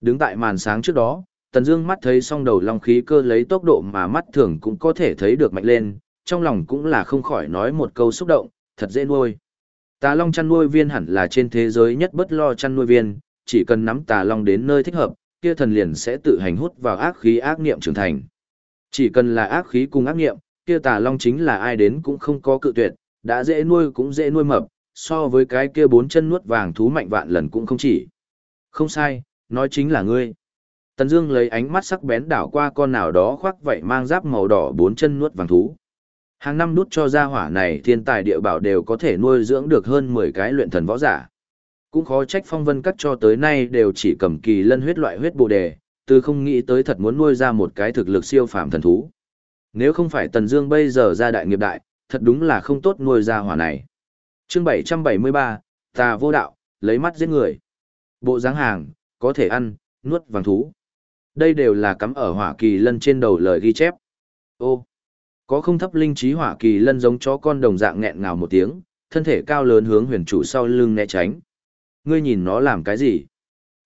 Đứng tại màn sáng trước đó, Tần Dương mắt thấy song đầu long khí cơ lấy tốc độ mà mắt thường cũng có thể thấy được mạnh lên, trong lòng cũng là không khỏi nói một câu xúc động, thật dễ nuôi. Tà long chăn nuôi viên hẳn là trên thế giới nhất bất lo chăn nuôi viên, chỉ cần nắm tà long đến nơi thích hợp, kia thần liền sẽ tự hành hút vào ác khí ác niệm trưởng thành. Chỉ cần là ác khí cùng ác niệm, kia tà long chính là ai đến cũng không có cự tuyệt, đã dễ nuôi cũng dễ nuôi mập, so với cái kia bốn chân nuốt vàng thú mạnh vạn lần cũng không chỉ. Không sai, nói chính là ngươi. Tần Dương lấy ánh mắt sắc bén đảo qua con nào đó khoác vậy mang giáp màu đỏ bốn chân nuốt vàng thú. Hàng năm đút cho gia hỏa này thiên tài địa bảo đều có thể nuôi dưỡng được hơn 10 cái luyện thần võ giả. Cũng khó trách phong vân cắt cho tới nay đều chỉ cầm kỳ lân huyết loại huyết bồ đề, từ không nghĩ tới thật muốn nuôi ra một cái thực lực siêu phàm thần thú. Nếu không phải Tần Dương bây giờ ra đại nghiệp đại, thật đúng là không tốt nuôi ra hỏa này. Chương 773, Tà vô đạo, lấy mắt giết người. Bộ dáng hàng, có thể ăn, nuốt vàng thú. Đây đều là cắm ở hỏa kỳ lân trên đầu lời ghi chép. Ô, có không thấp linh trí hỏa kỳ lân giống chó con đồng dạng nghẹn ngào một tiếng, thân thể cao lớn hướng huyền chủ sau lưng né tránh. Ngươi nhìn nó làm cái gì?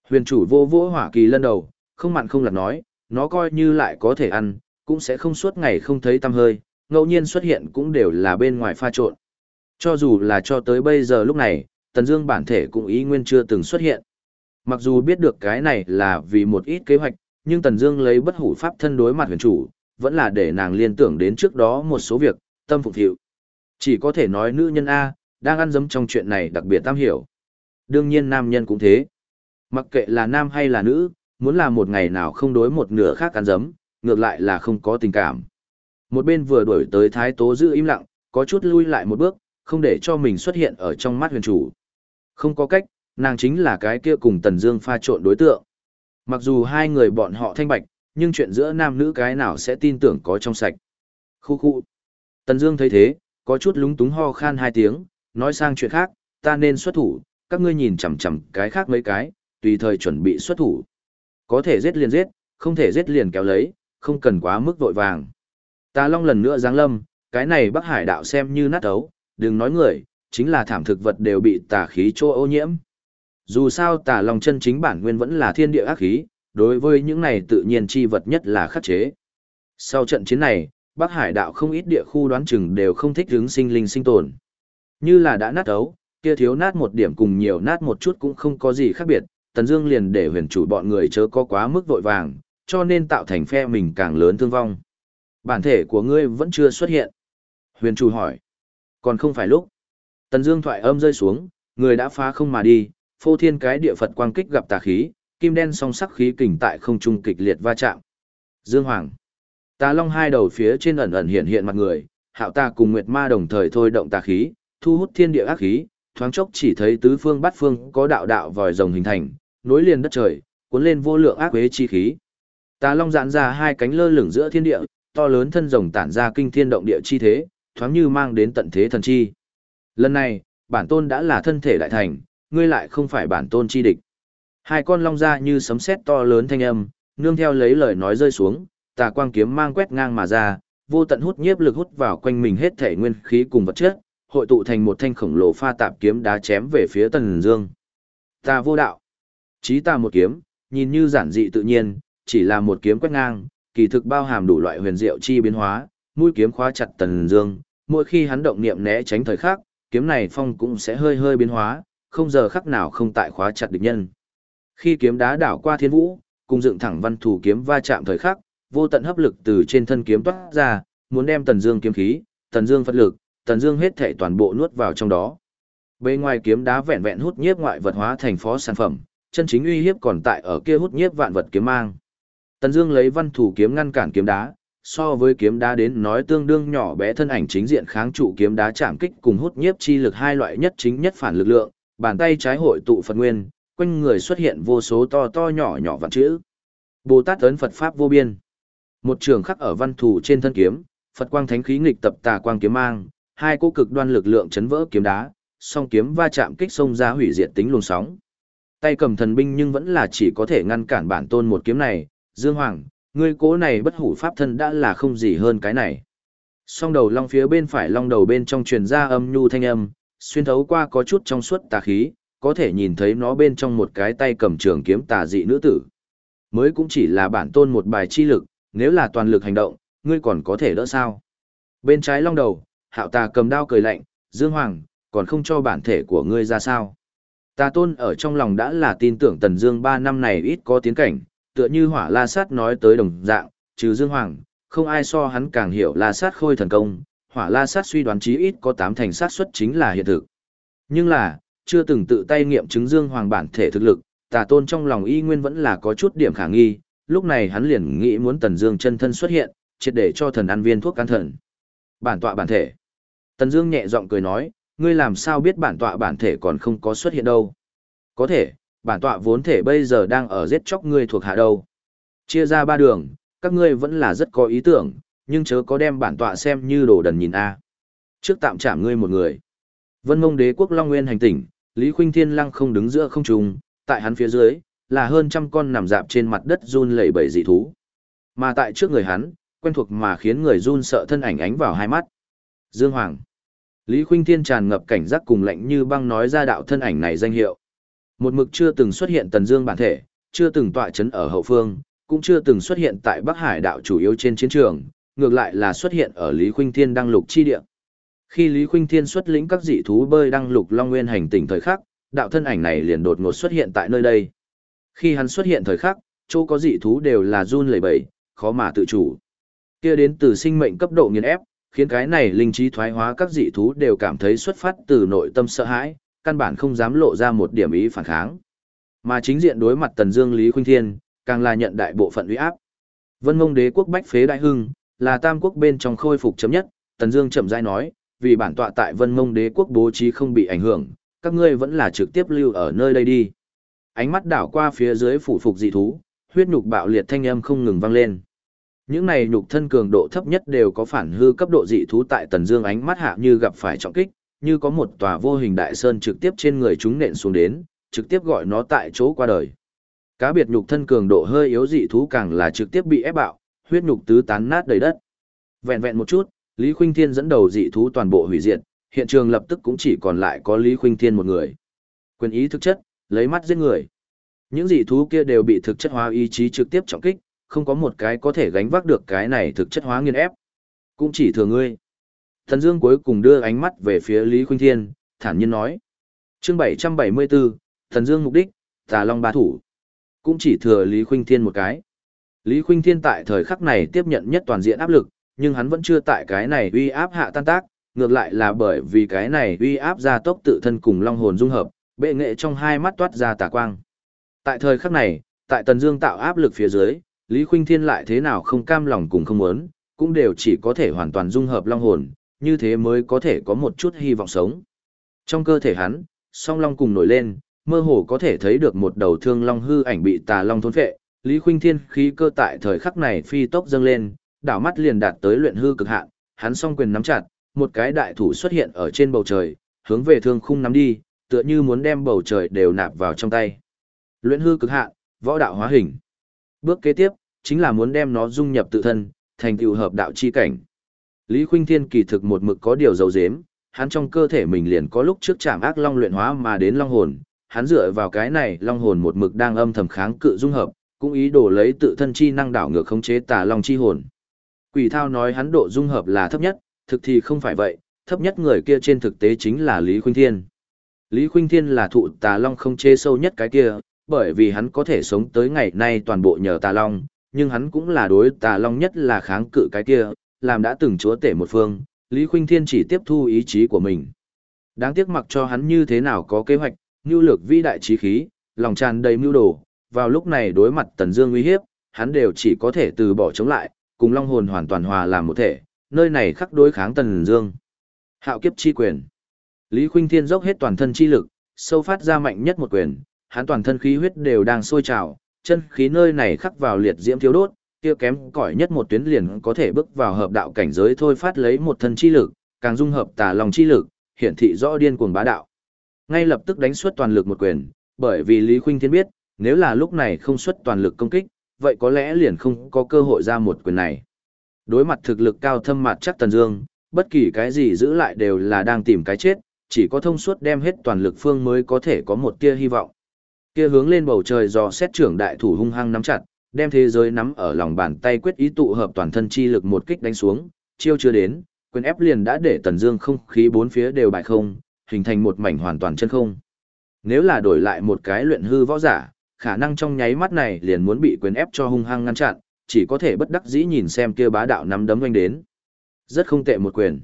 Huyền chủ vô vỗ hỏa kỳ lân đầu, không mặn không lặt nói, nó coi như lại có thể ăn, cũng sẽ không suốt ngày không thấy tăm hơi, ngẫu nhiên xuất hiện cũng đều là bên ngoài pha trộn. Cho dù là cho tới bây giờ lúc này, Tần Dương bản thể cũng ý nguyên chưa từng xuất hiện. Mặc dù biết được cái này là vì một ít kế hoạch, nhưng Tần Dương lấy bất hủ pháp thân đối mặt huyền chủ, vẫn là để nàng liên tưởng đến trước đó một số việc, tâm phục thiệu. Chỉ có thể nói nữ nhân A, đang ăn dấm trong chuyện này đặc biệt tam hiểu. Đương nhiên nam nhân cũng thế. Mặc kệ là nam hay là nữ, muốn là một ngày nào không đối một nửa khác ăn dấm, ngược lại là không có tình cảm. Một bên vừa đuổi tới thái tố giữ im lặng, có chút lui lại một bước, không để cho mình xuất hiện ở trong mắt huyền chủ. Không có cách, nàng chính là cái kia cùng Tần Dương pha trộn đối tượng. Mặc dù hai người bọn họ thanh bạch, nhưng chuyện giữa nam nữ cái nào sẽ tin tưởng có trong sạch. Khu khu. Tần Dương thấy thế, có chút lúng túng ho khan hai tiếng, nói sang chuyện khác, ta nên xuất thủ, các ngươi nhìn chằm chằm cái khác mấy cái, tùy thời chuẩn bị xuất thủ. Có thể giết liền giết, không thể giết liền kéo lấy, không cần quá mức vội vàng. Ta Long lần nữa giáng lâm, cái này Bắc Hải đạo xem như nát ấu, đừng nói người, chính là thảm thực vật đều bị tà khí chô ô nhiễm. Dù sao tà Long chân chính bản nguyên vẫn là thiên địa ác khí, đối với những này tự nhiên chi vật nhất là khắc chế. Sau trận chiến này, Bắc Hải đạo không ít địa khu đoán chừng đều không thích hướng sinh linh sinh tồn. Như là đã nát ấu, kia thiếu nát một điểm cùng nhiều nát một chút cũng không có gì khác biệt, Tần Dương liền để huyền chủ bọn người chớ có quá mức vội vàng, cho nên tạo thành phe mình càng lớn thương vong. Bản thể của ngươi vẫn chưa xuất hiện. Huyền chủ hỏi. Còn không phải lúc. Tần Dương thoại âm rơi xuống, người đã phá không mà đi, phô thiên cái địa Phật quang kích gặp tà khí, kim đen song sắc khí kình tại không trung kịch liệt va chạm. Dương Hoàng. Tà Long hai đầu phía trên ẩn ẩn hiện hiện mặt người, Hạo Ta cùng Nguyệt Ma đồng thời thôi động tà khí, thu hút thiên địa ác khí, thoáng chốc chỉ thấy tứ phương bát phương có đạo đạo vòi rồng hình thành, nối liền đất trời, cuốn lên vô lượng ác quế chi khí. Tà Long giãn ra hai cánh lơ lửng giữa thiên địa, to lớn thân rồng tản ra kinh thiên động địa chi thế, thoáng như mang đến tận thế thần chi. Lần này, bản tôn đã là thân thể đại thành, ngươi lại không phải bản tôn chi địch. Hai con long ra như sấm sét to lớn thanh âm, nương theo lấy lời nói rơi xuống, tà quang kiếm mang quét ngang mà ra, vô tận hút nhiếp lực hút vào quanh mình hết thể nguyên khí cùng vật chất, hội tụ thành một thanh khổng lồ pha tạp kiếm đá chém về phía Tần Dương. Ta vô đạo. Chí ta một kiếm, nhìn như giản dị tự nhiên, chỉ là một kiếm quét ngang, kỳ thực bao hàm đủ loại huyền diệu chi biến hóa, mũi kiếm khóa chặt Tần Dương, mỗi khi hắn động niệm né tránh thời khắc, kiếm này phong cũng sẽ hơi hơi biến hóa, không giờ khắc nào không tại khóa chặt địch nhân. Khi kiếm đá đảo qua thiên vũ, cùng dựng thẳng văn thủ kiếm va chạm thời khắc, vô tận hấp lực từ trên thân kiếm toát ra, muốn đem Tần Dương kiếm khí, Tần Dương phật lực, Tần Dương hết thảy toàn bộ nuốt vào trong đó. Bên ngoài kiếm đá vẹn vẹn hút nhiếp ngoại vật hóa thành phó sản phẩm, chân chính uy hiếp còn tại ở kia hút nhiếp vạn vật kiếm mang. Tần Dương lấy văn thủ kiếm ngăn cản kiếm đá, so với kiếm đá đến nói tương đương nhỏ bé thân ảnh chính diện kháng trụ kiếm đá chạm kích cùng hút nhiếp chi lực hai loại nhất chính nhất phản lực lượng, bàn tay trái hội tụ Phật nguyên, quanh người xuất hiện vô số to to nhỏ nhỏ vạn chữ. Bồ Tát ấn Phật pháp vô biên. Một trường khắc ở văn thủ trên thân kiếm, Phật quang thánh khí nghịch tập tà quang kiếm mang, hai cỗ cực đoan lực lượng chấn vỡ kiếm đá, song kiếm va chạm kích sông ra hủy diệt tính luồng sóng. Tay cầm thần binh nhưng vẫn là chỉ có thể ngăn cản bản tôn một kiếm này, Dương Hoàng, ngươi cố này bất hủ pháp thân đã là không gì hơn cái này. Song đầu long phía bên phải long đầu bên trong truyền ra âm nhu thanh âm, xuyên thấu qua có chút trong suốt tà khí, có thể nhìn thấy nó bên trong một cái tay cầm trường kiếm tà dị nữ tử. Mới cũng chỉ là bản tôn một bài chi lực, nếu là toàn lực hành động, ngươi còn có thể đỡ sao. Bên trái long đầu, hạo tà cầm đao cười lạnh, Dương Hoàng, còn không cho bản thể của ngươi ra sao. Tà tôn ở trong lòng đã là tin tưởng Tần Dương ba năm này ít có tiến cảnh, tựa như hỏa la sát nói tới đồng dạng, trừ Dương Hoàng, không ai so hắn càng hiểu la sát khôi thần công, hỏa la sát suy đoán chí ít có tám thành sát suất chính là hiện thực. Nhưng là, chưa từng tự tay nghiệm chứng Dương Hoàng bản thể thực lực, tà tôn trong lòng y nguyên vẫn là có chút điểm khả nghi, lúc này hắn liền nghĩ muốn Tần Dương chân thân xuất hiện, triệt để cho thần ăn viên thuốc can thần. Bản tọa bản thể. Tần Dương nhẹ giọng cười nói, ngươi làm sao biết bản tọa bản thể còn không có xuất hiện đâu? Có thể, bản tọa vốn thể bây giờ đang ở giết chóc ngươi thuộc hạ đâu. Chia ra ba đường, các ngươi vẫn là rất có ý tưởng, nhưng chớ có đem bản tọa xem như đồ đần nhìn a. À. Trước tạm chạm ngươi một người. Vân Mông Đế quốc Long Nguyên hành tỉnh, Lý Khuynh Thiên lăng không đứng giữa không trung, tại hắn phía dưới là hơn trăm con nằm dạp trên mặt đất run lẩy bẩy dị thú. Mà tại trước người hắn, quen thuộc mà khiến người run sợ thân ảnh ánh vào hai mắt. Dương Hoàng. Lý Khuynh Thiên tràn ngập cảnh giác cùng lạnh như băng nói ra đạo thân ảnh này danh hiệu. Một mực chưa từng xuất hiện Tần Dương bản thể, chưa từng tọa chấn ở hậu phương, cũng chưa từng xuất hiện tại Bắc Hải đạo chủ yếu trên chiến trường, ngược lại là xuất hiện ở Lý Khuynh Thiên đăng lục chi địa. Khi Lý Khuynh Thiên xuất lĩnh các dị thú bơi đăng lục Long Nguyên hành tỉnh thời khắc, đạo thân ảnh này liền đột ngột xuất hiện tại nơi đây. Khi hắn xuất hiện thời khắc, chỗ có dị thú đều là run lẩy bẩy, khó mà tự chủ. Kia đến từ sinh mệnh cấp độ nghiền ép, khiến cái này linh trí thoái hóa các dị thú đều cảm thấy xuất phát từ nội tâm sợ hãi, căn bản không dám lộ ra một điểm ý phản kháng. Mà chính diện đối mặt Tần Dương Lý Khuynh Thiên, càng là nhận đại bộ phận uy áp. Vân Mông Đế quốc bách phế đại hưng, là tam quốc bên trong khôi phục chấm nhất, Tần Dương chậm rãi nói, vì bản tọa tại Vân Mông Đế quốc bố trí không bị ảnh hưởng, các ngươi vẫn là trực tiếp lưu ở nơi đây đi. Ánh mắt đảo qua phía dưới phủ phục dị thú, huyết nhục bạo liệt thanh âm không ngừng vang lên. Những này nhục thân cường độ thấp nhất đều có phản hư cấp độ dị thú tại Tần Dương ánh mắt hạ như gặp phải trọng kích, như có một tòa vô hình đại sơn trực tiếp trên người chúng nện xuống đến, trực tiếp gọi nó tại chỗ qua đời. Cá biệt nhục thân cường độ hơi yếu dị thú càng là trực tiếp bị ép bạo, huyết nhục tứ tán nát đầy đất. Vẹn vẹn một chút, Lý Khuynh Thiên dẫn đầu dị thú toàn bộ hủy diệt, hiện trường lập tức cũng chỉ còn lại có Lý Khuynh Thiên một người. Quyền ý thực chất, lấy mắt giết người. Những dị thú kia đều bị thực chất hóa ý chí trực tiếp trọng kích, không có một cái có thể gánh vác được cái này thực chất hóa nghiền ép. Cũng chỉ thừa ngươi. Thần Dương cuối cùng đưa ánh mắt về phía Lý Khuynh Thiên, thản nhiên nói. Chương 774, Thần Dương mục đích, Tà Long ba thủ. Cũng chỉ thừa Lý Khuynh Thiên một cái. Lý Khuynh Thiên tại thời khắc này tiếp nhận nhất toàn diện áp lực, nhưng hắn vẫn chưa tại cái này uy áp hạ tan tác, ngược lại là bởi vì cái này uy áp ra tốc tự thân cùng long hồn dung hợp, bệ nghệ trong hai mắt toát ra tà quang. Tại thời khắc này, tại Tần Dương tạo áp lực phía dưới, Lý Khuynh Thiên lại thế nào không cam lòng cùng không muốn, cũng đều chỉ có thể hoàn toàn dung hợp long hồn, như thế mới có thể có một chút hy vọng sống. Trong cơ thể hắn, song long cùng nổi lên, mơ hồ có thể thấy được một đầu thương long hư ảnh bị tà long thôn phệ, Lý Khuynh Thiên khí cơ tại thời khắc này phi tốc dâng lên, đảo mắt liền đạt tới luyện hư cực hạn, hắn song quyền nắm chặt, một cái đại thủ xuất hiện ở trên bầu trời, hướng về thương khung nắm đi, tựa như muốn đem bầu trời đều nạp vào trong tay. Luyện hư cực hạn, võ đạo hóa hình. Bước kế tiếp, chính là muốn đem nó dung nhập tự thân, thành tựu hợp đạo chi cảnh. Lý Khuynh Thiên kỳ thực một mực có điều dấu dếm, hắn trong cơ thể mình liền có lúc trước chạm ác long luyện hóa mà đến long hồn, hắn dựa vào cái này long hồn một mực đang âm thầm kháng cự dung hợp, cũng ý đồ lấy tự thân chi năng đảo ngược khống chế tà long chi hồn. Quỷ thao nói hắn độ dung hợp là thấp nhất, thực thì không phải vậy, thấp nhất người kia trên thực tế chính là Lý Khuynh Thiên. Lý Khuynh Thiên là thụ tà long không chế sâu nhất cái kia, bởi vì hắn có thể sống tới ngày nay toàn bộ nhờ tà long, nhưng hắn cũng là đối tà long nhất là kháng cự cái kia, làm đã từng chúa tể một phương, Lý Khuynh Thiên chỉ tiếp thu ý chí của mình. Đáng tiếc mặc cho hắn như thế nào có kế hoạch, nhu lược vĩ đại trí khí, lòng tràn đầy mưu đồ, vào lúc này đối mặt Tần Dương uy hiếp, hắn đều chỉ có thể từ bỏ chống lại, cùng long hồn hoàn toàn hòa làm một thể, nơi này khắc đối kháng Tần Dương. Hạo kiếp chi quyền. Lý Khuynh Thiên dốc hết toàn thân chi lực, sâu phát ra mạnh nhất một quyền, hắn toàn thân khí huyết đều đang sôi trào, chân khí nơi này khắc vào liệt diễm thiếu đốt, kia kém cỏi nhất một tuyến liền có thể bước vào hợp đạo cảnh giới thôi phát lấy một thân chi lực, càng dung hợp tà lòng chi lực, hiển thị rõ điên cuồng bá đạo. Ngay lập tức đánh xuất toàn lực một quyền, bởi vì Lý Khuynh Thiên biết, nếu là lúc này không xuất toàn lực công kích, vậy có lẽ liền không có cơ hội ra một quyền này. Đối mặt thực lực cao thâm mặt chắc Tần Dương, bất kỳ cái gì giữ lại đều là đang tìm cái chết, chỉ có thông suốt đem hết toàn lực phương mới có thể có một tia hy vọng. Kia hướng lên bầu trời dò xét trưởng đại thủ hung hăng nắm chặt, đem thế giới nắm ở lòng bàn tay quyết ý tụ hợp toàn thân chi lực một kích đánh xuống, chiêu chưa đến, quyền ép liền đã để Tần Dương không khí bốn phía đều bại không, hình thành một mảnh hoàn toàn chân không. Nếu là đổi lại một cái luyện hư võ giả, khả năng trong nháy mắt này liền muốn bị quyền ép cho hung hăng ngăn chặn, chỉ có thể bất đắc dĩ nhìn xem kia bá đạo nắm đấm vung đến. Rất không tệ một quyền.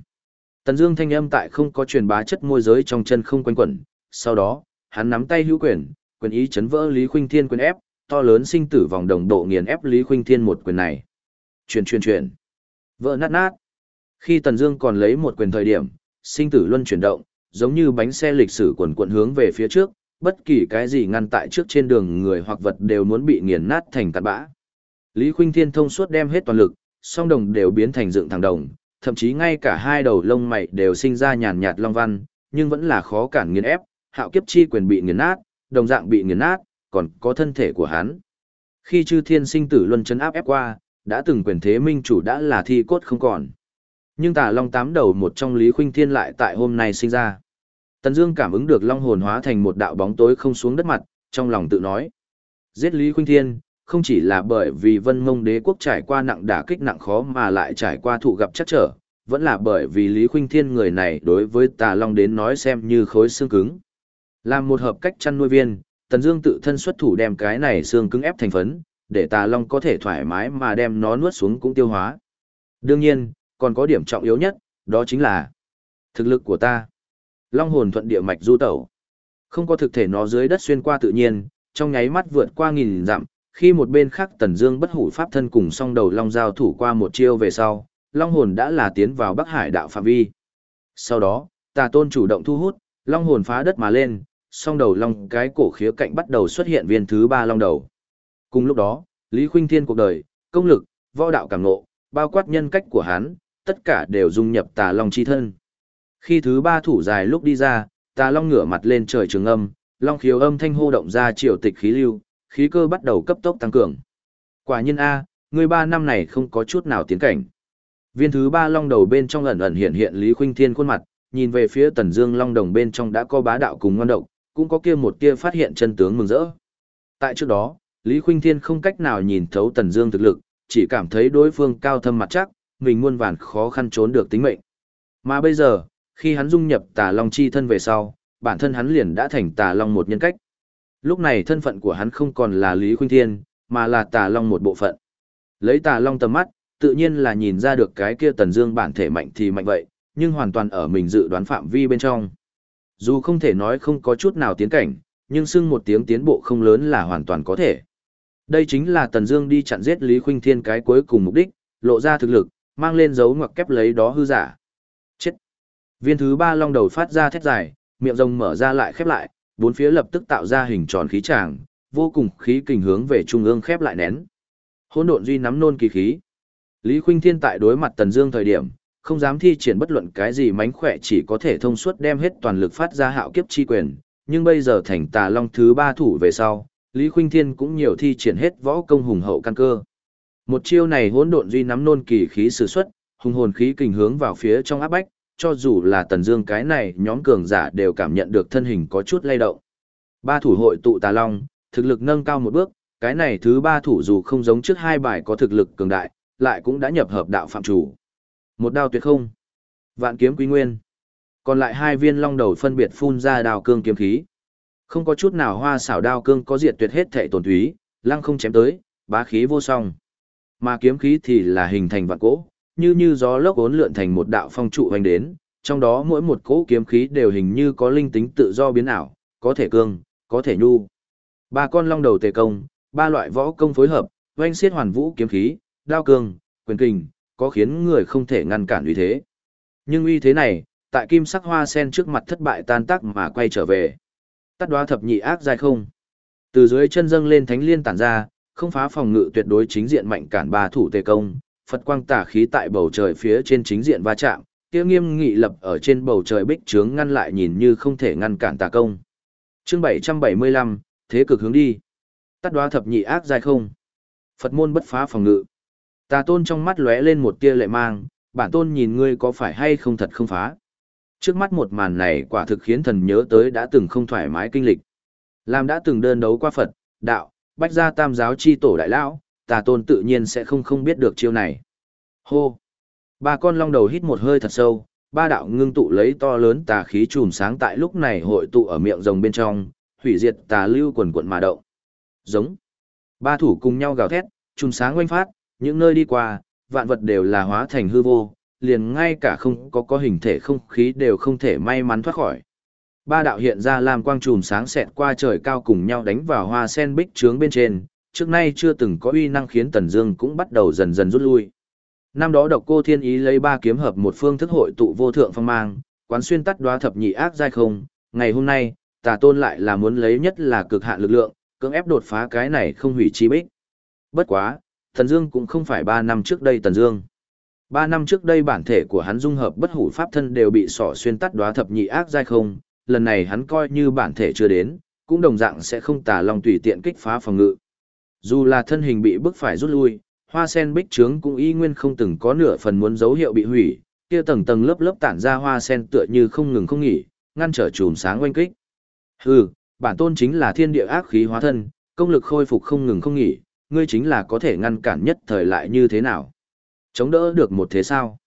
Tần Dương thanh âm tại không có truyền bá chất môi giới trong chân không quanh quẩn, sau đó, hắn nắm tay hữu quyền, quyền ý chấn vỡ Lý Khuynh Thiên quyền ép, to lớn sinh tử vòng đồng độ nghiền ép Lý Khuynh Thiên một quyền này. Truyền truyền truyền. Vỡ nát nát. Khi Tần Dương còn lấy một quyền thời điểm, sinh tử luân chuyển động, giống như bánh xe lịch sử quần quần hướng về phía trước, bất kỳ cái gì ngăn tại trước trên đường người hoặc vật đều muốn bị nghiền nát thành cát bã. Lý Khuynh Thiên thông suốt đem hết toàn lực, song đồng đều biến thành dựng thẳng đồng, thậm chí ngay cả hai đầu lông mày đều sinh ra nhàn nhạt long văn, nhưng vẫn là khó cản nghiền ép, hạo kiếp chi quyền bị nghiền nát, đồng dạng bị nghiền nát, còn có thân thể của hắn. Khi chư thiên sinh tử luân chấn áp ép qua, đã từng quyền thế minh chủ đã là thi cốt không còn. Nhưng tà long tám đầu một trong Lý Khuynh Thiên lại tại hôm nay sinh ra. Tần Dương cảm ứng được long hồn hóa thành một đạo bóng tối không xuống đất mặt, trong lòng tự nói: Giết Lý Khuynh Thiên, không chỉ là bởi vì Vân Mông Đế quốc trải qua nặng đả kích nặng khó mà lại trải qua thụ gặp chắc trở, vẫn là bởi vì Lý Khuynh Thiên người này đối với Tà Long đến nói xem như khối xương cứng. Làm một hợp cách chăn nuôi viên, Tần Dương tự thân xuất thủ đem cái này xương cứng ép thành phấn, để Tà Long có thể thoải mái mà đem nó nuốt xuống cũng tiêu hóa. Đương nhiên, còn có điểm trọng yếu nhất, đó chính là thực lực của ta. Long hồn thuận địa mạch du tẩu. Không có thực thể nó dưới đất xuyên qua tự nhiên, trong nháy mắt vượt qua nghìn dặm, khi một bên khác Tần Dương bất hủ pháp thân cùng song đầu long giao thủ qua một chiêu về sau, long hồn đã là tiến vào Bắc Hải đạo phạm vi. Sau đó, Tà Tôn chủ động thu hút, long hồn phá đất mà lên, song đầu long cái cổ khía cạnh bắt đầu xuất hiện viên thứ ba long đầu. Cùng lúc đó, Lý Khuynh Thiên cuộc đời, công lực, võ đạo cảm ngộ, bao quát nhân cách của hắn, tất cả đều dung nhập Tà Long chi thân. Khi thứ ba thủ dài lúc đi ra, Tà Long ngửa mặt lên trời trường âm, long khiếu âm thanh hô động ra triều tịch khí lưu, khí cơ bắt đầu cấp tốc tăng cường. Quả nhiên a, người ba năm này không có chút nào tiến cảnh. Viên thứ ba long đầu bên trong ẩn ẩn hiện hiện Lý Khuynh Thiên khuôn mặt, nhìn về phía Tần Dương long đồng bên trong đã có bá đạo cùng ngon độc, cũng có kia một tia phát hiện chân tướng mừng rỡ. Tại trước đó, Lý Khuynh Thiên không cách nào nhìn thấu Tần Dương thực lực, chỉ cảm thấy đối phương cao thâm mặt chắc, mình muôn vàn khó khăn trốn được tính mệnh. Mà bây giờ, khi hắn dung nhập Tà Long chi thân về sau, bản thân hắn liền đã thành Tà Long một nhân cách. Lúc này thân phận của hắn không còn là Lý Khuynh Thiên, mà là Tà Long một bộ phận. Lấy Tà Long tầm mắt, tự nhiên là nhìn ra được cái kia Tần Dương bản thể mạnh thì mạnh vậy, nhưng hoàn toàn ở mình dự đoán phạm vi bên trong. Dù không thể nói không có chút nào tiến cảnh, nhưng xưng một tiếng tiến bộ không lớn là hoàn toàn có thể. Đây chính là Tần Dương đi chặn giết Lý Khuynh Thiên cái cuối cùng mục đích, lộ ra thực lực, mang lên dấu ngoặc kép lấy đó hư giả. Viên thứ ba long đầu phát ra thét dài, miệng rồng mở ra lại khép lại, bốn phía lập tức tạo ra hình tròn khí tràng, vô cùng khí kình hướng về trung ương khép lại nén. Hỗn độn duy nắm nôn kỳ khí. Lý Khuynh Thiên tại đối mặt Tần Dương thời điểm, không dám thi triển bất luận cái gì mánh khỏe chỉ có thể thông suốt đem hết toàn lực phát ra hạo kiếp chi quyền, nhưng bây giờ thành Tà Long thứ ba thủ về sau, Lý Khuynh Thiên cũng nhiều thi triển hết võ công hùng hậu căn cơ. Một chiêu này hỗn độn duy nắm nôn kỳ khí sử xuất, hùng hồn khí kình hướng vào phía trong áp bách, cho dù là Tần Dương cái này nhóm cường giả đều cảm nhận được thân hình có chút lay động. Ba thủ hội tụ Tà Long, thực lực nâng cao một bước, cái này thứ ba thủ dù không giống trước hai bài có thực lực cường đại, lại cũng đã nhập hợp đạo phạm chủ. Một đao tuyệt không, vạn kiếm quý nguyên. Còn lại hai viên long đầu phân biệt phun ra đao cương kiếm khí. Không có chút nào hoa xảo đao cương có diệt tuyệt hết thể tổn thúy, lăng không chém tới, bá khí vô song. Mà kiếm khí thì là hình thành vạn cỗ, như như gió lốc ốn lượn thành một đạo phong trụ hoành đến, trong đó mỗi một cỗ kiếm khí đều hình như có linh tính tự do biến ảo, có thể cương, có thể nhu. Ba con long đầu tề công, ba loại võ công phối hợp, oanh xiết hoàn vũ kiếm khí, đao cương, quyền kình, có khiến người không thể ngăn cản uy thế. Nhưng uy thế này, tại kim sắc hoa sen trước mặt thất bại tan tác mà quay trở về. Tắt đoá thập nhị ác dài không. Từ dưới chân dâng lên thánh liên tản ra, không phá phòng ngự tuyệt đối chính diện mạnh cản ba thủ tề công, Phật quang tả khí tại bầu trời phía trên chính diện va chạm, kia nghiêm nghị lập ở trên bầu trời bích trướng ngăn lại nhìn như không thể ngăn cản tà công. Chương 775, thế cực hướng đi. Tắt đoá thập nhị ác dài không. Phật môn bất phá phòng ngự. Tà tôn trong mắt lóe lên một tia lệ mang, bản tôn nhìn ngươi có phải hay không thật không phá. Trước mắt một màn này quả thực khiến thần nhớ tới đã từng không thoải mái kinh lịch. Làm đã từng đơn đấu qua Phật, đạo, bách gia tam giáo chi tổ đại lão, tà tôn tự nhiên sẽ không không biết được chiêu này. Hô! Ba con long đầu hít một hơi thật sâu, ba đạo ngưng tụ lấy to lớn tà khí trùm sáng tại lúc này hội tụ ở miệng rồng bên trong, hủy diệt tà lưu quần quận mà động. Giống. Ba thủ cùng nhau gào thét, trùm sáng oanh phát, những nơi đi qua, vạn vật đều là hóa thành hư vô, liền ngay cả không có có hình thể không khí đều không thể may mắn thoát khỏi. Ba đạo hiện ra làm quang trùm sáng xẹt qua trời cao cùng nhau đánh vào hoa sen bích trướng bên trên, trước nay chưa từng có uy năng khiến Tần Dương cũng bắt đầu dần dần rút lui. Năm đó độc cô thiên ý lấy ba kiếm hợp một phương thức hội tụ vô thượng phong mang, quán xuyên tắt đoá thập nhị ác giai không, ngày hôm nay, tà tôn lại là muốn lấy nhất là cực hạn lực lượng, cưỡng ép đột phá cái này không hủy chi bích. Bất quá, Tần Dương cũng không phải ba năm trước đây Tần Dương. Ba năm trước đây bản thể của hắn dung hợp bất hủ pháp thân đều bị sỏ xuyên tắt đoá thập nhị ác giai không, lần này hắn coi như bản thể chưa đến, cũng đồng dạng sẽ không tà long tùy tiện kích phá phòng ngự. Dù là thân hình bị bức phải rút lui, hoa sen bích trướng cũng y nguyên không từng có nửa phần muốn dấu hiệu bị hủy, kia tầng tầng lớp lớp tản ra hoa sen tựa như không ngừng không nghỉ, ngăn trở chùm sáng oanh kích. Hừ, bản tôn chính là thiên địa ác khí hóa thân, công lực khôi phục không ngừng không nghỉ, ngươi chính là có thể ngăn cản nhất thời lại như thế nào. Chống đỡ được một thế sao?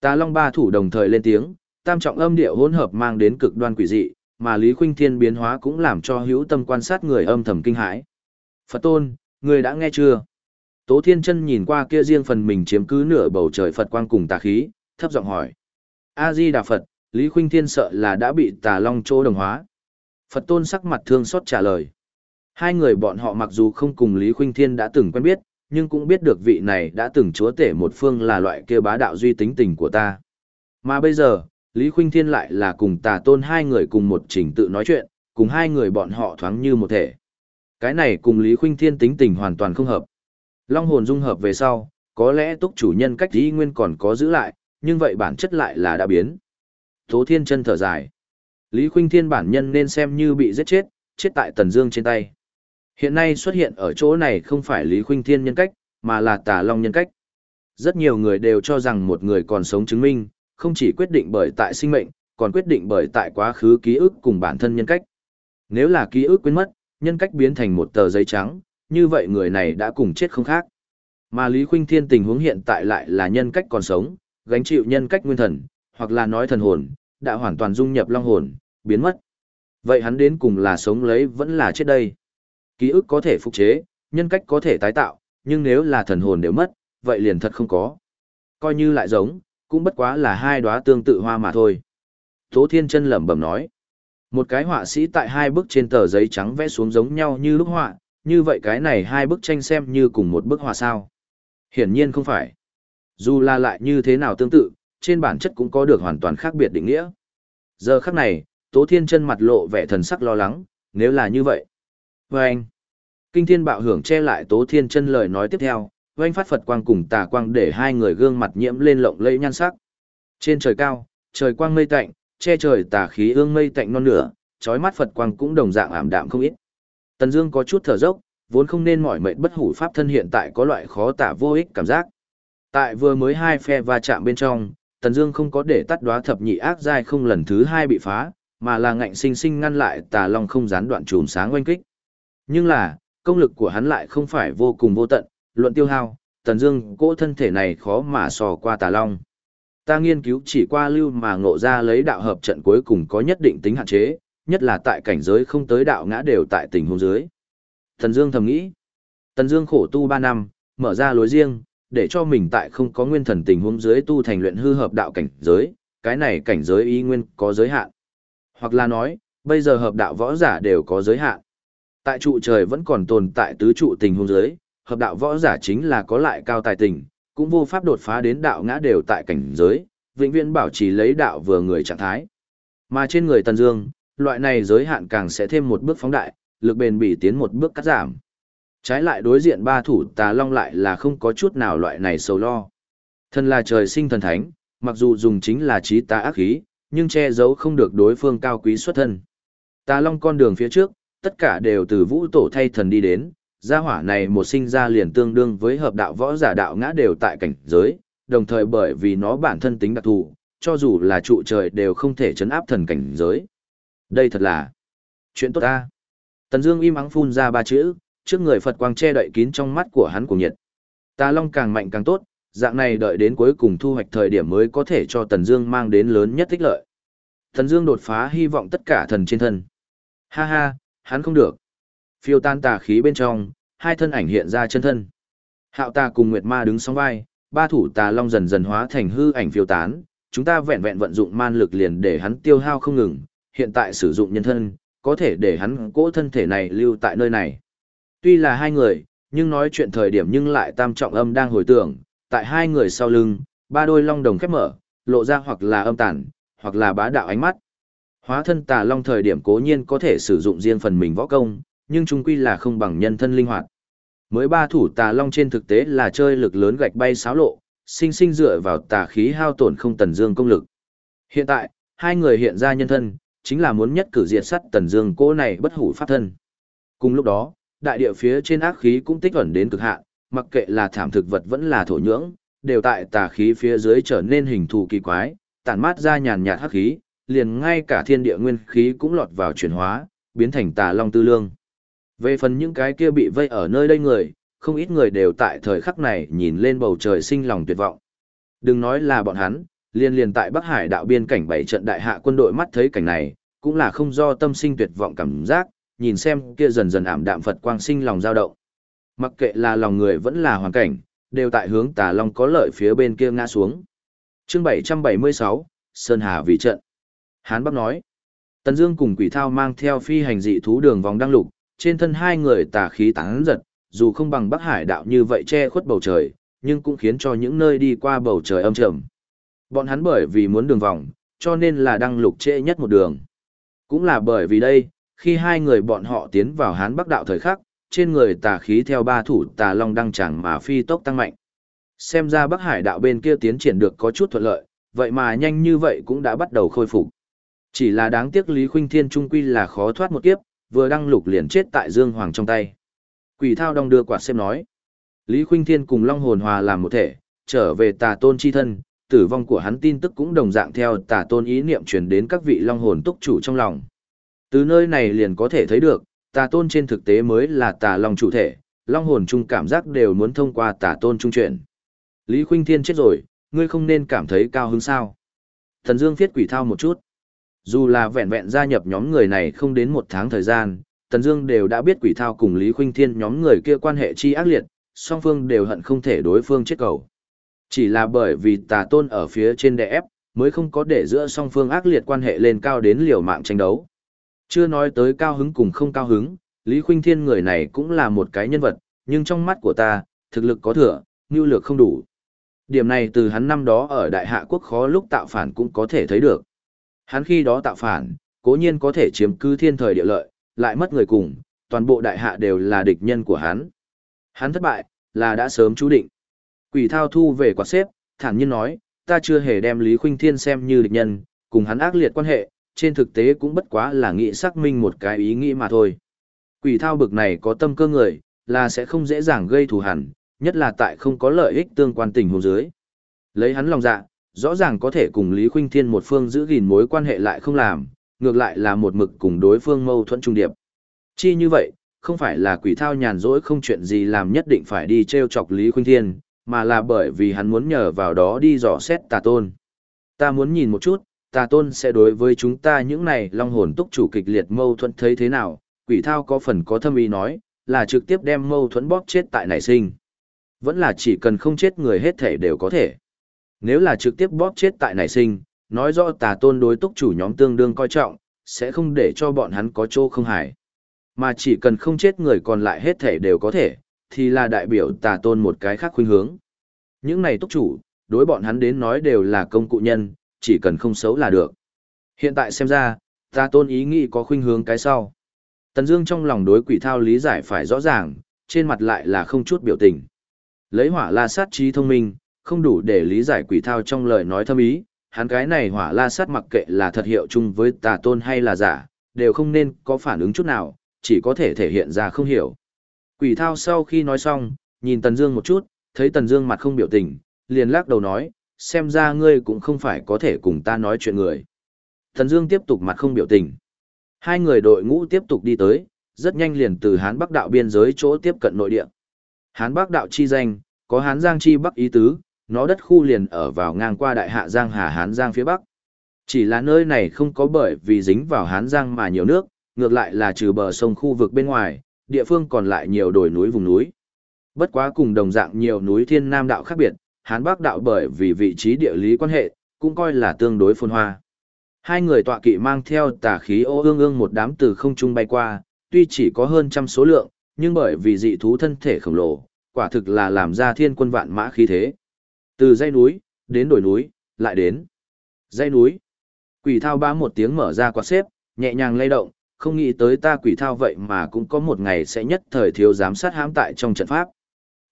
Tà Long ba thủ đồng thời lên tiếng, tam trọng âm điệu hỗn hợp mang đến cực đoan quỷ dị, mà Lý Khuynh Thiên biến hóa cũng làm cho hữu tâm quan sát người âm thầm kinh hãi. Phật tôn, ngươi đã nghe chưa? Tố Thiên Chân nhìn qua kia riêng phần mình chiếm cứ nửa bầu trời Phật quang cùng tà khí, thấp giọng hỏi. A Di Đà Phật, Lý Khuynh Thiên sợ là đã bị tà long chỗ đồng hóa. Phật tôn sắc mặt thương xót trả lời. Hai người bọn họ mặc dù không cùng Lý Khuynh Thiên đã từng quen biết, nhưng cũng biết được vị này đã từng chúa tể một phương là loại kia bá đạo duy tính tình của ta. Mà bây giờ, Lý Khuynh Thiên lại là cùng tà tôn hai người cùng một trình tự nói chuyện, cùng hai người bọn họ thoáng như một thể. Cái này cùng Lý Khuynh Thiên tính tình hoàn toàn không hợp. Long hồn dung hợp về sau, có lẽ túc chủ nhân cách dĩ nguyên còn có giữ lại, nhưng vậy bản chất lại là đã biến. Tố Thiên chân thở dài. Lý Khuynh Thiên bản nhân nên xem như bị giết chết, chết tại Tần Dương trên tay. Hiện nay xuất hiện ở chỗ này không phải Lý Khuynh Thiên nhân cách, mà là Tà Long nhân cách. Rất nhiều người đều cho rằng một người còn sống chứng minh, không chỉ quyết định bởi tại sinh mệnh, còn quyết định bởi tại quá khứ ký ức cùng bản thân nhân cách. Nếu là ký ức quên mất, nhân cách biến thành một tờ giấy trắng, như vậy người này đã cùng chết không khác. Mà Lý Khuynh Thiên tình huống hiện tại lại là nhân cách còn sống, gánh chịu nhân cách nguyên thần, hoặc là nói thần hồn, đã hoàn toàn dung nhập long hồn, biến mất. Vậy hắn đến cùng là sống lấy vẫn là chết đây. Ký ức có thể phục chế, nhân cách có thể tái tạo, nhưng nếu là thần hồn đều mất, vậy liền thật không có. Coi như lại giống, cũng bất quá là hai đóa tương tự hoa mà thôi. Tố Thiên Chân lẩm bẩm nói. Một cái họa sĩ tại hai bức trên tờ giấy trắng vẽ xuống giống nhau như lúc họa, như vậy cái này hai bức tranh xem như cùng một bức họa sao. Hiển nhiên không phải. Dù là lại như thế nào tương tự, trên bản chất cũng có được hoàn toàn khác biệt định nghĩa. Giờ khắc này, Tố Thiên chân mặt lộ vẻ thần sắc lo lắng, nếu là như vậy. Vâng! Kinh thiên bạo hưởng che lại Tố Thiên chân lời nói tiếp theo, vâng phát Phật quang cùng tà quang để hai người gương mặt nhiễm lên lộng lẫy nhan sắc. Trên trời cao, trời quang mây tạnh, che trời tà khí ương mây tạnh non nửa, chói mắt Phật quang cũng đồng dạng ảm đạm không ít. Tần Dương có chút thở dốc, vốn không nên mỏi mệt bất hủ pháp thân hiện tại có loại khó tả vô ích cảm giác. Tại vừa mới hai phe va chạm bên trong, Tần Dương không có để tắt đóa thập nhị ác giai không lần thứ hai bị phá, mà là ngạnh sinh sinh ngăn lại Tà Long không gián đoạn chùm sáng oanh kích. Nhưng là, công lực của hắn lại không phải vô cùng vô tận, luận tiêu hao, Tần Dương cỗ thân thể này khó mà so qua Tà Long. Ta nghiên cứu chỉ qua lưu mà ngộ ra lấy đạo hợp trận cuối cùng có nhất định tính hạn chế, nhất là tại cảnh giới không tới đạo ngã đều tại tình huống dưới. Thần Dương thầm nghĩ, Tần Dương khổ tu 3 năm, mở ra lối riêng, để cho mình tại không có nguyên thần tình huống dưới tu thành luyện hư hợp đạo cảnh giới, cái này cảnh giới ý nguyên có giới hạn. Hoặc là nói, bây giờ hợp đạo võ giả đều có giới hạn. Tại trụ trời vẫn còn tồn tại tứ trụ tình huống dưới, hợp đạo võ giả chính là có lại cao tài tình, cũng vô pháp đột phá đến đạo ngã đều tại cảnh giới, vĩnh viễn bảo trì lấy đạo vừa người trạng thái. Mà trên người Tần Dương, loại này giới hạn càng sẽ thêm một bước phóng đại, lực bền bỉ tiến một bước cắt giảm. Trái lại đối diện ba thủ tà long lại là không có chút nào loại này sầu lo. Thần là trời sinh thần thánh, mặc dù dùng chính là trí tà ác khí, nhưng che giấu không được đối phương cao quý xuất thân. Tà long con đường phía trước, tất cả đều từ vũ tổ thay thần đi đến, gia hỏa này một sinh ra liền tương đương với hợp đạo võ giả đạo ngã đều tại cảnh giới, đồng thời bởi vì nó bản thân tính đặc thù, cho dù là trụ trời đều không thể chấn áp thần cảnh giới. Đây thật là chuyện tốt ta. Tần Dương im ắng phun ra ba chữ, trước người Phật quang che đậy kín trong mắt của hắn của nhiệt. ta Long càng mạnh càng tốt, dạng này đợi đến cuối cùng thu hoạch thời điểm mới có thể cho Tần Dương mang đến lớn nhất tích lợi. Tần Dương đột phá hy vọng tất cả thần trên thân. Ha ha, hắn không được. Phiêu tan tà khí bên trong, hai thân ảnh hiện ra chân thân. Hạo Tà cùng Nguyệt Ma đứng song vai, ba thủ Tà Long dần dần hóa thành hư ảnh phiêu tán, chúng ta vẹn vẹn vận dụng man lực liền để hắn tiêu hao không ngừng, hiện tại sử dụng nhân thân, có thể để hắn cỗ thân thể này lưu tại nơi này. Tuy là hai người, nhưng nói chuyện thời điểm nhưng lại tam trọng âm đang hồi tưởng, tại hai người sau lưng, ba đôi long đồng khép mở, lộ ra hoặc là âm tản, hoặc là bá đạo ánh mắt. Hóa thân tà long thời điểm cố nhiên có thể sử dụng riêng phần mình võ công, nhưng chúng quy là không bằng nhân thân linh hoạt. Mới ba thủ tà long trên thực tế là chơi lực lớn gạch bay xáo lộ, sinh sinh dựa vào tà khí hao tổn không tần dương công lực. Hiện tại, hai người hiện ra nhân thân, chính là muốn nhất cử diệt sát tần dương cô này bất hủ pháp thân. Cùng lúc đó, đại địa phía trên ác khí cũng tích ẩn đến cực hạn, mặc kệ là thảm thực vật vẫn là thổ nhưỡng, đều tại tà khí phía dưới trở nên hình thù kỳ quái, tản mát ra nhàn nhạt hắc khí, liền ngay cả thiên địa nguyên khí cũng lọt vào chuyển hóa, biến thành tà long tư lương. Về phần những cái kia bị vây ở nơi đây người, không ít người đều tại thời khắc này nhìn lên bầu trời sinh lòng tuyệt vọng. Đừng nói là bọn hắn, liên liên tại Bắc Hải đạo biên cảnh bảy trận đại hạ quân đội mắt thấy cảnh này, cũng là không do tâm sinh tuyệt vọng cảm giác, nhìn xem kia dần dần ảm đạm Phật quang sinh lòng dao động. Mặc kệ là lòng người vẫn là hoàn cảnh, đều tại hướng tà long có lợi phía bên kia ngã xuống. chương 776, Sơn Hà vì trận. Hán Bắc nói, Tần Dương cùng Quỷ Thao mang theo phi hành dị thú đường vòng đăng lục, trên thân hai người tà khí tán giật, dù không bằng Bắc Hải đạo như vậy che khuất bầu trời, nhưng cũng khiến cho những nơi đi qua bầu trời âm trầm. Bọn hắn bởi vì muốn đường vòng, cho nên là đăng lục trễ nhất một đường. Cũng là bởi vì đây, khi hai người bọn họ tiến vào Hán Bắc đạo thời khắc, trên người tà khí theo ba thủ tà long đăng chẳng mà phi tốc tăng mạnh. Xem ra Bắc Hải đạo bên kia tiến triển được có chút thuận lợi, vậy mà nhanh như vậy cũng đã bắt đầu khôi phục. Chỉ là đáng tiếc Lý Khuynh Thiên trung quy là khó thoát một kiếp, vừa đăng lục liền chết tại Dương Hoàng trong tay. Quỷ thao đong đưa quạt xem nói. Lý Khuynh Thiên cùng Long Hồn Hòa làm một thể, trở về tà tôn chi thân, tử vong của hắn tin tức cũng đồng dạng theo tà tôn ý niệm truyền đến các vị Long Hồn túc chủ trong lòng. Từ nơi này liền có thể thấy được, tà tôn trên thực tế mới là tà long chủ thể, long hồn chung cảm giác đều muốn thông qua tà tôn trung chuyển. Lý Khuynh Thiên chết rồi, ngươi không nên cảm thấy cao hứng sao. Thần Dương viết quỷ thao một chút. Dù là vẹn vẹn gia nhập nhóm người này không đến một tháng thời gian, Tần Dương đều đã biết quỷ thao cùng Lý Khuynh Thiên nhóm người kia quan hệ chi ác liệt, song phương đều hận không thể đối phương chết cầu. Chỉ là bởi vì tà tôn ở phía trên đè ép, mới không có để giữa song phương ác liệt quan hệ lên cao đến liều mạng tranh đấu. Chưa nói tới cao hứng cùng không cao hứng, Lý Khuynh Thiên người này cũng là một cái nhân vật, nhưng trong mắt của ta, thực lực có thừa, nhu lược không đủ. Điểm này từ hắn năm đó ở Đại Hạ Quốc khó lúc tạo phản cũng có thể thấy được. Hắn khi đó tạo phản, cố nhiên có thể chiếm cứ thiên thời địa lợi, lại mất người cùng, toàn bộ Đại Hạ đều là địch nhân của hắn. Hắn thất bại, là đã sớm chú định. Quỷ thao thu về quạt xếp, thản nhiên nói, ta chưa hề đem Lý Khuynh Thiên xem như địch nhân, cùng hắn ác liệt quan hệ, trên thực tế cũng bất quá là nghĩ xác minh một cái ý nghĩ mà thôi. Quỷ thao bực này có tâm cơ người, là sẽ không dễ dàng gây thù hằn, nhất là tại không có lợi ích tương quan tình huống dưới. Lấy hắn lòng dạ, rõ ràng có thể cùng Lý Khuynh Thiên một phương giữ gìn mối quan hệ lại không làm, ngược lại là một mực cùng đối phương mâu thuẫn trung điệp. Chi như vậy, không phải là quỷ thao nhàn rỗi không chuyện gì làm nhất định phải đi treo chọc Lý Khuynh Thiên, mà là bởi vì hắn muốn nhờ vào đó đi dò xét tà tôn. Ta muốn nhìn một chút, tà tôn sẽ đối với chúng ta những này long hồn túc chủ kịch liệt mâu thuẫn thấy thế nào, quỷ thao có phần có thâm ý nói, là trực tiếp đem mâu thuẫn bóp chết tại nảy sinh. Vẫn là chỉ cần không chết người hết thể đều có thể. Nếu là trực tiếp bóp chết tại nảy sinh, nói rõ tà tôn đối túc chủ nhóm tương đương coi trọng, sẽ không để cho bọn hắn có chỗ không hài. Mà chỉ cần không chết người còn lại hết thể đều có thể, thì là đại biểu tà tôn một cái khác khuynh hướng. Những này túc chủ, đối bọn hắn đến nói đều là công cụ nhân, chỉ cần không xấu là được. Hiện tại xem ra, tà tôn ý nghĩ có khuynh hướng cái sau. Tần Dương trong lòng đối quỷ thao lý giải phải rõ ràng, trên mặt lại là không chút biểu tình. Lấy hỏa la sát trí thông minh, không đủ để lý giải quỷ thao trong lời nói thâm ý, hắn cái này hỏa la sát mặc kệ là thật hiệu chung với tà tôn hay là giả, đều không nên có phản ứng chút nào, chỉ có thể thể hiện ra không hiểu. Quỷ thao sau khi nói xong, nhìn Tần Dương một chút, thấy Tần Dương mặt không biểu tình, liền lắc đầu nói, xem ra ngươi cũng không phải có thể cùng ta nói chuyện người. Tần Dương tiếp tục mặt không biểu tình. Hai người đội ngũ tiếp tục đi tới, rất nhanh liền từ Hán Bắc đạo biên giới chỗ tiếp cận nội địa. Hán Bắc đạo chi danh, có Hán Giang chi bắc ý tứ, nó đất khu liền ở vào ngang qua đại hạ Giang Hà Hán Giang phía bắc. Chỉ là nơi này không có bởi vì dính vào Hán Giang mà nhiều nước, ngược lại là trừ bờ sông khu vực bên ngoài, địa phương còn lại nhiều đồi núi vùng núi. Bất quá cùng đồng dạng nhiều núi thiên nam đạo khác biệt, Hán Bắc đạo bởi vì vị trí địa lý quan hệ, cũng coi là tương đối phồn hoa. Hai người tọa kỵ mang theo tà khí ô ương ương một đám từ không trung bay qua, tuy chỉ có hơn trăm số lượng, nhưng bởi vì dị thú thân thể khổng lồ, quả thực là làm ra thiên quân vạn mã khí thế. Từ dây núi, đến đồi núi, lại đến dây núi. Quỷ thao ba một tiếng mở ra quạt xếp, nhẹ nhàng lay động, không nghĩ tới ta quỷ thao vậy mà cũng có một ngày sẽ nhất thời thiếu giám sát hãm tại trong trận pháp.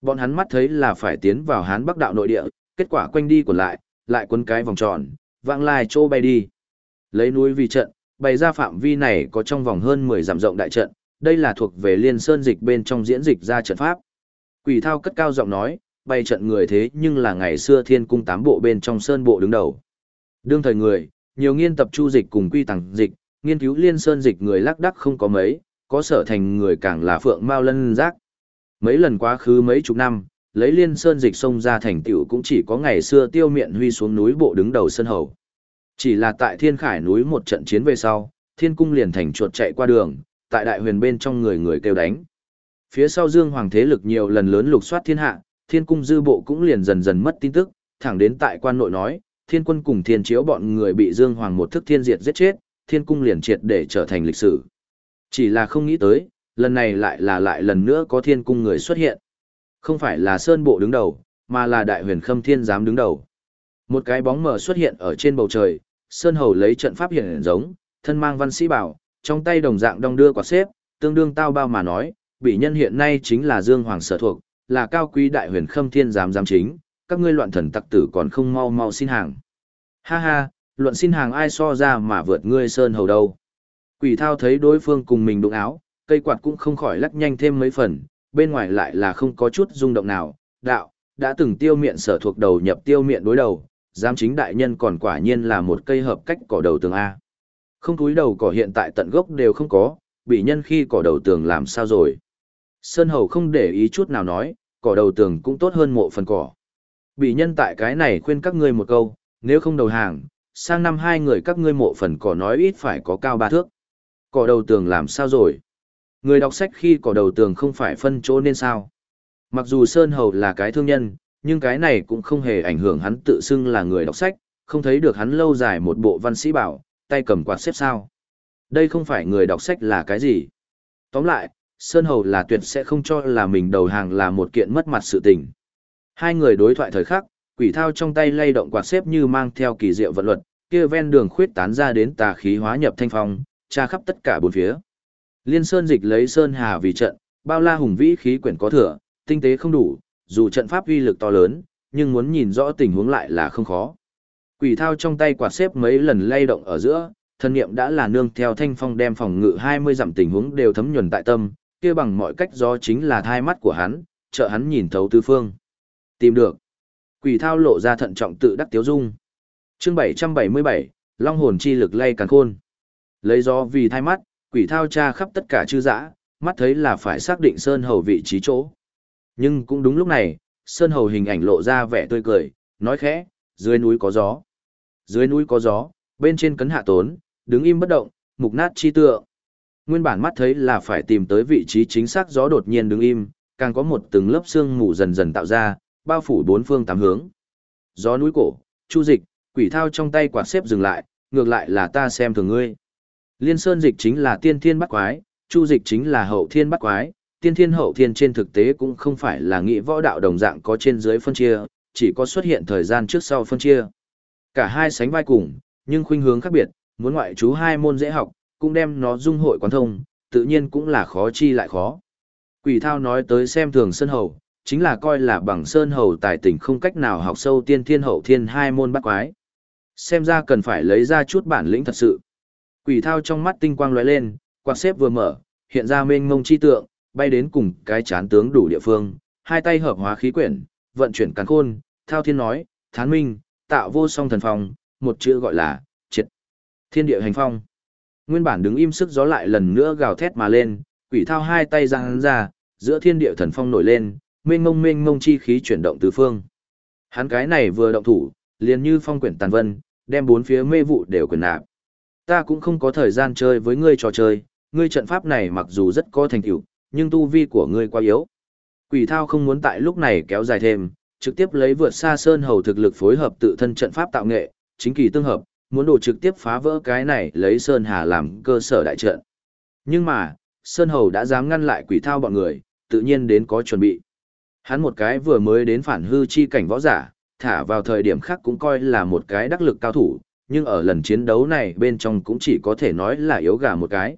Bọn hắn mắt thấy là phải tiến vào hán bắc đạo nội địa, kết quả quanh đi còn lại, lại quấn cái vòng tròn, vãng lai chỗ bay đi. Lấy núi vì trận, bày ra phạm vi này có trong vòng hơn 10 dặm rộng đại trận, đây là thuộc về liên sơn dịch bên trong diễn dịch ra trận pháp. Quỷ thao cất cao giọng nói, bày trận người thế nhưng là ngày xưa thiên cung tám bộ bên trong sơn bộ đứng đầu. Đương thời người, nhiều nghiên tập chu dịch cùng quy tàng dịch, nghiên cứu liên sơn dịch người lắc đắc không có mấy, có sở thành người càng là phượng mao lân giác. Mấy lần quá khứ mấy chục năm, lấy liên sơn dịch xông ra thành tựu cũng chỉ có ngày xưa tiêu miện huy xuống núi bộ đứng đầu sơn hầu. Chỉ là tại thiên khải núi một trận chiến về sau, thiên cung liền thành chuột chạy qua đường, tại đại huyền bên trong người người kêu đánh. Phía sau dương hoàng thế lực nhiều lần lớn lục soát thiên hạ, thiên cung dư bộ cũng liền dần dần mất tin tức, thẳng đến tại quan nội nói, thiên quân cùng thiên chiếu bọn người bị dương hoàng một thức thiên diệt giết chết, thiên cung liền triệt để trở thành lịch sử. Chỉ là không nghĩ tới, lần này lại là lại lần nữa có thiên cung người xuất hiện. Không phải là Sơn Bộ đứng đầu, mà là Đại huyền khâm thiên giám đứng đầu. Một cái bóng mờ xuất hiện ở trên bầu trời, Sơn Hầu lấy trận pháp hiện giống, thân mang văn sĩ bảo, trong tay đồng dạng đong đưa quả xếp, tương đương tao bao mà nói, bị nhân hiện nay chính là Dương Hoàng sở thuộc, là cao quý đại huyền khâm thiên giám giám chính, các ngươi loạn thần tặc tử còn không mau mau xin hàng. Ha ha, luận xin hàng ai so ra mà vượt ngươi Sơn Hầu đâu. Quỷ thao thấy đối phương cùng mình đụng áo, cây quạt cũng không khỏi lắc nhanh thêm mấy phần, bên ngoài lại là không có chút rung động nào, đạo, đã từng tiêu miệng sở thuộc đầu nhập tiêu miệng đối đầu, giám chính đại nhân còn quả nhiên là một cây hợp cách cỏ đầu tường A. Không túi đầu cỏ hiện tại tận gốc đều không có, bị nhân khi cỏ đầu tường làm sao rồi. Sơn Hầu không để ý chút nào nói, cỏ đầu tường cũng tốt hơn mộ phần cỏ. Bị nhân tại cái này khuyên các ngươi một câu, nếu không đầu hàng, sang năm hai người các ngươi mộ phần cỏ nói ít phải có cao ba thước. Cỏ đầu tường làm sao rồi? Người đọc sách khi cỏ đầu tường không phải phân chỗ nên sao. Mặc dù Sơn Hầu là cái thương nhân, nhưng cái này cũng không hề ảnh hưởng hắn tự xưng là người đọc sách, không thấy được hắn lâu dài một bộ văn sĩ bảo, tay cầm quạt xếp sao. Đây không phải người đọc sách là cái gì. Tóm lại, Sơn Hầu là tuyệt sẽ không cho là mình đầu hàng là một kiện mất mặt sự tình. Hai người đối thoại thời khắc, quỷ thao trong tay lay động quạt xếp như mang theo kỳ diệu vận luật, kia ven đường khuyết tán ra đến tà khí hóa nhập thanh phong, tra khắp tất cả bốn phía. Liên Sơn dịch lấy Sơn Hà vì trận, bao la hùng vĩ khí quyển có thừa, tinh tế không đủ, dù trận pháp uy lực to lớn, nhưng muốn nhìn rõ tình huống lại là không khó. Quỷ thao trong tay quạt xếp mấy lần lay động ở giữa, thân niệm đã là nương theo thanh phong đem phòng ngự 20 dặm tình huống đều thấm nhuần tại tâm, kia bằng mọi cách do chính là thai mắt của hắn, trợ hắn nhìn thấu tứ phương. Tìm được. Quỷ thao lộ ra thận trọng tự đắc tiếu dung. Chương 777, Long hồn chi lực lay càn khôn. Lấy do vì thai mắt, quỷ thao tra khắp tất cả chư dã, mắt thấy là phải xác định Sơn Hầu vị trí chỗ. Nhưng cũng đúng lúc này, Sơn Hầu hình ảnh lộ ra vẻ tươi cười, nói khẽ, dưới núi có gió. Dưới núi có gió, bên trên cấn hạ tốn, đứng im bất động, mục nát chi tượng. Nguyên bản mắt thấy là phải tìm tới vị trí chính xác gió đột nhiên đứng im, càng có một từng lớp sương mù dần dần tạo ra, bao phủ bốn phương tám hướng. Gió núi cổ, chu dịch, quỷ thao trong tay quạt xếp dừng lại, ngược lại là ta xem thường ngươi. Liên Sơn dịch chính là tiên thiên bắt quái, chu dịch chính là hậu thiên bắt quái, tiên thiên hậu thiên trên thực tế cũng không phải là nghị võ đạo đồng dạng có trên dưới phân chia, chỉ có xuất hiện thời gian trước sau phân chia. Cả hai sánh vai cùng, nhưng khuynh hướng khác biệt, muốn ngoại chú hai môn dễ học, cũng đem nó dung hội quán thông, tự nhiên cũng là khó chi lại khó. Quỷ thao nói tới xem thường Sơn Hầu, chính là coi là bằng Sơn Hầu tài tình không cách nào học sâu tiên thiên hậu thiên hai môn bắt quái. Xem ra cần phải lấy ra chút bản lĩnh thật sự. Quỷ thao trong mắt tinh quang lóe lên, quạt xếp vừa mở, hiện ra mênh mông chi tượng, bay đến cùng cái chán tướng đủ địa phương, hai tay hợp hóa khí quyển, vận chuyển càn khôn, thao thiên nói, thán minh, tạo vô song thần phong, một chữ gọi là, triệt. Thiên địa hành phong. Nguyên bản đứng im sức gió lại lần nữa gào thét mà lên, quỷ thao hai tay giang ra, giữa thiên địa thần phong nổi lên, mênh mông mênh mông chi khí chuyển động tứ phương. Hắn cái này vừa động thủ, liền như phong quyển tàn vân, đem bốn phía mê vụ đều quyền nạp. Ta cũng không có thời gian chơi với ngươi trò chơi, ngươi trận pháp này mặc dù rất có thành tựu, nhưng tu vi của ngươi quá yếu. Quỷ thao không muốn tại lúc này kéo dài thêm, trực tiếp lấy vượt xa sơn hầu thực lực phối hợp tự thân trận pháp tạo nghệ, chính kỳ tương hợp, muốn đồ trực tiếp phá vỡ cái này lấy sơn hà làm cơ sở đại trận. Nhưng mà, sơn hầu đã dám ngăn lại quỷ thao bọn người, tự nhiên đến có chuẩn bị. Hắn một cái vừa mới đến phản hư chi cảnh võ giả, thả vào thời điểm khác cũng coi là một cái đắc lực cao thủ, nhưng ở lần chiến đấu này bên trong cũng chỉ có thể nói là yếu gà một cái.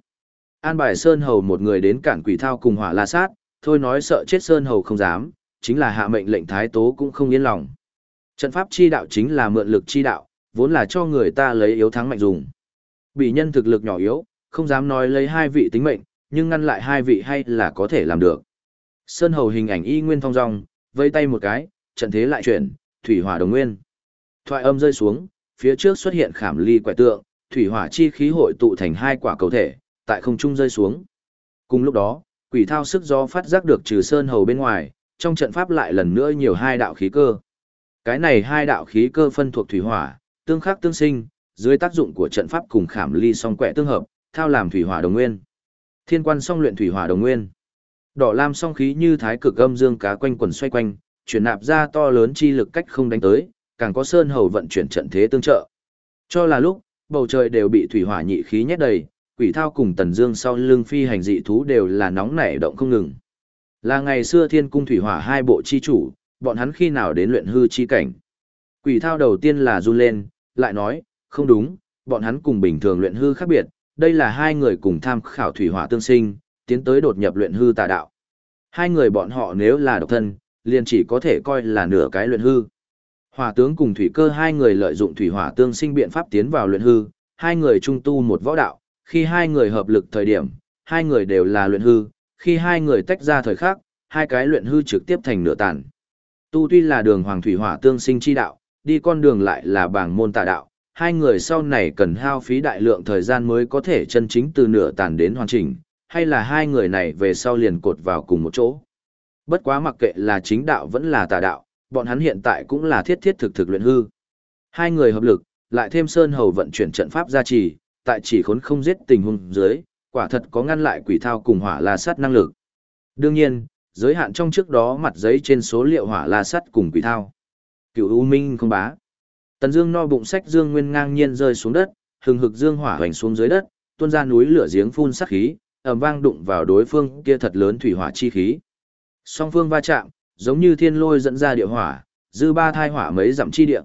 An bài Sơn Hầu một người đến cản quỷ thao cùng hỏa la sát, thôi nói sợ chết Sơn Hầu không dám, chính là hạ mệnh lệnh thái tố cũng không yên lòng. Trận pháp chi đạo chính là mượn lực chi đạo, vốn là cho người ta lấy yếu thắng mạnh dùng. Bị nhân thực lực nhỏ yếu, không dám nói lấy hai vị tính mệnh, nhưng ngăn lại hai vị hay là có thể làm được. Sơn Hầu hình ảnh y nguyên thong dong, vây tay một cái, trận thế lại chuyển, thủy hỏa đồng nguyên. Thoại âm rơi xuống, phía trước xuất hiện khảm ly quẻ tượng, thủy hỏa chi khí hội tụ thành hai quả cầu thể, tại không trung rơi xuống. Cùng lúc đó, quỷ thao sức gió phát giác được trừ sơn hầu bên ngoài, trong trận pháp lại lần nữa nhiều hai đạo khí cơ. Cái này hai đạo khí cơ phân thuộc thủy hỏa, tương khắc tương sinh, dưới tác dụng của trận pháp cùng khảm ly song quẻ tương hợp, thao làm thủy hỏa đồng nguyên. Thiên quan song luyện thủy hỏa đồng nguyên. Đỏ lam song khí như thái cực âm dương cá quanh quần xoay quanh, chuyển nạp ra to lớn chi lực cách không đánh tới, càng có sơn hầu vận chuyển trận thế tương trợ. Cho là lúc, bầu trời đều bị thủy hỏa nhị khí nhét đầy, quỷ thao cùng tần dương sau lưng phi hành dị thú đều là nóng nảy động không ngừng. Là ngày xưa thiên cung thủy hỏa hai bộ chi chủ, bọn hắn khi nào đến luyện hư chi cảnh. Quỷ thao đầu tiên là run lên, lại nói, không đúng, bọn hắn cùng bình thường luyện hư khác biệt, đây là hai người cùng tham khảo thủy hỏa tương sinh, tiến tới đột nhập luyện hư tà đạo. Hai người bọn họ nếu là độc thân, liền chỉ có thể coi là nửa cái luyện hư. Hỏa tướng cùng thủy cơ hai người lợi dụng thủy hỏa tương sinh biện pháp tiến vào luyện hư, hai người trung tu một võ đạo, khi hai người hợp lực thời điểm, hai người đều là luyện hư, khi hai người tách ra thời khắc, hai cái luyện hư trực tiếp thành nửa tàn. Tu tuy là đường hoàng thủy hỏa tương sinh chi đạo, đi con đường lại là bảng môn tà đạo, hai người sau này cần hao phí đại lượng thời gian mới có thể chân chính từ nửa tàn đến hoàn chỉnh, hay là hai người này về sau liền cột vào cùng một chỗ. Bất quá mặc kệ là chính đạo vẫn là tà đạo, bọn hắn hiện tại cũng là thiết thiết thực thực luyện hư. Hai người hợp lực, lại thêm Sơn Hầu vận chuyển trận pháp gia trì, tại chỉ khốn không giết tình huống dưới, quả thật có ngăn lại quỷ thao cùng hỏa la sát năng lực. Đương nhiên, giới hạn trong trước đó mặt giấy trên số liệu hỏa la sát cùng quỷ thao. Cựu U Minh không bá. Tần Dương no bụng sách dương nguyên ngang nhiên rơi xuống đất, hừng hực dương hỏa hoành xuống dưới đất, tuôn ra núi lửa giếng phun sát khí, ầm vang đụng vào đối phương kia thật lớn thủy hỏa chi khí. Song phương va chạm, giống như thiên lôi dẫn ra địa hỏa, dư ba thai hỏa mấy dặm chi địa.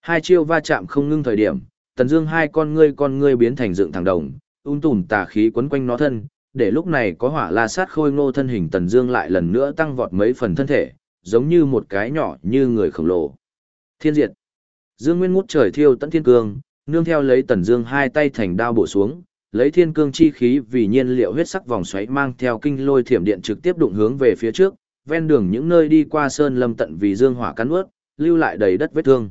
Hai chiêu va chạm không ngưng thời điểm, Tần Dương hai con ngươi con ngươi biến thành dựng thẳng đồng, ung tùm tà khí quấn quanh nó thân, để lúc này có hỏa la sát khôi ngô thân hình Tần Dương lại lần nữa tăng vọt mấy phần thân thể, giống như một cái nhỏ như người khổng lồ. Thiên diệt. Dương Nguyên ngút trời thiêu tận thiên cương, nương theo lấy Tần Dương hai tay thành đao bổ xuống, lấy thiên cương chi khí vì nhiên liệu huyết sắc vòng xoáy mang theo kinh lôi thiểm điện trực tiếp đụng hướng về phía trước, ven đường những nơi đi qua sơn lâm tận vì dương hỏa cắn nuốt, lưu lại đầy đất vết thương.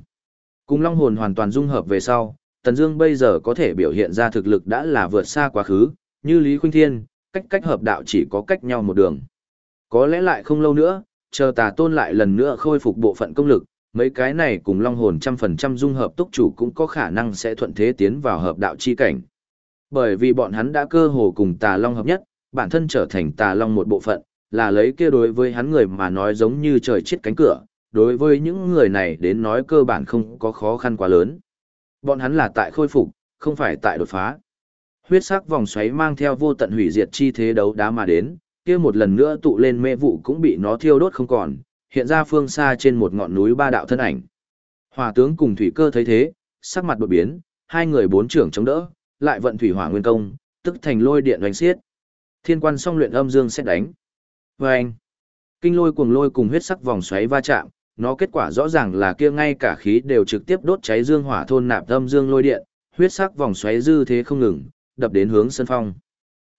Cùng long hồn hoàn toàn dung hợp về sau, Tần Dương bây giờ có thể biểu hiện ra thực lực đã là vượt xa quá khứ, như Lý Khuynh Thiên, cách cách hợp đạo chỉ có cách nhau một đường. Có lẽ lại không lâu nữa, chờ Tà Tôn lại lần nữa khôi phục bộ phận công lực, mấy cái này cùng long hồn trăm phần trăm dung hợp túc chủ cũng có khả năng sẽ thuận thế tiến vào hợp đạo chi cảnh. Bởi vì bọn hắn đã cơ hồ cùng Tà Long hợp nhất, bản thân trở thành Tà Long một bộ phận, là lấy kia đối với hắn người mà nói giống như trời chết cánh cửa, đối với những người này đến nói cơ bản không có khó khăn quá lớn. Bọn hắn là tại khôi phục, không phải tại đột phá. Huyết sắc vòng xoáy mang theo vô tận hủy diệt chi thế đấu đá mà đến, kia một lần nữa tụ lên mê vụ cũng bị nó thiêu đốt không còn, hiện ra phương xa trên một ngọn núi ba đạo thân ảnh. Hỏa tướng cùng thủy cơ thấy thế, sắc mặt đột biến, hai người bốn trưởng chống đỡ, lại vận thủy hỏa nguyên công, tức thành lôi điện đánh xiết. Thiên quan song luyện âm dương sẽ đánh. Và kinh lôi cuồng lôi cùng huyết sắc vòng xoáy va chạm, nó kết quả rõ ràng là kia ngay cả khí đều trực tiếp đốt cháy dương hỏa thôn nạp âm dương lôi điện, huyết sắc vòng xoáy dư thế không ngừng, đập đến hướng sân phong.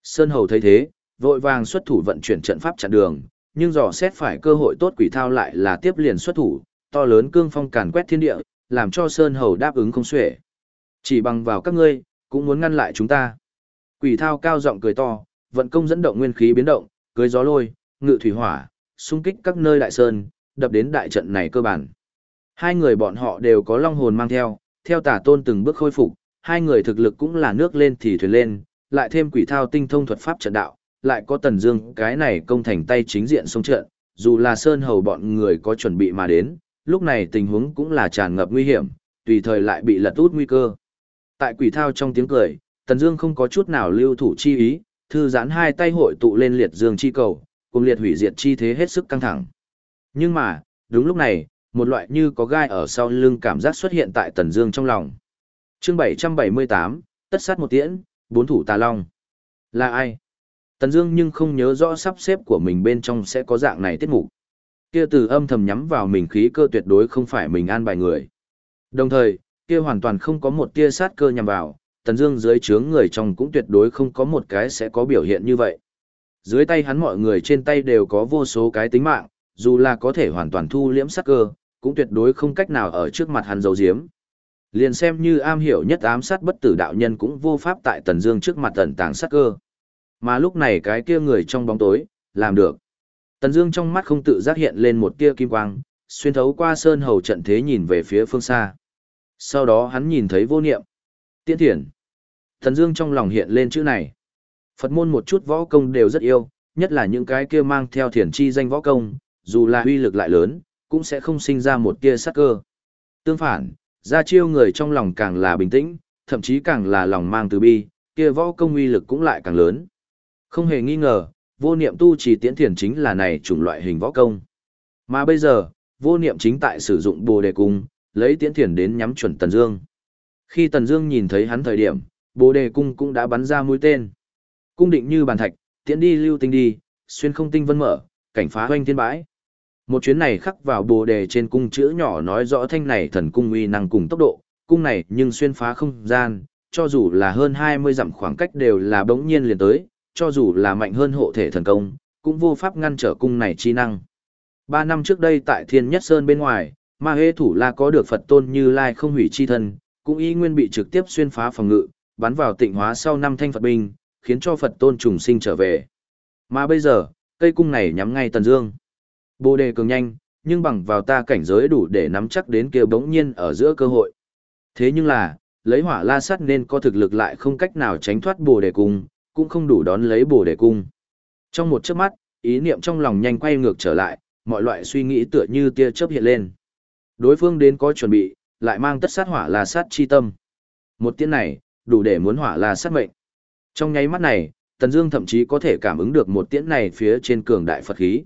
Sơn hầu thấy thế, vội vàng xuất thủ vận chuyển trận pháp chặn đường, nhưng dò xét phải cơ hội tốt quỷ thao lại là tiếp liền xuất thủ, to lớn cương phong càn quét thiên địa, làm cho Sơn hầu đáp ứng không xuể. Chỉ bằng vào các ngươi, cũng muốn ngăn lại chúng ta. Quỷ thao cao giọng cười to, vận công dẫn động nguyên khí biến động, cưới gió lôi, ngự thủy hỏa, xung kích các nơi đại sơn, đập đến đại trận này cơ bản. Hai người bọn họ đều có long hồn mang theo, theo tả tôn từng bước khôi phục, hai người thực lực cũng là nước lên thì thuyền lên, lại thêm quỷ thao tinh thông thuật pháp trận đạo, lại có tần dương cái này công thành tay chính diện sông trận, dù là sơn hầu bọn người có chuẩn bị mà đến, lúc này tình huống cũng là tràn ngập nguy hiểm, tùy thời lại bị lật út nguy cơ. Tại quỷ thao trong tiếng cười, tần dương không có chút nào lưu thủ chi ý, thư giãn hai tay hội tụ lên liệt dương chi cầu, cùng liệt hủy diệt chi thế hết sức căng thẳng. Nhưng mà, đúng lúc này, một loại như có gai ở sau lưng cảm giác xuất hiện tại tần dương trong lòng. chương 778, tất sát một tiễn, bốn thủ tà long. Là ai? Tần Dương nhưng không nhớ rõ sắp xếp của mình bên trong sẽ có dạng này tiết mục. Kia từ âm thầm nhắm vào mình khí cơ tuyệt đối không phải mình an bài người. Đồng thời, kia hoàn toàn không có một tia sát cơ nhằm vào, Tần Dương dưới trướng người trong cũng tuyệt đối không có một cái sẽ có biểu hiện như vậy. Dưới tay hắn mọi người trên tay đều có vô số cái tính mạng, dù là có thể hoàn toàn thu liễm sát cơ, cũng tuyệt đối không cách nào ở trước mặt hắn giấu giếm. Liền xem như am hiểu nhất ám sát bất tử đạo nhân cũng vô pháp tại Tần Dương trước mặt ẩn tàng sát cơ. Mà lúc này cái kia người trong bóng tối, làm được. Tần Dương trong mắt không tự giác hiện lên một tia kim quang, xuyên thấu qua sơn hầu trận thế nhìn về phía phương xa. Sau đó hắn nhìn thấy vô niệm. Tiễn thiền. Tần Dương trong lòng hiện lên chữ này. Phật môn một chút võ công đều rất yêu, nhất là những cái kia mang theo thiền chi danh võ công, dù là uy lực lại lớn, cũng sẽ không sinh ra một tia sát cơ. Tương phản, ra chiêu người trong lòng càng là bình tĩnh, thậm chí càng là lòng mang từ bi, kia võ công uy lực cũng lại càng lớn. Không hề nghi ngờ, vô niệm tu trì tiễn thiền chính là này chủng loại hình võ công. Mà bây giờ, vô niệm chính tại sử dụng bồ đề cung, lấy tiễn thiền đến nhắm chuẩn Tần Dương. Khi Tần Dương nhìn thấy hắn thời điểm, bồ đề cung cũng đã bắn ra mũi tên. Cung định như bàn thạch, tiễn đi lưu tinh đi, xuyên không tinh vân mở, cảnh phá hoanh thiên bãi. Một chuyến này khắc vào bồ đề trên cung chữ nhỏ nói rõ thanh này thần cung uy năng cùng tốc độ, cung này nhưng xuyên phá không gian, cho dù là hơn 20 dặm khoảng cách đều là bỗng nhiên liền tới, cho dù là mạnh hơn hộ thể thần công, cũng vô pháp ngăn trở cung này chi năng. Ba năm trước đây tại Thiên Nhất Sơn bên ngoài, Ma Hê Thủ La có được Phật tôn như Lai không hủy chi thân, cũng y nguyên bị trực tiếp xuyên phá phòng ngự, bắn vào tịnh hóa sau năm thanh Phật binh, khiến cho Phật tôn trùng sinh trở về. Mà bây giờ, cây cung này nhắm ngay Tần Dương. Bồ đề cường nhanh, nhưng bằng vào ta cảnh giới đủ để nắm chắc đến kia bỗng nhiên ở giữa cơ hội. Thế nhưng là, lấy hỏa la sắt nên có thực lực lại không cách nào tránh thoát bồ đề cung, cũng không đủ đón lấy bồ đề cung. Trong một chớp mắt, ý niệm trong lòng nhanh quay ngược trở lại, mọi loại suy nghĩ tựa như tia chớp hiện lên. Đối phương đến có chuẩn bị, lại mang tất sát hỏa là sát chi tâm. Một tiếng này, đủ để muốn hỏa là sát mệnh. Trong nháy mắt này, Tần Dương thậm chí có thể cảm ứng được một tiễn này phía trên cường đại Phật khí.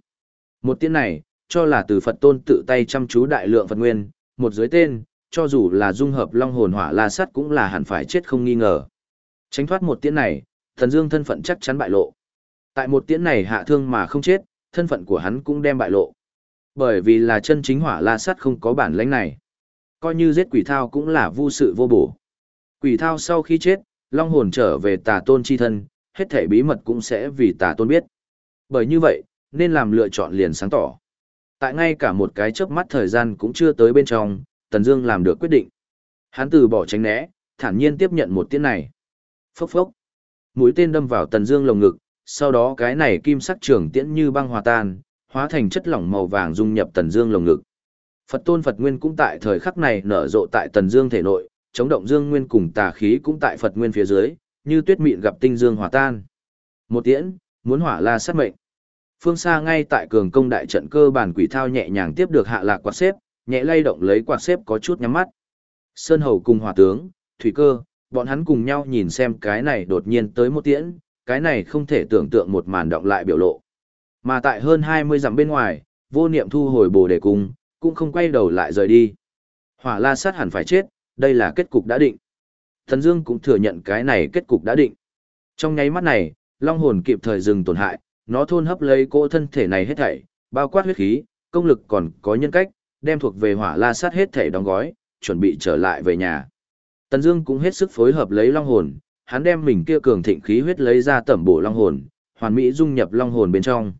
Một tiễn này, cho là từ Phật tôn tự tay chăm chú đại lượng Phật nguyên, một dưới tên, cho dù là dung hợp long hồn hỏa la sắt cũng là hẳn phải chết không nghi ngờ. Tránh thoát một tiễn này, Thần Dương thân phận chắc chắn bại lộ. Tại một tiễn này hạ thương mà không chết, thân phận của hắn cũng đem bại lộ. Bởi vì là chân chính hỏa la sắt không có bản lĩnh này. Coi như giết quỷ thao cũng là vô sự vô bổ. Quỷ thao sau khi chết, long hồn trở về tà tôn chi thân, hết thảy bí mật cũng sẽ vì tà tôn biết. Bởi như vậy, nên làm lựa chọn liền sáng tỏ. Tại ngay cả một cái chớp mắt thời gian cũng chưa tới bên trong, Tần Dương làm được quyết định. Hắn từ bỏ tránh né, thản nhiên tiếp nhận một tiễn này. Phốc phốc. Mũi tên đâm vào Tần Dương lồng ngực, sau đó cái này kim sắc trường tiễn như băng hòa tan, hóa thành chất lỏng màu vàng dung nhập Tần Dương lồng ngực. Phật tôn Phật Nguyên cũng tại thời khắc này nở rộ tại Tần Dương thể nội, chống động dương nguyên cùng tà khí cũng tại Phật Nguyên phía dưới, như tuyết mịn gặp tinh dương hòa tan. Một tiễn, muốn hỏa la sát mệnh. Phương xa ngay tại cường công đại trận cơ bản quỷ thao nhẹ nhàng tiếp được hạ lạc quạt xếp, nhẹ lay động lấy quạt xếp có chút nhắm mắt. Sơn Hầu cùng hỏa tướng, thủy cơ, bọn hắn cùng nhau nhìn xem cái này đột nhiên tới một tiễn, cái này không thể tưởng tượng một màn động lại biểu lộ. Mà tại hơn 20 dặm bên ngoài, vô niệm thu hồi bồ đề cung, cũng không quay đầu lại rời đi. Hỏa la sát hẳn phải chết, đây là kết cục đã định. Thần Dương cũng thừa nhận cái này kết cục đã định. Trong nháy mắt này, long hồn kịp thời dừng tổn hại, nó thôn hấp lấy cỗ thân thể này hết thảy, bao quát huyết khí, công lực còn có nhân cách, đem thuộc về hỏa la sát hết thảy đóng gói, chuẩn bị trở lại về nhà. Tần Dương cũng hết sức phối hợp lấy long hồn, hắn đem mình kia cường thịnh khí huyết lấy ra tẩm bổ long hồn, hoàn mỹ dung nhập long hồn bên trong.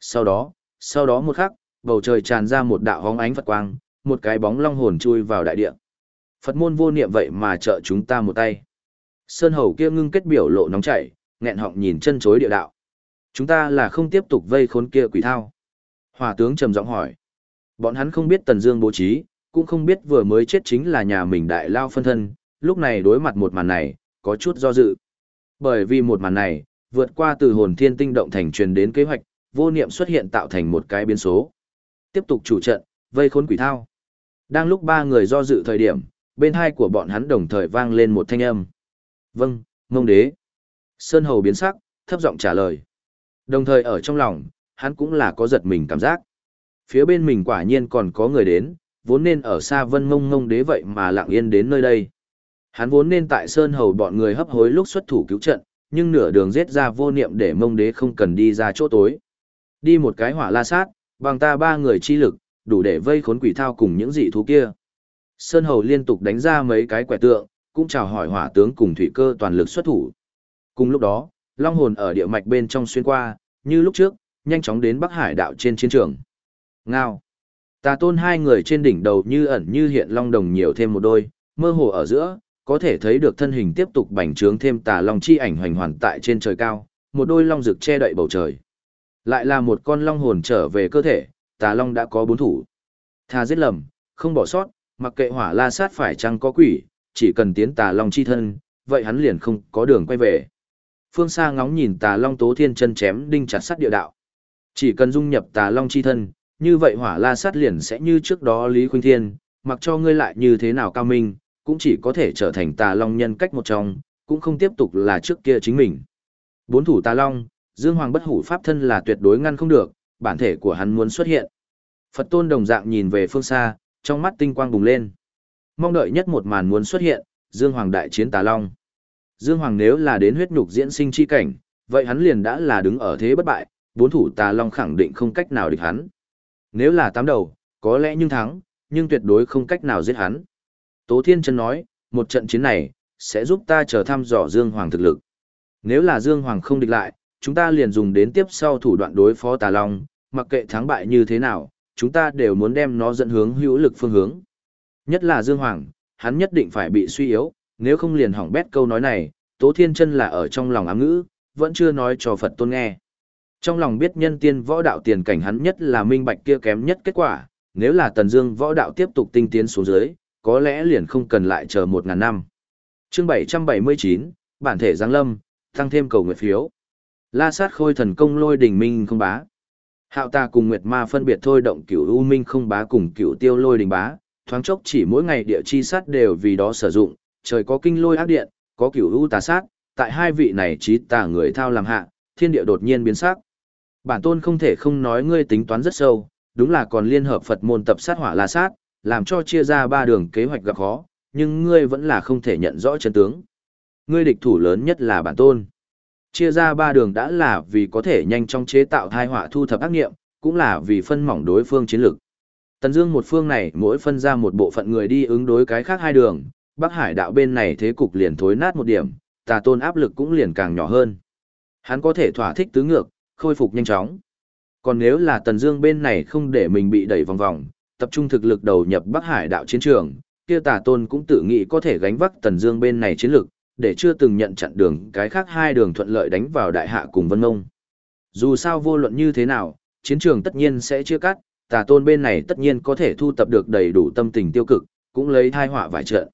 Sau đó, sau đó một khắc, bầu trời tràn ra một đạo hóng ánh Phật quang, một cái bóng long hồn chui vào đại địa. Phật môn vô niệm vậy mà trợ chúng ta một tay. Sơn hầu kia ngưng kết biểu lộ nóng chảy, nghẹn họng nhìn chân chối địa đạo. Chúng ta là không tiếp tục vây khốn kia quỷ thao. Hỏa tướng trầm giọng hỏi. Bọn hắn không biết Tần Dương bố trí, cũng không biết vừa mới chết chính là nhà mình đại lao phân thân, lúc này đối mặt một màn này, có chút do dự. Bởi vì một màn này, vượt qua từ hồn thiên tinh động thành truyền đến kế hoạch, vô niệm xuất hiện tạo thành một cái biến số. Tiếp tục chủ trận, vây khốn quỷ thao. Đang lúc ba người do dự thời điểm, bên hai của bọn hắn đồng thời vang lên một thanh âm. Vâng, ngông đế. Sơn hầu biến sắc, thấp giọng trả lời. Đồng thời ở trong lòng, hắn cũng là có giật mình cảm giác. Phía bên mình quả nhiên còn có người đến, vốn nên ở xa vân mông mông đế vậy mà lặng yên đến nơi đây. Hắn vốn nên tại Sơn Hầu bọn người hấp hối lúc xuất thủ cứu trận, nhưng nửa đường giết ra vô niệm để mông đế không cần đi ra chỗ tối. Đi một cái hỏa la sát, bằng ta ba người chi lực, đủ để vây khốn quỷ thao cùng những dị thú kia. Sơn Hầu liên tục đánh ra mấy cái quẻ tượng, cũng chào hỏi hỏa tướng cùng thủy cơ toàn lực xuất thủ. Cùng lúc đó, long hồn ở địa mạch bên trong xuyên qua, như lúc trước, nhanh chóng đến Bắc Hải đạo trên chiến trường. Ngao. Tà tôn hai người trên đỉnh đầu như ẩn như hiện long đồng nhiều thêm một đôi, mơ hồ ở giữa, có thể thấy được thân hình tiếp tục bành trướng thêm tà long chi ảnh hoành hoàn tại trên trời cao, một đôi long rực che đậy bầu trời. Lại là một con long hồn trở về cơ thể, tà long đã có bốn thủ. Tha giết lầm, không bỏ sót, mặc kệ hỏa la sát phải chăng có quỷ, chỉ cần tiến tà long chi thân, vậy hắn liền không có đường quay về. Phương xa ngóng nhìn tà long tố thiên chân chém đinh chặt sắt địa đạo. Chỉ cần dung nhập tà long chi thân, như vậy hỏa la sát liền sẽ như trước đó Lý Khuynh Thiên, mặc cho ngươi lại như thế nào cao minh, cũng chỉ có thể trở thành tà long nhân cách một trong, cũng không tiếp tục là trước kia chính mình. Bốn thủ tà long, Dương Hoàng bất hủ pháp thân là tuyệt đối ngăn không được, bản thể của hắn muốn xuất hiện. Phật tôn đồng dạng nhìn về phương xa, trong mắt tinh quang bùng lên. Mong đợi nhất một màn muốn xuất hiện, Dương Hoàng đại chiến tà long. Dương Hoàng nếu là đến huyết nhục diễn sinh chi cảnh, vậy hắn liền đã là đứng ở thế bất bại, bốn thủ tà long khẳng định không cách nào địch hắn. Nếu là tám đầu, có lẽ nhưng thắng, nhưng tuyệt đối không cách nào giết hắn. Tố Thiên Trân nói, một trận chiến này, sẽ giúp ta chờ thăm dò Dương Hoàng thực lực. Nếu là Dương Hoàng không địch lại, chúng ta liền dùng đến tiếp sau thủ đoạn đối phó Tà Long, mặc kệ thắng bại như thế nào, chúng ta đều muốn đem nó dẫn hướng hữu lực phương hướng. Nhất là Dương Hoàng, hắn nhất định phải bị suy yếu, nếu không liền hỏng bét câu nói này, Tố Thiên Chân là ở trong lòng ám ngữ, vẫn chưa nói cho Phật tôn nghe. Trong lòng biết nhân tiên võ đạo tiền cảnh hắn nhất là minh bạch kia kém nhất kết quả, nếu là Tần Dương võ đạo tiếp tục tinh tiến xuống dưới, có lẽ liền không cần lại chờ một ngàn năm. Chương 779, bản thể giang Lâm, tăng thêm cầu nguyện phiếu. La sát khôi thần công lôi đỉnh minh không bá. Hạo ta cùng Nguyệt Ma phân biệt thôi động cửu U Minh không bá cùng cửu Tiêu Lôi đỉnh bá, thoáng chốc chỉ mỗi ngày địa chi sát đều vì đó sử dụng, trời có kinh lôi ác điện, có cửu U tà sát, tại hai vị này trí tà người thao làm hạ, thiên địa đột nhiên biến sắc. Bản tôn không thể không nói ngươi tính toán rất sâu, đúng là còn liên hợp Phật môn tập sát hỏa la sát, làm cho chia ra ba đường kế hoạch gặp khó, nhưng ngươi vẫn là không thể nhận rõ chân tướng. Ngươi địch thủ lớn nhất là bản tôn. Chia ra ba đường đã là vì có thể nhanh chóng chế tạo thai họa thu thập ác nghiệm, cũng là vì phân mỏng đối phương chiến lược. Tần Dương một phương này mỗi phân ra một bộ phận người đi ứng đối cái khác hai đường, Bắc Hải đạo bên này thế cục liền thối nát một điểm, tà tôn áp lực cũng liền càng nhỏ hơn. Hắn có thể thỏa thích tứ ngược, khôi phục nhanh chóng. Còn nếu là Tần Dương bên này không để mình bị đẩy vòng vòng, tập trung thực lực đầu nhập Bắc Hải đạo chiến trường, kia Tà Tôn cũng tự nghĩ có thể gánh vác Tần Dương bên này chiến lực, để chưa từng nhận chặn đường cái khác hai đường thuận lợi đánh vào đại hạ cùng Vân Ngông. Dù sao vô luận như thế nào, chiến trường tất nhiên sẽ chia cắt, Tà Tôn bên này tất nhiên có thể thu tập được đầy đủ tâm tình tiêu cực, cũng lấy thai họa vài trận.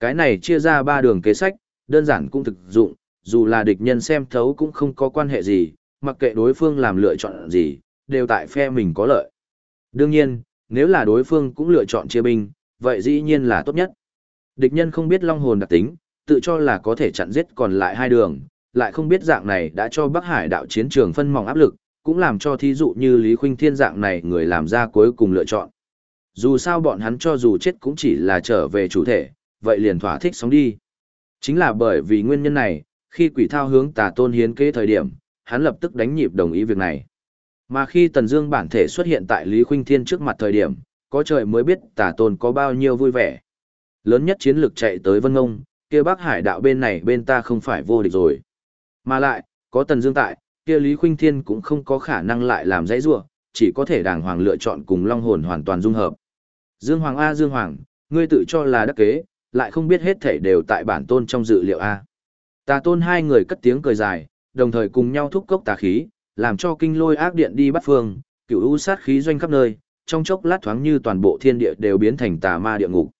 Cái này chia ra ba đường kế sách, đơn giản cũng thực dụng, dù là địch nhân xem thấu cũng không có quan hệ gì, mặc kệ đối phương làm lựa chọn gì, đều tại phe mình có lợi. Đương nhiên, nếu là đối phương cũng lựa chọn chia binh, vậy dĩ nhiên là tốt nhất. Địch nhân không biết long hồn đặc tính, tự cho là có thể chặn giết còn lại hai đường, lại không biết dạng này đã cho Bắc Hải đạo chiến trường phân mỏng áp lực, cũng làm cho thí dụ như Lý Khuynh Thiên dạng này người làm ra cuối cùng lựa chọn. Dù sao bọn hắn cho dù chết cũng chỉ là trở về chủ thể, vậy liền thỏa thích sống đi. Chính là bởi vì nguyên nhân này, khi quỷ thao hướng tà tôn hiến kế thời điểm, hắn lập tức đánh nhịp đồng ý việc này. Mà khi Tần Dương bản thể xuất hiện tại Lý Khuynh Thiên trước mặt thời điểm, có trời mới biết Tà Tôn có bao nhiêu vui vẻ. Lớn nhất chiến lược chạy tới Vân Ngông, kia Bắc Hải đạo bên này bên ta không phải vô địch rồi. Mà lại, có Tần Dương tại, kia Lý Khuynh Thiên cũng không có khả năng lại làm dãy rủa, chỉ có thể đàng hoàng lựa chọn cùng Long Hồn hoàn toàn dung hợp. Dương Hoàng a Dương Hoàng, ngươi tự cho là đắc kế, lại không biết hết thảy đều tại bản tôn trong dự liệu a. Tà Tôn hai người cất tiếng cười dài, đồng thời cùng nhau thúc cốc tà khí, làm cho kinh lôi ác điện đi bắt phương, cựu u sát khí doanh khắp nơi, trong chốc lát thoáng như toàn bộ thiên địa đều biến thành tà ma địa ngục.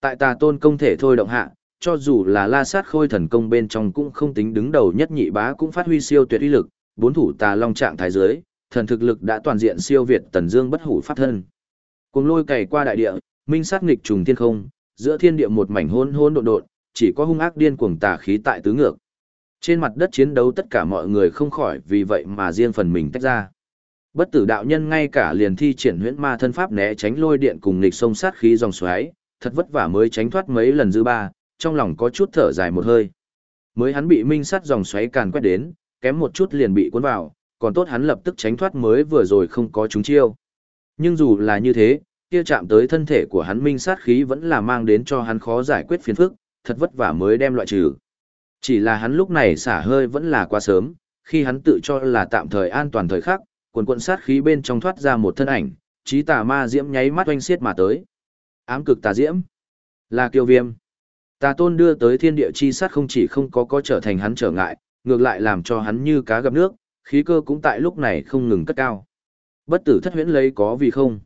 Tại tà tôn công thể thôi động hạ, cho dù là la sát khôi thần công bên trong cũng không tính đứng đầu nhất nhị bá cũng phát huy siêu tuyệt uy lực, bốn thủ tà long trạng thái dưới, thần thực lực đã toàn diện siêu việt tần dương bất hủ pháp thân. Cùng lôi cày qua đại địa, minh sát nghịch trùng thiên không, giữa thiên địa một mảnh hôn hôn độn độn, chỉ có hung ác điên cuồng tà khí tại tứ ngược. Trên mặt đất chiến đấu tất cả mọi người không khỏi vì vậy mà riêng phần mình tách ra. Bất tử đạo nhân ngay cả liền thi triển huyễn ma thân pháp né tránh lôi điện cùng nghịch sông sát khí dòng xoáy, thật vất vả mới tránh thoát mấy lần dư ba, trong lòng có chút thở dài một hơi. Mới hắn bị minh sát dòng xoáy càn quét đến, kém một chút liền bị cuốn vào, còn tốt hắn lập tức tránh thoát mới vừa rồi không có chúng chiêu. Nhưng dù là như thế, kia chạm tới thân thể của hắn minh sát khí vẫn là mang đến cho hắn khó giải quyết phiền phức, thật vất vả mới đem loại trừ. Chỉ là hắn lúc này xả hơi vẫn là quá sớm, khi hắn tự cho là tạm thời an toàn thời khắc, quần quận sát khí bên trong thoát ra một thân ảnh, trí tà ma diễm nháy mắt oanh xiết mà tới. Ám cực tà diễm, là kiêu viêm. Tà tôn đưa tới thiên địa chi sát không chỉ không có có trở thành hắn trở ngại, ngược lại làm cho hắn như cá gặp nước, khí cơ cũng tại lúc này không ngừng cất cao. Bất tử thất huyễn lấy có vì không.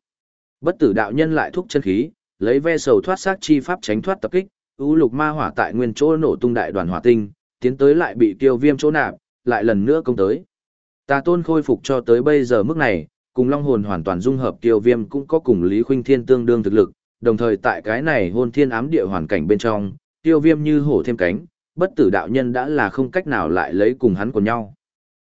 Bất tử đạo nhân lại thúc chân khí, lấy ve sầu thoát xác chi pháp tránh thoát tập kích, U lục ma hỏa tại nguyên chỗ nổ tung đại đoàn hỏa tinh, tiến tới lại bị tiêu viêm chỗ nạp, lại lần nữa công tới. Tà tôn khôi phục cho tới bây giờ mức này, cùng long hồn hoàn toàn dung hợp tiêu viêm cũng có cùng Lý Khuynh Thiên tương đương thực lực, đồng thời tại cái này hôn thiên ám địa hoàn cảnh bên trong, tiêu viêm như hổ thêm cánh, bất tử đạo nhân đã là không cách nào lại lấy cùng hắn của nhau.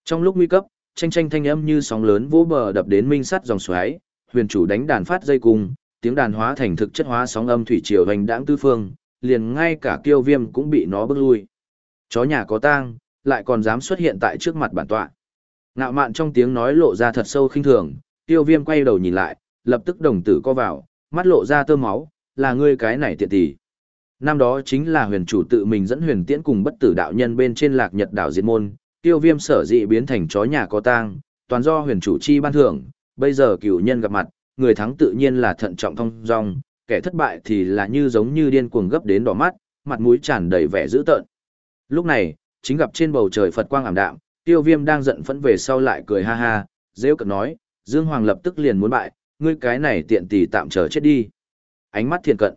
Trong lúc nguy cấp, tranh tranh thanh âm như sóng lớn vỗ bờ đập đến minh sắt dòng xoáy, huyền chủ đánh đàn phát dây cung, tiếng đàn hóa thành thực chất hóa sóng âm thủy triều hành đãng tứ phương, liền ngay cả kiêu viêm cũng bị nó bước lui. Chó nhà có tang, lại còn dám xuất hiện tại trước mặt bản tọa. Ngạo mạn trong tiếng nói lộ ra thật sâu khinh thường, tiêu viêm quay đầu nhìn lại, lập tức đồng tử co vào, mắt lộ ra tơ máu, là ngươi cái này tiện tỷ. Năm đó chính là huyền chủ tự mình dẫn huyền tiễn cùng bất tử đạo nhân bên trên lạc nhật đảo diệt môn, tiêu viêm sở dị biến thành chó nhà có tang, toàn do huyền chủ chi ban thưởng, bây giờ cửu nhân gặp mặt, người thắng tự nhiên là thận trọng thông dong, kẻ thất bại thì là như giống như điên cuồng gấp đến đỏ mắt, mặt mũi tràn đầy vẻ dữ tợn. Lúc này, chính gặp trên bầu trời Phật quang ảm đạm, tiêu viêm đang giận phẫn về sau lại cười ha ha, rêu cợt nói, Dương Hoàng lập tức liền muốn bại, ngươi cái này tiện tỷ tạm chờ chết đi. Ánh mắt thiện cận.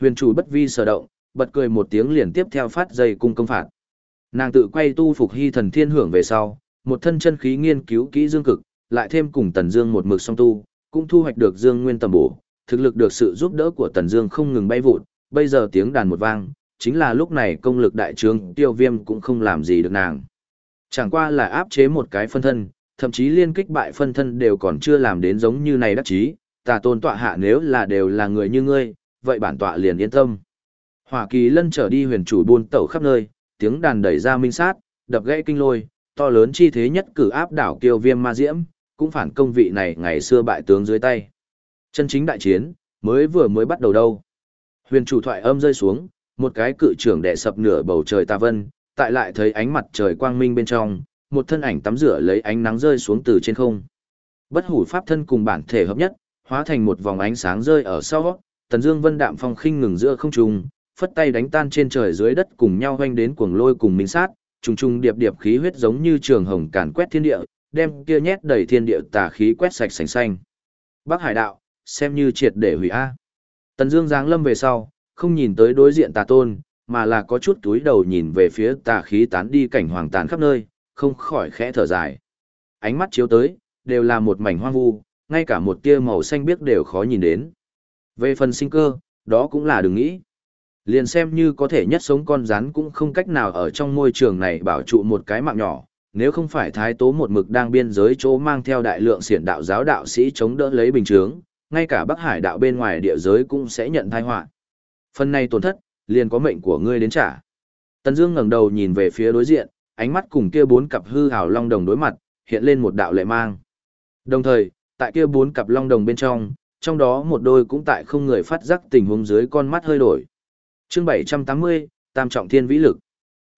Huyền chủ bất vi sở động, bật cười một tiếng liền tiếp theo phát dây cung công phạt. Nàng tự quay tu phục hy thần thiên hưởng về sau, một thân chân khí nghiên cứu kỹ dương cực, lại thêm cùng Tần Dương một mực song tu, cũng thu hoạch được dương nguyên tầm bổ, thực lực được sự giúp đỡ của Tần Dương không ngừng bay vụt, bây giờ tiếng đàn một vang, chính là lúc này công lực đại trướng, Tiêu Viêm cũng không làm gì được nàng. Chẳng qua là áp chế một cái phân thân, thậm chí liên kích bại phân thân đều còn chưa làm đến giống như này đắc chí, ta tôn tọa hạ nếu là đều là người như ngươi, vậy bản tọa liền yên tâm. Hỏa Kỳ Lân trở đi huyền chủ buôn tẩu khắp nơi, tiếng đàn đẩy ra minh sát, đập gãy kinh lôi, to lớn chi thế nhất cử áp đảo kiêu viêm ma diễm, cũng phản công vị này ngày xưa bại tướng dưới tay. Chân chính đại chiến, mới vừa mới bắt đầu đâu. Huyền chủ thoại âm rơi xuống, một cái cự trưởng đè sập nửa bầu trời tà vân, tại lại thấy ánh mặt trời quang minh bên trong, một thân ảnh tắm rửa lấy ánh nắng rơi xuống từ trên không. Bất hủ pháp thân cùng bản thể hợp nhất, hóa thành một vòng ánh sáng rơi ở sau, Tần Dương Vân đạm phong khinh ngừng giữa không trung, phất tay đánh tan trên trời dưới đất cùng nhau hoành đến cuồng lôi cùng minh sát, trùng trùng điệp điệp khí huyết giống như trường hồng càn quét thiên địa, đem kia nhét đầy thiên địa tà khí quét sạch sành xanh. Bắc Hải đạo, xem như triệt để hủy a. Tần Dương giáng lâm về sau, không nhìn tới đối diện tà tôn, mà là có chút túi đầu nhìn về phía tà khí tán đi cảnh hoàng tàn khắp nơi, không khỏi khẽ thở dài. Ánh mắt chiếu tới, đều là một mảnh hoang vu, ngay cả một tia màu xanh biếc đều khó nhìn đến. Về phần sinh cơ, đó cũng là đừng nghĩ. Liền xem như có thể nhất sống con rắn cũng không cách nào ở trong môi trường này bảo trụ một cái mạng nhỏ, nếu không phải thái tố một mực đang biên giới chỗ mang theo đại lượng xiển đạo giáo đạo sĩ chống đỡ lấy bình chướng, ngay cả Bắc Hải đạo bên ngoài địa giới cũng sẽ nhận tai họa. Phần này tổn thất, liền có mệnh của ngươi đến trả. Tần Dương ngẩng đầu nhìn về phía đối diện, ánh mắt cùng kia bốn cặp hư ảo long đồng đối mặt, hiện lên một đạo lệ mang. Đồng thời, tại kia bốn cặp long đồng bên trong, trong đó một đôi cũng tại không người phát giác tình huống dưới con mắt hơi đổi. Chương 780, Tam trọng thiên vĩ lực.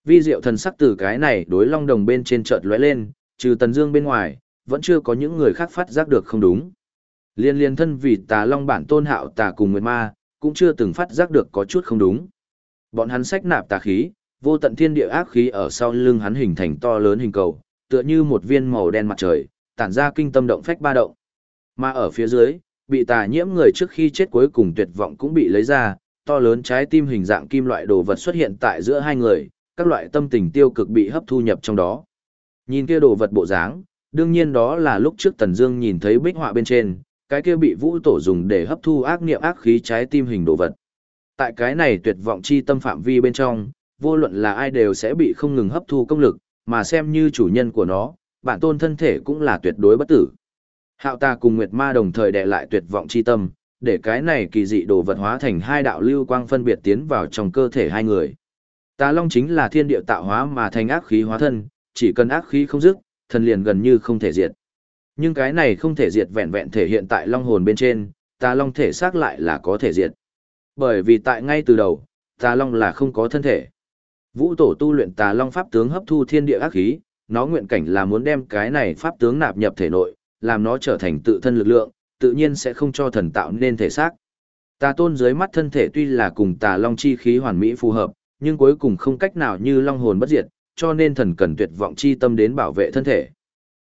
Vi diệu thần sắc từ cái này đối long đồng bên trên chợt lóe lên, trừ Tần Dương bên ngoài, vẫn chưa có những người khác phát giác được không đúng. Liên liên thân vì Tà Long bản tôn hạo tà cùng Nguyệt Ma, cũng chưa từng phát giác được có chút không đúng. Bọn hắn sách nạp tà khí, vô tận thiên địa ác khí ở sau lưng hắn hình thành to lớn hình cầu, tựa như một viên màu đen mặt trời, tản ra kinh tâm động phách ba động. Mà ở phía dưới, bị tà nhiễm người trước khi chết cuối cùng tuyệt vọng cũng bị lấy ra, to lớn trái tim hình dạng kim loại đồ vật xuất hiện tại giữa hai người, các loại tâm tình tiêu cực bị hấp thu nhập trong đó. Nhìn kia đồ vật bộ dáng, đương nhiên đó là lúc trước Tần Dương nhìn thấy bích họa bên trên, cái kia bị Vũ Tổ dùng để hấp thu ác niệm ác khí trái tim hình đồ vật. Tại cái này tuyệt vọng chi tâm phạm vi bên trong, vô luận là ai đều sẽ bị không ngừng hấp thu công lực, mà xem như chủ nhân của nó, bản tôn thân thể cũng là tuyệt đối bất tử. Hạo ta cùng Nguyệt Ma đồng thời đè lại tuyệt vọng chi tâm, để cái này kỳ dị đồ vật hóa thành hai đạo lưu quang phân biệt tiến vào trong cơ thể hai người. Tà Long chính là thiên địa tạo hóa mà thành ác khí hóa thân, chỉ cần ác khí không dứt, thần liền gần như không thể diệt. Nhưng cái này không thể diệt vẹn vẹn thể hiện tại long hồn bên trên, Tà Long thể xác lại là có thể diệt. Bởi vì tại ngay từ đầu, Tà Long là không có thân thể. Vũ tổ tu luyện Tà Long pháp tướng hấp thu thiên địa ác khí, nó nguyện cảnh là muốn đem cái này pháp tướng nạp nhập thể nội, làm nó trở thành tự thân lực lượng, tự nhiên sẽ không cho thần tạo nên thể xác. Tà tôn dưới mắt thân thể tuy là cùng tà long chi khí hoàn mỹ phù hợp, nhưng cuối cùng không cách nào như long hồn bất diệt, cho nên thần cần tuyệt vọng chi tâm đến bảo vệ thân thể.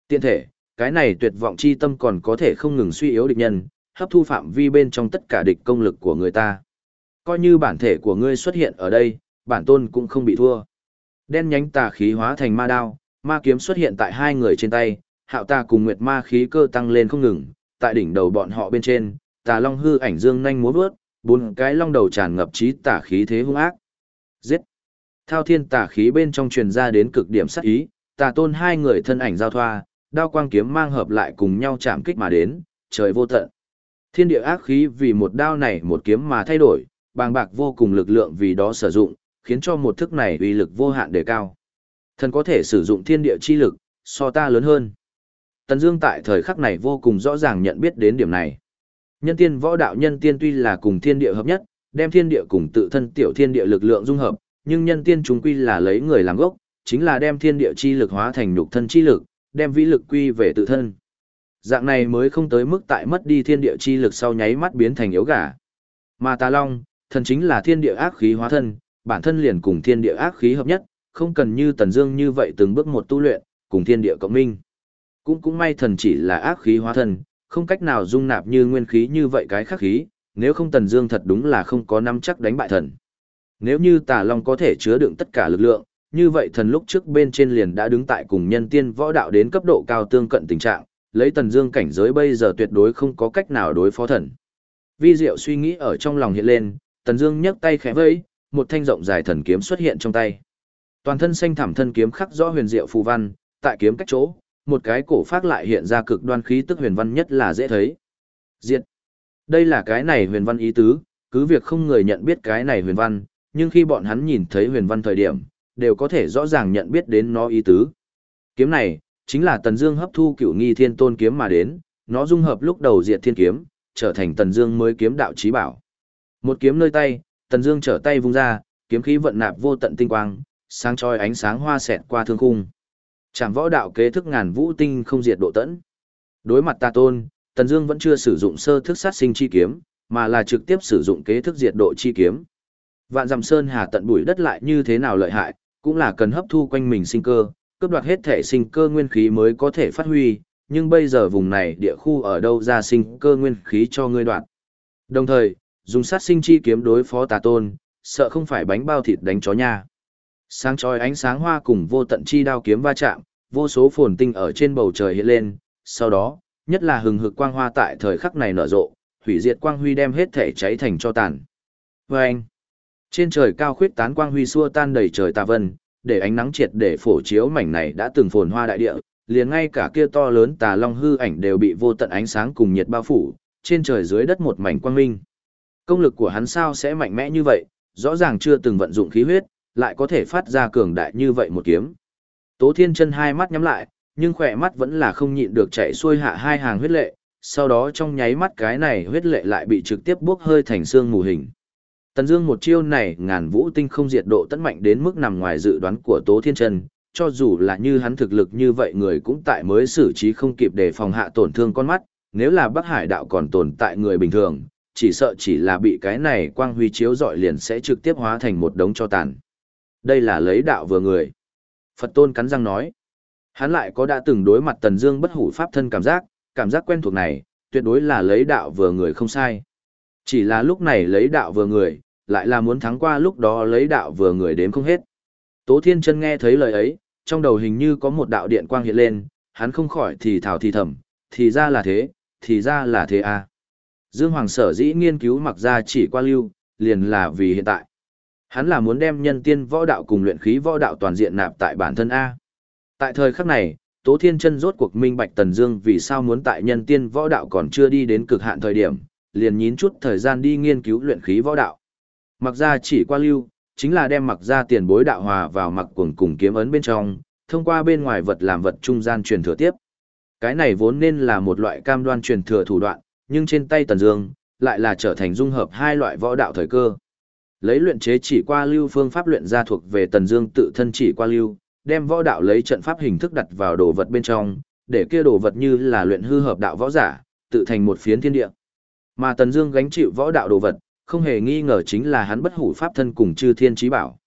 Tiện thể, cái này tuyệt vọng chi tâm còn có thể không ngừng suy yếu địch nhân, hấp thu phạm vi bên trong tất cả địch công lực của người ta. Coi như bản thể của ngươi xuất hiện ở đây, bản tôn cũng không bị thua. Đen nhánh tà khí hóa thành ma đao, ma kiếm xuất hiện tại hai người trên tay, hạo tà cùng nguyệt ma khí cơ tăng lên không ngừng, tại đỉnh đầu bọn họ bên trên, tà long hư ảnh dương nhanh múa vớt, bốn cái long đầu tràn ngập trí tà khí thế hung ác. Giết! Thao thiên tà khí bên trong truyền ra đến cực điểm sát ý, tà tôn hai người thân ảnh giao thoa, đao quang kiếm mang hợp lại cùng nhau chạm kích mà đến, trời vô tận. Thiên địa ác khí vì một đao này một kiếm mà thay đổi, bàng bạc vô cùng lực lượng vì đó sử dụng, khiến cho một thức này uy lực vô hạn đề cao. Thần có thể sử dụng thiên địa chi lực, so ta lớn hơn. Tần Dương tại thời khắc này vô cùng rõ ràng nhận biết đến điểm này. Nhân tiên võ đạo nhân tiên tuy là cùng thiên địa hợp nhất, đem thiên địa cùng tự thân tiểu thiên địa lực lượng dung hợp, nhưng nhân tiên chúng quy là lấy người làm gốc, chính là đem thiên địa chi lực hóa thành nhục thân chi lực, đem vĩ lực quy về tự thân. Dạng này mới không tới mức tại mất đi thiên địa chi lực sau nháy mắt biến thành yếu gà. Mà Tà Long, thần chính là thiên địa ác khí hóa thân, bản thân liền cùng thiên địa ác khí hợp nhất, không cần như Tần Dương như vậy từng bước một tu luyện, cùng thiên địa cộng minh. Cũng cũng may thần chỉ là ác khí hóa thân, không cách nào dung nạp như nguyên khí như vậy cái khắc khí, nếu không Tần Dương thật đúng là không có nắm chắc đánh bại thần. Nếu như Tà Long có thể chứa đựng tất cả lực lượng, như vậy thần lúc trước bên trên liền đã đứng tại cùng nhân tiên võ đạo đến cấp độ cao tương cận tình trạng, lấy Tần Dương cảnh giới bây giờ tuyệt đối không có cách nào đối phó thần. Vi Diệu suy nghĩ ở trong lòng hiện lên, Tần Dương nhấc tay khẽ vẫy, một thanh rộng dài thần kiếm xuất hiện trong tay. Toàn thân xanh thảm thân kiếm khắc rõ huyền diệu phù văn, tại kiếm cách chỗ, một cái cổ phát lại hiện ra cực đoan khí tức huyền văn nhất là dễ thấy. Diệt. Đây là cái này huyền văn ý tứ, cứ việc không người nhận biết cái này huyền văn, nhưng khi bọn hắn nhìn thấy huyền văn thời điểm, đều có thể rõ ràng nhận biết đến nó ý tứ. Kiếm này, chính là Tần Dương hấp thu cửu nghi thiên tôn kiếm mà đến, nó dung hợp lúc đầu diệt thiên kiếm, trở thành Tần Dương mới kiếm đạo chí bảo. Một kiếm nơi tay, Tần Dương trở tay vung ra, kiếm khí vận nạp vô tận tinh quang, sáng chói ánh sáng hoa xẹt qua thương khung. Trảm võ đạo kế thức ngàn vũ tinh không diệt độ tận. Đối mặt ta tôn, Tần Dương vẫn chưa sử dụng sơ thức sát sinh chi kiếm, mà là trực tiếp sử dụng kế thức diệt độ chi kiếm. Vạn dặm sơn hà tận bụi đất lại như thế nào lợi hại, cũng là cần hấp thu quanh mình sinh cơ, cướp đoạt hết thể sinh cơ nguyên khí mới có thể phát huy, nhưng bây giờ vùng này địa khu ở đâu ra sinh cơ nguyên khí cho ngươi đoạt. Đồng thời, dùng sát sinh chi kiếm đối phó tà tôn, sợ không phải bánh bao thịt đánh chó nha. Sáng chói ánh sáng hoa cùng vô tận chi đao kiếm va chạm, vô số phồn tinh ở trên bầu trời hiện lên, sau đó, nhất là hừng hực quang hoa tại thời khắc này nở rộ, hủy diệt quang huy đem hết thể cháy thành cho tàn. Và anh, trên trời cao khuyết tán quang huy xua tan đầy trời tà vân, để ánh nắng triệt để phổ chiếu mảnh này đã từng phồn hoa đại địa, liền ngay cả kia to lớn tà long hư ảnh đều bị vô tận ánh sáng cùng nhiệt bao phủ, trên trời dưới đất một mảnh quang minh. Công lực của hắn sao sẽ mạnh mẽ như vậy, rõ ràng chưa từng vận dụng khí huyết, lại có thể phát ra cường đại như vậy một kiếm. Tố Thiên Chân hai mắt nhắm lại, nhưng khỏe mắt vẫn là không nhịn được chạy xuôi hạ hai hàng huyết lệ, sau đó trong nháy mắt cái này huyết lệ lại bị trực tiếp bốc hơi thành xương mù hình. Tần Dương một chiêu này ngàn vũ tinh không diệt độ tấn mạnh đến mức nằm ngoài dự đoán của Tố Thiên Trần. cho dù là như hắn thực lực như vậy người cũng tại mới xử trí không kịp để phòng hạ tổn thương con mắt, nếu là Bắc Hải đạo còn tồn tại người bình thường, chỉ sợ chỉ là bị cái này quang huy chiếu rọi liền sẽ trực tiếp hóa thành một đống cho tàn. Đây là lấy đạo vừa người. Phật tôn cắn răng nói. Hắn lại có đã từng đối mặt Tần Dương bất hủ pháp thân cảm giác, cảm giác quen thuộc này, tuyệt đối là lấy đạo vừa người không sai. Chỉ là lúc này lấy đạo vừa người, lại là muốn thắng qua lúc đó lấy đạo vừa người đến không hết. Tố Thiên Chân nghe thấy lời ấy, trong đầu hình như có một đạo điện quang hiện lên, hắn không khỏi thì thào thì thầm, thì ra là thế, thì ra là thế à. Dương Hoàng sở dĩ nghiên cứu mặc ra chỉ qua lưu, liền là vì hiện tại. Hắn là muốn đem nhân tiên võ đạo cùng luyện khí võ đạo toàn diện nạp tại bản thân A. Tại thời khắc này, Tố Thiên Chân rốt cuộc minh bạch Tần Dương vì sao muốn tại nhân tiên võ đạo còn chưa đi đến cực hạn thời điểm, liền nhín chút thời gian đi nghiên cứu luyện khí võ đạo. Mặc ra chỉ qua lưu, chính là đem mặc ra tiền bối đạo hòa vào mặc cuồng cùng kiếm ấn bên trong, thông qua bên ngoài vật làm vật trung gian truyền thừa tiếp. Cái này vốn nên là một loại cam đoan truyền thừa thủ đoạn, nhưng trên tay Tần Dương lại là trở thành dung hợp hai loại võ đạo thời cơ. Lấy luyện chế chỉ qua lưu phương pháp luyện ra thuộc về Tần Dương tự thân chỉ qua lưu, đem võ đạo lấy trận pháp hình thức đặt vào đồ vật bên trong, để kia đồ vật như là luyện hư hợp đạo võ giả, tự thành một phiến thiên địa. Mà Tần Dương gánh chịu võ đạo đồ vật, không hề nghi ngờ chính là hắn bất hủ pháp thân cùng chư thiên chí bảo.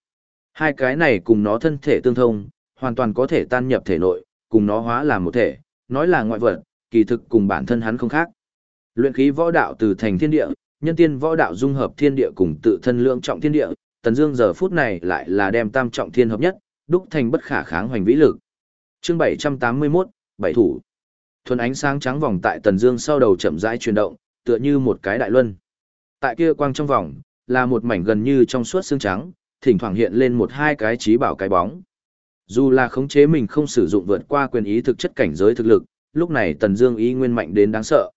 Hai cái này cùng nó thân thể tương thông, hoàn toàn có thể tan nhập thể nội, cùng nó hóa làm một thể, nói là ngoại vật, kỳ thực cùng bản thân hắn không khác. Luyện khí võ đạo từ thành thiên địa, nhân tiên võ đạo dung hợp thiên địa cùng tự thân lượng trọng thiên địa, Tần Dương giờ phút này lại là đem tam trọng thiên hợp nhất, đúc thành bất khả kháng hoành vĩ lực. Chương 781, bảy thủ. Thuần ánh sáng trắng vòng tại Tần Dương sau đầu chậm rãi chuyển động, tựa như một cái đại luân. Tại kia quang trong vòng, là một mảnh gần như trong suốt xương trắng, thỉnh thoảng hiện lên một hai cái trí bảo cái bóng. Dù là khống chế mình không sử dụng vượt qua quyền ý thực chất cảnh giới thực lực, lúc này Tần Dương ý nguyên mạnh đến đáng sợ.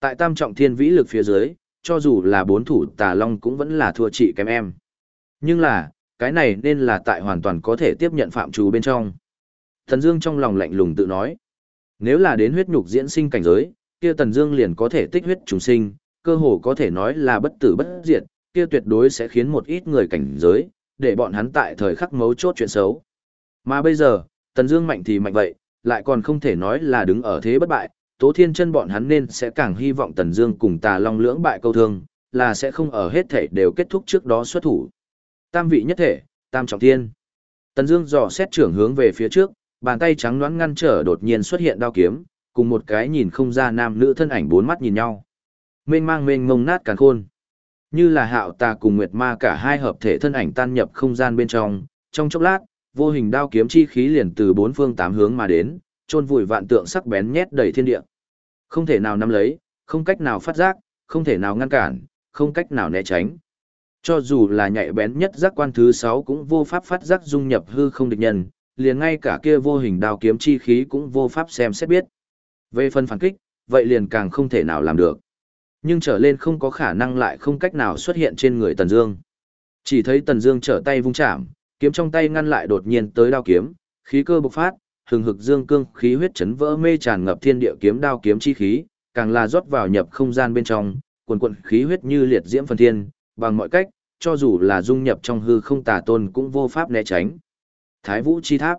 Tại tam trọng thiên vĩ lực phía dưới, cho dù là bốn thủ tà long cũng vẫn là thua chị kém em. Nhưng là, cái này nên là tại hoàn toàn có thể tiếp nhận phạm trù bên trong. Tần Dương trong lòng lạnh lùng tự nói, nếu là đến huyết nhục diễn sinh cảnh giới, kia Tần Dương liền có thể tích huyết trùng sinh, cơ hồ có thể nói là bất tử bất diệt, kia tuyệt đối sẽ khiến một ít người cảnh giới, để bọn hắn tại thời khắc mấu chốt chuyện xấu. Mà bây giờ, Tần Dương mạnh thì mạnh vậy, lại còn không thể nói là đứng ở thế bất bại, Tố Thiên Chân bọn hắn nên sẽ càng hy vọng Tần Dương cùng Tà Long lưỡng bại câu thương, là sẽ không ở hết thể đều kết thúc trước đó xuất thủ. Tam vị nhất thể, Tam trọng thiên. Tần Dương dò xét trưởng hướng về phía trước, bàn tay trắng nõn ngăn trở đột nhiên xuất hiện đao kiếm, cùng một cái nhìn không ra nam nữ thân ảnh bốn mắt nhìn nhau. Mênh mang mênh mông nát càn khôn. Như là Hạo Tà cùng Nguyệt Ma cả hai hợp thể thân ảnh tan nhập không gian bên trong, trong chốc lát, vô hình đao kiếm chi khí liền từ bốn phương tám hướng mà đến, chôn vùi vạn tượng sắc bén nhét đầy thiên địa. Không thể nào nắm lấy, không cách nào phát giác, không thể nào ngăn cản, không cách nào né tránh. Cho dù là nhạy bén nhất giác quan thứ 6 cũng vô pháp phát giác dung nhập hư không địch nhân, liền ngay cả kia vô hình đao kiếm chi khí cũng vô pháp xem xét biết. Về phần phản kích, vậy liền càng không thể nào làm được. Nhưng trở lên không có khả năng lại không cách nào xuất hiện trên người Tần Dương. Chỉ thấy Tần Dương trở tay vung chạm, kiếm trong tay ngăn lại đột nhiên tới đao kiếm, khí cơ bộc phát, hừng hực dương cương khí huyết chấn vỡ mê tràn ngập thiên địa kiếm đao kiếm chi khí, càng là rót vào nhập không gian bên trong, cuồn cuộn khí huyết như liệt diễm phần thiên, bằng mọi cách, cho dù là dung nhập trong hư không tà tôn cũng vô pháp né tránh. Thái Vũ chi tháp.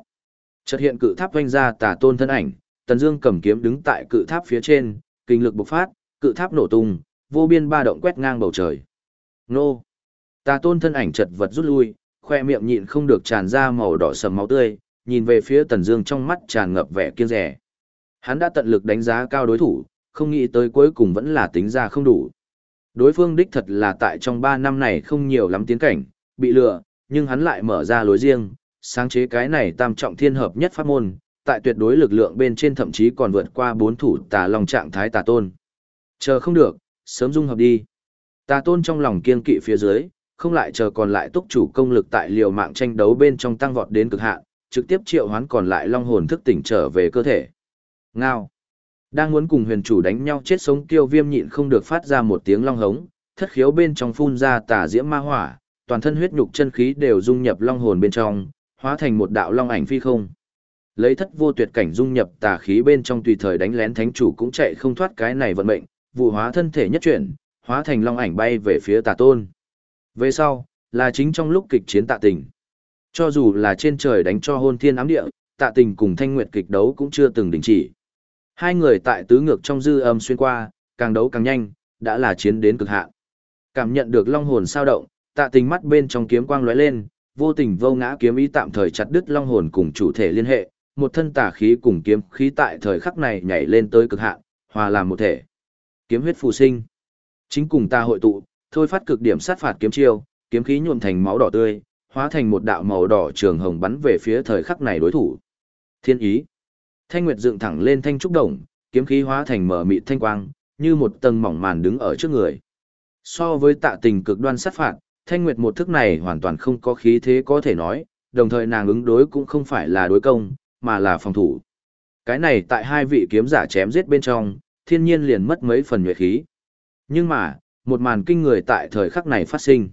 Chợt hiện cự tháp vênh ra tà tôn thân ảnh, Tần Dương cầm kiếm đứng tại cự tháp phía trên, kinh lực bộc phát, cự tháp nổ tung, vô biên ba động quét ngang bầu trời. Nô. Tà tôn thân ảnh chợt vật rút lui, khoe miệng nhịn không được tràn ra màu đỏ sầm máu tươi, nhìn về phía Tần Dương trong mắt tràn ngập vẻ kiêng dè. Hắn đã tận lực đánh giá cao đối thủ, không nghĩ tới cuối cùng vẫn là tính ra không đủ. Đối phương đích thật là tại trong 3 năm này không nhiều lắm tiến cảnh, bị lừa, nhưng hắn lại mở ra lối riêng, sáng chế cái này tam trọng thiên hợp nhất pháp môn, tại tuyệt đối lực lượng bên trên thậm chí còn vượt qua bốn thủ tà long trạng thái tà tôn. Chờ không được, sớm dung hợp đi. Tà tôn trong lòng kiên kỵ phía dưới, không lại chờ còn lại túc chủ công lực tại liều mạng tranh đấu bên trong tăng vọt đến cực hạn, trực tiếp triệu hoán còn lại long hồn thức tỉnh trở về cơ thể. Ngao. Đang muốn cùng huyền chủ đánh nhau chết sống tiêu viêm nhịn không được phát ra một tiếng long hống, thất khiếu bên trong phun ra tà diễm ma hỏa, toàn thân huyết nhục chân khí đều dung nhập long hồn bên trong, hóa thành một đạo long ảnh phi không. Lấy thất vô tuyệt cảnh dung nhập tà khí bên trong tùy thời đánh lén thánh chủ cũng chạy không thoát cái này vận mệnh, vụ hóa thân thể nhất chuyển, hóa thành long ảnh bay về phía tà tôn. Về sau, là chính trong lúc kịch chiến tạ tình. Cho dù là trên trời đánh cho hôn thiên ám địa, tạ tình cùng thanh nguyệt kịch đấu cũng chưa từng đình chỉ. Hai người tại tứ ngược trong dư âm xuyên qua, càng đấu càng nhanh, đã là chiến đến cực hạn. Cảm nhận được long hồn sao động, tạ tình mắt bên trong kiếm quang lóe lên, vô tình vô ngã kiếm ý tạm thời chặt đứt long hồn cùng chủ thể liên hệ, một thân tà khí cùng kiếm khí tại thời khắc này nhảy lên tới cực hạn, hòa làm một thể. Kiếm huyết phù sinh. Chính cùng ta hội tụ, thôi phát cực điểm sát phạt kiếm chiêu, kiếm khí nhuộm thành máu đỏ tươi, hóa thành một đạo màu đỏ trường hồng bắn về phía thời khắc này đối thủ. Thiên ý. Thanh Nguyệt dựng thẳng lên thanh trúc đồng, kiếm khí hóa thành mở mịt thanh quang, như một tầng mỏng màn đứng ở trước người. So với tạ tình cực đoan sát phạt, Thanh Nguyệt một thức này hoàn toàn không có khí thế có thể nói, đồng thời nàng ứng đối cũng không phải là đối công, mà là phòng thủ. Cái này tại hai vị kiếm giả chém giết bên trong, thiên nhiên liền mất mấy phần nhuệ khí. Nhưng mà, một màn kinh người tại thời khắc này phát sinh.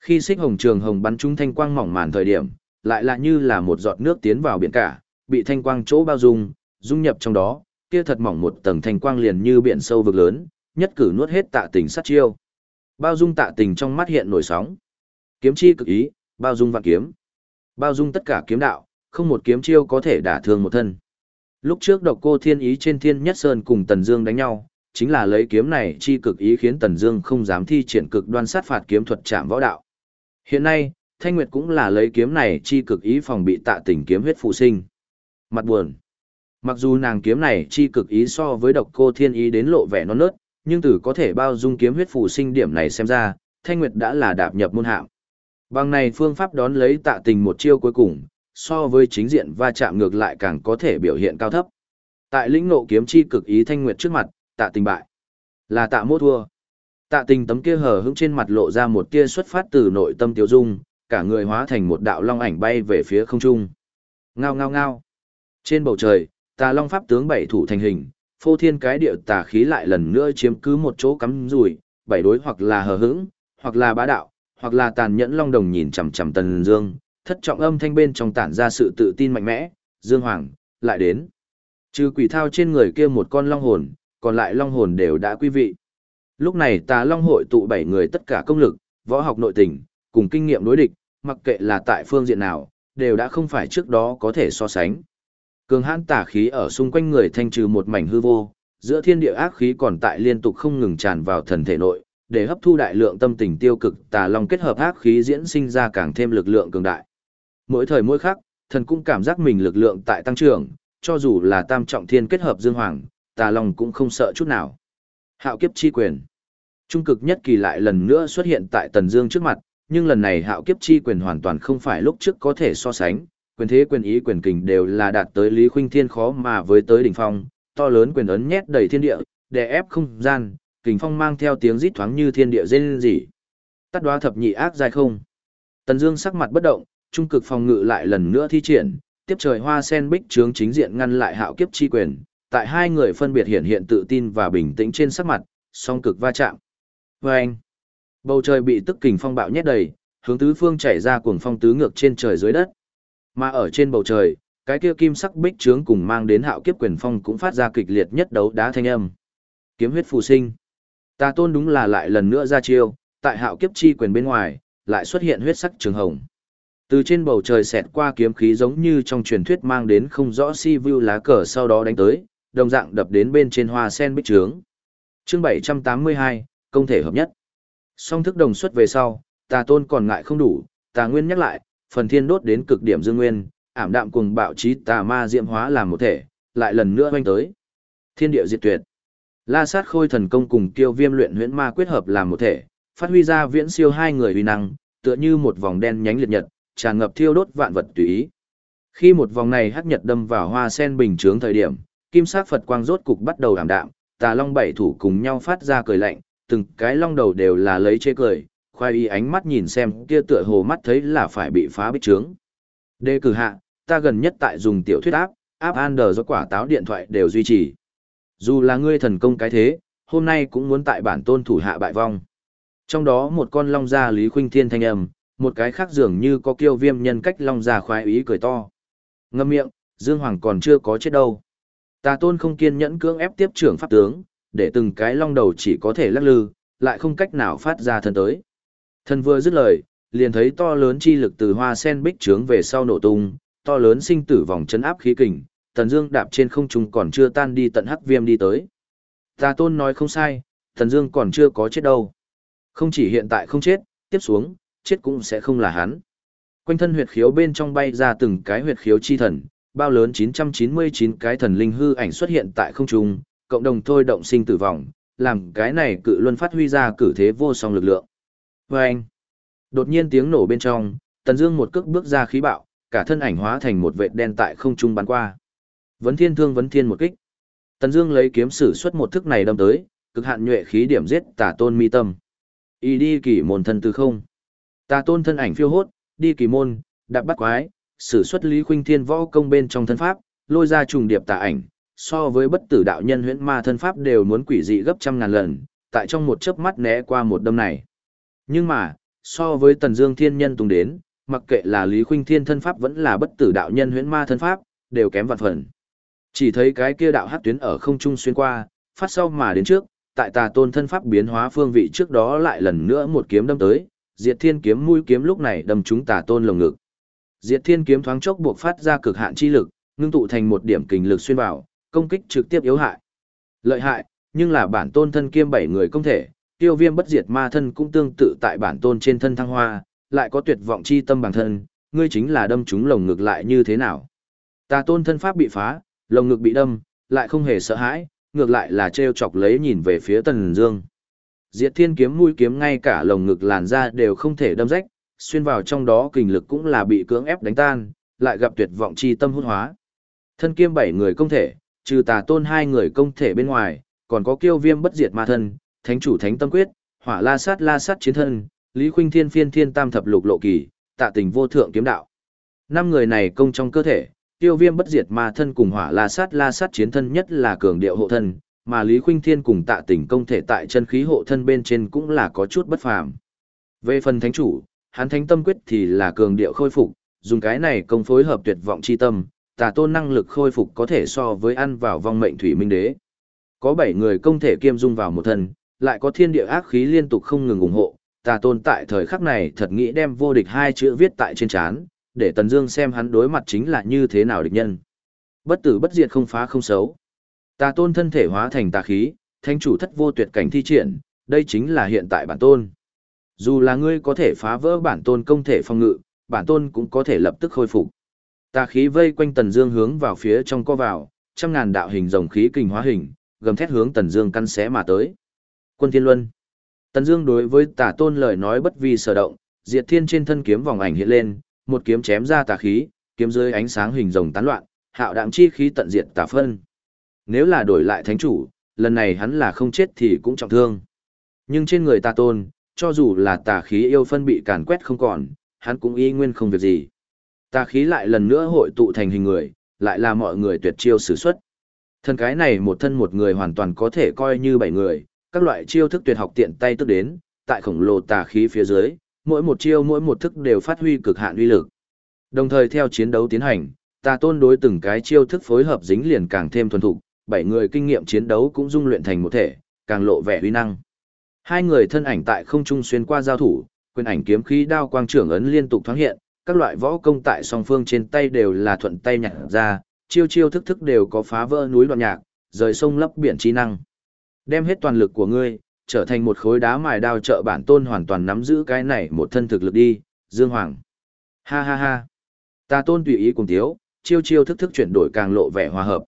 Khi xích hồng trường hồng bắn trúng thanh quang mỏng màn thời điểm, lại là như là một giọt nước tiến vào biển cả, bị thanh quang chỗ bao dung, dung nhập trong đó, kia thật mỏng một tầng thanh quang liền như biển sâu vực lớn, nhất cử nuốt hết tạ tình sát chiêu. Bao dung tạ tình trong mắt hiện nổi sóng. Kiếm chi cực ý, bao dung vạn kiếm. Bao dung tất cả kiếm đạo, không một kiếm chiêu có thể đả thương một thân. Lúc trước độc cô thiên ý trên thiên nhất sơn cùng Tần Dương đánh nhau, chính là lấy kiếm này chi cực ý khiến Tần Dương không dám thi triển cực đoan sát phạt kiếm thuật chạm võ đạo. Hiện nay, Thanh Nguyệt cũng là lấy kiếm này chi cực ý phòng bị tạ tình kiếm huyết phụ sinh. Mặt buồn. Mặc dù nàng kiếm này chi cực ý so với độc cô thiên ý đến lộ vẻ non nớt, nhưng từ có thể bao dung kiếm huyết phụ sinh điểm này xem ra, Thanh Nguyệt đã là đạp nhập môn hạng. Bằng này phương pháp đón lấy tạ tình một chiêu cuối cùng, so với chính diện va chạm ngược lại càng có thể biểu hiện cao thấp. Tại lĩnh ngộ kiếm chi cực ý Thanh Nguyệt trước mặt, tạ tình bại. Là tạ mô thua. Tạ tình tấm kia hờ hững trên mặt lộ ra một tia xuất phát từ nội tâm tiêu dung, cả người hóa thành một đạo long ảnh bay về phía không trung. Ngao ngao ngao. Trên bầu trời, tà long pháp tướng bảy thủ thành hình, phô thiên cái điệu tà khí lại lần nữa chiếm cứ một chỗ cắm rủi, bảy đối hoặc là hờ hững, hoặc là bá đạo, hoặc là tàn nhẫn long đồng nhìn chằm chằm tần dương, thất trọng âm thanh bên trong tản ra sự tự tin mạnh mẽ, dương hoàng, lại đến. Trừ quỷ thao trên người kia một con long hồn, còn lại long hồn đều đã quý vị. Lúc này tà long hội tụ bảy người tất cả công lực, võ học nội tình, cùng kinh nghiệm đối địch, mặc kệ là tại phương diện nào, đều đã không phải trước đó có thể so sánh. Cường hãn tà khí ở xung quanh người thanh trừ một mảnh hư vô, giữa thiên địa ác khí còn tại liên tục không ngừng tràn vào thần thể nội, để hấp thu đại lượng tâm tình tiêu cực, tà long kết hợp ác khí diễn sinh ra càng thêm lực lượng cường đại. Mỗi thời mỗi khắc, thần cũng cảm giác mình lực lượng tại tăng trưởng, cho dù là tam trọng thiên kết hợp dương hoàng, tà long cũng không sợ chút nào. Hạo kiếp chi quyền. Trung cực nhất kỳ lại lần nữa xuất hiện tại Tần Dương trước mặt, nhưng lần này hạo kiếp chi quyền hoàn toàn không phải lúc trước có thể so sánh, quyền thế quyền ý quyền kình đều là đạt tới Lý Khuynh Thiên khó mà với tới đỉnh phong, to lớn quyền ấn nhét đầy thiên địa, đè ép không gian, kình phong mang theo tiếng rít thoáng như thiên địa rên rỉ. Tắt đoá thập nhị ác dài không. Tần Dương sắc mặt bất động, trung cực phòng ngự lại lần nữa thi triển, tiếp trời hoa sen bích trướng chính diện ngăn lại hạo kiếp chi quyền, tại hai người phân biệt hiện hiện tự tin và bình tĩnh trên sắc mặt, song cực va chạm. Và anh, bầu trời bị tức kình phong bạo nhét đầy, hướng tứ phương chảy ra cuồng phong tứ ngược trên trời dưới đất. Mà ở trên bầu trời, cái kia kim sắc bích trướng cùng mang đến hạo kiếp quyền phong cũng phát ra kịch liệt nhất đấu đá thanh âm. Kiếm huyết phù sinh. Ta tôn đúng là lại lần nữa ra chiêu, tại hạo kiếp chi quyền bên ngoài, lại xuất hiện huyết sắc trường hồng. Từ trên bầu trời xẹt qua kiếm khí giống như trong truyền thuyết mang đến không rõ si vu lá cờ sau đó đánh tới, đồng dạng đập đến bên trên hoa sen bích trướng. Chương 782, công thể hợp nhất. Song thức đồng xuất về sau, tà tôn còn ngại không đủ, tà nguyên nhắc lại, phần thiên đốt đến cực điểm dương nguyên, ảm đạm cùng bạo trí tà ma diệm hóa làm một thể, lại lần nữa hoanh tới. Thiên địa diệt tuyệt. La sát khôi thần công cùng kiêu viêm luyện huyễn ma quyết hợp làm một thể, phát huy ra viễn siêu hai người uy năng, tựa như một vòng đen nhánh liệt nhật, tràn ngập thiêu đốt vạn vật tùy ý. Khi một vòng này hắc nhật đâm vào hoa sen bình chướng thời điểm, kim sắc Phật quang rốt cục bắt đầu ảm đạm, tà long bảy thủ cùng nhau phát ra cười lạnh, từng cái long đầu đều là lấy chế cười, khoai y ánh mắt nhìn xem kia tựa hồ mắt thấy là phải bị phá bích trướng. Đề cử hạ, ta gần nhất tại dùng tiểu thuyết áp, áp Ander do quả táo điện thoại đều duy trì. Dù là ngươi thần công cái thế, hôm nay cũng muốn tại bản tôn thủ hạ bại vong. Trong đó một con long gia Lý Khuynh Thiên thanh âm, một cái khác dường như có kiêu viêm nhân cách long già khoái ý cười to. Ngâm miệng, Dương Hoàng còn chưa có chết đâu. Tà tôn không kiên nhẫn cưỡng ép tiếp trưởng pháp tướng, để từng cái long đầu chỉ có thể lắc lư, lại không cách nào phát ra thần tới. Thần vừa dứt lời, liền thấy to lớn chi lực từ hoa sen bích trướng về sau nổ tung, to lớn sinh tử vòng chấn áp khí kình, Tần Dương đạp trên không trung còn chưa tan đi tận hắc viêm đi tới. Tà Tôn nói không sai, Tần Dương còn chưa có chết đâu. Không chỉ hiện tại không chết, tiếp xuống, chết cũng sẽ không là hắn. Quanh thân huyệt khiếu bên trong bay ra từng cái huyệt khiếu chi thần, bao lớn 999 cái thần linh hư ảnh xuất hiện tại không trung, cộng đồng thôi động sinh tử vong, làm cái này cự luân phát huy ra cử thế vô song lực lượng. Vâng! anh, đột nhiên tiếng nổ bên trong, Tần Dương một cước bước ra khí bạo, cả thân ảnh hóa thành một vệt đen tại không trung bắn qua. Vấn Thiên Thương vấn thiên một kích. Tần Dương lấy kiếm sử xuất một thức này đâm tới, cực hạn nhuệ khí điểm giết Tả Tôn mi tâm. Y đi kỳ môn thân từ không. Tà Tôn thân ảnh phiêu hốt, đi kỳ môn, đạp bắt quái, sử xuất Lý Khuynh Thiên võ công bên trong thân pháp, lôi ra trùng điệp tà ảnh, so với bất tử đạo nhân huyễn ma thân pháp đều muốn quỷ dị gấp trăm ngàn lần, tại trong một chớp mắt né qua một đâm này. Nhưng mà, so với Tần Dương Thiên Nhân tung đến, mặc kệ là Lý Khuynh Thiên thân pháp vẫn là bất tử đạo nhân huyễn ma thân pháp, đều kém vạn phần. Chỉ thấy cái kia đạo hắc tuyến ở không trung xuyên qua, phát sau mà đến trước, tại Tà Tôn thân pháp biến hóa phương vị trước đó lại lần nữa một kiếm đâm tới, Diệt Thiên kiếm mũi kiếm lúc này đâm trúng Tà Tôn lồng ngực. Diệt Thiên kiếm thoáng chốc buộc phát ra cực hạn chi lực, ngưng tụ thành một điểm kình lực xuyên vào, công kích trực tiếp yếu hại. Lợi hại, nhưng là bản tôn thân kiêm bảy người công thể, tiêu viêm bất diệt ma thân cũng tương tự tại bản tôn trên thân thăng hoa, lại có tuyệt vọng chi tâm bản thân, ngươi chính là đâm trúng lồng ngực lại như thế nào. Tà tôn thân pháp bị phá, lồng ngực bị đâm, lại không hề sợ hãi, ngược lại là treo chọc lấy nhìn về phía tần dương. Diệt thiên kiếm mũi kiếm ngay cả lồng ngực làn da đều không thể đâm rách, xuyên vào trong đó kình lực cũng là bị cưỡng ép đánh tan, lại gặp tuyệt vọng chi tâm hút hóa. Thân kiêm bảy người công thể, trừ tà tôn hai người công thể bên ngoài, còn có kiêu viêm bất diệt ma thân, thánh chủ thánh tâm quyết, hỏa la sát la sát chiến thân, lý khuynh thiên phiên thiên tam thập lục lộ kỳ, tạ tình vô thượng kiếm đạo. Năm người này công trong cơ thể, tiêu viêm bất diệt ma thân cùng hỏa la sát la sát chiến thân nhất là cường điệu hộ thân, mà lý khuynh thiên cùng tạ Tỉnh công thể tại chân khí hộ thân bên trên cũng là có chút bất phàm. Về phần thánh chủ, hắn thánh tâm quyết thì là cường điệu khôi phục, dùng cái này công phối hợp tuyệt vọng chi tâm, tà tôn năng lực khôi phục có thể so với ăn vào vong mệnh thủy minh đế. Có 7 người công thể kiêm dung vào một thân, lại có thiên địa ác khí liên tục không ngừng ủng hộ, tà tôn tại thời khắc này thật nghĩ đem vô địch hai chữ viết tại trên trán, để Tần Dương xem hắn đối mặt chính là như thế nào địch nhân. Bất tử bất diệt không phá không xấu. Tà tôn thân thể hóa thành tà khí, thanh chủ thất vô tuyệt cảnh thi triển, đây chính là hiện tại bản tôn. Dù là ngươi có thể phá vỡ bản tôn công thể phòng ngự, bản tôn cũng có thể lập tức khôi phục. Tà khí vây quanh Tần Dương hướng vào phía trong co vào, trăm ngàn đạo hình rồng khí kình hóa hình, gầm thét hướng Tần Dương căn xé mà tới. Quân Thiên Luân. Tần Dương đối với Tà Tôn lời nói bất vi sở động, Diệt Thiên trên thân kiếm vòng ảnh hiện lên, một kiếm chém ra tà khí, kiếm dưới ánh sáng hình rồng tán loạn, hạo đạm chi khí tận diệt tà phân. Nếu là đổi lại thánh chủ, lần này hắn là không chết thì cũng trọng thương. Nhưng trên người ta Tôn, cho dù là tà khí yêu phân bị càn quét không còn, hắn cũng y nguyên không việc gì. Tà khí lại lần nữa hội tụ thành hình người, lại là mọi người tuyệt chiêu sử xuất. Thân cái này một thân một người hoàn toàn có thể coi như bảy người, các loại chiêu thức tuyệt học tiện tay tức đến, tại khổng lồ tà khí phía dưới, mỗi một chiêu mỗi một thức đều phát huy cực hạn uy lực. Đồng thời theo chiến đấu tiến hành, tà tôn đối từng cái chiêu thức phối hợp dính liền càng thêm thuần thục, bảy người kinh nghiệm chiến đấu cũng dung luyện thành một thể, càng lộ vẻ uy năng. Hai người thân ảnh tại không trung xuyên qua giao thủ, quyền ảnh kiếm khí đao quang trưởng ấn liên tục thoáng hiện, các loại võ công tại song phương trên tay đều là thuận tay nhặt ra, chiêu chiêu thức thức đều có phá vỡ núi đoạn nhạc, rời sông lấp biển trí năng. Đem hết toàn lực của ngươi, trở thành một khối đá mài đao trợ bản tôn hoàn toàn nắm giữ cái này một thân thực lực đi, Dương Hoàng. Ha ha ha. Ta tôn tùy ý cùng thiếu, chiêu chiêu thức thức chuyển đổi càng lộ vẻ hòa hợp.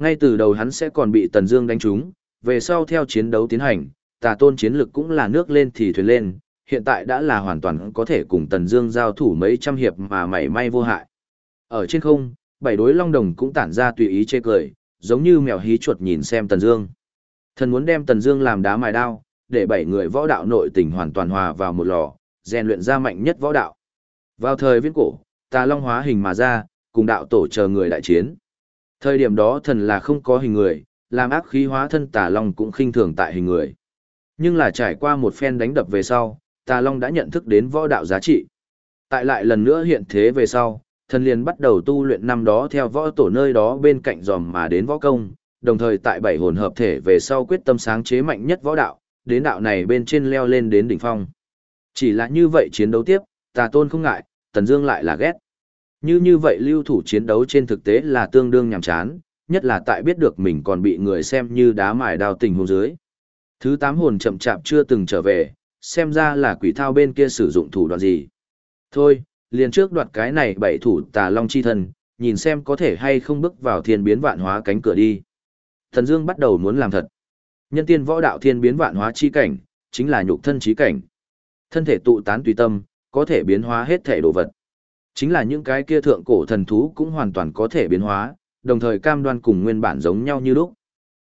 Ngay từ đầu hắn sẽ còn bị Tần Dương đánh trúng, về sau theo chiến đấu tiến hành, tà tôn chiến lực cũng là nước lên thì thuyền lên, hiện tại đã là hoàn toàn có thể cùng Tần Dương giao thủ mấy trăm hiệp mà mảy may vô hại. Ở trên không, bảy đối long đồng cũng tản ra tùy ý chê cười, giống như mèo hí chuột nhìn xem Tần Dương. Thần muốn đem Tần Dương làm đá mài đao, để bảy người võ đạo nội tình hoàn toàn hòa vào một lò, rèn luyện ra mạnh nhất võ đạo. Vào thời viễn cổ, Tà Long hóa hình mà ra, cùng đạo tổ chờ người đại chiến. Thời điểm đó thần là không có hình người, làm ác khí hóa thân Tà Long cũng khinh thường tại hình người. Nhưng là trải qua một phen đánh đập về sau, Tà Long đã nhận thức đến võ đạo giá trị. Tại lại lần nữa hiện thế về sau, thần liền bắt đầu tu luyện năm đó theo võ tổ nơi đó bên cạnh dòm mà đến võ công, đồng thời tại bảy hồn hợp thể về sau quyết tâm sáng chế mạnh nhất võ đạo, đến đạo này bên trên leo lên đến đỉnh phong. Chỉ là như vậy chiến đấu tiếp, tà tôn không ngại, tần dương lại là ghét. Như như vậy lưu thủ chiến đấu trên thực tế là tương đương nhàm chán, nhất là tại biết được mình còn bị người xem như đá mài đao tình hôn dưới. Thứ tám hồn chậm chạp chưa từng trở về, xem ra là quỷ thao bên kia sử dụng thủ đoạn gì. Thôi, liền trước đoạt cái này bảy thủ tà long chi thần, nhìn xem có thể hay không bước vào thiên biến vạn hóa cánh cửa đi. Thần Dương bắt đầu muốn làm thật. Nhân tiên võ đạo thiên biến vạn hóa chi cảnh, chính là nhục thân trí cảnh. Thân thể tụ tán tùy tâm, có thể biến hóa hết thể đồ vật. Chính là những cái kia thượng cổ thần thú cũng hoàn toàn có thể biến hóa, đồng thời cam đoan cùng nguyên bản giống nhau như lúc.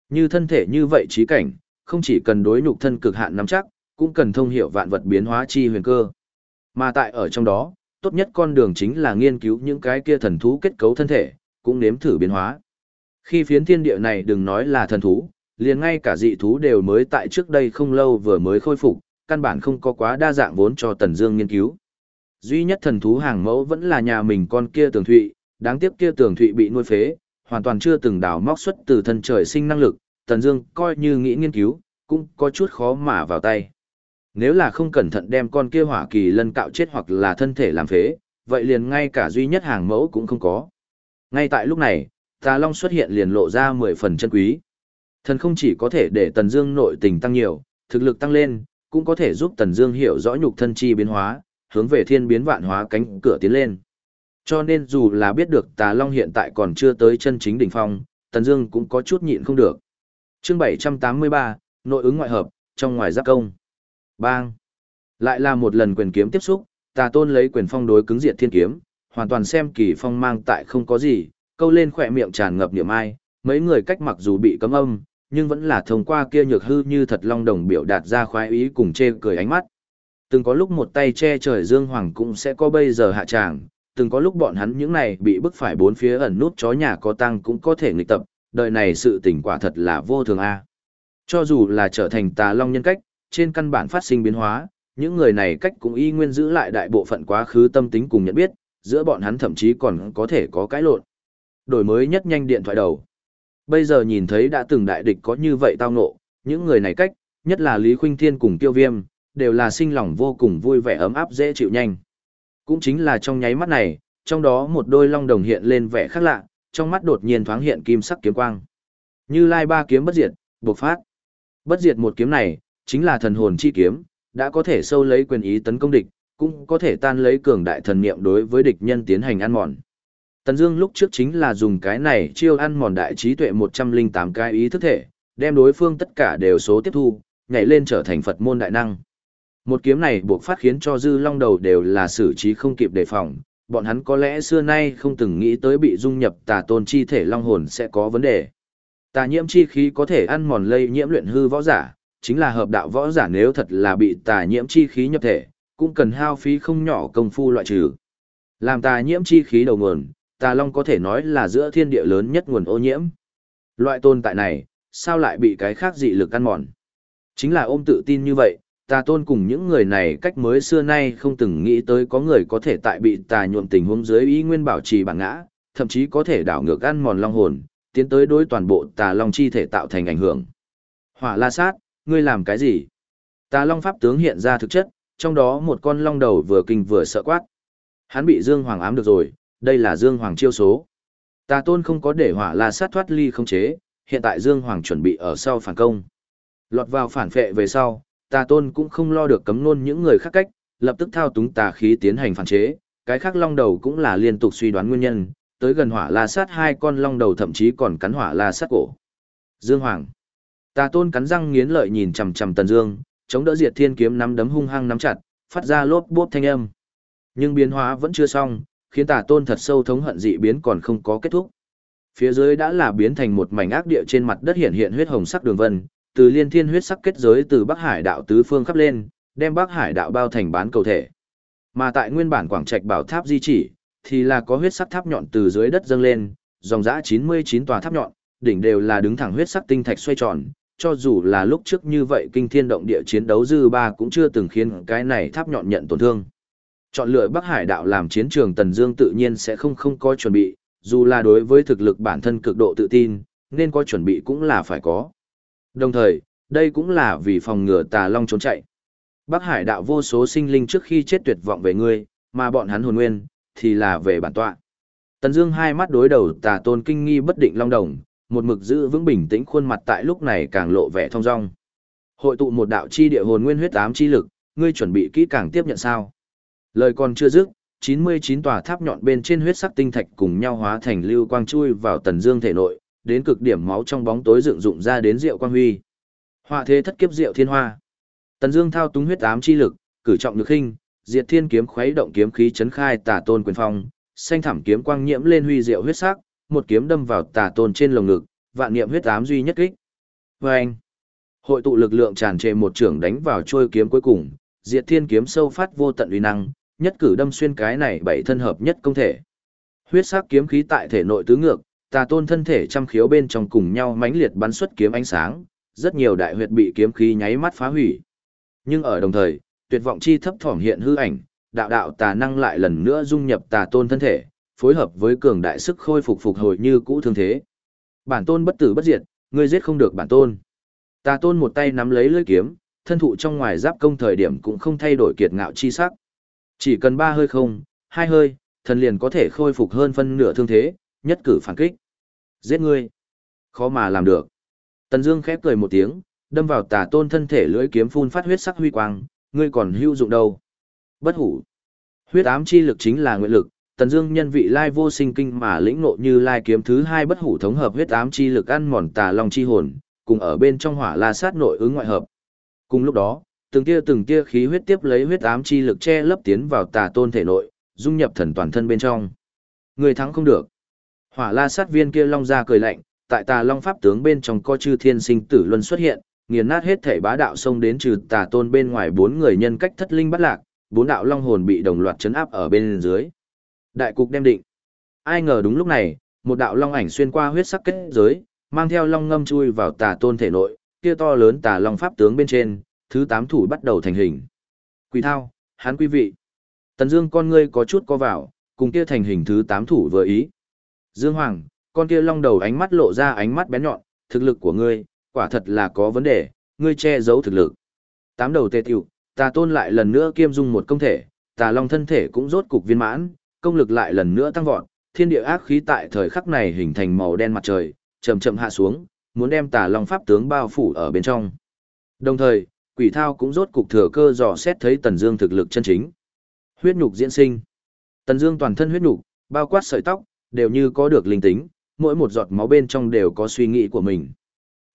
Như thân thể như vậy trí cảnh, không chỉ cần đối nhục thân cực hạn nắm chắc, cũng cần thông hiểu vạn vật biến hóa chi huyền cơ. Mà tại ở trong đó, tốt nhất con đường chính là nghiên cứu những cái kia thần thú kết cấu thân thể, cũng nếm thử biến hóa. Khi phiến thiên địa này đừng nói là thần thú, liền ngay cả dị thú đều mới tại trước đây không lâu vừa mới khôi phục, căn bản không có quá đa dạng vốn cho Tần Dương nghiên cứu. Duy nhất thần thú hàng mẫu vẫn là nhà mình con kia tường thụy, đáng tiếc kia tường thụy bị nuôi phế, hoàn toàn chưa từng đào móc xuất từ thân trời sinh năng lực, Tần Dương coi như nghĩ nghiên cứu, cũng có chút khó mà vào tay. Nếu là không cẩn thận đem con kia hỏa kỳ lân cạo chết hoặc là thân thể làm phế, vậy liền ngay cả duy nhất hàng mẫu cũng không có. Ngay tại lúc này, Tà Long xuất hiện liền lộ ra mười phần chân quý. Thần không chỉ có thể để Tần Dương nội tình tăng nhiều, thực lực tăng lên, cũng có thể giúp Tần Dương hiểu rõ nhục thân chi biến hóa, hướng về thiên biến vạn hóa cánh cửa tiến lên. Cho nên dù là biết được Tà Long hiện tại còn chưa tới chân chính đỉnh phong, Tần Dương cũng có chút nhịn không được. Chương 783, nội ứng ngoại hợp, trong ngoài giáp công. Bang. Lại là một lần quyền kiếm tiếp xúc, Tà Tôn lấy quyền phong đối cứng diện thiên kiếm, hoàn toàn xem kỳ phong mang tại không có gì, câu lên khóe miệng tràn ngập niệm ai, mấy người cách mặc dù bị cấm âm, nhưng vẫn là thông qua kia nhược hư như thật long đồng biểu đạt ra khoái ý cùng chê cười ánh mắt. Từng có lúc một tay che trời dương hoàng cũng sẽ có bây giờ hạ tràng, từng có lúc bọn hắn những này bị bức phải bốn phía ẩn nút chó nhà có tăng cũng có thể nghịch tập, đời này sự tình quả thật là vô thường a. Cho dù là trở thành tà long nhân cách, trên căn bản phát sinh biến hóa, những người này cách cũng y nguyên giữ lại đại bộ phận quá khứ tâm tính cùng nhận biết, giữa bọn hắn thậm chí còn có thể có cái lộn. Đổi mới nhất nhanh điện thoại đầu. Bây giờ nhìn thấy đã từng đại địch có như vậy tao ngộ, những người này cách, nhất là Lý Khuynh Thiên cùng Tiêu Viêm, đều là sinh lòng vô cùng vui vẻ ấm áp dễ chịu nhanh. Cũng chính là trong nháy mắt này, trong đó một đôi long đồng hiện lên vẻ khác lạ, trong mắt đột nhiên thoáng hiện kim sắc kiếm quang. Như Lai ba kiếm bất diệt, bộc phát. Bất diệt một kiếm này, chính là thần hồn chi kiếm, đã có thể sâu lấy quyền ý tấn công địch, cũng có thể tan lấy cường đại thần niệm đối với địch nhân tiến hành ăn mòn. Tần Dương lúc trước chính là dùng cái này chiêu ăn mòn đại trí tuệ 108 cái ý thức thể, đem đối phương tất cả đều số tiếp thu, nhảy lên trở thành Phật môn đại năng. Một kiếm này buộc phát khiến cho dư long đầu đều là xử trí không kịp đề phòng, bọn hắn có lẽ xưa nay không từng nghĩ tới bị dung nhập tà tôn chi thể long hồn sẽ có vấn đề. Tà nhiễm chi khí có thể ăn mòn lây nhiễm luyện hư võ giả, chính là hợp đạo võ giả nếu thật là bị tà nhiễm chi khí nhập thể, cũng cần hao phí không nhỏ công phu loại trừ. Làm tà nhiễm chi khí đầu nguồn, tà long có thể nói là giữa thiên địa lớn nhất nguồn ô nhiễm. Loại tồn tại này, sao lại bị cái khác dị lực ăn mòn? Chính là ôm tự tin như vậy, tà tôn cùng những người này cách mới xưa nay không từng nghĩ tới có người có thể tại bị tà nhuộm tình huống dưới ý nguyên bảo trì bản ngã, thậm chí có thể đảo ngược ăn mòn long hồn, tiến tới đối toàn bộ tà long chi thể tạo thành ảnh hưởng. Hỏa la sát, ngươi làm cái gì? Tà long pháp tướng hiện ra thực chất, trong đó một con long đầu vừa kinh vừa sợ quát. Hắn bị Dương Hoàng ám được rồi, đây là Dương Hoàng chiêu số. Tà tôn không có để hỏa la sát thoát ly không chế, hiện tại Dương Hoàng chuẩn bị ở sau phản công. Lọt vào phản phệ về sau, tà tôn cũng không lo được cấm nôn những người khác cách, lập tức thao túng tà khí tiến hành phản chế, cái khác long đầu cũng là liên tục suy đoán nguyên nhân, tới gần hỏa la sát hai con long đầu thậm chí còn cắn hỏa la sát cổ. Dương Hoàng. Tà tôn cắn răng nghiến lợi nhìn chằm chằm Tần Dương, chống đỡ diệt thiên kiếm nắm đấm hung hăng nắm chặt, phát ra lốp bốp thanh âm. Nhưng biến hóa vẫn chưa xong, khiến tà tôn thật sâu thống hận dị biến còn không có kết thúc. Phía dưới đã là biến thành một mảnh ác địa trên mặt đất hiện hiện huyết hồng sắc đường vân, từ liên thiên huyết sắc kết giới từ Bắc Hải đạo tứ phương khắp lên, đem Bắc Hải đạo bao thành bán cầu thể. Mà tại nguyên bản quảng trạch bảo tháp di chỉ, thì là có huyết sắc tháp nhọn từ dưới đất dâng lên, dòng dã 99 tòa tháp nhọn, đỉnh đều là đứng thẳng huyết sắc tinh thạch xoay tròn, cho dù là lúc trước như vậy kinh thiên động địa chiến đấu dư ba cũng chưa từng khiến cái này tháp nhọn nhận tổn thương. Chọn lựa Bắc Hải đạo làm chiến trường Tần Dương tự nhiên sẽ không không có chuẩn bị, dù là đối với thực lực bản thân cực độ tự tin, nên có chuẩn bị cũng là phải có. Đồng thời, đây cũng là vì phòng ngừa tà long trốn chạy. Bắc Hải đạo vô số sinh linh trước khi chết tuyệt vọng về ngươi, mà bọn hắn hồn nguyên, thì là về bản tọa. Tần Dương hai mắt đối đầu tà tôn kinh nghi bất định long đồng, một mực giữ vững bình tĩnh khuôn mặt tại lúc này càng lộ vẻ thong dong. Hội tụ một đạo chi địa hồn nguyên huyết ám chi lực, ngươi chuẩn bị kỹ càng tiếp nhận sao? Lời còn chưa dứt, 99 tòa tháp nhọn bên trên huyết sắc tinh thạch cùng nhau hóa thành lưu quang chui vào Tần Dương thể nội, đến cực điểm máu trong bóng tối dựng dụng ra đến rượu quang huy. Họa thế thất kiếp diệu thiên hoa. Tần Dương thao túng huyết ám chi lực, cử trọng lực hình, diệt thiên kiếm khuấy động kiếm khí chấn khai tà tôn quyền phong, xanh thảm kiếm quang nhiễm lên huy diệu huyết sắc, một kiếm đâm vào tà tôn trên lồng ngực, vạn niệm huyết ám duy nhất kích. Oeng! Hội tụ lực lượng tràn trề một trưởng đánh vào chuôi kiếm cuối cùng, diệt thiên kiếm sâu phát vô tận uy năng, nhất cử đâm xuyên cái này bảy thân hợp nhất công thể. Huyết sắc kiếm khí tại thể nội tứ ngược, tà tôn thân thể trăm khiếu bên trong cùng nhau mãnh liệt bắn xuất kiếm ánh sáng, rất nhiều đại huyệt bị kiếm khí nháy mắt phá hủy. Nhưng ở đồng thời, tuyệt vọng chi thấp thỏm hiện hư ảnh, đạo đạo tà năng lại lần nữa dung nhập tà tôn thân thể, phối hợp với cường đại sức khôi phục phục hồi như cũ thương thế. Bản tôn bất tử bất diệt, ngươi giết không được bản tôn. Tà tôn một tay nắm lấy lưỡi kiếm, thân thụ trong ngoài giáp công thời điểm cũng không thay đổi kiệt ngạo chi sắc. Chỉ cần ba hơi không, hai hơi, thần liền có thể khôi phục hơn phân nửa thương thế, nhất cử phản kích. Giết ngươi. Khó mà làm được. Tần Dương khép cười một tiếng, đâm vào tà tôn thân thể lưỡi kiếm phun phát huyết sắc huy quang, ngươi còn hữu dụng đâu. Bất hủ. Huyết ám chi lực chính là nguyện lực, Tần Dương nhân vị lai vô sinh kinh mà lĩnh ngộ như lai kiếm thứ hai bất hủ thống hợp huyết ám chi lực ăn mòn tà long chi hồn, cùng ở bên trong hỏa la sát nội ứng ngoại hợp. Cùng lúc đó, từng tia từng tia khí huyết tiếp lấy huyết ám chi lực che lấp tiến vào tà tôn thể nội, dung nhập thần toàn thân bên trong. Người thắng không được. Hỏa la sát viên kia long ra cười lạnh, tại tà long pháp tướng bên trong có chư thiên sinh tử luân xuất hiện, nghiền nát hết thể bá đạo xông đến trừ tà tôn bên ngoài bốn người nhân cách thất linh bắt lạc, bốn đạo long hồn bị đồng loạt chấn áp ở bên dưới. Đại cục đem định. Ai ngờ đúng lúc này, một đạo long ảnh xuyên qua huyết sắc kết giới, mang theo long ngâm chui vào tà tôn thể nội, kia to lớn tà long pháp tướng bên trên, thứ tám thủ bắt đầu thành hình. Quỷ thao, hán quý vị. Tần Dương con ngươi có chút co vào, cùng kia thành hình thứ tám thủ vừa ý. Dương Hoàng, con kia long đầu ánh mắt lộ ra ánh mắt bén nhọn, thực lực của ngươi, quả thật là có vấn đề, ngươi che giấu thực lực. Tám đầu tê tiểu, Ta tôn lại lần nữa kiêm dung một công thể, tà long thân thể cũng rốt cục viên mãn, công lực lại lần nữa tăng vọt, thiên địa ác khí tại thời khắc này hình thành màu đen mặt trời, chậm chậm hạ xuống, muốn đem tà long pháp tướng bao phủ ở bên trong. Đồng thời, quỷ thao cũng rốt cục thừa cơ dò xét thấy tần dương thực lực chân chính. Huyết nhục diễn sinh. Tần dương toàn thân huyết nhục, bao quát sợi tóc, đều như có được linh tính, mỗi một giọt máu bên trong đều có suy nghĩ của mình.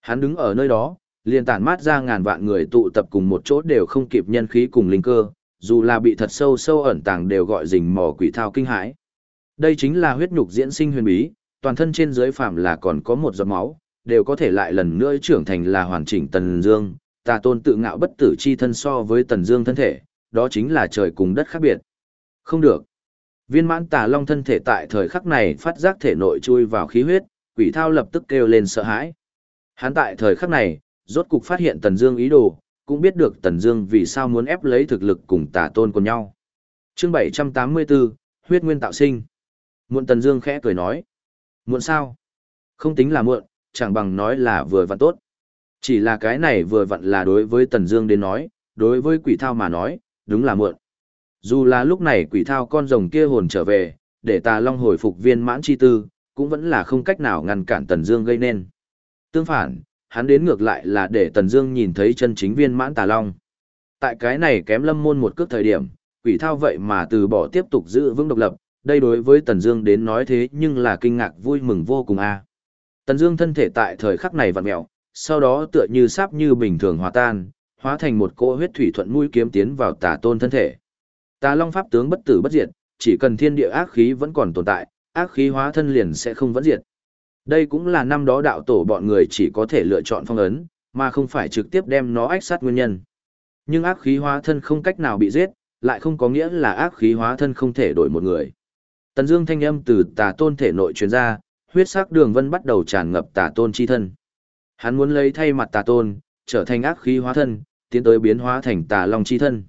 Hắn đứng ở nơi đó, liền tản mát ra ngàn vạn người tụ tập cùng một chỗ đều không kịp nhân khí cùng linh cơ, dù là bị thật sâu sâu ẩn tàng đều gọi rình mò quỷ thao kinh hãi. Đây chính là huyết nhục diễn sinh huyền bí, toàn thân trên dưới phàm là còn có một giọt máu, đều có thể lại lần nữa trưởng thành là hoàn chỉnh tần dương, ta tôn tự ngạo bất tử chi thân so với tần dương thân thể, đó chính là trời cùng đất khác biệt. Không được. Viên mãn tà long thân thể tại thời khắc này phát giác thể nội chui vào khí huyết, quỷ thao lập tức kêu lên sợ hãi. Hắn tại thời khắc này, rốt cục phát hiện tần dương ý đồ, cũng biết được tần dương vì sao muốn ép lấy thực lực cùng tà tôn của nhau. chương 784, huyết nguyên tạo sinh. Muộn tần dương khẽ cười nói. Muộn sao? Không tính là muộn, chẳng bằng nói là vừa vặn tốt. Chỉ là cái này vừa vặn là đối với Tần Dương đến nói, đối với quỷ thao mà nói, đúng là muộn. Dù là lúc này quỷ thao con rồng kia hồn trở về, để tà long hồi phục viên mãn chi tư, cũng vẫn là không cách nào ngăn cản Tần Dương gây nên. Tương phản, hắn đến ngược lại là để Tần Dương nhìn thấy chân chính viên mãn tà long. Tại cái này kém lâm môn một cước thời điểm, quỷ thao vậy mà từ bỏ tiếp tục giữ vững độc lập, đây đối với Tần Dương đến nói thế nhưng là kinh ngạc vui mừng vô cùng a. À. Tần Dương thân thể tại thời khắc này vặn mèo, sau đó tựa như sáp như bình thường hòa tan, hóa thành một cỗ huyết thủy thuận mũi kiếm tiến vào Tà Tôn thân thể. Tà Long pháp tướng bất tử bất diệt, chỉ cần thiên địa ác khí vẫn còn tồn tại, ác khí hóa thân liền sẽ không vẫn diệt. Đây cũng là năm đó đạo tổ bọn người chỉ có thể lựa chọn phong ấn, mà không phải trực tiếp đem nó ách sát nguyên nhân. Nhưng ác khí hóa thân không cách nào bị giết, lại không có nghĩa là ác khí hóa thân không thể đổi một người. Tần Dương thanh âm từ Tà Tôn thể nội truyền ra, huyết sắc đường vân bắt đầu tràn ngập Tà Tôn chi thân. Hắn muốn lấy thay mặt Tà Tôn, trở thành ác khí hóa thân, tiến tới biến hóa thành Tà Long chi thân.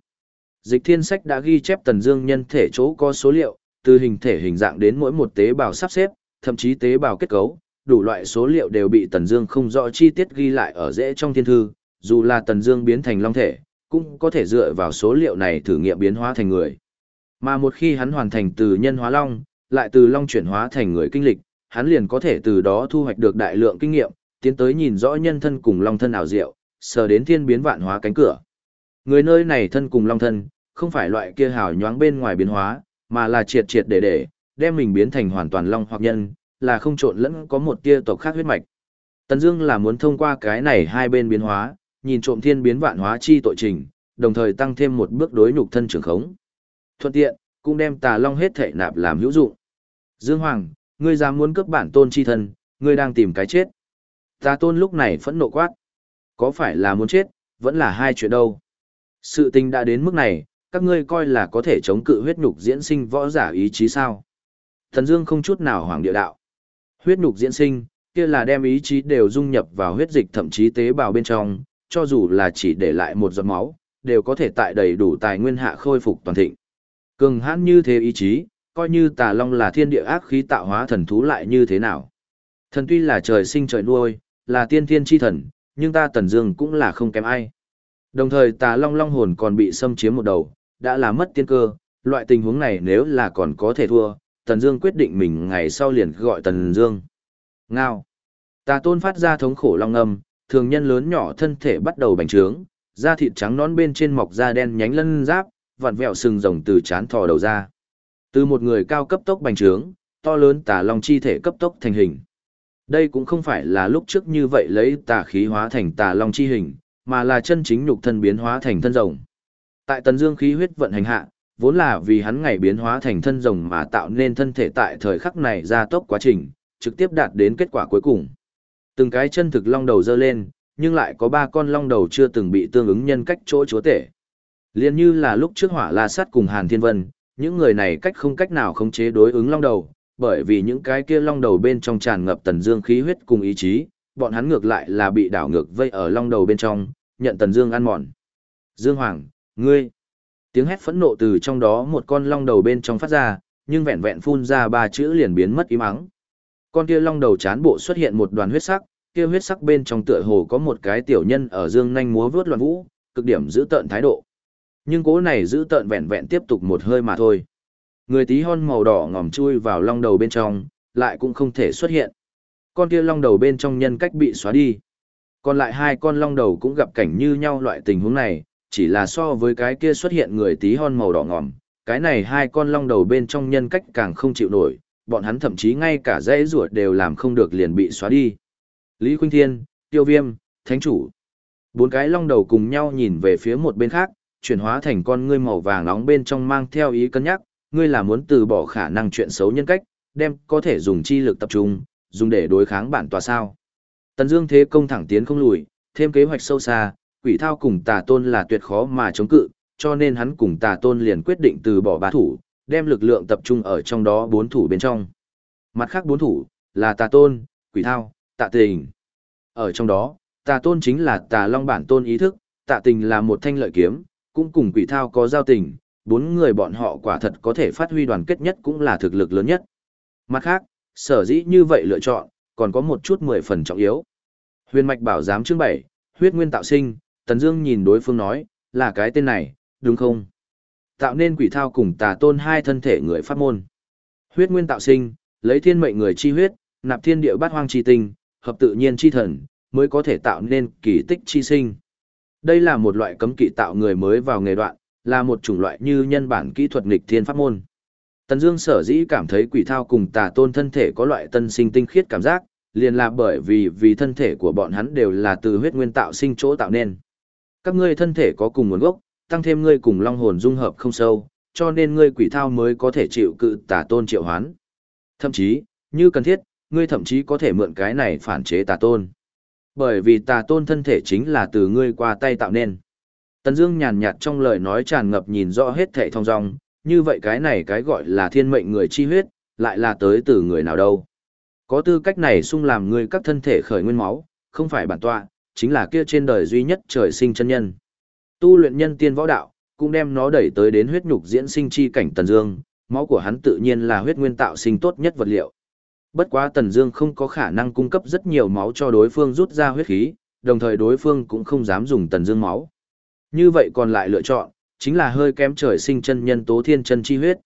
Dịch Thiên Sách đã ghi chép Tần Dương nhân thể chỗ có số liệu, từ hình thể hình dạng đến mỗi một tế bào sắp xếp, thậm chí tế bào kết cấu, đủ loại số liệu đều bị Tần Dương không rõ chi tiết ghi lại ở dễ trong thiên thư, dù là Tần Dương biến thành long thể, cũng có thể dựa vào số liệu này thử nghiệm biến hóa thành người. Mà một khi hắn hoàn thành từ nhân hóa long, lại từ long chuyển hóa thành người kinh lịch, hắn liền có thể từ đó thu hoạch được đại lượng kinh nghiệm, tiến tới nhìn rõ nhân thân cùng long thân ảo diệu, sờ đến thiên biến vạn hóa cánh cửa. Người nơi này thân cùng long thân, không phải loại kia hào nhoáng bên ngoài biến hóa, mà là triệt triệt để để, đem mình biến thành hoàn toàn long hoặc nhân, là không trộn lẫn có một tia tộc khác huyết mạch. Tần Dương là muốn thông qua cái này hai bên biến hóa, nhìn trộm thiên biến vạn hóa chi tội trình, đồng thời tăng thêm một bước đối nhục thân trường khống. Thuận tiện, cũng đem tà long hết thể nạp làm hữu dụng. Dương Hoàng, ngươi dám muốn cướp bản tôn chi thân, ngươi đang tìm cái chết. Tà tôn lúc này phẫn nộ quát. Có phải là muốn chết, vẫn là hai chuyện đâu. Sự tình đã đến mức này, các ngươi coi là có thể chống cự huyết nhục diễn sinh võ giả ý chí sao. Thần Dương không chút nào hoảng địa đạo. Huyết nhục diễn sinh, kia là đem ý chí đều dung nhập vào huyết dịch thậm chí tế bào bên trong, cho dù là chỉ để lại một giọt máu, đều có thể tại đầy đủ tài nguyên hạ khôi phục toàn thịnh. Cường hãn như thế ý chí, coi như tà long là thiên địa ác khí tạo hóa thần thú lại như thế nào. Thần tuy là trời sinh trời nuôi, là tiên thiên chi thần, nhưng ta tần dương cũng là không kém ai. Đồng thời tà long long hồn còn bị xâm chiếm một đầu, đã là mất tiên cơ, loại tình huống này nếu là còn có thể thua, tần dương quyết định mình ngày sau liền gọi tần dương. Ngao. Tà tôn phát ra thống khổ long âm, thường nhân lớn nhỏ thân thể bắt đầu bành trướng, da thịt trắng nõn bên trên mọc da đen nhánh lân giáp, vặn vẹo sừng rồng từ chán thò đầu ra. Từ một người cao cấp tốc bành trướng, to lớn tà long chi thể cấp tốc thành hình. Đây cũng không phải là lúc trước như vậy lấy tà khí hóa thành tà long chi hình, mà là chân chính nhục thân biến hóa thành thân rồng. Tại tần dương khí huyết vận hành hạ, vốn là vì hắn ngày biến hóa thành thân rồng mà tạo nên thân thể tại thời khắc này ra tốc quá trình, trực tiếp đạt đến kết quả cuối cùng. Từng cái chân thực long đầu dơ lên, nhưng lại có ba con long đầu chưa từng bị tương ứng nhân cách chỗ chúa tể. Liên như là lúc trước hỏa la sát cùng Hàn Thiên Vân, những người này cách không cách nào khống chế đối ứng long đầu, bởi vì những cái kia long đầu bên trong tràn ngập tần dương khí huyết cùng ý chí, bọn hắn ngược lại là bị đảo ngược vây ở long đầu bên trong, nhận tần dương ăn mòn. Dương Hoàng, ngươi! Tiếng hét phẫn nộ từ trong đó một con long đầu bên trong phát ra, nhưng vẹn vẹn phun ra ba chữ liền biến mất im ắng. Con kia long đầu chán bộ xuất hiện một đoàn huyết sắc, kia huyết sắc bên trong tựa hồ có một cái tiểu nhân ở dương nhanh múa vướt loạn vũ, cực điểm giữ tợn thái độ. Nhưng cố này giữ tợn vẹn vẹn tiếp tục một hơi mà thôi. Người tí hon màu đỏ ngòm chui vào long đầu bên trong, lại cũng không thể xuất hiện. Con kia long đầu bên trong nhân cách bị xóa đi. Còn lại hai con long đầu cũng gặp cảnh như nhau loại tình huống này, chỉ là so với cái kia xuất hiện người tí hon màu đỏ ngòm, cái này hai con long đầu bên trong nhân cách càng không chịu nổi, bọn hắn thậm chí ngay cả dãy ruột đều làm không được liền bị xóa đi. Lý Khuynh Thiên, Tiêu Viêm, Thánh Chủ. Bốn cái long đầu cùng nhau nhìn về phía một bên khác, chuyển hóa thành con ngươi màu vàng nóng bên trong mang theo ý cân nhắc, ngươi là muốn từ bỏ khả năng chuyện xấu nhân cách, đem có thể dùng chi lực tập trung, dùng để đối kháng bản tòa sao. Tần Dương thế công thẳng tiến không lùi, thêm kế hoạch sâu xa, quỷ thao cùng tà tôn là tuyệt khó mà chống cự, cho nên hắn cùng tà tôn liền quyết định từ bỏ ba thủ, đem lực lượng tập trung ở trong đó bốn thủ bên trong. Mặt khác bốn thủ, là tà tôn, quỷ thao, tạ tình. Ở trong đó, tà tôn chính là tà long bản tôn ý thức, tạ tình là một thanh lợi kiếm, cũng cùng quỷ thao có giao tình, bốn người bọn họ quả thật có thể phát huy đoàn kết nhất cũng là thực lực lớn nhất. Mặt khác, sở dĩ như vậy lựa chọn, còn có một chút mười phần trọng yếu. Huyền mạch bảo giám chương 7, huyết nguyên tạo sinh, Tần Dương nhìn đối phương nói, là cái tên này, đúng không? Tạo nên quỷ thao cùng tà tôn hai thân thể người pháp môn. Huyết nguyên tạo sinh, lấy thiên mệnh người chi huyết, nạp thiên địa bát hoang chi tinh, hợp tự nhiên chi thần, mới có thể tạo nên kỳ tích chi sinh. Đây là một loại cấm kỵ tạo người mới vào nghề đoạn, là một chủng loại như nhân bản kỹ thuật nghịch thiên pháp môn. Tần Dương sở dĩ cảm thấy quỷ thao cùng tà tôn thân thể có loại tân sinh tinh khiết cảm giác, liền là bởi vì vì thân thể của bọn hắn đều là từ huyết nguyên tạo sinh chỗ tạo nên. Các ngươi thân thể có cùng nguồn gốc, tăng thêm ngươi cùng long hồn dung hợp không sâu, cho nên ngươi quỷ thao mới có thể chịu cự tà tôn triệu hoán. Thậm chí, như cần thiết, ngươi thậm chí có thể mượn cái này phản chế tà tôn. Bởi vì tà tôn thân thể chính là từ ngươi qua tay tạo nên. Tần Dương nhàn nhạt trong lời nói tràn ngập nhìn rõ hết thảy thông dong, như vậy cái này cái gọi là thiên mệnh người chi huyết, lại là tới từ người nào đâu. Có tư cách này xung làm người các thân thể khởi nguyên máu, không phải bản tọa, chính là kia trên đời duy nhất trời sinh chân nhân. Tu luyện nhân tiên võ đạo, cũng đem nó đẩy tới đến huyết nhục diễn sinh chi cảnh Tần Dương, máu của hắn tự nhiên là huyết nguyên tạo sinh tốt nhất vật liệu. Bất quá Tần Dương không có khả năng cung cấp rất nhiều máu cho đối phương rút ra huyết khí, đồng thời đối phương cũng không dám dùng Tần Dương máu. Như vậy còn lại lựa chọn, chính là hơi kém trời sinh chân nhân tố thiên chân chi huyết.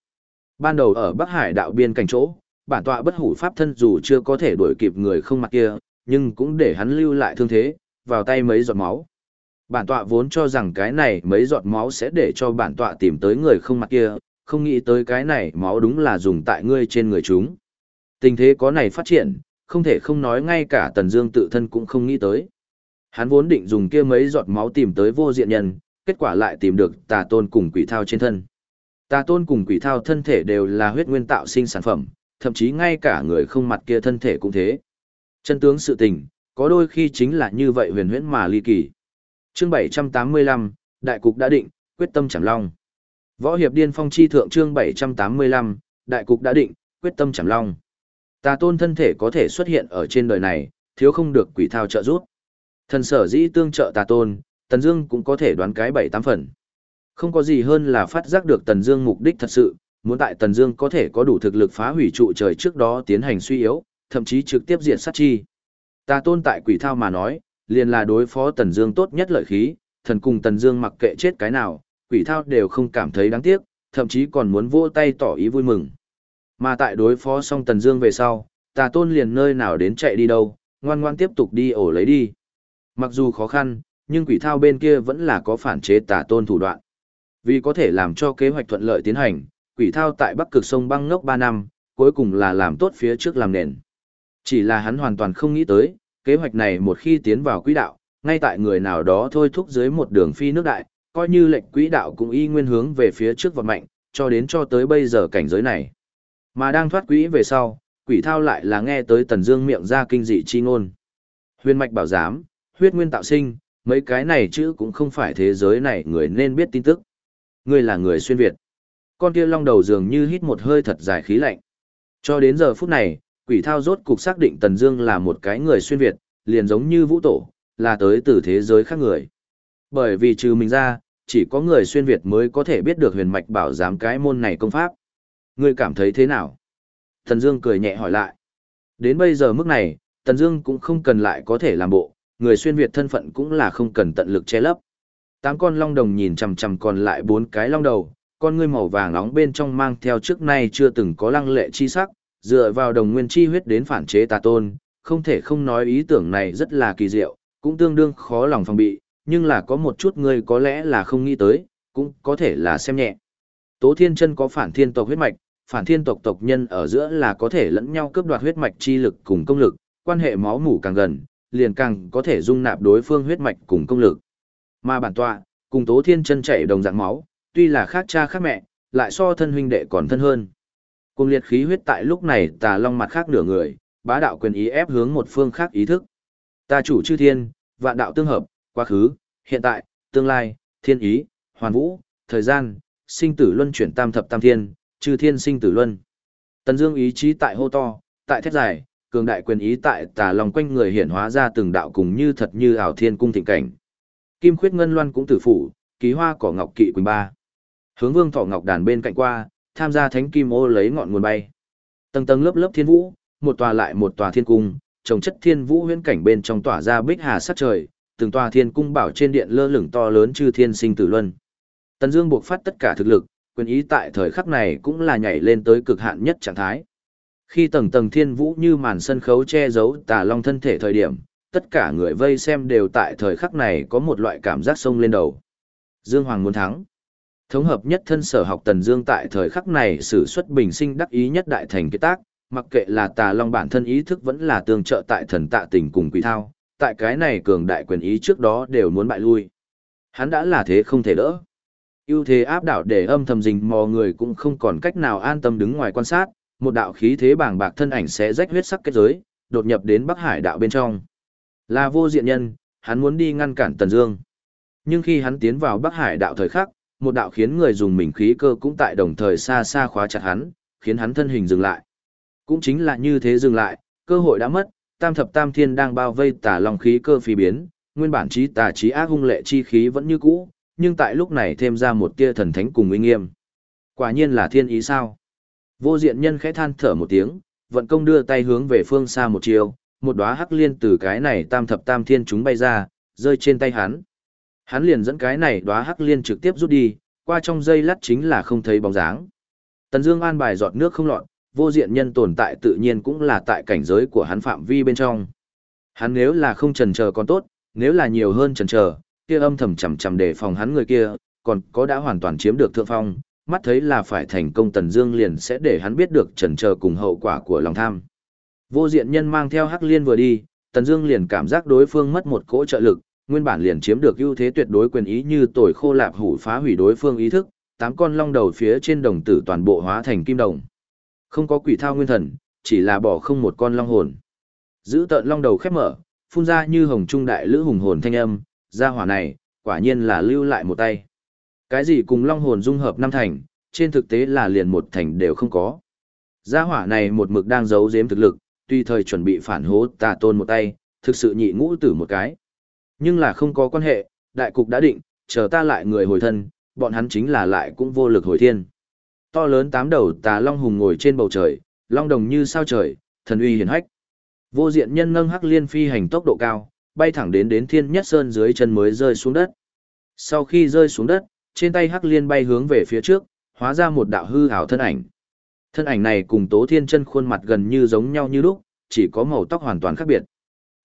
Ban đầu ở Bắc Hải đạo biên cảnh chỗ, bản tọa bất hủ pháp thân dù chưa có thể đuổi kịp người không mặt kia, nhưng cũng để hắn lưu lại thương thế, vào tay mấy giọt máu. Bản tọa vốn cho rằng cái này mấy giọt máu sẽ để cho bản tọa tìm tới người không mặt kia, không nghĩ tới cái này máu đúng là dùng tại ngươi trên người chúng. Tình thế có này phát triển, không thể không nói ngay cả Tần Dương tự thân cũng không nghĩ tới. Hắn vốn định dùng kia mấy giọt máu tìm tới vô diện nhân, kết quả lại tìm được tà tôn cùng quỷ thao trên thân. Tà tôn cùng quỷ thao thân thể đều là huyết nguyên tạo sinh sản phẩm, thậm chí ngay cả người không mặt kia thân thể cũng thế. Chân tướng sự tình, có đôi khi chính là như vậy huyền huyễn mà ly kỳ. Chương 785, Đại cục đã định, quyết tâm chẳng long. Võ hiệp điên phong chi thượng chương 785, Đại cục đã định, quyết tâm chẳng long. Tà tôn thân thể có thể xuất hiện ở trên đời này, thiếu không được quỷ thao trợ giúp. Thần sở dĩ tương trợ tà tôn, Tần Dương cũng có thể đoán cái bảy tám phần. Không có gì hơn là phát giác được Tần Dương mục đích thật sự, muốn tại Tần Dương có thể có đủ thực lực phá hủy trụ trời trước đó tiến hành suy yếu, thậm chí trực tiếp diện sát chi. Ta tôn tại quỷ thao mà nói, liền là đối phó Tần Dương tốt nhất lợi khí, thần cùng Tần Dương mặc kệ chết cái nào, quỷ thao đều không cảm thấy đáng tiếc, thậm chí còn muốn vỗ tay tỏ ý vui mừng. Mà tại đối phó xong Tần Dương về sau, Tà tôn liền nơi nào đến chạy đi đâu, ngoan ngoãn tiếp tục đi ổ lấy đi. Mặc dù khó khăn, nhưng quỷ thao bên kia vẫn là có phản chế Tà tôn thủ đoạn. Vì có thể làm cho kế hoạch thuận lợi tiến hành, quỷ thao tại Bắc Cực sông băng ngốc 3 năm, cuối cùng là làm tốt phía trước làm nền. Chỉ là hắn hoàn toàn không nghĩ tới, kế hoạch này một khi tiến vào quỹ đạo, ngay tại người nào đó thôi thúc dưới một đường phi nước đại, coi như lệnh quỹ đạo cũng y nguyên hướng về phía trước vật mạnh, cho đến cho tới bây giờ cảnh giới này. Mà đang thoát quỹ về sau, quỷ thao lại là nghe tới Tần Dương miệng ra kinh dị chi ngôn. Huyền mạch bảo giám, huyết nguyên tạo sinh, mấy cái này chứ cũng không phải thế giới này người nên biết tin tức. Ngươi là người xuyên Việt. Con kia long đầu dường như hít một hơi thật dài khí lạnh. Cho đến giờ phút này, quỷ thao rốt cục xác định Tần Dương là một cái người xuyên Việt, liền giống như vũ tổ, là tới từ thế giới khác người. Bởi vì trừ mình ra, chỉ có người xuyên Việt mới có thể biết được huyền mạch bảo giám cái môn này công pháp. Ngươi cảm thấy thế nào? Tần Dương cười nhẹ hỏi lại. Đến bây giờ mức này, Tần Dương cũng không cần lại có thể làm bộ, người xuyên Việt thân phận cũng là không cần tận lực che lấp. Tám con long đồng nhìn chằm chằm còn lại bốn cái long đầu, con ngươi màu vàng nóng bên trong mang theo trước nay chưa từng có lăng lệ chi sắc, dựa vào đồng nguyên chi huyết đến phản chế tà tôn, không thể không nói ý tưởng này rất là kỳ diệu, cũng tương đương khó lòng phòng bị, nhưng là có một chút ngươi có lẽ là không nghĩ tới, cũng có thể là xem nhẹ. Tố Thiên Chân có phản thiên tộc huyết mạch, phản thiên tộc tộc nhân ở giữa là có thể lẫn nhau cướp đoạt huyết mạch chi lực cùng công lực, quan hệ máu mủ càng gần, liền càng có thể dung nạp đối phương huyết mạch cùng công lực. Mà bản tọa, cùng Tố Thiên Chân chảy đồng dạng máu, tuy là khác cha khác mẹ, lại so thân huynh đệ còn thân hơn. Cùng liệt khí huyết tại lúc này tà long mặt khác nửa người, bá đạo quyền ý ép hướng một phương khác ý thức. Ta chủ chư thiên, vạn đạo tương hợp, quá khứ, hiện tại, tương lai, thiên ý, hoàn vũ, thời gian, sinh tử luân chuyển tam thập tam thiên, chư thiên sinh tử luân. Tần Dương ý chí tại hô to, tại thét dài, cường đại quyền ý tại tà long quanh người hiện hóa ra từng đạo cùng như thật như ảo thiên cung thịnh cảnh. Kim khuyết ngân loan cũng tử phủ, ký hoa cỏ ngọc kỵ quỳnh ba. Hướng Vương Thọ Ngọc đàn bên cạnh qua, tham gia thánh kim ô lấy ngọn nguồn bay. Tầng tầng lớp lớp thiên vũ, một tòa lại một tòa thiên cung, trồng chất thiên vũ huyễn cảnh bên trong tỏa ra bích hà sát trời, từng tòa thiên cung bảo trên điện lơ lửng to lớn chư thiên sinh tử luân. Tần Dương buộc phát tất cả thực lực, quyền ý tại thời khắc này cũng là nhảy lên tới cực hạn nhất trạng thái. Khi tầng tầng thiên vũ như màn sân khấu che giấu tà long thân thể thời điểm, tất cả người vây xem đều tại thời khắc này có một loại cảm giác sông lên đầu. Dương Hoàng muốn thắng. Thống hợp nhất thân sở học Tần Dương tại thời khắc này sử xuất bình sinh đắc ý nhất đại thành kết tác, mặc kệ là Tà Long bản thân ý thức vẫn là tương trợ tại thần tạ tình cùng quỷ thao, tại cái này cường đại quyền ý trước đó đều muốn bại lui. Hắn đã là thế không thể đỡ. ưu thế áp đảo để âm thầm rình mò người cũng không còn cách nào an tâm đứng ngoài quan sát, một đạo khí thế bàng bạc thân ảnh sẽ rách huyết sắc kết giới, đột nhập đến Bắc Hải đạo bên trong. Là vô diện nhân, hắn muốn đi ngăn cản Tần Dương. Nhưng khi hắn tiến vào Bắc Hải đạo thời khắc, một đạo khiến người dùng mình khí cơ cũng tại đồng thời xa xa khóa chặt hắn, khiến hắn thân hình dừng lại. Cũng chính là như thế dừng lại, cơ hội đã mất, tam thập tam thiên đang bao vây tà long khí cơ phi biến, nguyên bản trí tà trí ác hung lệ chi khí vẫn như cũ, nhưng tại lúc này thêm ra một tia thần thánh cùng uy nghiêm. Quả nhiên là thiên ý sao? Vô diện nhân khẽ than thở một tiếng, vận công đưa tay hướng về phương xa một chiều, một đóa hắc liên từ cái này tam thập tam thiên chúng bay ra, rơi trên tay hắn. Hắn liền dẫn cái này đóa hắc liên trực tiếp rút đi, qua trong dây lát chính là không thấy bóng dáng. Tần Dương an bài giọt nước không lọt, vô diện nhân tồn tại tự nhiên cũng là tại cảnh giới của hắn phạm vi bên trong. Hắn nếu là không chần chờ còn tốt, nếu là nhiều hơn chần chờ, kia âm thầm chằm chằm để phòng hắn người kia, còn có đã hoàn toàn chiếm được thượng phong, mắt thấy là phải thành công Tần Dương liền sẽ để hắn biết được chần chờ cùng hậu quả của lòng tham. Vô diện nhân mang theo Hắc Liên vừa đi, Tần Dương liền cảm giác đối phương mất một cỗ trợ lực, nguyên bản liền chiếm được ưu thế tuyệt đối quyền ý như tồi khô lạp hủ phá hủy đối phương ý thức, tám con long đầu phía trên đồng tử toàn bộ hóa thành kim đồng. Không có quỷ thao nguyên thần, chỉ là bỏ không một con long hồn. Giữ tợn long đầu khép mở, phun ra như hồng trung đại lữ hùng hồn thanh âm, ra hỏa này, quả nhiên là lưu lại một tay. Cái gì cùng long hồn dung hợp năm thành, trên thực tế là liền một thành đều không có. Gia hỏa này một mực đang giấu giếm thực lực, tuy thời chuẩn bị phản hố tà tôn một tay, thực sự nhị ngũ tử một cái. Nhưng là không có quan hệ, đại cục đã định, chờ ta lại người hồi thân, bọn hắn chính là lại cũng vô lực hồi thiên. To lớn tám đầu tà long hùng ngồi trên bầu trời, long đồng như sao trời, thần uy hiển hách. Vô diện nhân nâng hắc liên phi hành tốc độ cao, bay thẳng đến đến thiên nhất sơn dưới chân mới rơi xuống đất. Sau khi rơi xuống đất, trên tay hắc liên bay hướng về phía trước, hóa ra một đạo hư ảo thân ảnh. Thân ảnh này cùng Tố Thiên Chân khuôn mặt gần như giống nhau như lúc, chỉ có màu tóc hoàn toàn khác biệt.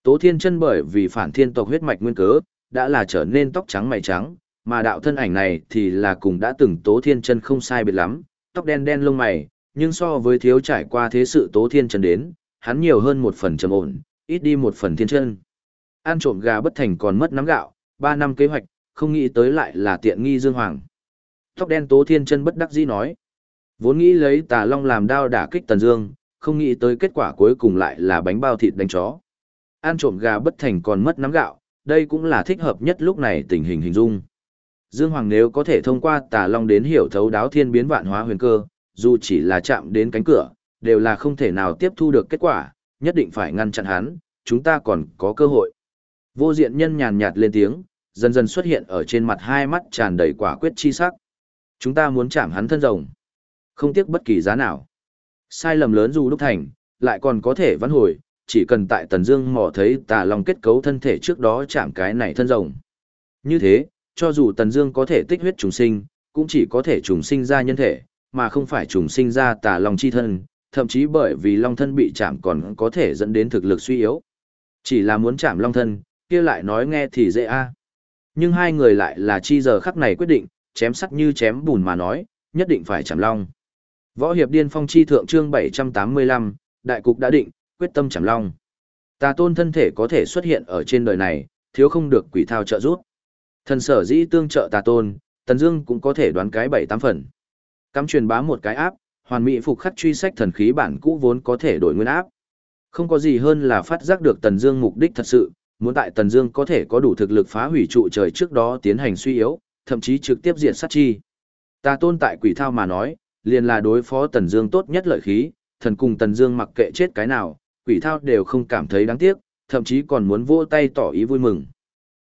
Tố Thiên Chân bởi vì phản thiên tộc huyết mạch nguyên cớ, đã là trở nên tóc trắng mày trắng, mà đạo thân ảnh này thì là cùng đã từng Tố Thiên Chân không sai biệt lắm, tóc đen đen lông mày, nhưng so với thiếu trải qua thế sự Tố Thiên Chân đến, hắn nhiều hơn một phần trầm ổn, ít đi một phần thiên chân. Ăn trộm gà bất thành còn mất nắm gạo, ba năm kế hoạch, không nghĩ tới lại là tiện nghi Dương Hoàng. Tóc đen Tố Thiên Chân bất đắc dĩ nói. Vốn nghĩ lấy tà long làm đao đả kích Tần Dương, không nghĩ tới kết quả cuối cùng lại là bánh bao thịt đánh chó. Ăn trộm gà bất thành còn mất nắm gạo, đây cũng là thích hợp nhất lúc này tình hình hình dung. Dương Hoàng nếu có thể thông qua tà long đến hiểu thấu đáo thiên biến vạn hóa huyền cơ, dù chỉ là chạm đến cánh cửa, đều là không thể nào tiếp thu được kết quả, nhất định phải ngăn chặn hắn, chúng ta còn có cơ hội. Vô diện nhân nhàn nhạt lên tiếng, dần dần xuất hiện ở trên mặt hai mắt tràn đầy quả quyết chi sắc. Chúng ta muốn chạm hắn thân rồng. Không tiếc bất kỳ giá nào. Sai lầm lớn dù đúc thành, lại còn có thể vãn hồi, chỉ cần tại Tần Dương mò thấy tà long kết cấu thân thể trước đó chạm cái này thân rồng. Như thế, cho dù Tần Dương có thể tích huyết trùng sinh, cũng chỉ có thể trùng sinh ra nhân thể, mà không phải trùng sinh ra tà long chi thân, thậm chí bởi vì long thân bị chạm còn có thể dẫn đến thực lực suy yếu. Chỉ là muốn chạm long thân, kia lại nói nghe thì dễ a. Nhưng hai người lại là chi giờ khắc này quyết định, chém sắt như chém bùn mà nói, nhất định phải chạm long. Võ hiệp điên phong chi thượng chương 785, đại cục đã định, quyết tâm chạm long. Tà tôn thân thể có thể xuất hiện ở trên đời này, thiếu không được quỷ thao trợ giúp. Thần sở dĩ tương trợ tà tôn, Tần Dương cũng có thể đoán cái bảy tám phần. Cắm truyền bá một cái áp, hoàn mỹ phục khắc truy sách thần khí bản cũ vốn có thể đổi nguyên áp. Không có gì hơn là phát giác được Tần Dương mục đích thật sự, muốn tại Tần Dương có thể có đủ thực lực phá hủy trụ trời trước đó tiến hành suy yếu, thậm chí trực tiếp diện sát chi. Ta tôn tại quỷ thao mà nói, liền là đối phó Tần Dương tốt nhất lợi khí, thần cùng Tần Dương mặc kệ chết cái nào, quỷ thao đều không cảm thấy đáng tiếc, thậm chí còn muốn vỗ tay tỏ ý vui mừng.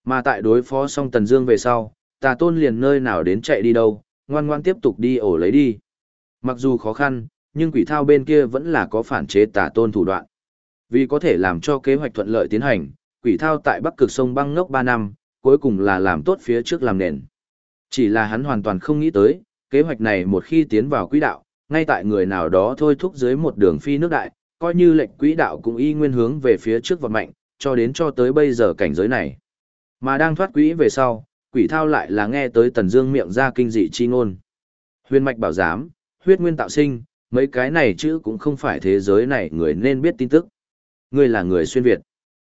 Mà tại đối phó xong Tần Dương về sau, Tà Tôn liền nơi nào đến chạy đi đâu, ngoan ngoãn tiếp tục đi ổ lấy đi. Mặc dù khó khăn, nhưng quỷ thao bên kia vẫn là có phản chế tà tôn thủ đoạn. Vì có thể làm cho kế hoạch thuận lợi tiến hành, quỷ thao tại bắc cực sông băng ngốc 3 năm, cuối cùng là làm tốt phía trước làm nền. Chỉ là hắn hoàn toàn không nghĩ tới, kế hoạch này một khi tiến vào quỹ đạo, ngay tại người nào đó thôi thúc dưới một đường phi nước đại, coi như lệnh quỹ đạo cũng y nguyên hướng về phía trước và mạnh, cho đến cho tới bây giờ cảnh giới này. Mà đang thoát quỹ về sau, quỷ thao lại là nghe tới Tần Dương miệng ra kinh dị chi ngôn. Huyền mạch bảo giám, huyết nguyên tạo sinh, mấy cái này chứ cũng không phải thế giới này người nên biết tin tức. Ngươi là người xuyên Việt.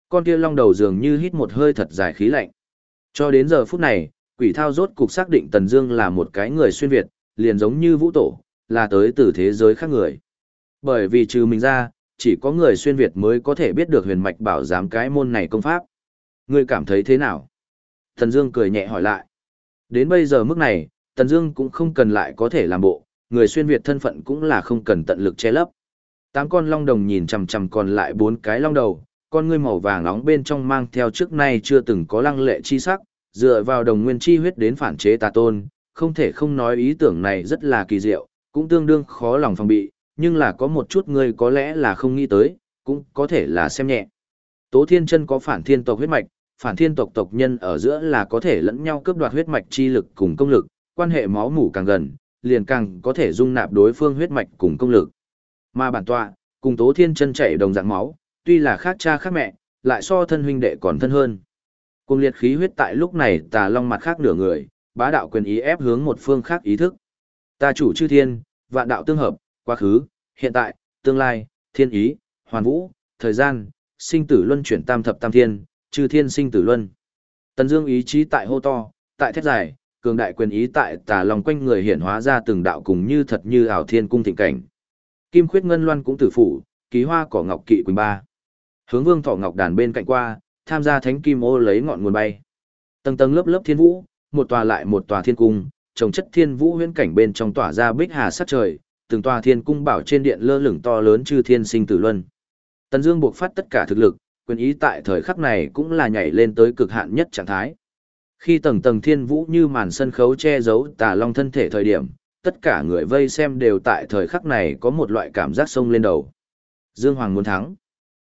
Con kia long đầu dường như hít một hơi thật dài khí lạnh. Cho đến giờ phút này, quỷ thao rốt cục xác định Tần Dương là một cái người xuyên Việt, liền giống như vũ tổ, là tới từ thế giới khác người. Bởi vì trừ mình ra, chỉ có người xuyên Việt mới có thể biết được huyền mạch bảo giám cái môn này công pháp. Ngươi cảm thấy thế nào? thần Dương cười nhẹ hỏi lại. Đến bây giờ mức này, Tần Dương cũng không cần lại có thể làm bộ, người xuyên Việt thân phận cũng là không cần tận lực che lấp. Tám con long đồng nhìn chằm chằm còn lại bốn cái long đầu, con ngươi màu vàng nóng bên trong mang theo trước nay chưa từng có lăng lệ chi sắc, dựa vào đồng nguyên chi huyết đến phản chế tà tôn, không thể không nói ý tưởng này rất là kỳ diệu, cũng tương đương khó lòng phòng bị, nhưng là có một chút ngươi có lẽ là không nghĩ tới, cũng có thể là xem nhẹ. Tố Thiên Chân có phản thiên tộc huyết mạch, phản thiên tộc tộc nhân ở giữa là có thể lẫn nhau cướp đoạt huyết mạch chi lực cùng công lực, quan hệ máu mủ càng gần, liền càng có thể dung nạp đối phương huyết mạch cùng công lực. Mà bản tọa, cùng Tố Thiên chân chảy đồng dạng máu, tuy là khác cha khác mẹ, lại so thân huynh đệ còn thân hơn. Cùng liệt khí huyết tại lúc này tà long mặt khác nửa người, bá đạo quyền ý ép hướng một phương khác ý thức. Ta chủ chư thiên, vạn đạo tương hợp, quá khứ, hiện tại, tương lai, thiên ý, hoàn vũ, thời gian, sinh tử luân chuyển tam thập tam thiên, chư thiên sinh tử luân. Tần Dương ý chí tại hô to, tại thét dài, cường đại quyền ý tại tà lòng quanh người hiện hóa ra từng đạo cùng như thật như ảo thiên cung thịnh cảnh. Kim khuyết ngân loan cũng tử phủ, ký hoa cỏ ngọc kỵ quỳnh ba. Hướng Vương Thọ Ngọc đàn bên cạnh qua, tham gia thánh kim ô lấy ngọn nguồn bay. Tầng tầng lớp lớp thiên vũ, một tòa lại một tòa thiên cung, trồng chất thiên vũ huyễn cảnh bên trong tỏa ra bích hà sát trời, từng tòa thiên cung bảo trên điện lơ lửng to lớn chư thiên sinh tử luân. Tần Dương buộc phát tất cả thực lực, quyền ý tại thời khắc này cũng là nhảy lên tới cực hạn nhất trạng thái. Khi tầng tầng thiên vũ như màn sân khấu che giấu tà long thân thể thời điểm, tất cả người vây xem đều tại thời khắc này có một loại cảm giác sông lên đầu. Dương Hoàng muốn thắng.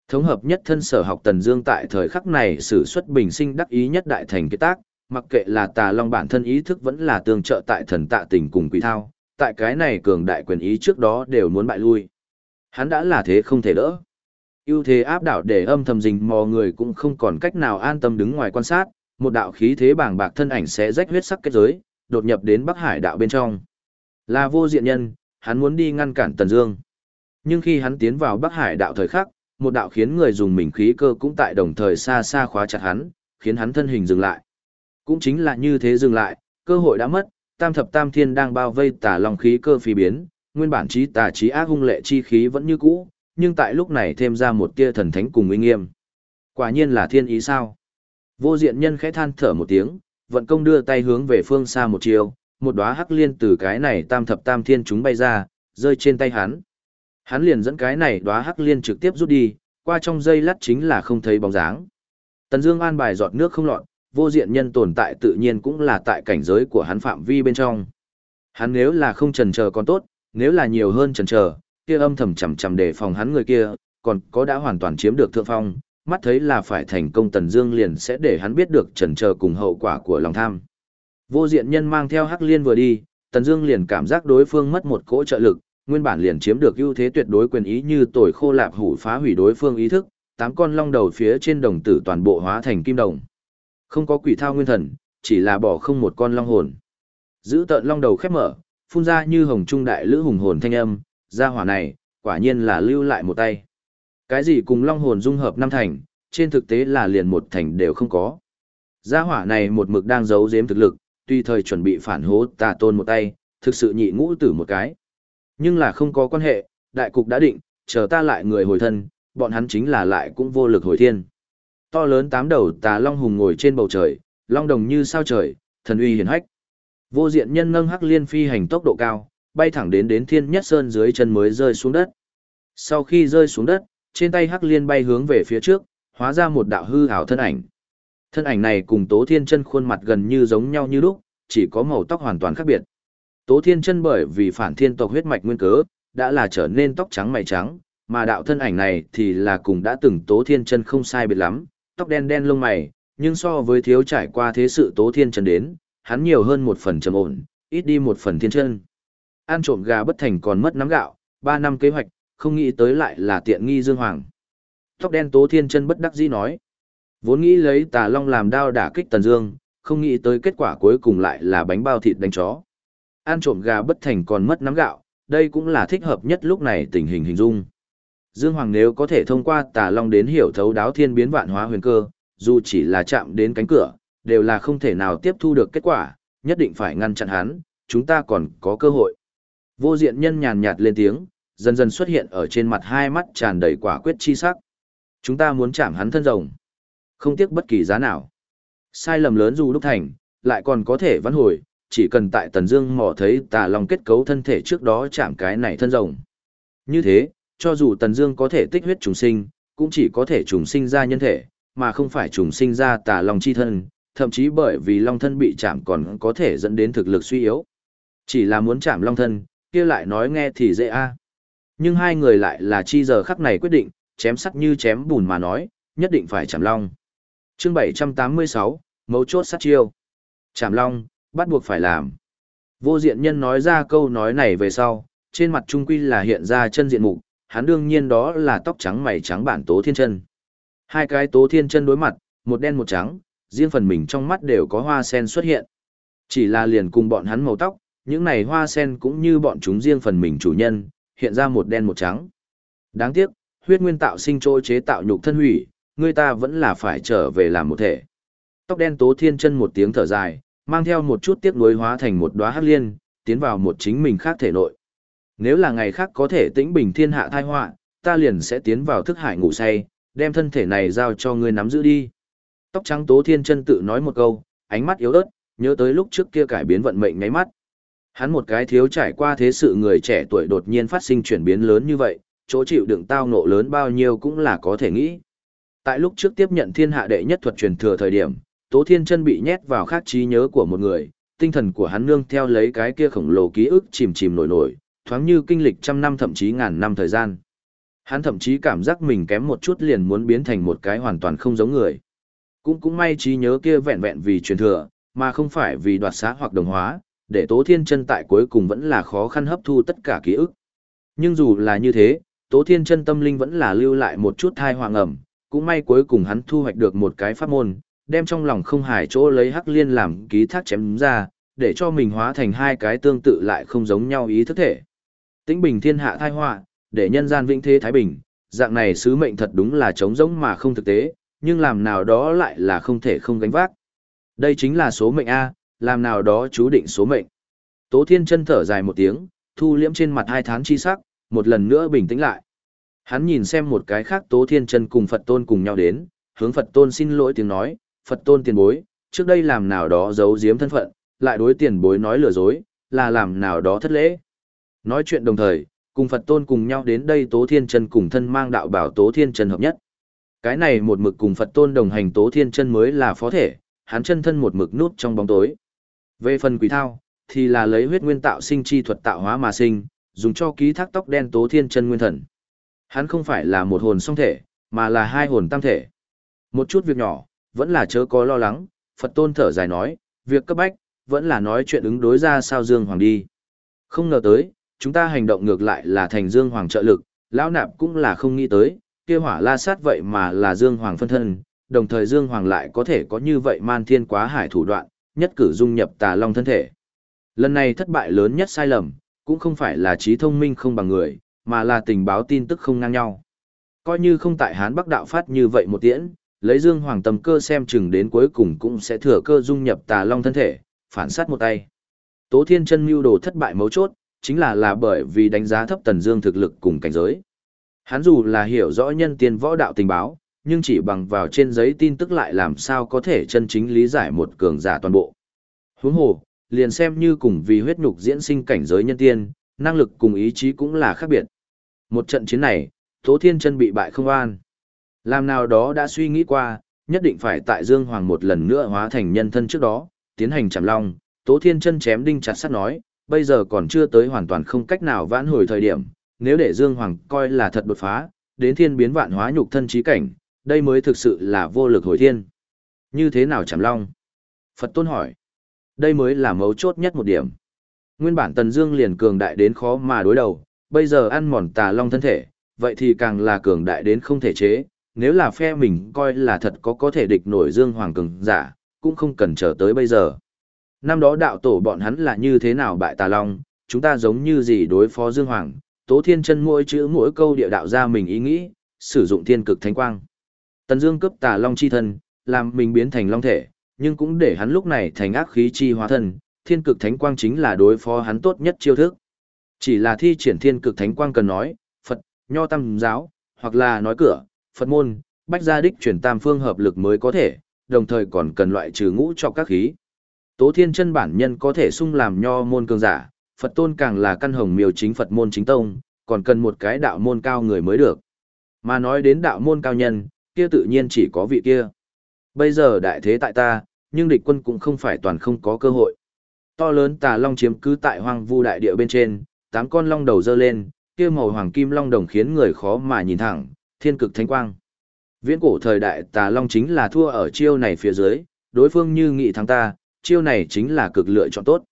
Thống hợp nhất thân sở học Tần Dương tại thời khắc này sử xuất bình sinh đắc ý nhất đại thành kết tác, mặc kệ là tà long bản thân ý thức vẫn là tương trợ tại thần tạ tình cùng quỷ thao, tại cái này cường đại quyền ý trước đó đều muốn bại lui. Hắn đã là thế không thể đỡ. ưu thế áp đảo để âm thầm rình mò người cũng không còn cách nào an tâm đứng ngoài quan sát, một đạo khí thế bàng bạc thân ảnh sẽ rách huyết sắc kết giới, đột nhập đến Bắc Hải đạo bên trong. Là vô diện nhân, hắn muốn đi ngăn cản Tần Dương. Nhưng khi hắn tiến vào Bắc Hải đạo thời khắc, một đạo khiến người dùng mình khí cơ cũng tại đồng thời xa xa khóa chặt hắn, khiến hắn thân hình dừng lại. Cũng chính là như thế dừng lại, cơ hội đã mất, tam thập tam thiên đang bao vây tà long khí cơ phi biến, nguyên bản trí tà trí ác hung lệ chi khí vẫn như cũ, nhưng tại lúc này thêm ra một tia thần thánh cùng uy nghiêm. Quả nhiên là thiên ý sao? Vô diện nhân khẽ than thở một tiếng, vận công đưa tay hướng về phương xa một chiều, một đóa hắc liên từ cái này tam thập tam thiên chúng bay ra, rơi trên tay hắn. Hắn liền dẫn cái này đóa hắc liên trực tiếp rút đi, qua trong dây lắt chính là không thấy bóng dáng. Tần Dương an bài giọt nước không lọt, vô diện nhân tồn tại tự nhiên cũng là tại cảnh giới của hắn phạm vi bên trong. Hắn nếu là không trần chờ còn tốt, nếu là nhiều hơn trần chờ, kia âm thầm chầm chầm để phòng hắn người kia, còn có đã hoàn toàn chiếm được thượng phong, mắt thấy là phải thành công Tần Dương liền sẽ để hắn biết được trần chờ cùng hậu quả của lòng tham. Vô diện nhân mang theo Hắc Liên vừa đi, Tần Dương liền cảm giác đối phương mất một cỗ trợ lực, nguyên bản liền chiếm được ưu thế tuyệt đối quyền ý như tồi khô lạp hủ phá hủy đối phương ý thức, tám con long đầu phía trên đồng tử toàn bộ hóa thành kim đồng. Không có quỷ thao nguyên thần, chỉ là bỏ không một con long hồn. Giữ tợn long đầu khép mở, phun ra như hồng trung đại lữ hùng hồn thanh âm, gia hỏa này, quả nhiên là lưu lại một tay. Cái gì cùng long hồn dung hợp năm thành, trên thực tế là liền một thành đều không có. Gia hỏa này một mực đang giấu giếm thực lực, tuy thời chuẩn bị phản hố tà tôn một tay, thực sự nhị ngũ tử một cái. Nhưng là không có quan hệ, đại cục đã định, chờ ta lại người hồi thân, bọn hắn chính là lại cũng vô lực hồi thiên. To lớn tám đầu tà long hùng ngồi trên bầu trời, long đồng như sao trời, thần uy hiển hách. Vô diện nhân nâng hắc liên phi hành tốc độ cao, bay thẳng đến đến thiên nhất sơn dưới chân mới rơi xuống đất. Sau khi rơi xuống đất, trên tay hắc liên bay hướng về phía trước, hóa ra một đạo hư ảo thân ảnh. Thân ảnh này cùng Tố Thiên Chân khuôn mặt gần như giống nhau như lúc, chỉ có màu tóc hoàn toàn khác biệt. Tố Thiên Chân bởi vì phản thiên tộc huyết mạch nguyên cớ, đã là trở nên tóc trắng mày trắng, mà đạo thân ảnh này thì là cùng đã từng Tố Thiên Chân không sai biệt lắm, tóc đen đen lông mày, nhưng so với thiếu trải qua thế sự Tố Thiên trần đến, hắn nhiều hơn một phần trầm ổn, ít đi một phần thiên chân. Ăn trộm gà bất thành còn mất nắm gạo, ba năm kế hoạch, không nghĩ tới lại là tiện nghi Dương Hoàng. Tóc đen Tố Thiên Chân bất đắc dĩ nói, vốn nghĩ lấy Tà Long làm đao đả kích Tần Dương, không nghĩ tới kết quả cuối cùng lại là bánh bao thịt đánh chó ăn trộm gà bất thành còn mất nắm gạo, đây cũng là thích hợp nhất lúc này tình hình hình dung. Dương Hoàng nếu có thể thông qua tà long đến hiểu thấu đáo thiên biến vạn hóa huyền cơ, dù chỉ là chạm đến cánh cửa, đều là không thể nào tiếp thu được kết quả, nhất định phải ngăn chặn hắn, chúng ta còn có cơ hội. Vô diện nhân nhàn nhạt lên tiếng, dần dần xuất hiện ở trên mặt hai mắt tràn đầy quả quyết chi sắc. Chúng ta muốn chạm hắn thân rồng. Không tiếc bất kỳ giá nào. Sai lầm lớn dù đúc thành, lại còn có thể vãn hồi, chỉ cần tại Tần Dương mò thấy tà long kết cấu thân thể trước đó chạm cái này thân rồng. Như thế, cho dù Tần Dương có thể tích huyết trùng sinh, cũng chỉ có thể trùng sinh ra nhân thể, mà không phải trùng sinh ra tà long chi thân, thậm chí bởi vì long thân bị chạm còn có thể dẫn đến thực lực suy yếu. Chỉ là muốn chạm long thân, kia lại nói nghe thì dễ a. Nhưng hai người lại là chi giờ khắc này quyết định, chém sắt như chém bùn mà nói, nhất định phải chạm long. Chương 786, mấu chốt sát chiêu. Chạm long, bắt buộc phải làm. Vô diện nhân nói ra câu nói này về sau, trên mặt trung quy là hiện ra chân diện mục, hắn đương nhiên đó là tóc trắng mày trắng bản tố thiên chân. Hai cái tố thiên chân đối mặt, một đen một trắng, riêng phần mình trong mắt đều có hoa sen xuất hiện. Chỉ là liền cùng bọn hắn màu tóc, những này hoa sen cũng như bọn chúng riêng phần mình chủ nhân, hiện ra một đen một trắng. Đáng tiếc, huyết nguyên tạo sinh trôi chế tạo nhục thân hủy, người ta vẫn là phải trở về làm một thể. Tóc đen Tố Thiên Chân một tiếng thở dài, mang theo một chút tiếc nuối hóa thành một đóa hắc liên, tiến vào một chính mình khác thể nội. Nếu là ngày khác có thể tĩnh bình thiên hạ thai họa, ta liền sẽ tiến vào thức hải ngủ say, đem thân thể này giao cho ngươi nắm giữ đi. Tóc trắng Tố Thiên Chân tự nói một câu, ánh mắt yếu ớt, nhớ tới lúc trước kia cải biến vận mệnh nháy mắt. Hắn một cái thiếu trải qua thế sự người trẻ tuổi đột nhiên phát sinh chuyển biến lớn như vậy, chỗ chịu đựng tao nộ lớn bao nhiêu cũng là có thể nghĩ. Tại lúc trước tiếp nhận thiên hạ đệ nhất thuật truyền thừa thời điểm, Tố Thiên Chân bị nhét vào khác trí nhớ của một người, tinh thần của hắn nương theo lấy cái kia khổng lồ ký ức chìm chìm nổi nổi, thoáng như kinh lịch trăm năm thậm chí ngàn năm thời gian. Hắn thậm chí cảm giác mình kém một chút liền muốn biến thành một cái hoàn toàn không giống người. Cũng cũng may trí nhớ kia vẹn vẹn vì truyền thừa, mà không phải vì đoạt xá hoặc đồng hóa, để Tố Thiên Chân tại cuối cùng vẫn là khó khăn hấp thu tất cả ký ức. Nhưng dù là như thế, Tố Thiên Chân tâm linh vẫn là lưu lại một chút thai hoàng ẩm, cũng may cuối cùng hắn thu hoạch được một cái pháp môn, đem trong lòng không hài chỗ lấy hắc liên làm ký thác chém ra, để cho mình hóa thành hai cái tương tự lại không giống nhau ý thức thể. Tĩnh bình thiên hạ thai họa, để nhân gian vĩnh thế thái bình, dạng này sứ mệnh thật đúng là trống rỗng mà không thực tế, nhưng làm nào đó lại là không thể không gánh vác. Đây chính là số mệnh A, làm nào đó chú định số mệnh. Tố Thiên chân thở dài một tiếng, thu liễm trên mặt hai tháng chi sắc, một lần nữa bình tĩnh lại. Hắn nhìn xem một cái khác Tố Thiên chân cùng Phật Tôn cùng nhau đến, hướng Phật Tôn xin lỗi tiếng nói, Phật Tôn tiền bối, trước đây làm nào đó giấu giếm thân phận, lại đối tiền bối nói lừa dối, là làm nào đó thất lễ. Nói chuyện đồng thời, cùng Phật Tôn cùng nhau đến đây Tố Thiên chân cùng thân mang đạo bảo Tố Thiên chân hợp nhất. Cái này một mực cùng Phật Tôn đồng hành Tố Thiên chân mới là phó thể, hắn chân thân một mực nút trong bóng tối. Về phần quỷ thao, thì là lấy huyết nguyên tạo sinh chi thuật tạo hóa mà sinh, dùng cho ký thác tóc đen tố thiên chân nguyên thần. Hắn không phải là một hồn song thể, mà là hai hồn tam thể. Một chút việc nhỏ, vẫn là chớ có lo lắng, Phật tôn thở dài nói, việc cấp bách, vẫn là nói chuyện ứng đối ra sao Dương Hoàng đi. Không ngờ tới, chúng ta hành động ngược lại là thành Dương Hoàng trợ lực, lão nạp cũng là không nghĩ tới, kia hỏa la sát vậy mà là Dương Hoàng phân thân, đồng thời Dương Hoàng lại có thể có như vậy man thiên quá hải thủ đoạn, nhất cử dung nhập tà long thân thể. Lần này thất bại lớn nhất sai lầm, cũng không phải là trí thông minh không bằng người, mà là tình báo tin tức không ngang nhau. Coi như không tại Hán Bắc đạo phát như vậy một tiễn, lấy Dương Hoàng tầm cơ xem chừng đến cuối cùng cũng sẽ thừa cơ dung nhập tà long thân thể, phản sát một tay. Tố Thiên chân mưu đồ thất bại mấu chốt, chính là là bởi vì đánh giá thấp Tần Dương thực lực cùng cảnh giới. Hắn dù là hiểu rõ nhân tiên võ đạo tình báo, nhưng chỉ bằng vào trên giấy tin tức lại làm sao có thể chân chính lý giải một cường giả toàn bộ. Huống hồ, liền xem như cùng vì huyết nhục diễn sinh cảnh giới nhân tiên, năng lực cùng ý chí cũng là khác biệt. Một trận chiến này, Tố Thiên Chân bị bại không an. Làm nào đó đã suy nghĩ qua, nhất định phải tại Dương Hoàng một lần nữa hóa thành nhân thân trước đó, tiến hành chạm long, Tố Thiên Chân chém đinh chặt sắt nói, bây giờ còn chưa tới hoàn toàn không cách nào vãn hồi thời điểm, nếu để Dương Hoàng coi là thật đột phá, đến thiên biến vạn hóa nhục thân trí cảnh, đây mới thực sự là vô lực hồi thiên. Như thế nào chảm long? Phật tôn hỏi. Đây mới là mấu chốt nhất một điểm. Nguyên bản Tần Dương liền cường đại đến khó mà đối đầu, bây giờ ăn mòn tà long thân thể, vậy thì càng là cường đại đến không thể chế, nếu là phe mình coi là thật có có thể địch nổi Dương Hoàng cường giả, cũng không cần chờ tới bây giờ. Năm đó đạo tổ bọn hắn là như thế nào bại tà long, chúng ta giống như gì đối phó Dương Hoàng, Tố Thiên Chân mỗi chữ mỗi câu địa đạo ra mình ý nghĩ, sử dụng thiên cực thánh quang. Tần Dương cướp tà long chi thân, làm mình biến thành long thể, nhưng cũng để hắn lúc này thành ác khí chi hóa thân, thiên cực thánh quang chính là đối phó hắn tốt nhất chiêu thức. Chỉ là thi triển thiên cực thánh quang cần nói, Phật, Nho Tam giáo, hoặc là nói cửa, Phật môn, bách gia đích chuyển tam phương hợp lực mới có thể, đồng thời còn cần loại trừ ngũ cho các khí. Tố Thiên chân bản nhân có thể sung làm Nho môn cường giả, Phật tôn càng là căn hồng miêu chính Phật môn chính tông, còn cần một cái đạo môn cao người mới được. Mà nói đến đạo môn cao nhân, kia tự nhiên chỉ có vị kia. Bây giờ đại thế tại ta, nhưng địch quân cũng không phải toàn không có cơ hội. To lớn tà long chiếm cứ tại hoang vu đại địa bên trên, tám con long đầu dơ lên, kia màu hoàng kim long đồng khiến người khó mà nhìn thẳng, thiên cực thánh quang. Viễn cổ thời đại tà long chính là thua ở chiêu này phía dưới, đối phương như nghị thắng ta, chiêu này chính là cực lựa chọn tốt.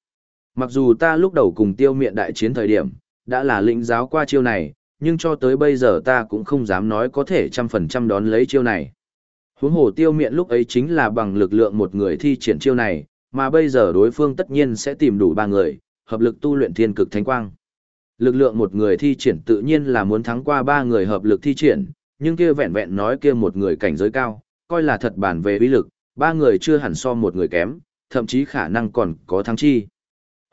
Mặc dù ta lúc đầu cùng tiêu miện đại chiến thời điểm, đã là lĩnh giáo qua chiêu này, nhưng cho tới bây giờ ta cũng không dám nói có thể trăm phần trăm đón lấy chiêu này. Huống hồ tiêu miện lúc ấy chính là bằng lực lượng một người thi triển chiêu này, mà bây giờ đối phương tất nhiên sẽ tìm đủ ba người, hợp lực tu luyện thiên cực thánh quang. Lực lượng một người thi triển tự nhiên là muốn thắng qua ba người hợp lực thi triển, nhưng kia vẹn vẹn nói kia một người cảnh giới cao, coi là thật bản về uy lực, ba người chưa hẳn so một người kém, thậm chí khả năng còn có thắng chi.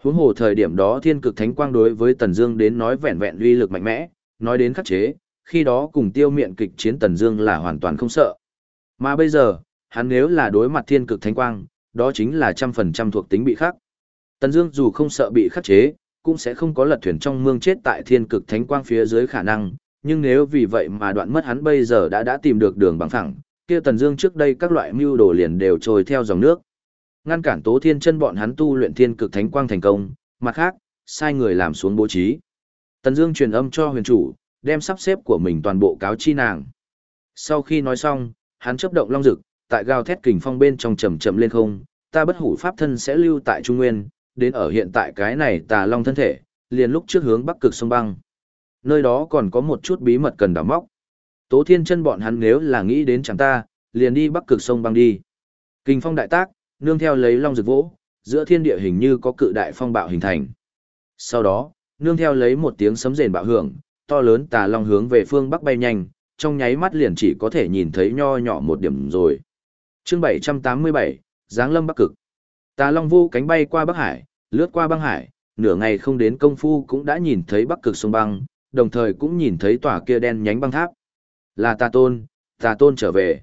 Huống hồ thời điểm đó thiên cực thánh quang đối với Tần Dương đến nói vẹn vẹn uy lực mạnh mẽ, nói đến khắc chế, khi đó cùng tiêu miện kịch chiến Tần Dương là hoàn toàn không sợ. Mà bây giờ, hắn nếu là đối mặt thiên cực thánh quang, đó chính là trăm phần trăm thuộc tính bị khắc. Tần Dương dù không sợ bị khắc chế, cũng sẽ không có lật thuyền trong mương chết tại thiên cực thánh quang phía dưới khả năng, nhưng nếu vì vậy mà đoạn mất hắn bây giờ đã đã tìm được đường bằng phẳng, kia Tần Dương trước đây các loại mưu đồ liền đều trôi theo dòng nước. Ngăn cản Tố Thiên Chân bọn hắn tu luyện thiên cực thánh quang thành công, mặt khác, sai người làm xuống bố trí. Tần Dương truyền âm cho huyền chủ, đem sắp xếp của mình toàn bộ cáo chi nàng. Sau khi nói xong, hắn chấp động long dực, tại gào thét kình phong bên trong chậm chậm lên không, ta bất hủ pháp thân sẽ lưu tại Trung Nguyên, đến ở hiện tại cái này tà long thân thể, liền lúc trước hướng bắc cực sông băng. Nơi đó còn có một chút bí mật cần đào móc. Tố thiên chân bọn hắn nếu là nghĩ đến chẳng ta, liền đi bắc cực sông băng đi. Kình phong đại tác, nương theo lấy long rực vỗ, giữa thiên địa hình như có cự đại phong bạo hình thành. Sau đó, nương theo lấy một tiếng sấm rền bạo hưởng, to lớn tà long hướng về phương bắc bay nhanh, trong nháy mắt liền chỉ có thể nhìn thấy nho nhỏ một điểm rồi. Chương 787, Giáng Lâm Bắc Cực. Tà Long vu cánh bay qua Bắc Hải, lướt qua băng hải, nửa ngày không đến công phu cũng đã nhìn thấy Bắc Cực sông băng, đồng thời cũng nhìn thấy tòa kia đen nhánh băng tháp. Là Tà Tôn, Tà Tôn trở về.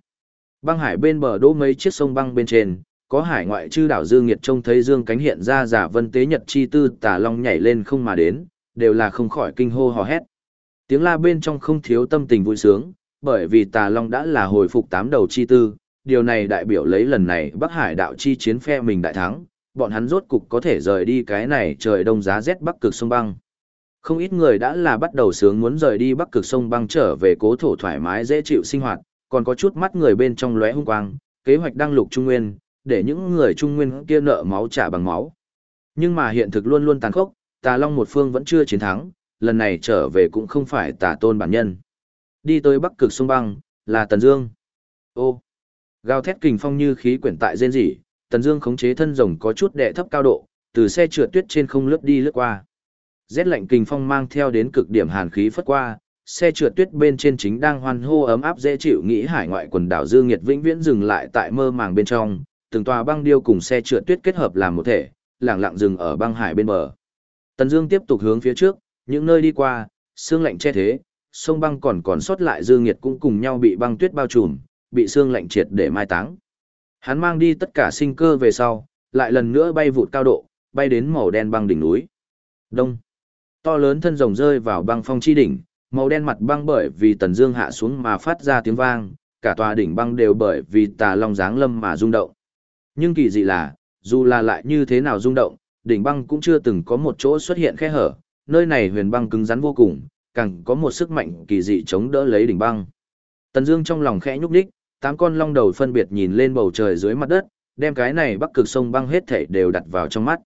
Băng hải bên bờ đỗ mấy chiếc sông băng bên trên, có hải ngoại chư đảo Dương Nghiệt trông thấy Dương cánh hiện ra giả vân tế nhật chi tư Tà Long nhảy lên không mà đến, đều là không khỏi kinh hô hò hét. Tiếng la bên trong không thiếu tâm tình vui sướng, bởi vì Tà Long đã là hồi phục tám đầu chi tư, điều này đại biểu lấy lần này Bắc Hải đạo chi chiến phe mình đại thắng, bọn hắn rốt cục có thể rời đi cái này trời đông giá rét Bắc cực sông băng. Không ít người đã là bắt đầu sướng muốn rời đi Bắc cực sông băng trở về cố thổ thoải mái dễ chịu sinh hoạt, còn có chút mắt người bên trong lóe hung quang, kế hoạch đăng lục Trung Nguyên, để những người Trung Nguyên kia nợ máu trả bằng máu. Nhưng mà hiện thực luôn luôn tàn khốc, Tà Long một phương vẫn chưa chiến thắng, lần này trở về cũng không phải Tà Tôn bản nhân. Đi tới Bắc cực sông băng, là Tần Dương. Ô, Gào thét kình phong như khí quyển tại rên rỉ, Tần Dương khống chế thân rồng có chút đệ thấp cao độ, từ xe trượt tuyết trên không lướt đi lướt qua. Rét lạnh kình phong mang theo đến cực điểm hàn khí phất qua, xe trượt tuyết bên trên chính đang hoan hô ấm áp dễ chịu nghĩ hải ngoại quần đảo Dương Nghiệt vĩnh viễn dừng lại tại mơ màng bên trong, từng tòa băng điêu cùng xe trượt tuyết kết hợp làm một thể, lặng lặng dừng ở băng hải bên bờ. Tần Dương tiếp tục hướng phía trước, những nơi đi qua, sương lạnh che thế, sông băng còn còn sót lại Dương Nghiệt cũng cùng nhau bị băng tuyết bao trùm, bị sương lạnh triệt để mai táng. Hắn mang đi tất cả sinh cơ về sau, lại lần nữa bay vụt cao độ, bay đến màu đen băng đỉnh núi. Đông. To lớn thân rồng rơi vào băng phong chi đỉnh, màu đen mặt băng bởi vì tần dương hạ xuống mà phát ra tiếng vang, cả tòa đỉnh băng đều bởi vì tà long giáng lâm mà rung động. Nhưng kỳ dị là, dù là lại như thế nào rung động, đỉnh băng cũng chưa từng có một chỗ xuất hiện khe hở, nơi này huyền băng cứng rắn vô cùng, càng có một sức mạnh kỳ dị chống đỡ lấy đỉnh băng. Tần Dương trong lòng khẽ nhúc nhích, tám con long đầu phân biệt nhìn lên bầu trời dưới mặt đất, đem cái này bắc cực sông băng hết thảy đều đặt vào trong mắt.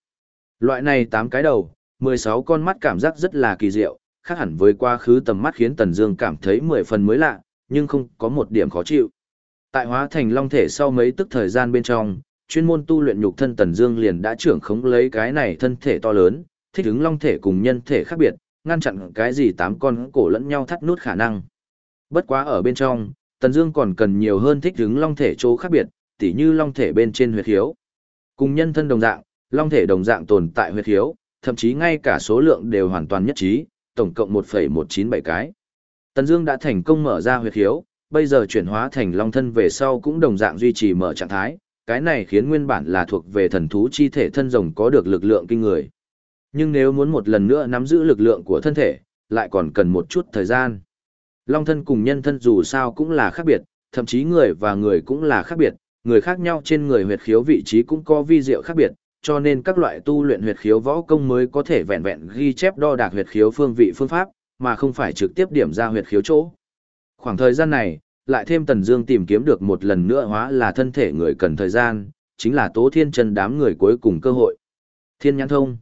Loại này tám cái đầu, 16 con mắt cảm giác rất là kỳ diệu, khác hẳn với quá khứ tầm mắt khiến Tần Dương cảm thấy 10 phần mới lạ, nhưng không có một điểm khó chịu. Tại hóa thành long thể sau mấy tức thời gian bên trong, chuyên môn tu luyện nhục thân Tần Dương liền đã trưởng khống lấy cái này thân thể to lớn, thích ứng long thể cùng nhân thể khác biệt, ngăn chặn cái gì tám con cổ lẫn nhau thắt nút khả năng. Bất quá ở bên trong, Tần Dương còn cần nhiều hơn thích ứng long thể chỗ khác biệt, tỉ như long thể bên trên huyệt hiếu. Cùng nhân thân đồng dạng, long thể đồng dạng tồn tại huyệt hiếu, thậm chí ngay cả số lượng đều hoàn toàn nhất trí, tổng cộng 1.197 cái. Tần Dương đã thành công mở ra huyệt hiếu, bây giờ chuyển hóa thành long thân về sau cũng đồng dạng duy trì mở trạng thái, cái này khiến nguyên bản là thuộc về thần thú chi thể thân rồng có được lực lượng kinh người. Nhưng nếu muốn một lần nữa nắm giữ lực lượng của thân thể, lại còn cần một chút thời gian. Long thân cùng nhân thân dù sao cũng là khác biệt, thậm chí người và người cũng là khác biệt, người khác nhau trên người huyệt khiếu vị trí cũng có vi diệu khác biệt, cho nên các loại tu luyện huyệt khiếu võ công mới có thể vẹn vẹn ghi chép đo đạc huyệt khiếu phương vị phương pháp, mà không phải trực tiếp điểm ra huyệt khiếu chỗ. Khoảng thời gian này, lại thêm Tần Dương tìm kiếm được một lần nữa hóa là thân thể người cần thời gian, chính là Tố Thiên Chân đám người cuối cùng cơ hội. Thiên Nhãn Thông.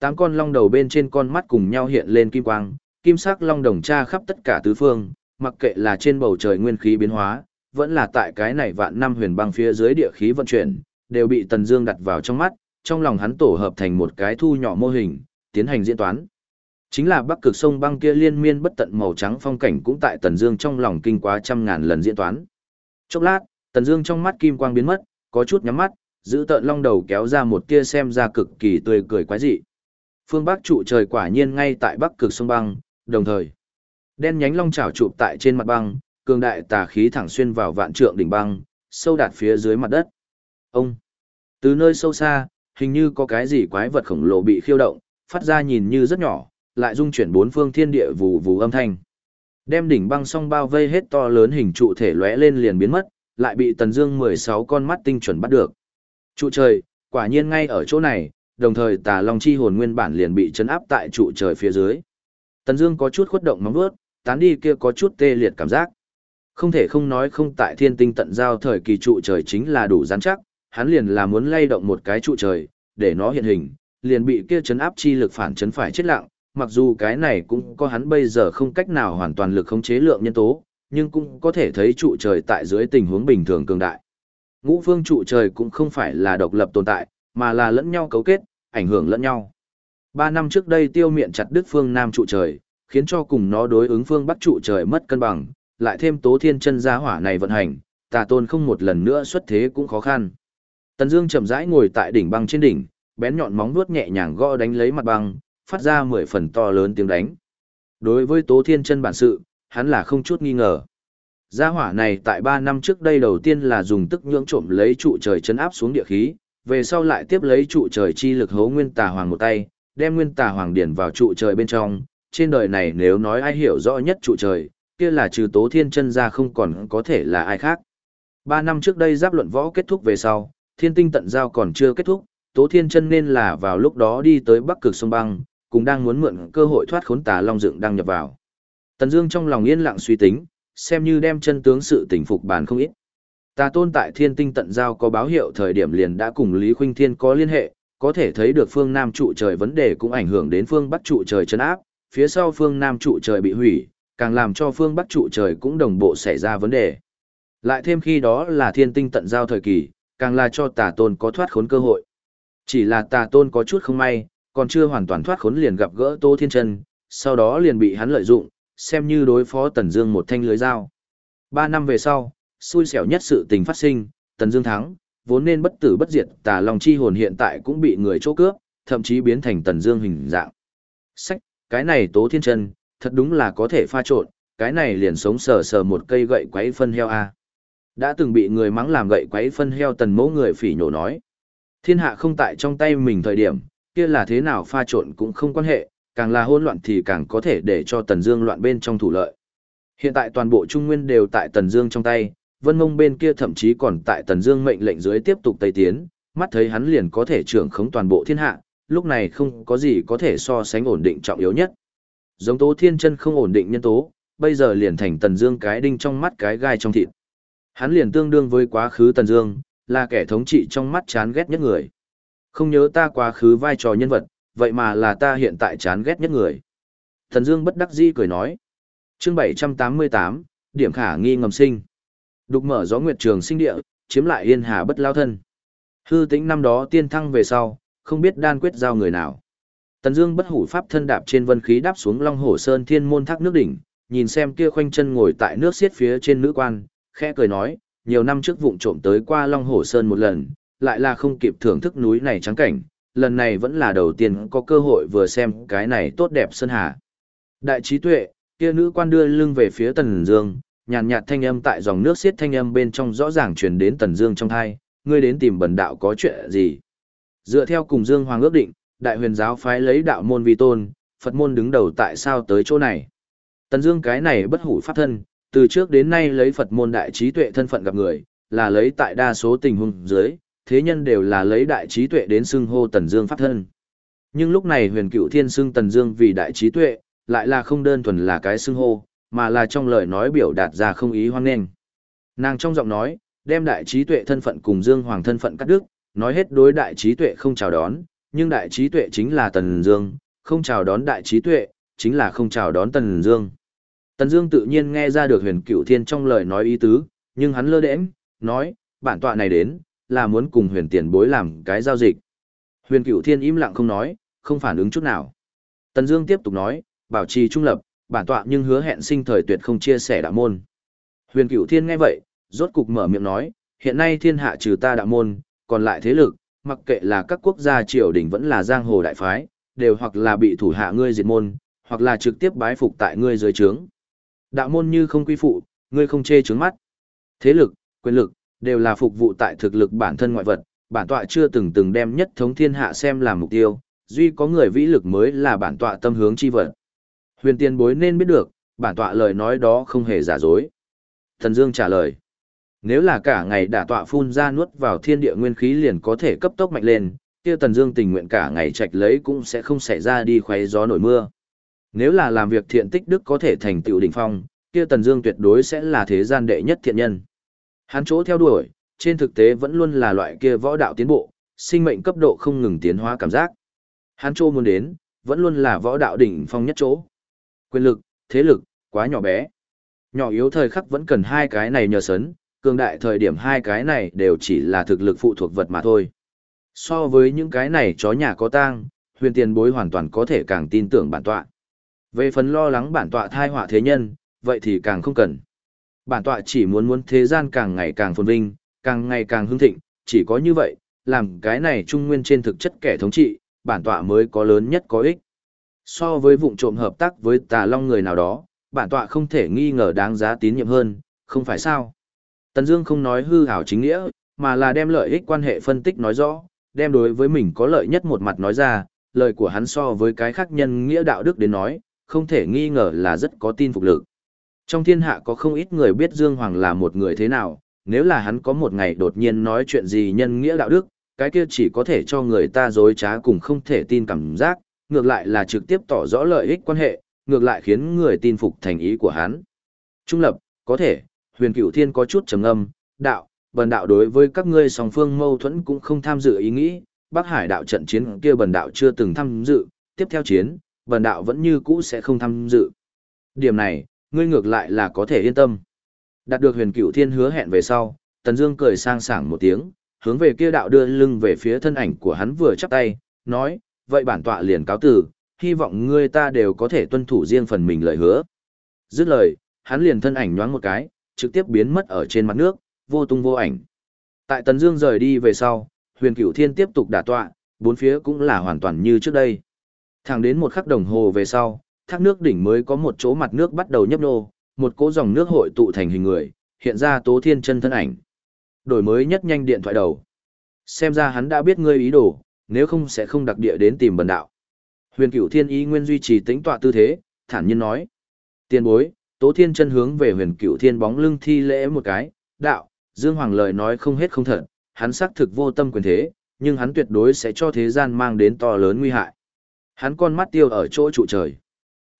Tám con long đầu bên trên con mắt cùng nhau hiện lên kim quang, kim sắc long đồng tra khắp tất cả tứ phương, mặc kệ là trên bầu trời nguyên khí biến hóa, vẫn là tại cái này vạn năm huyền băng phía dưới địa khí vận chuyển, đều bị Tần Dương đặt vào trong mắt, trong lòng hắn tổ hợp thành một cái thu nhỏ mô hình, tiến hành diễn toán. Chính là bắc cực sông băng kia liên miên bất tận màu trắng phong cảnh cũng tại Tần Dương trong lòng kinh quá trăm ngàn lần diễn toán. Chốc lát, Tần Dương trong mắt kim quang biến mất, có chút nhắm mắt, giữ tợn long đầu kéo ra một tia xem ra cực kỳ tươi cười quái dị. Phương Bắc trụ trời quả nhiên ngay tại bắc cực sông băng, đồng thời, đen nhánh long chảo chụp tại trên mặt băng, cường đại tà khí thẳng xuyên vào vạn trượng đỉnh băng, sâu đạt phía dưới mặt đất. Ông, từ nơi sâu xa, hình như có cái gì quái vật khổng lồ bị khiêu động, phát ra nhìn như rất nhỏ, lại dung chuyển bốn phương thiên địa vù vù âm thanh. Đem đỉnh băng song bao vây hết to lớn hình trụ thể lóe lên liền biến mất, lại bị Tần Dương 16 con mắt tinh chuẩn bắt được. Trụ trời, quả nhiên ngay ở chỗ này, đồng thời Tà Long chi hồn nguyên bản liền bị chấn áp tại trụ trời phía dưới. Tần Dương có chút khuất động móng vuốt, tán đi kia có chút tê liệt cảm giác. Không thể không nói không tại Thiên Tinh tận giao thời kỳ trụ trời chính là đủ rắn chắc, hắn liền là muốn lay động một cái trụ trời, để nó hiện hình, liền bị kia chấn áp chi lực phản chấn phải chết lặng, mặc dù cái này cũng có hắn bây giờ không cách nào hoàn toàn lực khống chế lượng nhân tố, nhưng cũng có thể thấy trụ trời tại dưới tình huống bình thường cường đại. Ngũ phương trụ trời cũng không phải là độc lập tồn tại, mà là lẫn nhau cấu kết, ảnh hưởng lẫn nhau. Ba năm trước đây tiêu miệng chặt đứt phương Nam trụ trời, khiến cho cùng nó đối ứng phương Bắc trụ trời mất cân bằng, lại thêm tố thiên chân gia hỏa này vận hành, tà tôn không một lần nữa xuất thế cũng khó khăn. Tần Dương chậm rãi ngồi tại đỉnh băng trên đỉnh, bén nhọn móng vuốt nhẹ nhàng gõ đánh lấy mặt băng, phát ra mười phần to lớn tiếng đánh. Đối với Tố Thiên Chân bản sự, hắn là không chút nghi ngờ. Gia hỏa này tại 3 năm trước đây đầu tiên là dùng tức nhưỡng trộm lấy trụ trời chấn áp xuống địa khí, về sau lại tiếp lấy trụ trời chi lực hố nguyên tà hoàng một tay, đem nguyên tà hoàng điển vào trụ trời bên trong. Trên đời này nếu nói ai hiểu rõ nhất trụ trời, kia là trừ Tố Thiên Chân ra không còn có thể là ai khác. 3 năm trước đây giáp luận võ kết thúc về sau, thiên tinh tận giao còn chưa kết thúc, Tố Thiên Chân nên là vào lúc đó đi tới Bắc Cực sông băng, cũng đang muốn mượn cơ hội thoát khốn tà long dựng đang nhập vào. Tần Dương trong lòng yên lặng suy tính, xem như đem chân tướng sự tình phục bản không ít. Tà tôn tại Thiên Tinh tận giao có báo hiệu thời điểm liền đã cùng Lý Khuynh Thiên có liên hệ, có thể thấy được phương Nam trụ trời vấn đề cũng ảnh hưởng đến phương Bắc trụ trời chấn áp, phía sau phương Nam trụ trời bị hủy, càng làm cho phương Bắc trụ trời cũng đồng bộ xảy ra vấn đề. Lại thêm khi đó là Thiên Tinh tận giao thời kỳ, càng là cho Tà tôn có thoát khốn cơ hội. Chỉ là Tà tôn có chút không may, còn chưa hoàn toàn thoát khốn liền gặp gỡ Tô Thiên Trân, sau đó liền bị hắn lợi dụng, xem như đối phó Tần Dương một thanh lưới dao. Ba năm về sau, xui xẻo nhất sự tình phát sinh, Tần Dương thắng, vốn nên bất tử bất diệt, Tà Long chi hồn hiện tại cũng bị người chỗ cướp, thậm chí biến thành Tần Dương hình dạng. Sách, cái này Tố Thiên Trân, thật đúng là có thể pha trộn, cái này liền sống sờ sờ một cây gậy quấy phân heo a. Đã từng bị người mắng làm gậy quấy phân heo Tần Mỗ người phỉ nhổ nói. Thiên hạ không tại trong tay mình thời điểm, kia là thế nào pha trộn cũng không quan hệ, càng là hỗn loạn thì càng có thể để cho Tần Dương loạn bên trong thủ lợi. Hiện tại toàn bộ Trung Nguyên đều tại Tần Dương trong tay, Vân Mông bên kia thậm chí còn tại Tần Dương mệnh lệnh dưới tiếp tục tây tiến, mắt thấy hắn liền có thể trưởng khống toàn bộ thiên hạ, lúc này không có gì có thể so sánh ổn định trọng yếu nhất. Giống Tố Thiên Chân không ổn định nhân tố, bây giờ liền thành Tần Dương cái đinh trong mắt cái gai trong thịt. Hắn liền tương đương với quá khứ Tần Dương, là kẻ thống trị trong mắt chán ghét nhất người. Không nhớ ta quá khứ vai trò nhân vật, vậy mà là ta hiện tại chán ghét nhất người. Thần Dương bất đắc dĩ cười nói. Chương 788, điểm khả nghi ngầm sinh. Đục mở gió nguyệt trường sinh địa, chiếm lại yên hà bất lao thân. Hư tĩnh năm đó tiên thăng về sau, không biết đan quyết giao người nào. Tần Dương bất hủ pháp thân đạp trên vân khí đáp xuống Long hồ Sơn Thiên môn thác nước đỉnh, nhìn xem kia khoanh chân ngồi tại nước xiết phía trên nữ quan, khẽ cười nói, nhiều năm trước vụng trộm tới qua Long hồ Sơn một lần, lại là không kịp thưởng thức núi này trắng cảnh, lần này vẫn là đầu tiên có cơ hội vừa xem cái này tốt đẹp sơn hà. Đại trí tuệ, kia nữ quan đưa lưng về phía Tần Dương, nhàn nhạt thanh âm tại dòng nước xiết thanh âm bên trong rõ ràng truyền đến Tần Dương trong tai, ngươi đến tìm bần đạo có chuyện gì? Dựa theo cùng Dương Hoàng ước định, Đại Huyền giáo phái lấy đạo môn vi tôn, Phật môn đứng đầu tại sao tới chỗ này? Tần Dương cái này bất hủ pháp thân, từ trước đến nay lấy Phật môn đại trí tuệ thân phận gặp người, là lấy tại đa số tình huống dưới, thế nhân đều là lấy đại trí tuệ đến xưng hô Tần Dương pháp thân. Nhưng lúc này huyền cựu thiên xưng Tần Dương vì đại trí tuệ, lại là không đơn thuần là cái xưng hô, mà là trong lời nói biểu đạt ra không ý hoang nghênh. Nàng trong giọng nói, đem đại trí tuệ thân phận cùng Dương Hoàng thân phận cắt đứt, nói hết đối đại trí tuệ không chào đón, nhưng đại trí tuệ chính là Tần Dương, không chào đón đại trí tuệ, chính là không chào đón Tần Dương. Tần Dương tự nhiên nghe ra được Huyền Cựu Thiên trong lời nói ý tứ, nhưng hắn lơ đễnh, nói, bản tọa này đến, là muốn cùng huyền tiền bối làm cái giao dịch. Huyền cửu thiên im lặng không nói, không phản ứng chút nào. Tần Dương tiếp tục nói, bảo trì trung lập, bản tọa nhưng hứa hẹn sinh thời tuyệt không chia sẻ đạo môn. Huyền Cửu Thiên nghe vậy, rốt cục mở miệng nói, hiện nay thiên hạ trừ ta đạo môn, còn lại thế lực, mặc kệ là các quốc gia triều đình vẫn là giang hồ đại phái, đều hoặc là bị thủ hạ ngươi diệt môn, hoặc là trực tiếp bái phục tại ngươi dưới trướng. Đạo môn như không quy phụ, ngươi không chê trướng mắt. Thế lực, quyền lực, đều là phục vụ tại thực lực bản thân ngoại vật, bản tọa chưa từng từng đem nhất thống thiên hạ xem làm mục tiêu, duy có người vĩ lực mới là bản tọa tâm hướng chi vật. Huyền tiên bối nên biết được, bản tọa lời nói đó không hề giả dối. Thần Dương trả lời. Nếu là cả ngày đả tọa phun ra nuốt vào thiên địa nguyên khí liền có thể cấp tốc mạnh lên, kia Tần Dương tình nguyện cả ngày trạch lấy cũng sẽ không xảy ra đi khoé gió nổi mưa. Nếu là làm việc thiện tích đức có thể thành tựu đỉnh phong, kia Tần Dương tuyệt đối sẽ là thế gian đệ nhất thiện nhân. Hắn chỗ theo đuổi, trên thực tế vẫn luôn là loại kia võ đạo tiến bộ, sinh mệnh cấp độ không ngừng tiến hóa cảm giác. Hắn chỗ muốn đến, vẫn luôn là võ đạo đỉnh phong nhất chỗ. Quyền lực, thế lực, quá nhỏ bé. Nhỏ yếu thời khắc vẫn cần hai cái này nhờ sấn, cường đại thời điểm hai cái này đều chỉ là thực lực phụ thuộc vật mà thôi. So với những cái này chó nhà có tang, huyền tiền bối hoàn toàn có thể càng tin tưởng bản tọa. Về phần lo lắng bản tọa thai họa thế nhân, vậy thì càng không cần. Bản tọa chỉ muốn muốn thế gian càng ngày càng phồn vinh, càng ngày càng hưng thịnh, chỉ có như vậy, làm cái này trung nguyên trên thực chất kẻ thống trị, bản tọa mới có lớn nhất có ích. So với vụng trộm hợp tác với tà long người nào đó, bản tọa không thể nghi ngờ đáng giá tín nhiệm hơn, không phải sao. Tần Dương không nói hư ảo chính nghĩa, mà là đem lợi ích quan hệ phân tích nói rõ, đem đối với mình có lợi nhất một mặt nói ra, lời của hắn so với cái khác nhân nghĩa đạo đức đến nói, không thể nghi ngờ là rất có tin phục lực. Trong thiên hạ có không ít người biết Dương Hoàng là một người thế nào, nếu là hắn có một ngày đột nhiên nói chuyện gì nhân nghĩa đạo đức, cái kia chỉ có thể cho người ta dối trá cùng không thể tin cảm giác, ngược lại là trực tiếp tỏ rõ lợi ích quan hệ, ngược lại khiến người tin phục thành ý của hắn. Trung lập, có thể, huyền cửu thiên có chút trầm âm, đạo, bần đạo đối với các ngươi song phương mâu thuẫn cũng không tham dự ý nghĩ, Bắc Hải đạo trận chiến kia bần đạo chưa từng tham dự, tiếp theo chiến, bần đạo vẫn như cũ sẽ không tham dự. Điểm này, ngươi ngược lại là có thể yên tâm. Đạt được huyền cửu thiên hứa hẹn về sau, Tần Dương cười sang sảng một tiếng, hướng về kia đạo đưa lưng về phía thân ảnh của hắn vừa chắp tay, nói, vậy bản tọa liền cáo từ, hy vọng ngươi ta đều có thể tuân thủ riêng phần mình lời hứa. Dứt lời, hắn liền thân ảnh nhoáng một cái, trực tiếp biến mất ở trên mặt nước, vô tung vô ảnh. Tại Tần Dương rời đi về sau, Huyền Cửu Thiên tiếp tục đả tọa, bốn phía cũng là hoàn toàn như trước đây. Thẳng đến một khắc đồng hồ về sau, thác nước đỉnh mới có một chỗ mặt nước bắt đầu nhấp nô, một cỗ dòng nước hội tụ thành hình người, hiện ra Tố Thiên chân thân ảnh. Đổi mới nhất nhanh điện thoại đầu. Xem ra hắn đã biết ngươi ý đồ, nếu không sẽ không đặc địa đến tìm bần đạo. Huyền Cửu Thiên ý nguyên duy trì tính tọa tư thế, thản nhiên nói: "Tiên bối." Tố Thiên chân hướng về Huyền Cửu Thiên bóng lưng thi lễ một cái, "Đạo, Dương Hoàng lời nói không hết không thật, hắn xác thực vô tâm quyền thế, nhưng hắn tuyệt đối sẽ cho thế gian mang đến to lớn nguy hại." Hắn con mắt tiêu ở chỗ trụ trời.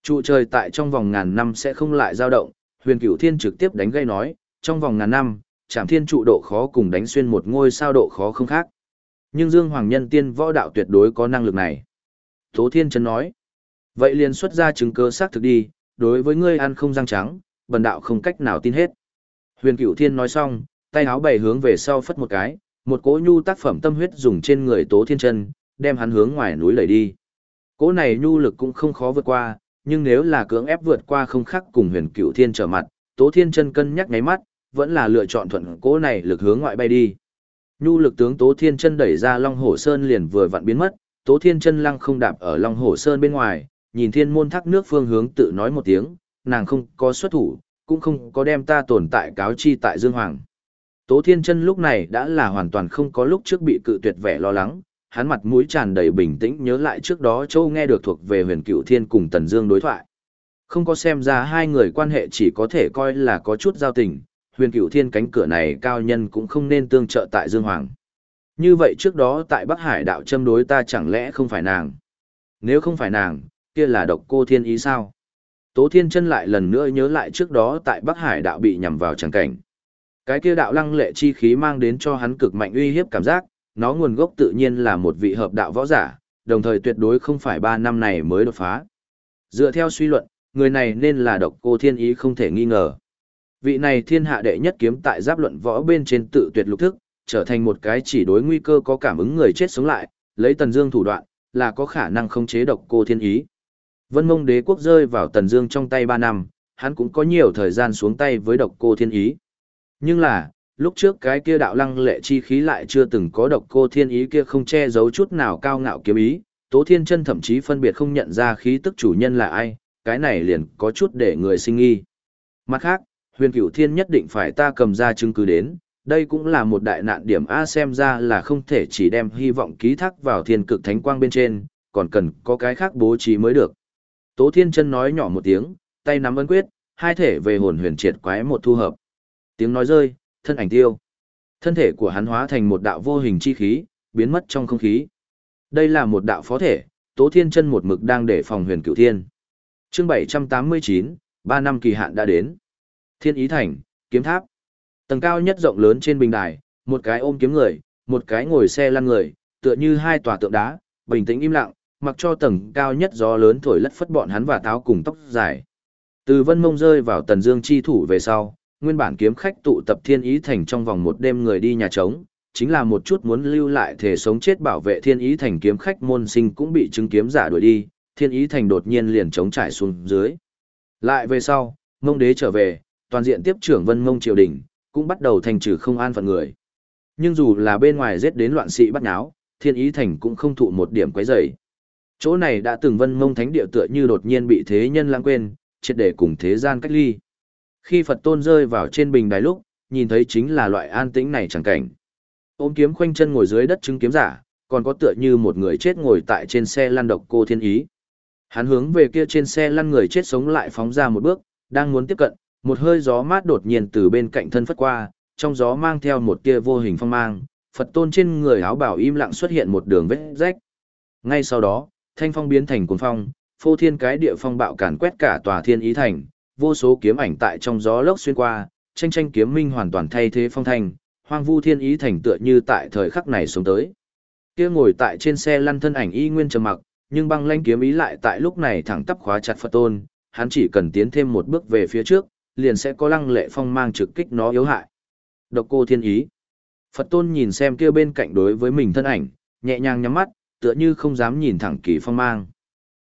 Trụ trời tại trong vòng ngàn năm sẽ không lại dao động, huyền cửu thiên trực tiếp đánh gây nói, trong vòng ngàn năm, chạm thiên trụ độ khó cùng đánh xuyên một ngôi sao độ khó không khác. Nhưng Dương Hoàng Nhân tiên võ đạo tuyệt đối có năng lực này. Tố Thiên Trấn nói, vậy liền xuất ra chứng cơ xác thực đi, đối với ngươi ăn không răng trắng, bần đạo không cách nào tin hết. Huyền Cửu Thiên nói xong, tay áo bày hướng về sau phất một cái, một cỗ nhu tác phẩm tâm huyết dùng trên người Tố Thiên Trần đem hắn hướng ngoài núi lẩy đi. Cỗ này nhu lực cũng không khó vượt qua, nhưng nếu là cưỡng ép vượt qua không khắc cùng huyền cựu thiên trở mặt, Tố Thiên chân cân nhắc ngáy mắt, vẫn là lựa chọn thuận cỗ này lực hướng ngoại bay đi. Nhu lực tướng Tố Thiên chân đẩy ra Long Hổ Sơn liền vừa vặn biến mất, Tố Thiên chân lăng không đạp ở Long Hổ Sơn bên ngoài, nhìn thiên môn thác nước phương hướng tự nói một tiếng, nàng không có xuất thủ, cũng không có đem ta tồn tại cáo chi tại Dương Hoàng. Tố Thiên chân lúc này đã là hoàn toàn không có lúc trước bị cự tuyệt vẻ lo lắng, hắn mặt mũi tràn đầy bình tĩnh nhớ lại trước đó châu nghe được thuộc về huyền cựu thiên cùng tần dương đối thoại. Không có xem ra hai người quan hệ chỉ có thể coi là có chút giao tình, huyền cựu thiên cánh cửa này cao nhân cũng không nên tương trợ tại dương hoàng. Như vậy trước đó tại bắc hải đạo châm đối ta chẳng lẽ không phải nàng? Nếu không phải nàng, kia là độc cô thiên ý sao? Tố thiên chân lại lần nữa nhớ lại trước đó tại bắc hải đạo bị nhằm vào tràng cảnh. Cái kia đạo lăng lệ chi khí mang đến cho hắn cực mạnh uy hiếp cảm giác nó nguồn gốc tự nhiên là một vị hợp đạo võ giả, đồng thời tuyệt đối không phải ba năm này mới đột phá. Dựa theo suy luận, người này nên là độc cô thiên ý không thể nghi ngờ. Vị này thiên hạ đệ nhất kiếm tại giáp luận võ bên trên tự tuyệt lục thức, trở thành một cái chỉ đối nguy cơ có cảm ứng người chết sống lại, lấy tần dương thủ đoạn, là có khả năng không chế độc cô thiên ý. Vân mông đế quốc rơi vào Tần Dương trong tay 3 năm, hắn cũng có nhiều thời gian xuống tay với độc cô thiên ý. Nhưng là, lúc trước cái kia đạo lăng lệ chi khí lại chưa từng có độc cô thiên ý kia không che giấu chút nào cao ngạo kiếm ý, Tố Thiên Chân thậm chí phân biệt không nhận ra khí tức chủ nhân là ai, cái này liền có chút để người sinh nghi. Mặt khác, Huyền Cửu Thiên nhất định phải ta cầm ra chứng cứ đến, đây cũng là một đại nạn điểm A xem ra là không thể chỉ đem hy vọng ký thác vào thiên cực thánh quang bên trên, còn cần có cái khác bố trí mới được. Tố Thiên Chân nói nhỏ một tiếng, tay nắm ấn quyết, hai thể về hồn huyền triệt quái một thu hợp. Tiếng nói rơi, thân ảnh tiêu. Thân thể của hắn hóa thành một đạo vô hình chi khí, biến mất trong không khí. Đây là một đạo phó thể, Tố Thiên Chân một mực đang để phòng huyền cửu thiên. Chương 789, 3 năm kỳ hạn đã đến. Thiên Ý Thành, Kiếm Tháp. Tầng cao nhất rộng lớn trên bình đài, một cái ôm kiếm người, một cái ngồi xe lăn người, tựa như hai tòa tượng đá, bình tĩnh im lặng, mặc cho tầng cao nhất gió lớn thổi lất phất bọn hắn và táo cùng tóc dài. Từ Vân Mông rơi vào Tần Dương chi thủ về sau, nguyên bản kiếm khách tụ tập Thiên Ý Thành trong vòng một đêm người đi nhà trống, chính là một chút muốn lưu lại thể sống chết bảo vệ Thiên Ý Thành kiếm khách môn sinh cũng bị chứng kiếm giả đuổi đi, Thiên Ý Thành đột nhiên liền chống trải xuống dưới. Lại về sau, Mông Đế trở về, toàn diện tiếp trưởng Vân Mông triều đình, cũng bắt đầu thành trừ không an phận người. Nhưng dù là bên ngoài giết đến loạn sĩ bắt náo, Thiên Ý Thành cũng không thụ một điểm quấy rầy. Chỗ này đã từng Vân Mông thánh địa tựa như đột nhiên bị thế nhân lãng quên, triệt để cùng thế gian cách ly. Khi Phật tôn rơi vào trên bình đài lúc, nhìn thấy chính là loại an tĩnh này chẳng cảnh. Ôm kiếm khoanh chân ngồi dưới đất chứng kiếm giả, còn có tựa như một người chết ngồi tại trên xe lăn độc cô thiên ý. Hắn hướng về kia trên xe lăn người chết sống lại phóng ra một bước, đang muốn tiếp cận, một hơi gió mát đột nhiên từ bên cạnh thân phất qua, trong gió mang theo một tia vô hình phong mang, Phật tôn trên người áo bảo im lặng xuất hiện một đường vết rách. Ngay sau đó, thanh phong biến thành cuồng phong, phô thiên cái địa phong bạo càn quét cả tòa thiên ý thành, vô số kiếm ảnh tại trong gió lốc xuyên qua, tranh tranh kiếm minh hoàn toàn thay thế phong thanh, hoang vu thiên ý thành tựa như tại thời khắc này xuống tới. Kia ngồi tại trên xe lăn thân ảnh y nguyên trầm mặc, nhưng băng lanh kiếm ý lại tại lúc này thẳng tắp khóa chặt Phật tôn, hắn chỉ cần tiến thêm một bước về phía trước, liền sẽ có lăng lệ phong mang trực kích nó yếu hại. Độc cô thiên ý. Phật tôn nhìn xem kia bên cạnh đối với mình thân ảnh, nhẹ nhàng nhắm mắt, tựa như không dám nhìn thẳng kỳ phong mang.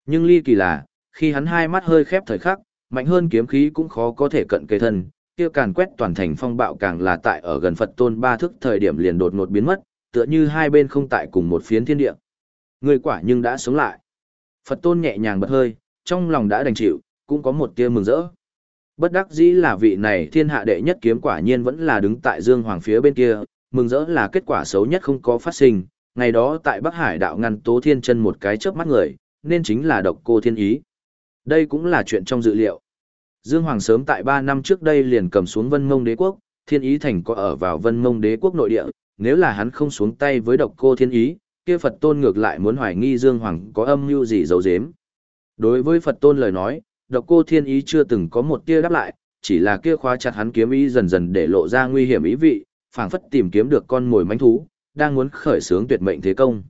Nhưng ly kỳ là, khi hắn hai mắt hơi khép thời khắc, mạnh hơn kiếm khí cũng khó có thể cận kề thân, kia càn quét toàn thành phong bạo càng là tại ở gần Phật tôn ba thức thời điểm liền đột ngột biến mất, tựa như hai bên không tại cùng một phiến thiên địa. Người quả nhưng đã sống lại. Phật tôn nhẹ nhàng bật hơi, trong lòng đã đành chịu, cũng có một tia mừng rỡ. Bất đắc dĩ là vị này thiên hạ đệ nhất kiếm quả nhiên vẫn là đứng tại Dương Hoàng phía bên kia, mừng rỡ là kết quả xấu nhất không có phát sinh, ngày đó tại Bắc Hải đạo ngăn Tố Thiên chân một cái chớp mắt người, nên chính là độc cô thiên ý. Đây cũng là chuyện trong dự liệu. Dương Hoàng sớm tại 3 năm trước đây liền cầm xuống Vân Mông Đế quốc, Thiên Ý Thành có ở vào Vân Mông Đế quốc nội địa, nếu là hắn không xuống tay với độc cô Thiên Ý, kia Phật Tôn ngược lại muốn hoài nghi Dương Hoàng có âm mưu gì giấu giếm. Đối với Phật Tôn lời nói, độc cô Thiên Ý chưa từng có một tia đáp lại, chỉ là kia khóa chặt hắn kiếm ý dần dần để lộ ra nguy hiểm ý vị, phảng phất tìm kiếm được con mồi manh thú, đang muốn khởi sướng tuyệt mệnh thế công.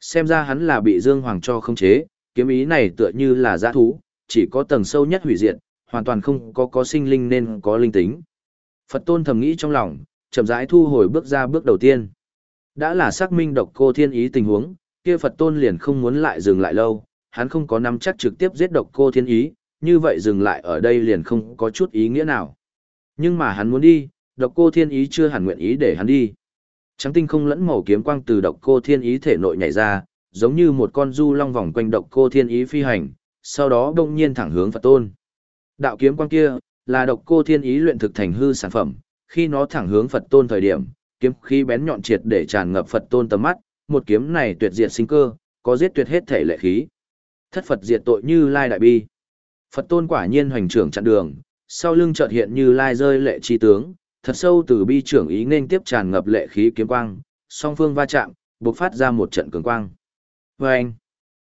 Xem ra hắn là bị Dương Hoàng cho không chế, kiếm ý này tựa như là giã thú, chỉ có tầng sâu nhất hủy diệt, hoàn toàn không có có sinh linh nên có linh tính. Phật tôn thầm nghĩ trong lòng, chậm rãi thu hồi bước ra bước đầu tiên. Đã là xác minh độc cô thiên ý tình huống, kia Phật tôn liền không muốn lại dừng lại lâu, hắn không có nắm chắc trực tiếp giết độc cô thiên ý, như vậy dừng lại ở đây liền không có chút ý nghĩa nào. Nhưng mà hắn muốn đi, độc cô thiên ý chưa hẳn nguyện ý để hắn đi. Trắng tinh không lẫn màu kiếm quang từ độc cô thiên ý thể nội nhảy ra, giống như một con du long vòng quanh độc cô thiên ý phi hành, sau đó đông nhiên thẳng hướng Phật tôn. Đạo kiếm quang kia, là độc cô thiên ý luyện thực thành hư sản phẩm, khi nó thẳng hướng Phật tôn thời điểm, kiếm khí bén nhọn triệt để tràn ngập Phật tôn tầm mắt, một kiếm này tuyệt diệt sinh cơ, có giết tuyệt hết thể lệ khí. Thất Phật diệt tội như lai đại bi. Phật tôn quả nhiên hoành trưởng chặn đường, sau lưng chợt hiện như lai rơi lệ chi tướng, thật sâu từ bi trưởng ý nên tiếp tràn ngập lệ khí kiếm quang, song phương va chạm, bộc phát ra một trận cường quang. Và anh,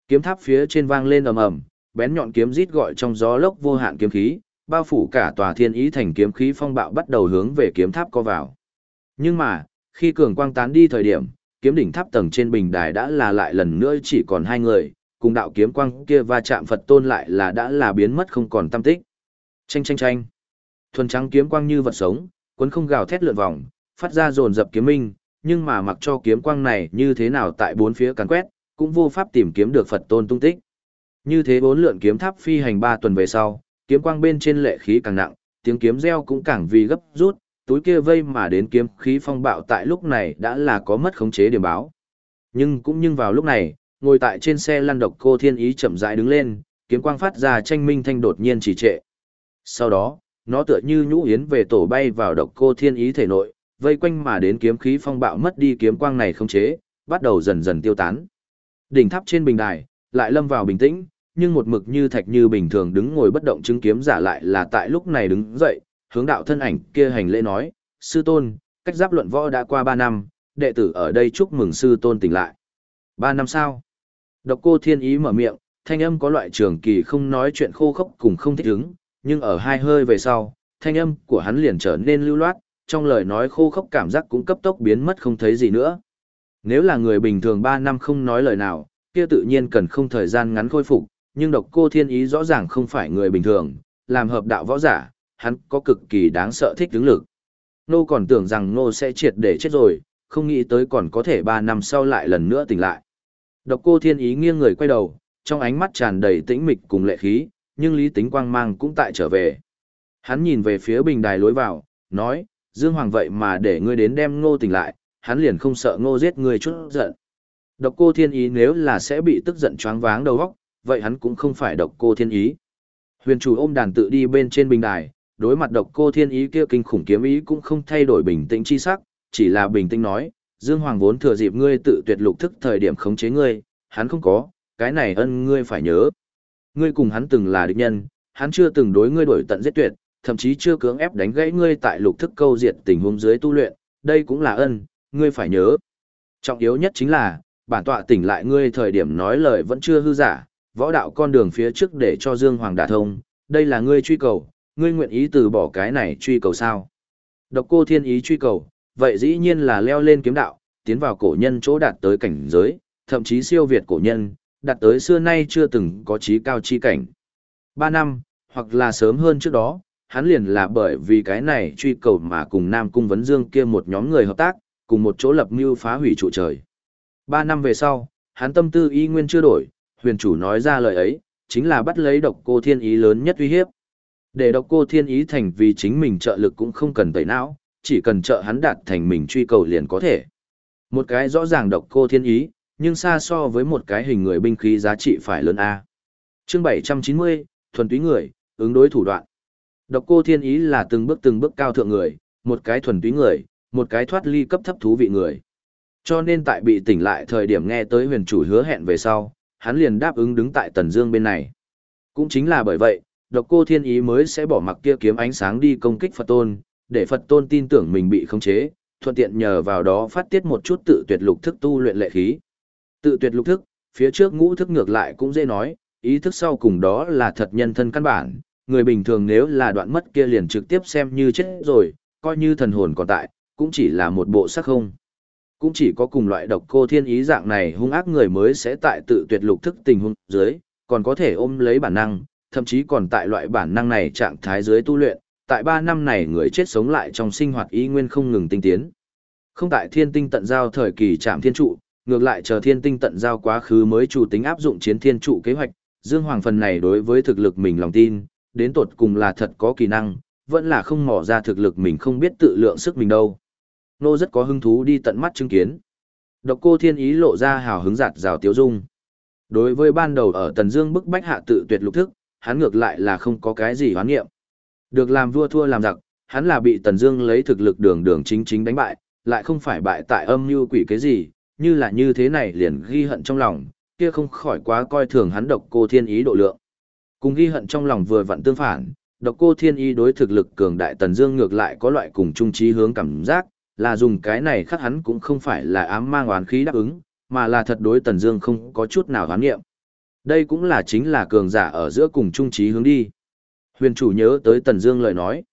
kiếm tháp phía trên vang lên ầm ầm, bén nhọn kiếm rít gọi trong gió lốc vô hạn kiếm khí, bao phủ cả tòa thiên ý thành kiếm khí phong bạo bắt đầu hướng về kiếm tháp co vào. Nhưng mà, khi cường quang tán đi thời điểm, kiếm đỉnh tháp tầng trên bình đài đã là lại lần nữa chỉ còn hai người, cùng đạo kiếm quang kia va chạm Phật tôn lại là đã là biến mất không còn tâm tích. Chanh chanh chanh. Thuần trắng kiếm quang như vật sống, cuốn không gào thét lượn vòng, phát ra dồn dập kiếm minh, nhưng mà mặc cho kiếm quang này như thế nào tại bốn phía càn quét, cũng vô pháp tìm kiếm được Phật tôn tung tích. Như thế bốn lượn kiếm tháp phi hành ba tuần về sau, kiếm quang bên trên lệ khí càng nặng, tiếng kiếm reo cũng càng vì gấp rút, túi kia vây mà đến kiếm khí phong bạo tại lúc này đã là có mất khống chế điểm báo. Nhưng cũng nhưng vào lúc này, ngồi tại trên xe lăn độc cô thiên ý chậm rãi đứng lên, kiếm quang phát ra tranh minh thanh đột nhiên trì trệ. Sau đó, nó tựa như nhũ yến về tổ bay vào độc cô thiên ý thể nội, vây quanh mà đến kiếm khí phong bạo mất đi kiếm quang này khống chế, bắt đầu dần dần tiêu tán. Đỉnh tháp trên bình đài, lại lâm vào bình tĩnh, nhưng một mực như thạch như bình thường đứng ngồi bất động chứng kiếm giả lại là tại lúc này đứng dậy, hướng đạo thân ảnh kia hành lễ nói, sư tôn, cách giáp luận võ đã qua 3 năm, đệ tử ở đây chúc mừng sư tôn tỉnh lại. 3 năm sao? Độc cô thiên ý mở miệng, thanh âm có loại trường kỳ không nói chuyện khô khốc cùng không thích ứng, nhưng ở hai hơi về sau, thanh âm của hắn liền trở nên lưu loát, trong lời nói khô khốc cảm giác cũng cấp tốc biến mất không thấy gì nữa. Nếu là người bình thường 3 năm không nói lời nào, kia tự nhiên cần không thời gian ngắn khôi phục, nhưng độc cô thiên ý rõ ràng không phải người bình thường, làm hợp đạo võ giả, hắn có cực kỳ đáng sợ thích tướng lực. Nô còn tưởng rằng nô sẽ triệt để chết rồi, không nghĩ tới còn có thể 3 năm sau lại lần nữa tỉnh lại. Độc cô thiên ý nghiêng người quay đầu, trong ánh mắt tràn đầy tĩnh mịch cùng lệ khí, nhưng lý tính quang mang cũng tại trở về. Hắn nhìn về phía bình đài lối vào, nói, Dương Hoàng vậy mà để ngươi đến đem ngô tỉnh lại, hắn liền không sợ ngô giết ngươi chút giận. Độc cô thiên ý nếu là sẽ bị tức giận choáng váng đầu óc, vậy hắn cũng không phải độc cô thiên ý. Huyền chủ ôm đàn tự đi bên trên bình đài, đối mặt độc cô thiên ý kia kinh khủng kiếm ý cũng không thay đổi bình tĩnh chi sắc, chỉ là bình tĩnh nói, Dương Hoàng vốn thừa dịp ngươi tự tuyệt lục thức thời điểm khống chế ngươi, hắn không có, cái này ân ngươi phải nhớ. Ngươi cùng hắn từng là địch nhân, hắn chưa từng đối ngươi đổi tận giết tuyệt, thậm chí chưa cưỡng ép đánh gãy ngươi tại lục thức câu diệt tình huống dưới tu luyện, đây cũng là ân, ngươi phải nhớ. Trọng yếu nhất chính là, bản tọa tỉnh lại ngươi thời điểm nói lời vẫn chưa hư giả, võ đạo con đường phía trước để cho Dương Hoàng đả thông, đây là ngươi truy cầu, ngươi nguyện ý từ bỏ cái này truy cầu sao? Độc cô thiên ý truy cầu, vậy dĩ nhiên là leo lên kiếm đạo, tiến vào cổ nhân chỗ đạt tới cảnh giới, thậm chí siêu việt cổ nhân, đạt tới xưa nay chưa từng có trí cao chi cảnh. Ba năm, hoặc là sớm hơn trước đó, hắn liền là bởi vì cái này truy cầu mà cùng Nam Cung Vấn Dương kia một nhóm người hợp tác, cùng một chỗ lập mưu phá hủy trụ trời. Ba năm về sau, hắn tâm tư y nguyên chưa đổi, huyền chủ nói ra lời ấy, chính là bắt lấy độc cô thiên ý lớn nhất uy hiếp. Để độc cô thiên ý thành vì chính mình trợ lực cũng không cần tẩy não, chỉ cần trợ hắn đạt thành mình truy cầu liền có thể. Một cái rõ ràng độc cô thiên ý, nhưng xa so với một cái hình người binh khí giá trị phải lớn A. Chương 790, thuần túy người, ứng đối thủ đoạn. Độc cô thiên ý là từng bước từng bước cao thượng người, một cái thuần túy người, một cái thoát ly cấp thấp thú vị người. Cho nên tại bị tỉnh lại thời điểm nghe tới huyền chủ hứa hẹn về sau, hắn liền đáp ứng đứng tại Tần Dương bên này. Cũng chính là bởi vậy, độc cô thiên ý mới sẽ bỏ mặc kia kiếm ánh sáng đi công kích Phật Tôn, để Phật Tôn tin tưởng mình bị khống chế, thuận tiện nhờ vào đó phát tiết một chút tự tuyệt lục thức tu luyện lệ khí. Tự tuyệt lục thức, phía trước ngũ thức ngược lại cũng dễ nói, ý thức sau cùng đó là thật nhân thân căn bản, người bình thường nếu là đoạn mất kia liền trực tiếp xem như chết rồi, coi như thần hồn còn tại, cũng chỉ là một bộ sắc không. Cũng chỉ có cùng loại độc cô thiên ý dạng này hung ác người mới sẽ tại tự tuyệt lục thức tình huống dưới, còn có thể ôm lấy bản năng, thậm chí còn tại loại bản năng này trạng thái dưới tu luyện, tại 3 năm này người chết sống lại trong sinh hoạt ý nguyên không ngừng tinh tiến. Không tại thiên tinh tận giao thời kỳ chạm thiên trụ, ngược lại chờ thiên tinh tận giao quá khứ mới chủ tính áp dụng chiến thiên trụ kế hoạch, Dương Hoàng phần này đối với thực lực mình lòng tin, đến tột cùng là thật có kỳ năng, vẫn là không mò ra thực lực mình không biết tự lượng sức mình đâu. Nô rất có hứng thú đi tận mắt chứng kiến. Độc cô thiên ý lộ ra hào hứng giạt rào tiếu dung. Đối với ban đầu ở Tần Dương bức bách hạ tự tuyệt lục thức, hắn ngược lại là không có cái gì hoán nghiệm. Được làm vua thua làm giặc, hắn là bị Tần Dương lấy thực lực đường đường chính chính đánh bại, lại không phải bại tại âm mưu quỷ cái gì, như là như thế này liền ghi hận trong lòng, kia không khỏi quá coi thường hắn độc cô thiên ý độ lượng. Cùng ghi hận trong lòng vừa vặn tương phản, độc cô thiên ý đối thực lực cường đại Tần Dương ngược lại có loại cùng trung trí hướng cảm giác, là dùng cái này khắc hắn cũng không phải là ám mang oán khí đáp ứng, mà là thật đối Tần Dương không có chút nào hoán niệm. Đây cũng là chính là cường giả ở giữa cùng trung trí hướng đi. Huyền chủ nhớ tới Tần Dương lời nói.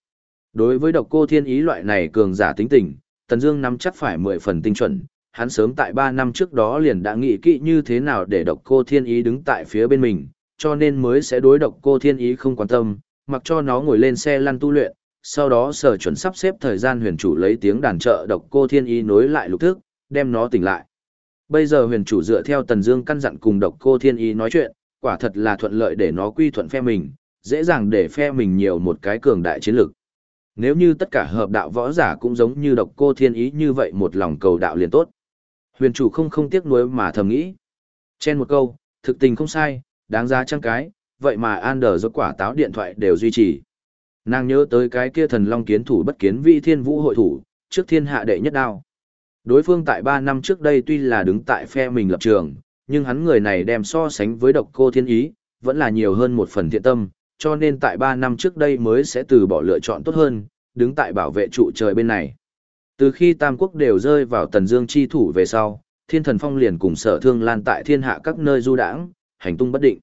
Đối với độc cô thiên ý loại này cường giả tính tình, Tần Dương nắm chắc phải mười phần tinh chuẩn. Hắn sớm tại ba năm trước đó liền đã nghĩ kỹ như thế nào để độc cô thiên ý đứng tại phía bên mình, cho nên mới sẽ đối độc cô thiên ý không quan tâm, mặc cho nó ngồi lên xe lăn tu luyện, sau đó sở chuẩn sắp xếp thời gian huyền chủ lấy tiếng đàn trợ độc cô thiên ý nối lại lục thức, đem nó tỉnh lại. Bây giờ huyền chủ dựa theo Tần Dương căn dặn cùng độc cô thiên ý nói chuyện, quả thật là thuận lợi để nó quy thuận phe mình, dễ dàng để phe mình nhiều một cái cường đại chiến lực. Nếu như tất cả hợp đạo võ giả cũng giống như độc cô thiên ý như vậy một lòng cầu đạo liền tốt. Huyền chủ không không tiếc nuối mà thầm nghĩ. Trên một câu, thực tình không sai, đáng giá chăng cái, vậy mà Ander do quả táo điện thoại đều duy trì. Nàng nhớ tới cái kia thần long kiến thủ bất kiến vi thiên vũ hội thủ, trước thiên hạ đệ nhất đao. Đối phương tại 3 năm trước đây tuy là đứng tại phe mình lập trường, nhưng hắn người này đem so sánh với độc cô thiên ý, vẫn là nhiều hơn một phần thiện tâm, cho nên tại 3 năm trước đây mới sẽ từ bỏ lựa chọn tốt hơn, đứng tại bảo vệ trụ trời bên này. Từ khi Tam Quốc đều rơi vào Tần Dương chi thủ về sau, Thiên Thần Phong liền cùng Sở Thương Lan tại thiên hạ các nơi du đãng, hành tung bất định.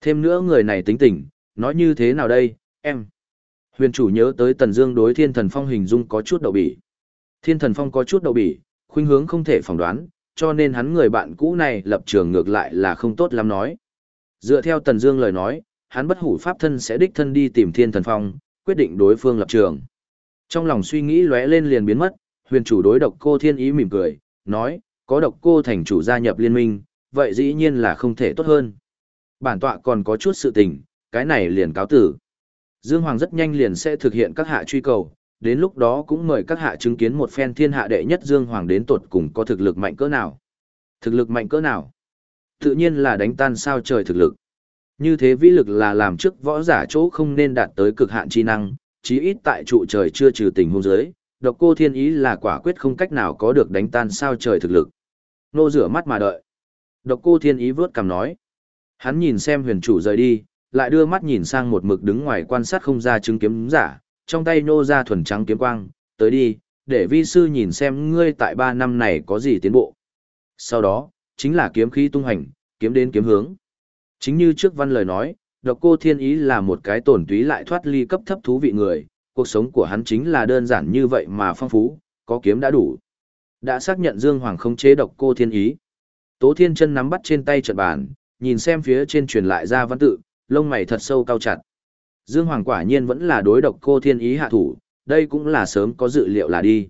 Thêm nữa người này tính tình, nói như thế nào đây, em? Huyền chủ nhớ tới Tần Dương đối Thiên Thần Phong hình dung có chút đậu bỉ. Thiên Thần Phong có chút đậu bỉ, khuynh hướng không thể phỏng đoán, cho nên hắn người bạn cũ này lập trường ngược lại là không tốt lắm nói. Dựa theo Tần Dương lời nói, hắn bất hủ pháp thân sẽ đích thân đi tìm Thiên Thần Phong, quyết định đối phương lập trường. Trong lòng suy nghĩ lóe lên liền biến mất, huyền chủ đối độc cô thiên ý mỉm cười, nói, có độc cô thành chủ gia nhập liên minh, vậy dĩ nhiên là không thể tốt hơn. Bản tọa còn có chút sự tình, cái này liền cáo tử. Dương Hoàng rất nhanh liền sẽ thực hiện các hạ truy cầu, đến lúc đó cũng mời các hạ chứng kiến một phen thiên hạ đệ nhất Dương Hoàng đến tột cùng có thực lực mạnh cỡ nào. Thực lực mạnh cỡ nào? Tự nhiên là đánh tan sao trời thực lực. Như thế vĩ lực là làm trước võ giả chỗ không nên đạt tới cực hạn chi năng, chí ít tại trụ trời chưa trừ tình hôn giới, độc cô thiên ý là quả quyết không cách nào có được đánh tan sao trời thực lực. Nô rửa mắt mà đợi. Độc cô thiên ý vớt cằm nói. Hắn nhìn xem huyền chủ rời đi, lại đưa mắt nhìn sang một mực đứng ngoài quan sát không ra chứng kiếm giả, trong tay nô ra thuần trắng kiếm quang, tới đi, để vi sư nhìn xem ngươi tại ba năm này có gì tiến bộ. Sau đó, chính là kiếm khí tung hành, kiếm đến kiếm hướng. Chính như trước văn lời nói, độc cô thiên ý là một cái tổn túy lại thoát ly cấp thấp thú vị người, cuộc sống của hắn chính là đơn giản như vậy mà phong phú, có kiếm đã đủ. Đã xác nhận Dương Hoàng không chế độc cô thiên ý. Tố Thiên chân nắm bắt trên tay trận bàn, nhìn xem phía trên truyền lại ra văn tự, lông mày thật sâu cao chặt. Dương Hoàng quả nhiên vẫn là đối độc cô thiên ý hạ thủ, đây cũng là sớm có dự liệu là đi.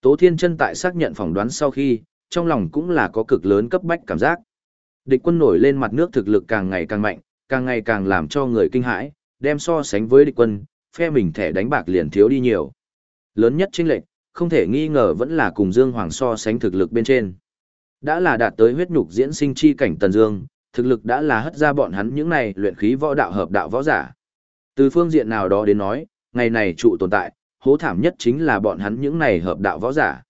Tố Thiên chân tại xác nhận phỏng đoán sau khi, trong lòng cũng là có cực lớn cấp bách cảm giác. Địch quân nổi lên mặt nước thực lực càng ngày càng mạnh, càng ngày càng làm cho người kinh hãi, đem so sánh với địch quân, phe mình thẻ đánh bạc liền thiếu đi nhiều. Lớn nhất chính lệnh, không thể nghi ngờ vẫn là cùng Dương Hoàng so sánh thực lực bên trên. Đã là đạt tới huyết nhục diễn sinh chi cảnh Tần Dương, thực lực đã là hất ra bọn hắn những này luyện khí võ đạo hợp đạo võ giả. Từ phương diện nào đó đến nói, ngày này trụ tồn tại, hố thảm nhất chính là bọn hắn những này hợp đạo võ giả.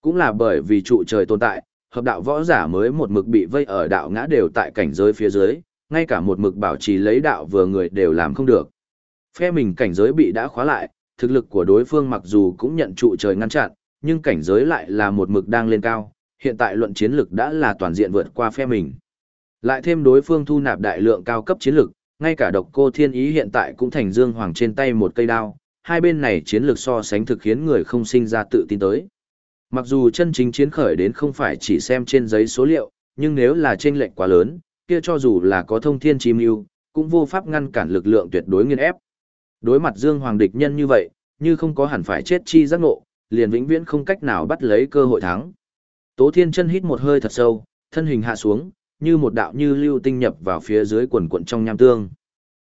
Cũng là bởi vì trụ trời tồn tại, hợp đạo võ giả mới một mực bị vây ở đạo ngã đều tại cảnh giới phía dưới, ngay cả một mực bảo trì lấy đạo vừa người đều làm không được. Phe mình cảnh giới bị đã khóa lại, thực lực của đối phương mặc dù cũng nhận trụ trời ngăn chặn, nhưng cảnh giới lại là một mực đang lên cao, hiện tại luận chiến lực đã là toàn diện vượt qua phe mình. Lại thêm đối phương thu nạp đại lượng cao cấp chiến lực, ngay cả độc cô thiên ý hiện tại cũng thành dương hoàng trên tay một cây đao, hai bên này chiến lược so sánh thực khiến người không sinh ra tự tin tới. Mặc dù chân chính chiến khởi đến không phải chỉ xem trên giấy số liệu, nhưng nếu là chênh lệnh quá lớn, kia cho dù là có thông thiên chi mưu, cũng vô pháp ngăn cản lực lượng tuyệt đối nghiên ép. Đối mặt Dương Hoàng địch nhân như vậy, như không có hẳn phải chết chi giác ngộ, liền vĩnh viễn không cách nào bắt lấy cơ hội thắng. Tố Thiên Chân hít một hơi thật sâu, thân hình hạ xuống, như một đạo như lưu tinh nhập vào phía dưới quần quận trong nham tương.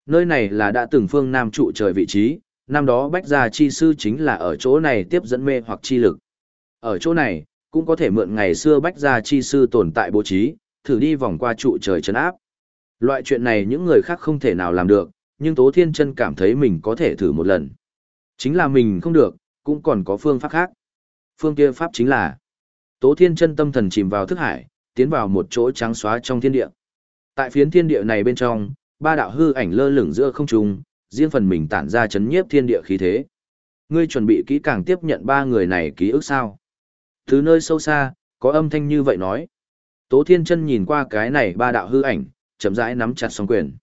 Nơi này là đã từng phương nam trụ trời vị trí, năm đó Bách Gia chi sư chính là ở chỗ này tiếp dẫn mê hoặc chi lực. Ở chỗ này, cũng có thể mượn ngày xưa Bách Gia chi sư tồn tại bố trí, thử đi vòng qua trụ trời chấn áp. Loại chuyện này những người khác không thể nào làm được, nhưng Tố Thiên Chân cảm thấy mình có thể thử một lần. Chính là mình không được, cũng còn có phương pháp khác. Phương kia pháp chính là Tố Thiên Chân tâm thần chìm vào thức hải, tiến vào một chỗ trắng xóa trong thiên địa. Tại phiến thiên địa này bên trong, ba đạo hư ảnh lơ lửng giữa không trung, riêng phần mình tản ra chấn nhiếp thiên địa khí thế. Ngươi chuẩn bị kỹ càng tiếp nhận ba người này ký ức sao? Từ nơi sâu xa, có âm thanh như vậy nói. Tố Thiên Chân nhìn qua cái này ba đạo hư ảnh, chậm rãi nắm chặt song quyền.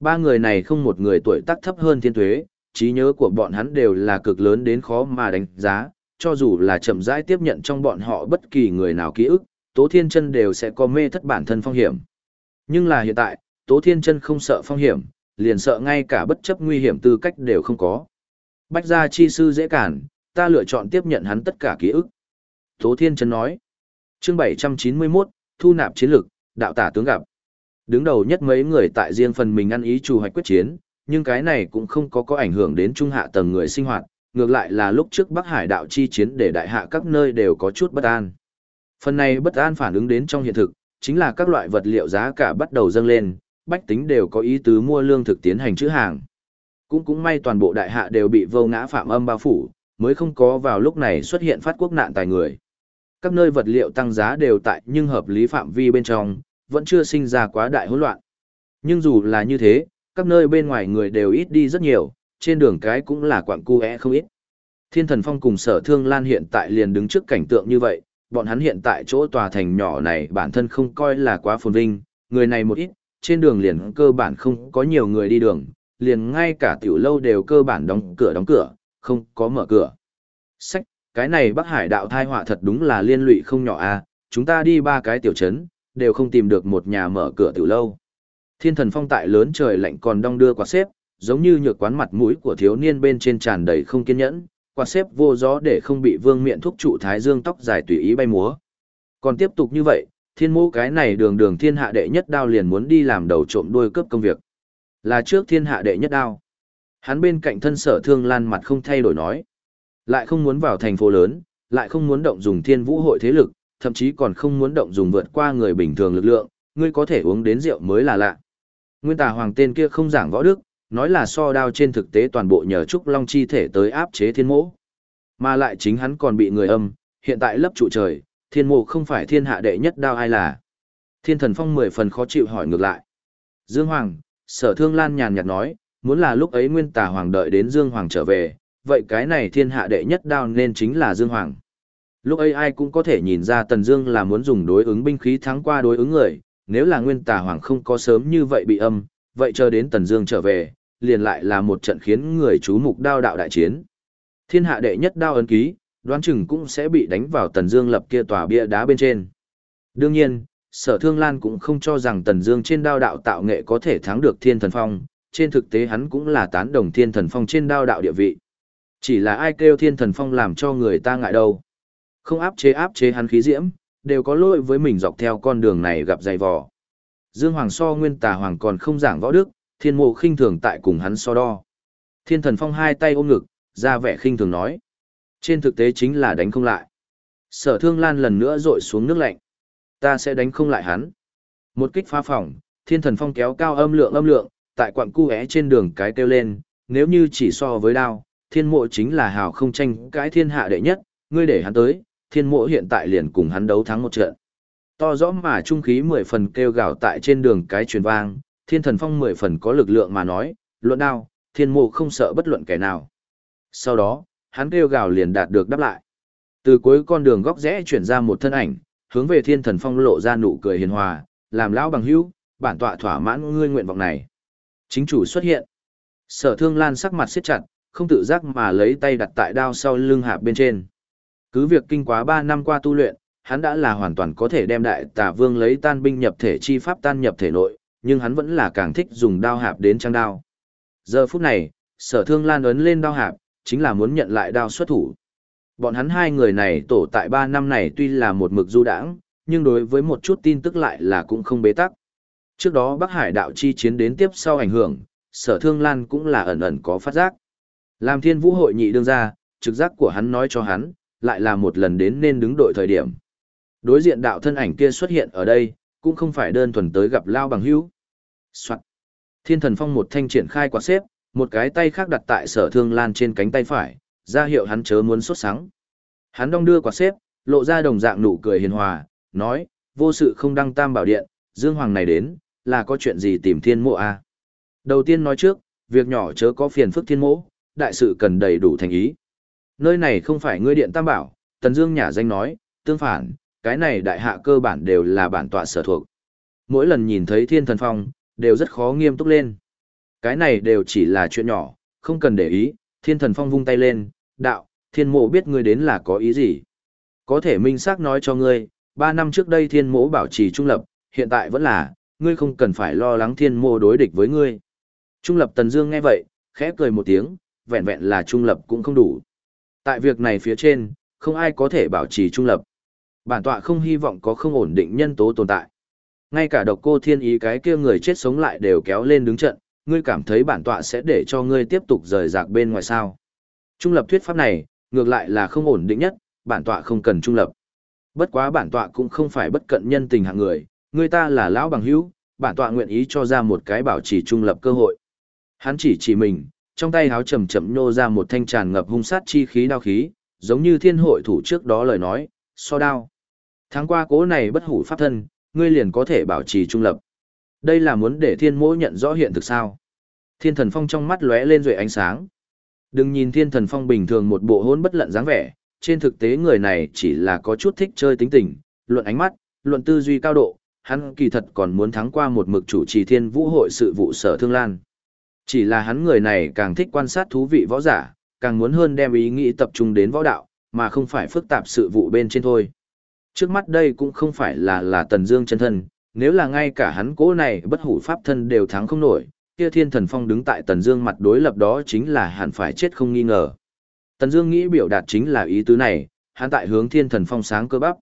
Ba người này không một người tuổi tác thấp hơn thiên tuế, trí nhớ của bọn hắn đều là cực lớn đến khó mà đánh giá, cho dù là chậm rãi tiếp nhận trong bọn họ bất kỳ người nào ký ức, Tố Thiên Chân đều sẽ có mê thất bản thân phong hiểm. Nhưng là hiện tại, Tố Thiên Chân không sợ phong hiểm, liền sợ ngay cả bất chấp nguy hiểm tư cách đều không có. Bách gia chi sư dễ cản, ta lựa chọn tiếp nhận hắn tất cả ký ức. Tố Thiên Chân nói. Chương 791, thu nạp chiến lực, đạo tả tướng gặp. Đứng đầu nhất mấy người tại riêng phần mình ăn ý chủ hoạch quyết chiến, nhưng cái này cũng không có có ảnh hưởng đến trung hạ tầng người sinh hoạt, ngược lại là lúc trước Bắc Hải đạo chi chiến để đại hạ các nơi đều có chút bất an. Phần này bất an phản ứng đến trong hiện thực, chính là các loại vật liệu giá cả bắt đầu dâng lên, bách tính đều có ý tứ mua lương thực tiến hành chữ hàng. Cũng cũng may toàn bộ đại hạ đều bị vô ngã phạm âm bao phủ, mới không có vào lúc này xuất hiện phát quốc nạn tài người. Các nơi vật liệu tăng giá đều tại nhưng hợp lý phạm vi bên trong, vẫn chưa sinh ra quá đại hỗn loạn. Nhưng dù là như thế, các nơi bên ngoài người đều ít đi rất nhiều, trên đường cái cũng là quặng cu không ít. Thiên thần phong cùng sở thương lan hiện tại liền đứng trước cảnh tượng như vậy, bọn hắn hiện tại chỗ tòa thành nhỏ này bản thân không coi là quá phồn vinh, người này một ít, trên đường liền cơ bản không có nhiều người đi đường, liền ngay cả tiểu lâu đều cơ bản đóng cửa đóng cửa, không có mở cửa. Sách, cái này Bắc Hải đạo thai họa thật đúng là liên lụy không nhỏ a, à, chúng ta đi ba cái tiểu trấn, đều không tìm được một nhà mở cửa tiểu lâu. Thiên thần phong tại lớn trời lạnh còn đong đưa quá xếp, giống như nhược quán mặt mũi của thiếu niên bên trên tràn đầy không kiên nhẫn, quạt xếp vô gió để không bị vương miện thúc trụ thái dương tóc dài tùy ý bay múa. Còn tiếp tục như vậy, thiên mô cái này đường đường thiên hạ đệ nhất đao liền muốn đi làm đầu trộm đuôi cướp công việc. Là trước thiên hạ đệ nhất đao. Hắn bên cạnh thân sở thương lan mặt không thay đổi nói. Lại không muốn vào thành phố lớn, lại không muốn động dùng thiên vũ hội thế lực, thậm chí còn không muốn động dùng vượt qua người bình thường lực lượng, ngươi có thể uống đến rượu mới là lạ. Nguyên tà hoàng tên kia không giảng võ đức, nói là so đao trên thực tế toàn bộ nhờ Trúc Long chi thể tới áp chế thiên mộ. Mà lại chính hắn còn bị người âm, hiện tại lấp trụ trời, thiên mộ không phải thiên hạ đệ nhất đao ai là. Thiên thần phong mười phần khó chịu hỏi ngược lại. Dương Hoàng, sở thương lan nhàn nhạt nói, muốn là lúc ấy nguyên tà hoàng đợi đến Dương Hoàng trở về, vậy cái này thiên hạ đệ nhất đao nên chính là Dương Hoàng. Lúc ấy ai cũng có thể nhìn ra Tần Dương là muốn dùng đối ứng binh khí thắng qua đối ứng người, nếu là Nguyên Tà Hoàng không có sớm như vậy bị âm, vậy chờ đến Tần Dương trở về, liền lại là một trận khiến người chú mục đao đạo đại chiến. Thiên hạ đệ nhất đao ấn ký, đoán chừng cũng sẽ bị đánh vào Tần Dương lập kia tòa bia đá bên trên. Đương nhiên, Sở Thương Lan cũng không cho rằng Tần Dương trên đao đạo tạo nghệ có thể thắng được Thiên Thần Phong, trên thực tế hắn cũng là tán đồng Thiên Thần Phong trên đao đạo địa vị. Chỉ là ai kêu Thiên Thần Phong làm cho người ta ngại đâu. Không áp chế áp chế hắn khí diễm, đều có lỗi với mình dọc theo con đường này gặp dày vò. Dương Hoàng so nguyên tà hoàng còn không giảng võ đức, thiên mộ khinh thường tại cùng hắn so đo. Thiên thần phong hai tay ôm ngực, ra vẻ khinh thường nói. Trên thực tế chính là đánh không lại. Sở thương lan lần nữa rội xuống nước lạnh. Ta sẽ đánh không lại hắn. Một kích phá phòng, thiên thần phong kéo cao âm lượng âm lượng, tại quặng cu é trên đường cái kêu lên, nếu như chỉ so với đao, thiên mộ chính là hào không tranh cái thiên hạ đệ nhất, ngươi để hắn tới, thiên mộ hiện tại liền cùng hắn đấu thắng một trận. To rõ mà trung khí mười phần kêu gào tại trên đường cái truyền vang, thiên thần phong mười phần có lực lượng mà nói, luận đao, thiên mộ không sợ bất luận kẻ nào. Sau đó, hắn kêu gào liền đạt được đáp lại. Từ cuối con đường góc rẽ chuyển ra một thân ảnh, hướng về thiên thần phong lộ ra nụ cười hiền hòa, làm lão bằng hữu, bản tọa thỏa mãn ngươi nguyện vọng này. Chính chủ xuất hiện. Sở thương lan sắc mặt siết chặt, không tự giác mà lấy tay đặt tại đao sau lưng hạp bên trên. Cứ việc kinh quá 3 năm qua tu luyện, hắn đã là hoàn toàn có thể đem đại tà vương lấy tan binh nhập thể chi pháp tan nhập thể nội, nhưng hắn vẫn là càng thích dùng đao hạp đến trang đao. Giờ phút này, sở thương lan ấn lên đao hạp, chính là muốn nhận lại đao xuất thủ. Bọn hắn hai người này tổ tại ba năm này tuy là một mực du đãng, nhưng đối với một chút tin tức lại là cũng không bế tắc. Trước đó Bắc Hải đạo chi chiến đến tiếp sau ảnh hưởng, sở thương lan cũng là ẩn ẩn có phát giác. Làm thiên vũ hội nhị đương ra, trực giác của hắn nói cho hắn, lại là một lần đến nên đứng đội thời điểm. Đối diện đạo thân ảnh kia xuất hiện ở đây, cũng không phải đơn thuần tới gặp Lao bằng hữu. Soạn. Thiên thần phong một thanh triển khai quạt xếp, một cái tay khác đặt tại sở thương lan trên cánh tay phải, ra hiệu hắn chớ muốn sốt sáng. Hắn đong đưa quạt xếp, lộ ra đồng dạng nụ cười hiền hòa, nói, vô sự không đăng tam bảo điện, Dương Hoàng này đến, là có chuyện gì tìm thiên mộ à? Đầu tiên nói trước, việc nhỏ chớ có phiền phức thiên mộ, đại sự cần đầy đủ thành ý. Nơi này không phải ngươi điện tam bảo, Tần Dương nhà danh nói, tương phản, cái này đại hạ cơ bản đều là bản tọa sở thuộc. Mỗi lần nhìn thấy thiên thần phong, đều rất khó nghiêm túc lên. Cái này đều chỉ là chuyện nhỏ, không cần để ý, thiên thần phong vung tay lên, đạo, thiên mộ biết ngươi đến là có ý gì. Có thể minh xác nói cho ngươi, ba năm trước đây thiên mộ bảo trì trung lập, hiện tại vẫn là, ngươi không cần phải lo lắng thiên mộ đối địch với ngươi. Trung lập Tần Dương nghe vậy, khẽ cười một tiếng, vẹn vẹn là trung lập cũng không đủ. Tại việc này phía trên, không ai có thể bảo trì trung lập. Bản tọa không hy vọng có không ổn định nhân tố tồn tại. Ngay cả độc cô thiên ý cái kia người chết sống lại đều kéo lên đứng trận, ngươi cảm thấy bản tọa sẽ để cho ngươi tiếp tục rời rạc bên ngoài sao. Trung lập thuyết pháp này, ngược lại là không ổn định nhất, bản tọa không cần trung lập. Bất quá bản tọa cũng không phải bất cận nhân tình hạng người, người ta là lão bằng hữu, bản tọa nguyện ý cho ra một cái bảo trì trung lập cơ hội. Hắn chỉ chỉ mình, trong tay háo chậm chậm nhô ra một thanh tràn ngập hung sát chi khí đao khí, giống như thiên hội thủ trước đó lời nói, so đao. Tháng qua cố này bất hủ pháp thân, ngươi liền có thể bảo trì trung lập. Đây là muốn để thiên mỗ nhận rõ hiện thực sao. Thiên thần phong trong mắt lóe lên rồi ánh sáng. Đừng nhìn thiên thần phong bình thường một bộ hôn bất lận dáng vẻ, trên thực tế người này chỉ là có chút thích chơi tính tình, luận ánh mắt, luận tư duy cao độ, hắn kỳ thật còn muốn thắng qua một mực chủ trì thiên vũ hội sự vụ sở thương lan. Chỉ là hắn người này càng thích quan sát thú vị võ giả, càng muốn hơn đem ý nghĩ tập trung đến võ đạo, mà không phải phức tạp sự vụ bên trên thôi. Trước mắt đây cũng không phải là là Tần Dương chân thân, nếu là ngay cả hắn cố này bất hủ pháp thân đều thắng không nổi, kia Thiên Thần Phong đứng tại Tần Dương mặt đối lập đó chính là hẳn phải chết không nghi ngờ. Tần Dương nghĩ biểu đạt chính là ý tứ này, hắn tại hướng Thiên Thần Phong sáng cơ bắp.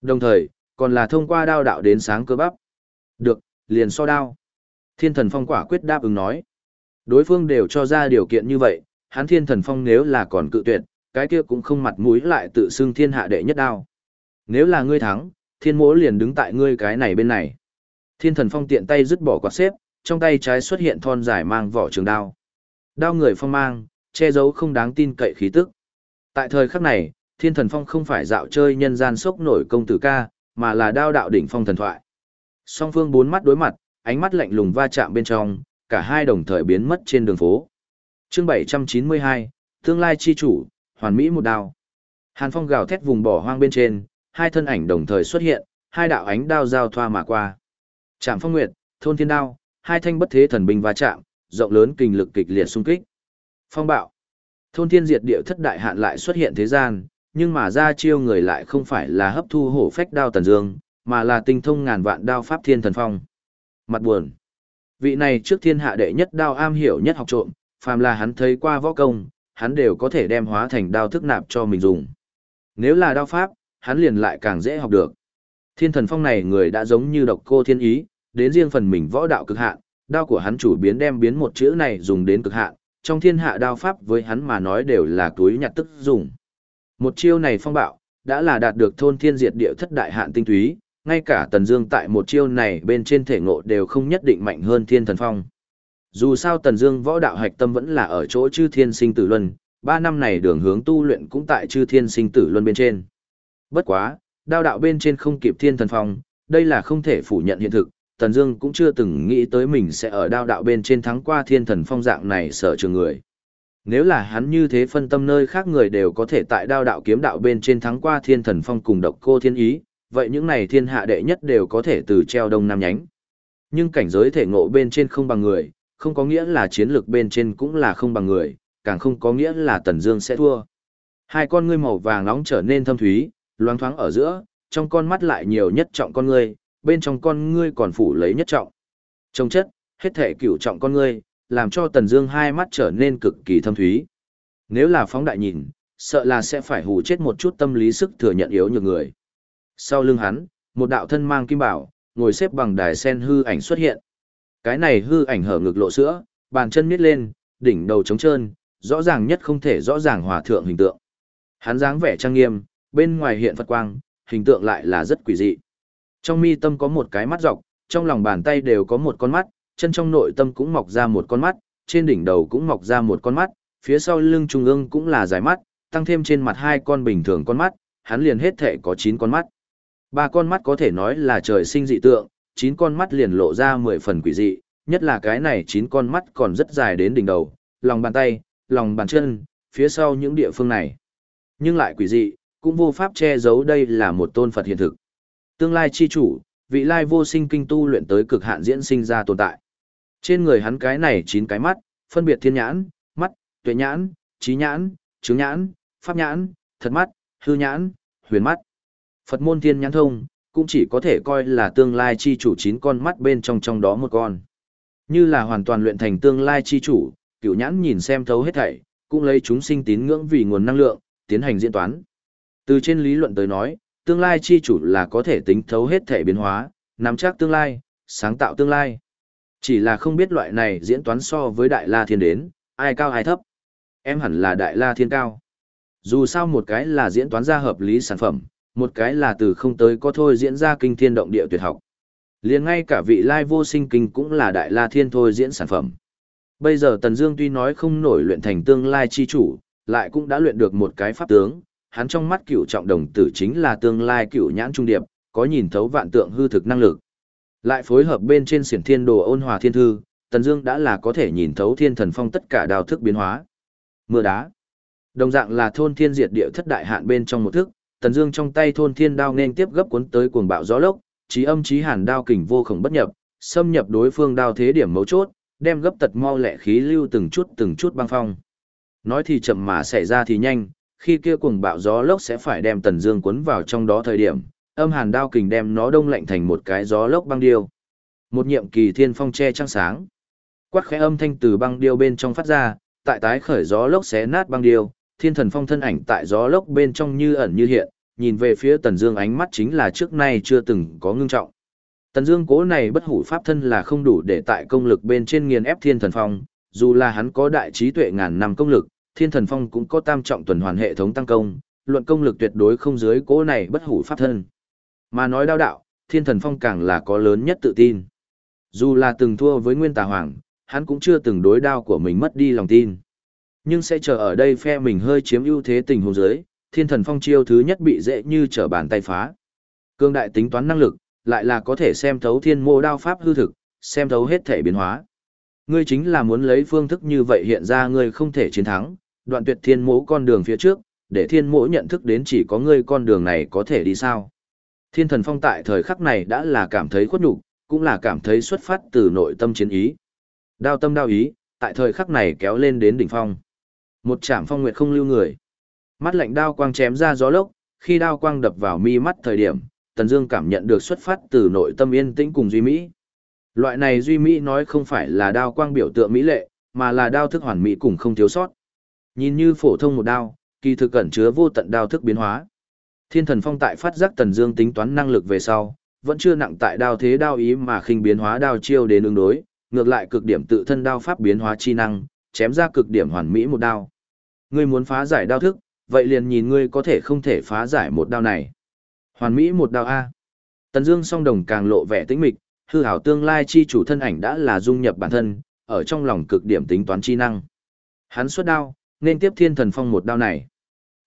Đồng thời, còn là thông qua đao đạo đến sáng cơ bắp. Được, liền so đao. Thiên Thần Phong quả quyết đáp ứng nói. Đối phương đều cho ra điều kiện như vậy, hắn Thiên Thần Phong nếu là còn cự tuyệt, cái kia cũng không mặt mũi lại tự xưng thiên hạ đệ nhất đao. Nếu là ngươi thắng, thiên mỗ liền đứng tại ngươi cái này bên này. Thiên thần phong tiện tay dứt bỏ quạt xếp, trong tay trái xuất hiện thon dài mang vỏ trường đao. Đao người phong mang, che giấu không đáng tin cậy khí tức. Tại thời khắc này, thiên thần phong không phải dạo chơi nhân gian sốc nổi công tử ca, mà là đao đạo đỉnh phong thần thoại. Song phương bốn mắt đối mặt, ánh mắt lạnh lùng va chạm bên trong, cả hai đồng thời biến mất trên đường phố. Chương 792, tương lai chi chủ, hoàn mỹ một đao. Hàn Phong gào thét vùng bỏ hoang bên trên, hai thân ảnh đồng thời xuất hiện, hai đạo ánh đao giao thoa mà qua. Trạm Phong Nguyệt, thôn thiên đao, hai thanh bất thế thần binh va chạm, rộng lớn kinh lực kịch liệt xung kích. Phong bạo. Thôn thiên diệt địa thất đại hạn lại xuất hiện thế gian, nhưng mà ra chiêu người lại không phải là hấp thu hổ phách đao tần dương, mà là tinh thông ngàn vạn đao pháp thiên thần phong. Mặt buồn. Vị này trước thiên hạ đệ nhất đao am hiểu nhất học trộm, phàm là hắn thấy qua võ công, hắn đều có thể đem hóa thành đao thức nạp cho mình dùng. Nếu là đao pháp, hắn liền lại càng dễ học được. Thiên thần phong này người đã giống như độc cô thiên ý, đến riêng phần mình võ đạo cực hạn, đao của hắn chủ biến đem biến một chữ này dùng đến cực hạn, trong thiên hạ đao pháp với hắn mà nói đều là túi nhặt tức dùng. Một chiêu này phong bạo, đã là đạt được thôn thiên diệt địa thất đại hạn tinh túy, ngay cả Tần Dương tại một chiêu này bên trên thể ngộ đều không nhất định mạnh hơn Thiên Thần Phong. Dù sao Tần Dương võ đạo hạch tâm vẫn là ở chỗ Chư Thiên Sinh Tử Luân, ba năm này đường hướng tu luyện cũng tại Chư Thiên Sinh Tử Luân bên trên. Bất quá, đao đạo bên trên không kịp Thiên Thần Phong, đây là không thể phủ nhận hiện thực, Tần Dương cũng chưa từng nghĩ tới mình sẽ ở đao đạo bên trên thắng qua Thiên Thần Phong dạng này sở trường người. Nếu là hắn như thế phân tâm nơi khác người đều có thể tại đao đạo kiếm đạo bên trên thắng qua Thiên Thần Phong cùng Độc Cô Thiên Ý, vậy những này thiên hạ đệ nhất đều có thể từ treo đông nam nhánh. Nhưng cảnh giới thể ngộ bên trên không bằng người, không có nghĩa là chiến lược bên trên cũng là không bằng người, càng không có nghĩa là Tần Dương sẽ thua. Hai con ngươi màu vàng nóng trở nên thâm thúy, loáng thoáng ở giữa, trong con mắt lại nhiều nhất trọng con ngươi, bên trong con ngươi còn phủ lấy nhất trọng. Trong chất, hết thể cửu trọng con ngươi, làm cho Tần Dương hai mắt trở nên cực kỳ thâm thúy. Nếu là phóng đại nhìn, sợ là sẽ phải hù chết một chút tâm lý sức thừa nhận yếu nhược người. Sau lưng hắn, một đạo thân mang kim bảo, ngồi xếp bằng đài sen hư ảnh xuất hiện. Cái này hư ảnh hở ngực lộ sữa, bàn chân miết lên, đỉnh đầu trống trơn, rõ ràng nhất không thể rõ ràng hòa thượng hình tượng. Hắn dáng vẻ trang nghiêm, bên ngoài hiện Phật quang, hình tượng lại là rất quỷ dị. Trong mi tâm có một cái mắt dọc, trong lòng bàn tay đều có một con mắt, chân trong nội tâm cũng mọc ra một con mắt, trên đỉnh đầu cũng mọc ra một con mắt, phía sau lưng trung ương cũng là dài mắt, tăng thêm trên mặt hai con bình thường con mắt, hắn liền hết thể có 9 con mắt. Ba con mắt có thể nói là trời sinh dị tượng, 9 con mắt liền lộ ra 10 phần quỷ dị, nhất là cái này 9 con mắt còn rất dài đến đỉnh đầu, lòng bàn tay, lòng bàn chân, phía sau những địa phương này. Nhưng lại quỷ dị, cũng vô pháp che giấu đây là một tôn Phật hiện thực. Tương lai chi chủ, vị lai vô sinh kinh tu luyện tới cực hạn diễn sinh ra tồn tại. Trên người hắn cái này chín cái mắt, phân biệt thiên nhãn, mắt, tuệ nhãn, trí nhãn, chứng nhãn, pháp nhãn, thật mắt, hư nhãn, huyền mắt. Phật môn thiên nhãn thông, cũng chỉ có thể coi là tương lai chi chủ chín con mắt bên trong trong đó một con. Như là hoàn toàn luyện thành tương lai chi chủ, cửu nhãn nhìn xem thấu hết thảy, cũng lấy chúng sinh tín ngưỡng vì nguồn năng lượng, tiến hành diễn toán. Từ trên lý luận tới nói, tương lai chi chủ là có thể tính thấu hết thể biến hóa, nắm chắc tương lai, sáng tạo tương lai. Chỉ là không biết loại này diễn toán so với Đại La Thiên đến, ai cao ai thấp. Em hẳn là Đại La Thiên cao. Dù sao một cái là diễn toán ra hợp lý sản phẩm, một cái là từ không tới có thôi diễn ra kinh thiên động địa tuyệt học. liền ngay cả vị lai vô sinh kinh cũng là Đại La Thiên thôi diễn sản phẩm. Bây giờ Tần Dương tuy nói không nổi luyện thành tương lai chi chủ, lại cũng đã luyện được một cái pháp tướng, hắn trong mắt cựu trọng đồng tử chính là tương lai cựu nhãn trung điệp, có nhìn thấu vạn tượng hư thực năng lực. Lại phối hợp bên trên xiển thiên đồ ôn hòa thiên thư, Tần Dương đã là có thể nhìn thấu thiên thần phong tất cả đào thức biến hóa. Mưa đá. Đồng dạng là thôn thiên diệt địa thất đại hạn bên trong một thức, Tần Dương trong tay thôn thiên đao nên tiếp gấp cuốn tới cuồng bạo gió lốc, chí âm chí hàn đao kình vô cùng bất nhập, xâm nhập đối phương đao thế điểm mấu chốt, đem gấp tật mau lẹ khí lưu từng chút từng chút băng phong. Nói thì chậm mà xảy ra thì nhanh, khi kia cuồng bạo gió lốc sẽ phải đem Tần Dương cuốn vào trong đó thời điểm, âm hàn đao kình đem nó đông lạnh thành một cái gió lốc băng điêu. Một nhiệm kỳ thiên phong che trăng sáng. Quát khẽ âm thanh từ băng điêu bên trong phát ra, tại tái khởi gió lốc xé nát băng điêu, thiên thần phong thân ảnh tại gió lốc bên trong như ẩn như hiện, nhìn về phía Tần Dương ánh mắt chính là trước nay chưa từng có ngưng trọng. Tần Dương cố này bất hủ pháp thân là không đủ để tại công lực bên trên nghiền ép thiên thần phong, dù là hắn có đại trí tuệ ngàn năm công lực, thiên thần phong cũng có tam trọng tuần hoàn hệ thống tăng công, luận công lực tuyệt đối không dưới cố này bất hủ pháp thân. Mà nói đao đạo, thiên thần phong càng là có lớn nhất tự tin. Dù là từng thua với nguyên tà hoàng, hắn cũng chưa từng đối đao của mình mất đi lòng tin. Nhưng sẽ chờ ở đây phe mình hơi chiếm ưu thế tình huống dưới, thiên thần phong chiêu thứ nhất bị dễ như trở bàn tay phá. Cương đại tính toán năng lực, lại là có thể xem thấu thiên mô đao pháp hư thực, xem thấu hết thể biến hóa. Ngươi chính là muốn lấy phương thức như vậy hiện ra ngươi không thể chiến thắng, đoạn tuyệt thiên mỗ con đường phía trước, để thiên mỗ nhận thức đến chỉ có ngươi con đường này có thể đi sao. Thiên thần phong tại thời khắc này đã là cảm thấy khuất nhục, cũng là cảm thấy xuất phát từ nội tâm chiến ý. Đao tâm đao ý, tại thời khắc này kéo lên đến đỉnh phong. Một chạm phong nguyệt không lưu người. Mắt lạnh đao quang chém ra gió lốc, khi đao quang đập vào mi mắt thời điểm, Tần Dương cảm nhận được xuất phát từ nội tâm yên tĩnh cùng duy mỹ. Loại này duy mỹ nói không phải là đao quang biểu tượng mỹ lệ, mà là đao thức hoàn mỹ cùng không thiếu sót. Nhìn như phổ thông một đao, kỳ thực ẩn chứa vô tận đao thức biến hóa. Thiên Thần Phong tại phát giác Tần Dương tính toán năng lực về sau, vẫn chưa nặng tại đao thế đao ý mà khinh biến hóa đao chiêu đến ứng đối, ngược lại cực điểm tự thân đao pháp biến hóa chi năng, chém ra cực điểm hoàn mỹ một đao. Ngươi muốn phá giải đao thức, vậy liền nhìn ngươi có thể không thể phá giải một đao này. Hoàn mỹ một đao A. Tần Dương song đồng càng lộ vẻ tĩnh mịch, hư hảo tương lai chi chủ thân ảnh đã là dung nhập bản thân, ở trong lòng cực điểm tính toán chi năng. Hắn xuất đao, nên tiếp thiên thần phong một đao này.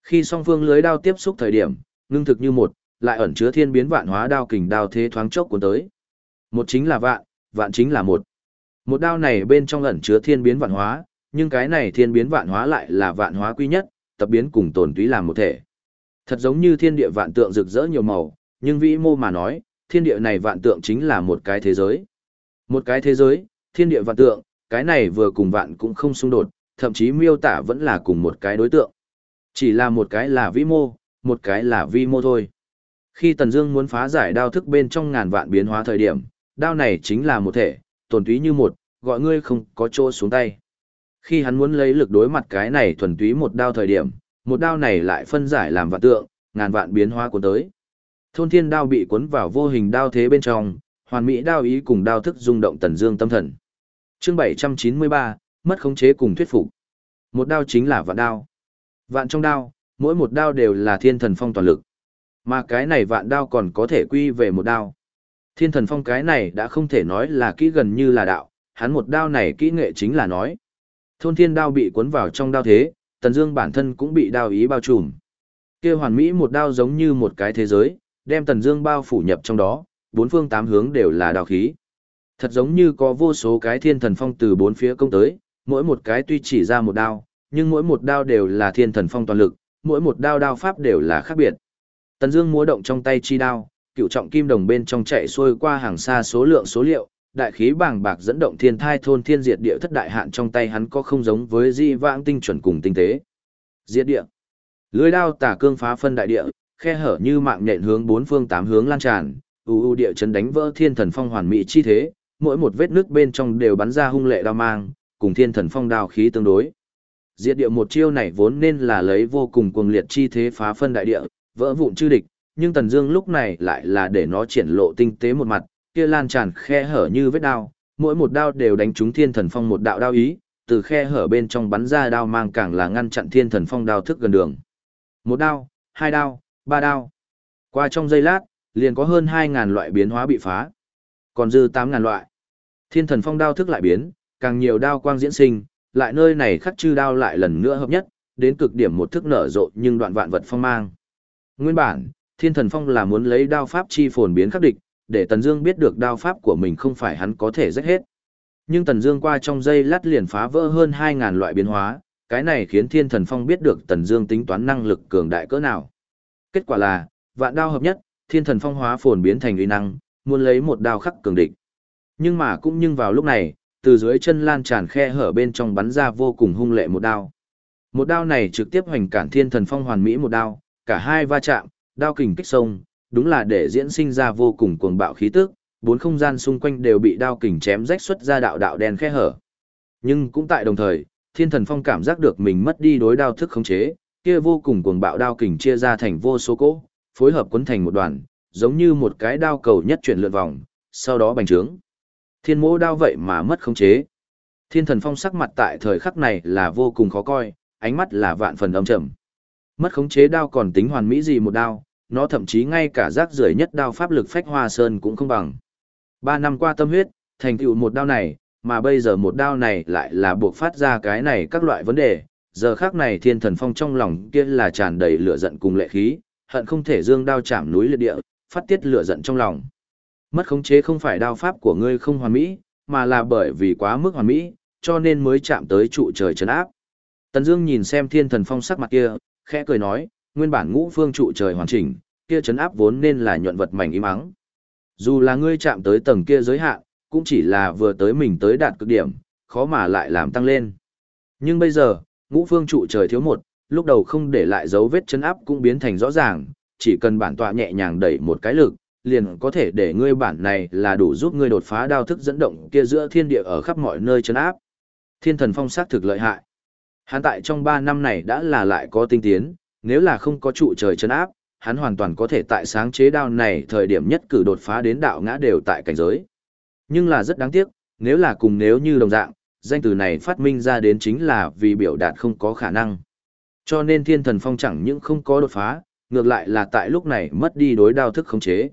Khi song phương lưới đao tiếp xúc thời điểm, ngưng thực như một, lại ẩn chứa thiên biến vạn hóa đao kình đao thế thoáng chốc cuốn tới. Một chính là vạn, vạn chính là một. Một đao này bên trong ẩn chứa thiên biến vạn hóa, nhưng cái này thiên biến vạn hóa lại là vạn hóa quy nhất, tập biến cùng tồn túy làm một thể. Thật giống như thiên địa vạn tượng rực rỡ nhiều màu, nhưng vĩ mô mà nói, thiên địa này vạn tượng chính là một cái thế giới. Một cái thế giới, thiên địa vạn tượng, cái này vừa cùng vạn cũng không xung đột, thậm chí miêu tả vẫn là cùng một cái đối tượng. Chỉ là một cái là vĩ mô, một cái là vi mô thôi. Khi Tần Dương muốn phá giải đao thức bên trong ngàn vạn biến hóa thời điểm, đao này chính là một thể, tồn túy như một, gọi ngươi không có chỗ xuống tay. Khi hắn muốn lấy lực đối mặt cái này thuần túy một đao thời điểm, một đao này lại phân giải làm vạn tượng, ngàn vạn biến hóa cuốn tới. Thôn thiên đao bị cuốn vào vô hình đao thế bên trong, hoàn mỹ đao ý cùng đao thức rung động tần dương tâm thần. Chương 793, mất khống chế cùng thuyết phục. Một đao chính là vạn đao. Vạn trong đao, mỗi một đao đều là thiên thần phong toàn lực. Mà cái này vạn đao còn có thể quy về một đao. Thiên thần phong cái này đã không thể nói là kỹ gần như là đạo, hắn một đao này kỹ nghệ chính là nói. Thôn thiên đao bị cuốn vào trong đao thế, Tần Dương bản thân cũng bị đao ý bao trùm. Kia hoàn mỹ một đao giống như một cái thế giới, đem Tần Dương bao phủ nhập trong đó, bốn phương tám hướng đều là đao khí. Thật giống như có vô số cái thiên thần phong từ bốn phía công tới, mỗi một cái tuy chỉ ra một đao, nhưng mỗi một đao đều là thiên thần phong toàn lực, mỗi một đao đao pháp đều là khác biệt. Tần Dương múa động trong tay chi đao, cựu trọng kim đồng bên trong chạy xuôi qua hàng xa số lượng số liệu, đại khí bàng bạc dẫn động thiên thai thôn thiên diệt địa thất đại hạn trong tay hắn có không giống với di vãng tinh chuẩn cùng tinh tế. Diệt địa. Lưới đao tả cương phá phân đại địa, khe hở như mạng nhện hướng bốn phương tám hướng lan tràn, u u địa chấn đánh vỡ thiên thần phong hoàn mỹ chi thế, mỗi một vết nước bên trong đều bắn ra hung lệ đao mang, cùng thiên thần phong đao khí tương đối. Diệt địa một chiêu này vốn nên là lấy vô cùng cuồng liệt chi thế phá phân đại địa, vỡ vụn chư địch, nhưng Tần Dương lúc này lại là để nó triển lộ tinh tế một mặt, kia lan tràn khe hở như vết đao, mỗi một đao đều đánh trúng thiên thần phong một đạo đao ý, từ khe hở bên trong bắn ra đao mang càng là ngăn chặn thiên thần phong đao thức gần đường. Một đao, hai đao, ba đao. Qua trong giây lát, liền có hơn 2000 loại biến hóa bị phá. Còn dư 8000 loại. Thiên thần phong đao thức lại biến, càng nhiều đao quang diễn sinh, lại nơi này khắc chư đao lại lần nữa hợp nhất, đến cực điểm một thức nở rộ nhưng đoạn vạn vật phong mang. Nguyên bản, thiên thần phong là muốn lấy đao pháp chi phồn biến khắc địch, để Tần Dương biết được đao pháp của mình không phải hắn có thể rách hết. Nhưng Tần Dương qua trong giây lát liền phá vỡ hơn 2000 loại biến hóa, cái này khiến Thiên Thần Phong biết được Tần Dương tính toán năng lực cường đại cỡ nào. Kết quả là, vạn đao hợp nhất, Thiên Thần Phong hóa phồn biến thành uy năng, muốn lấy một đao khắc cường địch. Nhưng mà cũng nhưng vào lúc này, từ dưới chân lan tràn khe hở bên trong bắn ra vô cùng hung lệ một đao. Một đao này trực tiếp hoành cản Thiên Thần Phong hoàn mỹ một đao, cả hai va chạm, đao kình kích sông, đúng là để diễn sinh ra vô cùng cuồng bạo khí tức, bốn không gian xung quanh đều bị đao kình chém rách xuất ra đạo đạo đen khe hở. Nhưng cũng tại đồng thời, Thiên Thần Phong cảm giác được mình mất đi đối đao thức khống chế, kia vô cùng cuồng bạo đao kình chia ra thành vô số cỗ, phối hợp quấn thành một đoàn, giống như một cái đao cầu nhất chuyển lượn vòng, sau đó bành trướng. Thiên mỗ đao vậy mà mất khống chế. Thiên Thần Phong sắc mặt tại thời khắc này là vô cùng khó coi, ánh mắt là vạn phần âm trầm. Mất khống chế đao còn tính hoàn mỹ gì một đao, nó thậm chí ngay cả rác rưởi nhất đao pháp lực phách hoa sơn cũng không bằng. Ba năm qua tâm huyết, thành tựu một đao này, mà bây giờ một đao này lại là buộc phát ra cái này các loại vấn đề. Giờ khác này thiên thần phong trong lòng kia là tràn đầy lửa giận cùng lệ khí, hận không thể dương đao chạm núi liệt địa, phát tiết lửa giận trong lòng. Mất khống chế không phải đao pháp của ngươi không hoàn mỹ, mà là bởi vì quá mức hoàn mỹ, cho nên mới chạm tới trụ trời trấn áp. Tần Dương nhìn xem Thiên Thần Phong sắc mặt kia, khẽ cười nói, nguyên bản ngũ phương trụ trời hoàn chỉnh, kia chấn áp vốn nên là nhuận vật mảnh im mắng. Dù là ngươi chạm tới tầng kia giới hạn, cũng chỉ là vừa tới mình tới đạt cực điểm, khó mà lại làm tăng lên. Nhưng bây giờ, ngũ phương trụ trời thiếu một, lúc đầu không để lại dấu vết chấn áp cũng biến thành rõ ràng, chỉ cần bản tọa nhẹ nhàng đẩy một cái lực, liền có thể để ngươi bản này là đủ giúp ngươi đột phá đao thức dẫn động kia giữa thiên địa ở khắp mọi nơi chấn áp. Thiên thần phong sát thực lợi hại. Hắn tại trong 3 năm này đã là lại có tinh tiến, nếu là không có trụ trời chấn áp, hắn hoàn toàn có thể tại sáng chế đao này thời điểm nhất cử đột phá đến đạo ngã đều tại cảnh giới. Nhưng là rất đáng tiếc, nếu là cùng nếu như đồng dạng, danh từ này phát minh ra đến chính là vì biểu đạt không có khả năng. Cho nên thiên thần phong chẳng những không có đột phá, ngược lại là tại lúc này mất đi đối đao thức khống chế.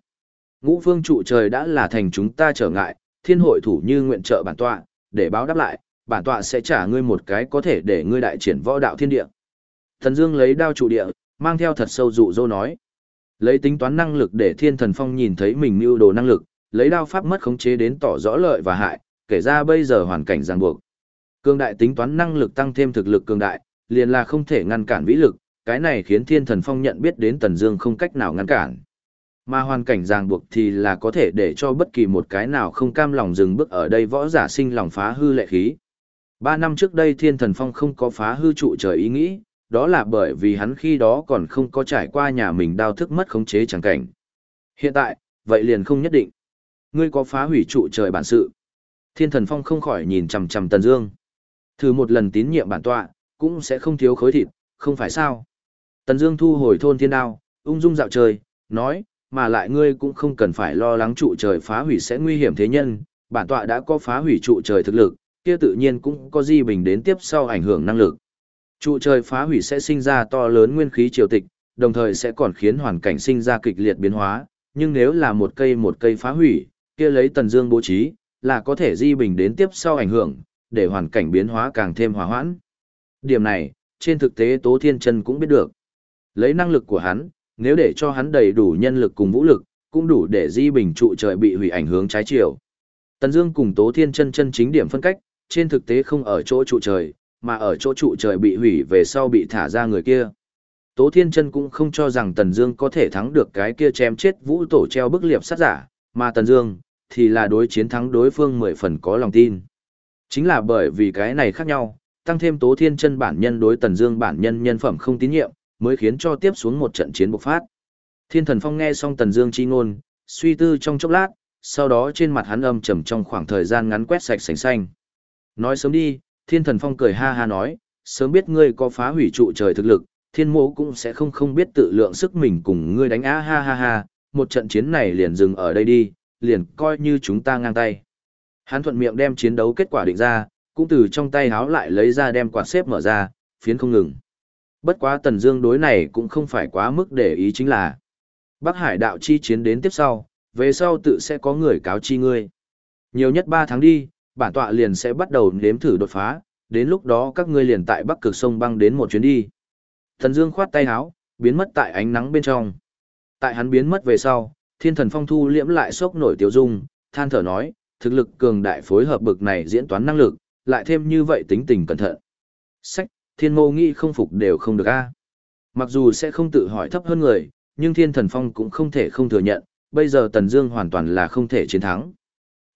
Ngũ phương trụ trời đã là thành chúng ta trở ngại, thiên hội thủ như nguyện trợ bản tọa, để báo đáp lại, bản tọa sẽ trả ngươi một cái có thể để ngươi đại triển võ đạo thiên địa. Thần Dương lấy đao trụ địa, mang theo thật sâu dụ dỗ nói. Lấy tính toán năng lực để thiên thần phong nhìn thấy mình mưu đồ năng lực, lấy đao pháp mất khống chế đến tỏ rõ lợi và hại, kể ra bây giờ hoàn cảnh ràng buộc. Cường đại tính toán năng lực tăng thêm thực lực cường đại, liền là không thể ngăn cản vĩ lực, cái này khiến thiên thần phong nhận biết đến Tần Dương không cách nào ngăn cản. Mà hoàn cảnh ràng buộc thì là có thể để cho bất kỳ một cái nào không cam lòng dừng bước ở đây võ giả sinh lòng phá hư lệ khí. Ba năm trước đây thiên thần phong không có phá hư trụ trời ý nghĩ, đó là bởi vì hắn khi đó còn không có trải qua nhà mình đau thức mất khống chế chẳng cảnh. Hiện tại, vậy liền không nhất định. Ngươi có phá hủy trụ trời bản sự. Thiên thần phong không khỏi nhìn chằm chằm Tần Dương. Thử một lần tín nhiệm bản tọa, cũng sẽ không thiếu khối thịt, không phải sao? Tần Dương thu hồi thôn thiên đao, ung dung dạo trời, nói, mà lại ngươi cũng không cần phải lo lắng trụ trời phá hủy sẽ nguy hiểm thế nhân, bản tọa đã có phá hủy trụ trời thực lực, kia tự nhiên cũng có di bình đến tiếp sau ảnh hưởng năng lực. Trụ trời phá hủy sẽ sinh ra to lớn nguyên khí triều tịch, đồng thời sẽ còn khiến hoàn cảnh sinh ra kịch liệt biến hóa, nhưng nếu là một cây một cây phá hủy, kia lấy tần dương bố trí, là có thể di bình đến tiếp sau ảnh hưởng, để hoàn cảnh biến hóa càng thêm hòa hoãn. Điểm này, trên thực tế Tố Thiên Chân cũng biết được. Lấy năng lực của hắn, nếu để cho hắn đầy đủ nhân lực cùng vũ lực, cũng đủ để di bình trụ trời bị hủy ảnh hướng trái chiều. Tần Dương cùng Tố Thiên Chân chân chính điểm phân cách, trên thực tế không ở chỗ trụ trời, mà ở chỗ trụ trời bị hủy về sau bị thả ra người kia. Tố Thiên Chân cũng không cho rằng Tần Dương có thể thắng được cái kia chém chết Vũ Tổ treo bức liệp sát giả, mà Tần Dương thì là đối chiến thắng đối phương mười phần có lòng tin. Chính là bởi vì cái này khác nhau, tăng thêm Tố Thiên Chân bản nhân đối Tần Dương bản nhân nhân phẩm không tín nhiệm, mới khiến cho tiếp xuống một trận chiến bộc phát. Thiên Thần Phong nghe xong Tần Dương chi ngôn, suy tư trong chốc lát, sau đó trên mặt hắn âm trầm trong khoảng thời gian ngắn quét sạch sành sanh. Nói sớm đi, Thiên Thần Phong cười ha ha nói, sớm biết ngươi có phá hủy trụ trời thực lực, thiên mộ cũng sẽ không không biết tự lượng sức mình cùng ngươi đánh á ha ha ha, một trận chiến này liền dừng ở đây đi, liền coi như chúng ta ngang tay. Hắn thuận miệng đem chiến đấu kết quả định ra, cũng từ trong tay háo lại lấy ra đem quạt xếp mở ra, phiến không ngừng. Bất quá Tần Dương đối này cũng không phải quá mức để ý chính là Bắc Hải đạo chi chiến đến tiếp sau, về sau tự sẽ có người cáo chi ngươi. Nhiều nhất 3 tháng đi, bản tọa liền sẽ bắt đầu nếm thử đột phá, đến lúc đó các ngươi liền tại Bắc Cực sông băng đến một chuyến đi. Thần Dương khoát tay áo, biến mất tại ánh nắng bên trong. Tại hắn biến mất về sau, Thiên Thần Phong thu liễm lại sốc nổi tiểu dung, than thở nói, thực lực cường đại phối hợp bực này diễn toán năng lực, lại thêm như vậy tính tình cẩn thận. Sách, Thiên Mô nghĩ không phục đều không được a. Mặc dù sẽ không tự hỏi thấp hơn người, nhưng Thiên Thần Phong cũng không thể không thừa nhận, bây giờ Tần Dương hoàn toàn là không thể chiến thắng.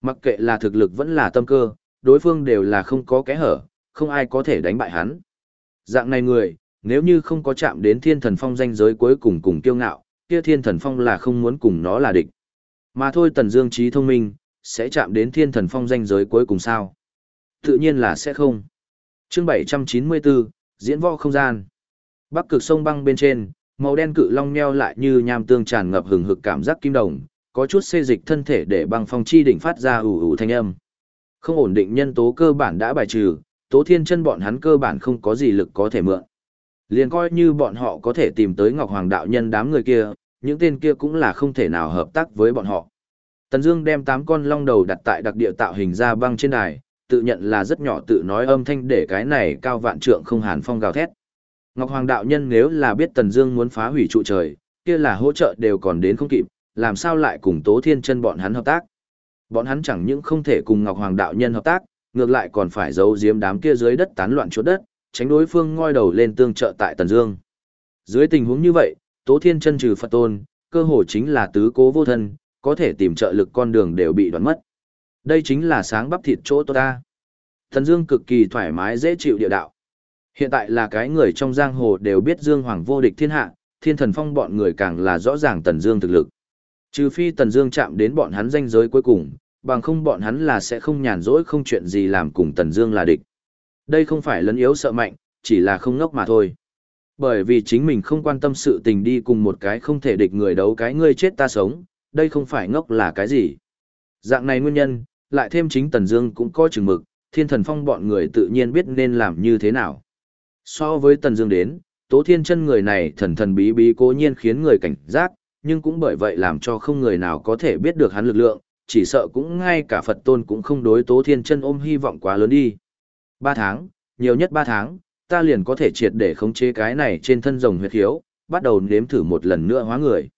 Mặc kệ là thực lực vẫn là tâm cơ, đối phương đều là không có kẽ hở, không ai có thể đánh bại hắn. Dạng này người, nếu như không có chạm đến Thiên Thần Phong danh giới cuối cùng cùng kiêu ngạo, kia Thiên Thần Phong là không muốn cùng nó là địch. Mà thôi Tần Dương trí thông minh, sẽ chạm đến Thiên Thần Phong danh giới cuối cùng sao? Tự nhiên là sẽ không. Chương 794, diễn võ không gian. Bắc cực sông băng bên trên, màu đen cự long meo lại như nham tương tràn ngập hừng hực cảm giác kim đồng, có chút xê dịch thân thể để băng phong chi đỉnh phát ra ủ ủ thanh âm. Không ổn định nhân tố cơ bản đã bài trừ, tố thiên chân bọn hắn cơ bản không có gì lực có thể mượn. Liền coi như bọn họ có thể tìm tới Ngọc Hoàng đạo nhân đám người kia, những tên kia cũng là không thể nào hợp tác với bọn họ. Tần Dương đem tám con long đầu đặt tại đặc địa tạo hình ra băng trên đài, tự nhận là rất nhỏ tự nói âm thanh để cái này cao vạn trượng không hàn phong gào thét. Ngọc Hoàng đạo nhân nếu là biết Tần Dương muốn phá hủy trụ trời, kia là hỗ trợ đều còn đến không kịp, làm sao lại cùng Tố Thiên Chân bọn hắn hợp tác? Bọn hắn chẳng những không thể cùng Ngọc Hoàng đạo nhân hợp tác, ngược lại còn phải giấu giếm đám kia dưới đất tán loạn chỗ đất, tránh đối phương ngoi đầu lên tương trợ tại Tần Dương. Dưới tình huống như vậy, Tố Thiên Chân trừ Phật tôn, cơ hội chính là tứ cố vô thân, có thể tìm trợ lực con đường đều bị đoạn mất. Đây chính là sáng bắp thịt chỗ ta. thần Dương cực kỳ thoải mái dễ chịu địa đạo. Hiện tại là cái người trong giang hồ đều biết Dương Hoàng vô địch thiên hạ, thiên thần phong bọn người càng là rõ ràng Tần Dương thực lực. Trừ phi Tần Dương chạm đến bọn hắn danh giới cuối cùng, bằng không bọn hắn là sẽ không nhàn rỗi không chuyện gì làm cùng Tần Dương là địch. Đây không phải lấn yếu sợ mạnh, chỉ là không ngốc mà thôi. Bởi vì chính mình không quan tâm sự tình đi cùng một cái không thể địch người đấu cái ngươi chết ta sống, đây không phải ngốc là cái gì. Dạng này nguyên nhân, lại thêm chính Tần Dương cũng có chừng mực, Thiên Thần Phong bọn người tự nhiên biết nên làm như thế nào. So với Tần Dương đến, Tố Thiên Chân người này thần thần bí bí cố nhiên khiến người cảnh giác, nhưng cũng bởi vậy làm cho không người nào có thể biết được hắn lực lượng, chỉ sợ cũng ngay cả Phật Tôn cũng không đối Tố Thiên Chân ôm hy vọng quá lớn đi. Ba tháng, nhiều nhất ba tháng, ta liền có thể triệt để khống chế cái này trên thân rồng huyết hiếu, bắt đầu nếm thử một lần nữa hóa người.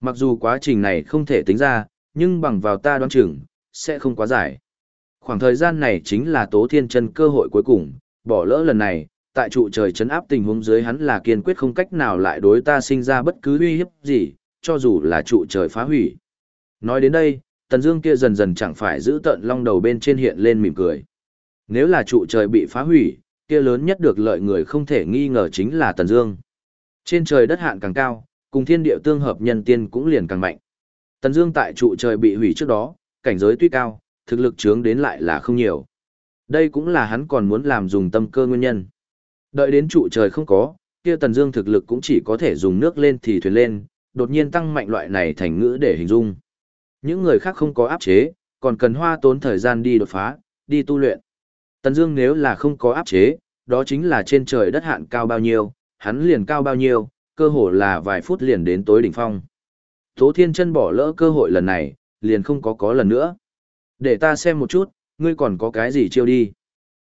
Mặc dù quá trình này không thể tính ra, nhưng bằng vào ta đoán chừng, sẽ không quá dài. Khoảng thời gian này chính là Tố Thiên Chân cơ hội cuối cùng, bỏ lỡ lần này, tại trụ trời chấn áp tình huống dưới hắn là kiên quyết không cách nào lại đối ta sinh ra bất cứ uy hiếp gì, cho dù là trụ trời phá hủy. Nói đến đây, Tần Dương kia dần dần chẳng phải giữ tận long đầu bên trên hiện lên mỉm cười. Nếu là trụ trời bị phá hủy, kia lớn nhất được lợi người không thể nghi ngờ chính là Tần Dương. Trên trời đất hạn càng cao, cùng thiên địa tương hợp nhân tiên cũng liền càng mạnh. Tần Dương tại trụ trời bị hủy trước đó, cảnh giới tuy cao, thực lực chướng đến lại là không nhiều. Đây cũng là hắn còn muốn làm dùng tâm cơ nguyên nhân. Đợi đến trụ trời không có, kia Tần Dương thực lực cũng chỉ có thể dùng nước lên thì thuyền lên, đột nhiên tăng mạnh loại này thành ngữ để hình dung. Những người khác không có áp chế, còn cần hoa tốn thời gian đi đột phá, đi tu luyện. Tần Dương nếu là không có áp chế, đó chính là trên trời đất hạn cao bao nhiêu, hắn liền cao bao nhiêu, cơ hồ là vài phút liền đến tối đỉnh phong. Tố Thiên Chân bỏ lỡ cơ hội lần này, liền không có có lần nữa. Để ta xem một chút, ngươi còn có cái gì chiêu đi.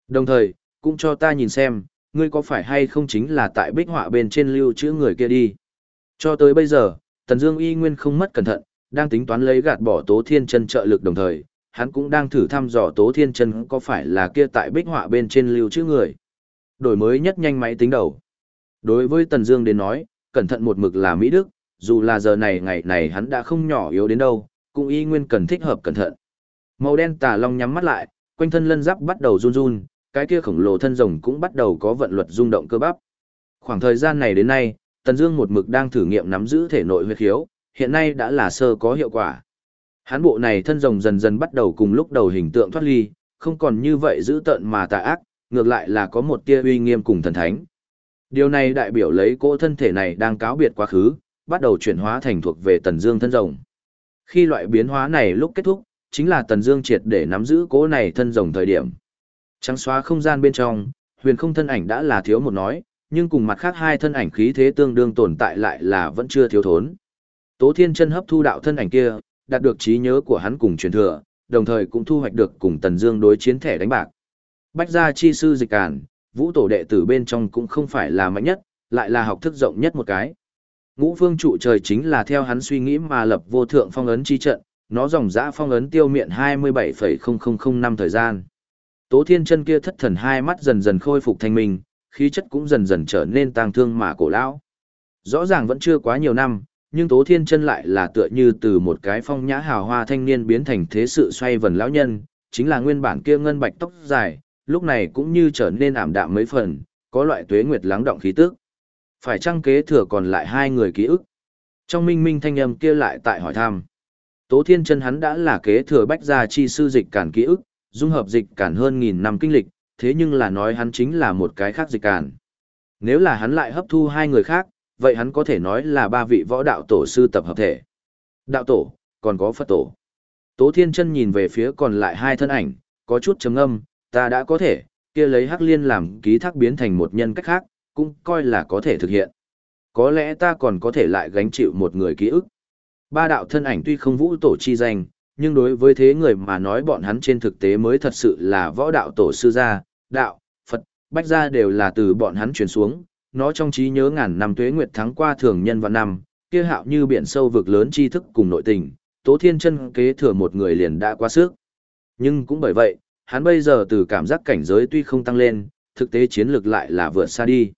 Đồng thời, cũng cho ta nhìn xem, ngươi có phải hay không chính là tại bích họa bên trên lưu chữ người kia đi. Cho tới bây giờ, Tần Dương y nguyên không mất cẩn thận, đang tính toán lấy gạt bỏ Tố Thiên Chân trợ lực đồng thời, hắn cũng đang thử thăm dò Tố Thiên Chân có phải là kia tại bích họa bên trên lưu chữ người. Đổi mới nhất nhanh máy tính đầu. Đối với Tần Dương đến nói, cẩn thận một mực là mỹ đức, dù là giờ này ngày này hắn đã không nhỏ yếu đến đâu, cũng y nguyên cần thích hợp cẩn thận. Màu đen tà long nhắm mắt lại, quanh thân lân giáp bắt đầu run run, cái kia khổng lồ thân rồng cũng bắt đầu có vận luật rung động cơ bắp. Khoảng thời gian này đến nay, Tần Dương một mực đang thử nghiệm nắm giữ thể nội huyết khiếu, hiện nay đã là sơ có hiệu quả. Hán bộ này thân rồng dần dần bắt đầu cùng lúc đầu hình tượng thoát ly, không còn như vậy giữ tợn mà tà ác, ngược lại là có một tia uy nghiêm cùng thần thánh. Điều này đại biểu lấy cỗ thân thể này đang cáo biệt quá khứ, bắt đầu chuyển hóa thành thuộc về Tần Dương thân rồng. Khi loại biến hóa này lúc kết thúc, chính là Tần Dương triệt để nắm giữ cố này thân rồng thời điểm. Trắng xóa không gian bên trong, huyền không thân ảnh đã là thiếu một nói, nhưng cùng mặt khác hai thân ảnh khí thế tương đương tồn tại lại là vẫn chưa thiếu thốn. Tố Thiên Chân hấp thu đạo thân ảnh kia, đạt được trí nhớ của hắn cùng truyền thừa, đồng thời cũng thu hoạch được cùng Tần Dương đối chiến thẻ đánh bạc. Bách gia chi sư dịch càn, vũ tổ đệ tử bên trong cũng không phải là mạnh nhất, lại là học thức rộng nhất một cái. Ngũ phương trụ trời chính là theo hắn suy nghĩ mà lập vô thượng phong ấn chi trận, nó dòng dã phong ấn tiêu miệng 27,0005 năm thời gian. Tố thiên chân kia thất thần hai mắt dần dần khôi phục thanh minh, khí chất cũng dần dần trở nên tang thương mà cổ lão. Rõ ràng vẫn chưa quá nhiều năm, nhưng Tố Thiên Chân lại là tựa như từ một cái phong nhã hào hoa thanh niên biến thành thế sự xoay vần lão nhân, chính là nguyên bản kia ngân bạch tóc dài, lúc này cũng như trở nên ảm đạm mấy phần, có loại tuế nguyệt lắng động khí tức. Phải chăng kế thừa còn lại hai người ký ức? Trong minh minh thanh âm kia lại tại hỏi thăm. Tố Thiên Chân hắn đã là kế thừa bách gia chi sư dịch cản ký ức, dung hợp dịch cản hơn nghìn năm kinh lịch, thế nhưng là nói hắn chính là một cái khác dịch cản. Nếu là hắn lại hấp thu hai người khác, vậy hắn có thể nói là ba vị võ đạo tổ sư tập hợp thể. Đạo tổ, còn có Phật tổ. Tố Thiên Chân nhìn về phía còn lại hai thân ảnh, có chút trầm âm ta đã có thể, kia lấy Hắc Liên làm ký thác biến thành một nhân cách khác, cũng coi là có thể thực hiện. Có lẽ ta còn có thể lại gánh chịu một người ký ức. Ba đạo thân ảnh tuy không vũ tổ chi danh, nhưng đối với thế người mà nói bọn hắn trên thực tế mới thật sự là võ đạo tổ sư gia, đạo, Phật, bách gia đều là từ bọn hắn truyền xuống, nó trong trí nhớ ngàn năm tuế nguyệt thắng qua thường nhân và năm, kia hạo như biển sâu vực lớn tri thức cùng nội tình, Tố Thiên Chân kế thừa một người liền đã quá sức. Nhưng cũng bởi vậy, hắn bây giờ từ cảm giác cảnh giới tuy không tăng lên, thực tế chiến lược lại là vượt xa đi.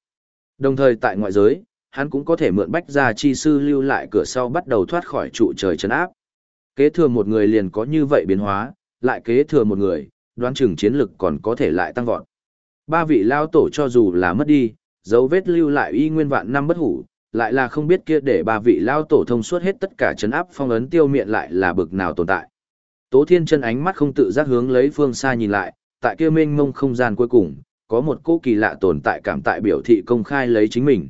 Đồng thời tại ngoại giới, hắn cũng có thể mượn bách gia chi sư lưu lại cửa sau bắt đầu thoát khỏi trụ trời chấn áp. Kế thừa một người liền có như vậy biến hóa, lại kế thừa một người, đoán chừng chiến lực còn có thể lại tăng vọt. Ba vị lao tổ cho dù là mất đi, dấu vết lưu lại y nguyên vạn năm bất hủ, lại là không biết kia để ba vị lao tổ thông suốt hết tất cả chấn áp phong ấn tiêu miệng lại là bực nào tồn tại. Tố Thiên chân ánh mắt không tự giác hướng lấy phương xa nhìn lại, tại kia mênh mông không gian cuối cùng, có một cô kỳ lạ tồn tại cảm tại biểu thị công khai lấy chính mình.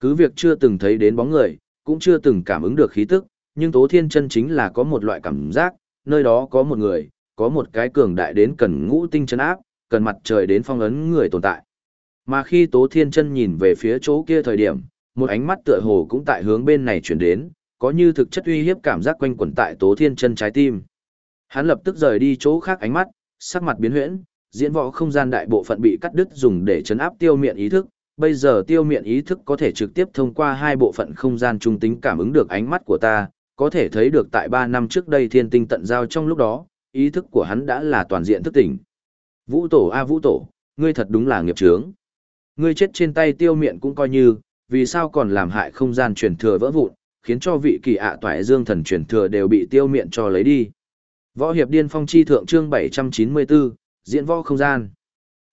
Cứ việc chưa từng thấy đến bóng người, cũng chưa từng cảm ứng được khí tức, nhưng Tố Thiên chân chính là có một loại cảm giác, nơi đó có một người, có một cái cường đại đến cần ngũ tinh chân áp, cần mặt trời đến phong ấn người tồn tại. Mà khi Tố Thiên chân nhìn về phía chỗ kia thời điểm, một ánh mắt tựa hồ cũng tại hướng bên này chuyển đến, có như thực chất uy hiếp cảm giác quanh quẩn tại Tố Thiên chân trái tim. Hắn lập tức rời đi chỗ khác ánh mắt, sắc mặt biến huyễn, diễn võ không gian đại bộ phận bị cắt đứt dùng để chấn áp tiêu miệng ý thức, bây giờ tiêu miệng ý thức có thể trực tiếp thông qua hai bộ phận không gian trung tính cảm ứng được ánh mắt của ta, có thể thấy được tại ba năm trước đây thiên tinh tận giao trong lúc đó, ý thức của hắn đã là toàn diện thức tỉnh. Vũ tổ a vũ tổ, ngươi thật đúng là nghiệp chướng. Ngươi chết trên tay tiêu miệng cũng coi như, vì sao còn làm hại không gian truyền thừa vỡ vụn, khiến cho vị kỳ ạ toại dương thần truyền thừa đều bị tiêu miệng cho lấy đi. Võ hiệp điên phong chi thượng chương 794, diễn võ không gian.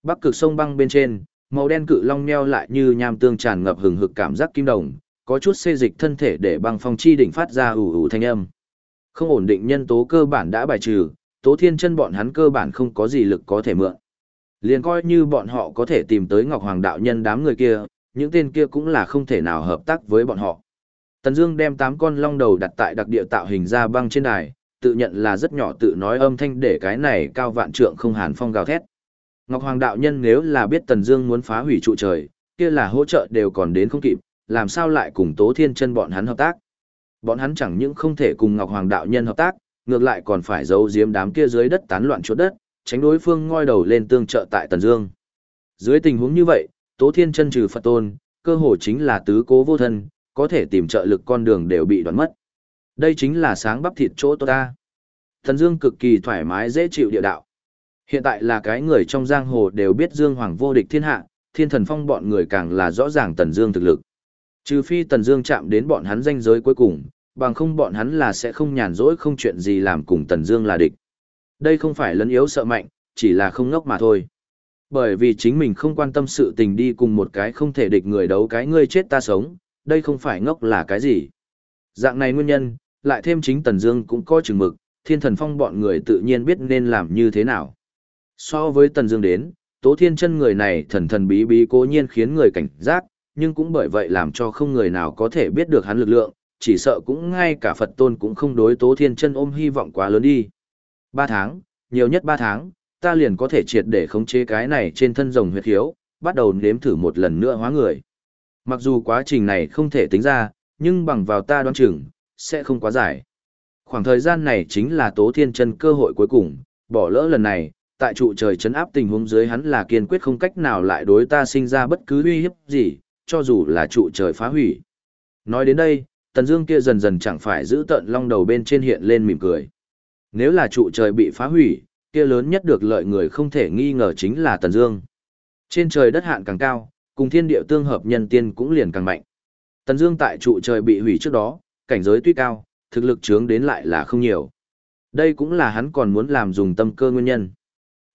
Bắc cực sông băng bên trên, màu đen cự long meo lại như nham tương tràn ngập hừng hực cảm giác kim đồng, có chút xê dịch thân thể để băng phong chi đỉnh phát ra ủ ủ thanh âm. Không ổn định nhân tố cơ bản đã bài trừ, tố thiên chân bọn hắn cơ bản không có gì lực có thể mượn. Liền coi như bọn họ có thể tìm tới Ngọc Hoàng đạo nhân đám người kia, những tên kia cũng là không thể nào hợp tác với bọn họ. Tần Dương đem tám con long đầu đặt tại đặc địa tạo hình ra băng trên đài, tự nhận là rất nhỏ tự nói âm thanh để cái này cao vạn trượng không hàn phong gào thét. Ngọc Hoàng đạo nhân nếu là biết Tần Dương muốn phá hủy trụ trời, kia là hỗ trợ đều còn đến không kịp, làm sao lại cùng Tố Thiên Chân bọn hắn hợp tác? Bọn hắn chẳng những không thể cùng Ngọc Hoàng đạo nhân hợp tác, ngược lại còn phải giấu giếm đám kia dưới đất tán loạn chỗ đất, tránh đối phương ngoi đầu lên tương trợ tại Tần Dương. Dưới tình huống như vậy, Tố Thiên Chân trừ Phật tôn, cơ hội chính là tứ cố vô thân, có thể tìm trợ lực con đường đều bị đoạn mất. Đây chính là sáng bắp thịt chỗ tốt ta. thần Dương cực kỳ thoải mái dễ chịu địa đạo. Hiện tại là cái người trong giang hồ đều biết Dương Hoàng vô địch thiên hạ, Thiên Thần Phong bọn người càng là rõ ràng Tần Dương thực lực. Trừ phi Tần Dương chạm đến bọn hắn danh giới cuối cùng, bằng không bọn hắn là sẽ không nhàn rỗi không chuyện gì làm cùng Tần Dương là địch. Đây không phải lấn yếu sợ mạnh, chỉ là không ngốc mà thôi. Bởi vì chính mình không quan tâm sự tình đi cùng một cái không thể địch người đấu cái ngươi chết ta sống, đây không phải ngốc là cái gì. Dạng này nguyên nhân, lại thêm chính Tần Dương cũng có chừng mực, Thiên Thần Phong bọn người tự nhiên biết nên làm như thế nào. So với Tần Dương đến, Tố Thiên Chân người này thần thần bí bí cố nhiên khiến người cảnh giác, nhưng cũng bởi vậy làm cho không người nào có thể biết được hắn lực lượng, chỉ sợ cũng ngay cả Phật tôn cũng không đối Tố Thiên Chân ôm hy vọng quá lớn đi. Ba tháng, nhiều nhất ba tháng, ta liền có thể triệt để khống chế cái này trên thân rồng huyết hiếu bắt đầu nếm thử một lần nữa hóa người. Mặc dù quá trình này không thể tính ra, nhưng bằng vào ta đoán chừng, sẽ không quá dài. Khoảng thời gian này chính là Tố Thiên Chân cơ hội cuối cùng, bỏ lỡ lần này, tại trụ trời chấn áp tình huống dưới hắn là kiên quyết không cách nào lại đối ta sinh ra bất cứ uy hiếp gì, cho dù là trụ trời phá hủy. Nói đến đây, Tần Dương kia dần dần chẳng phải giữ tận long đầu bên trên hiện lên mỉm cười. Nếu là trụ trời bị phá hủy, kia lớn nhất được lợi người không thể nghi ngờ chính là Tần Dương. Trên trời đất hạn càng cao, cùng thiên địa tương hợp nhân tiên cũng liền càng mạnh. Tần Dương tại trụ trời bị hủy trước đó, cảnh giới tuy cao, thực lực chướng đến lại là không nhiều. Đây cũng là hắn còn muốn làm dùng tâm cơ nguyên nhân.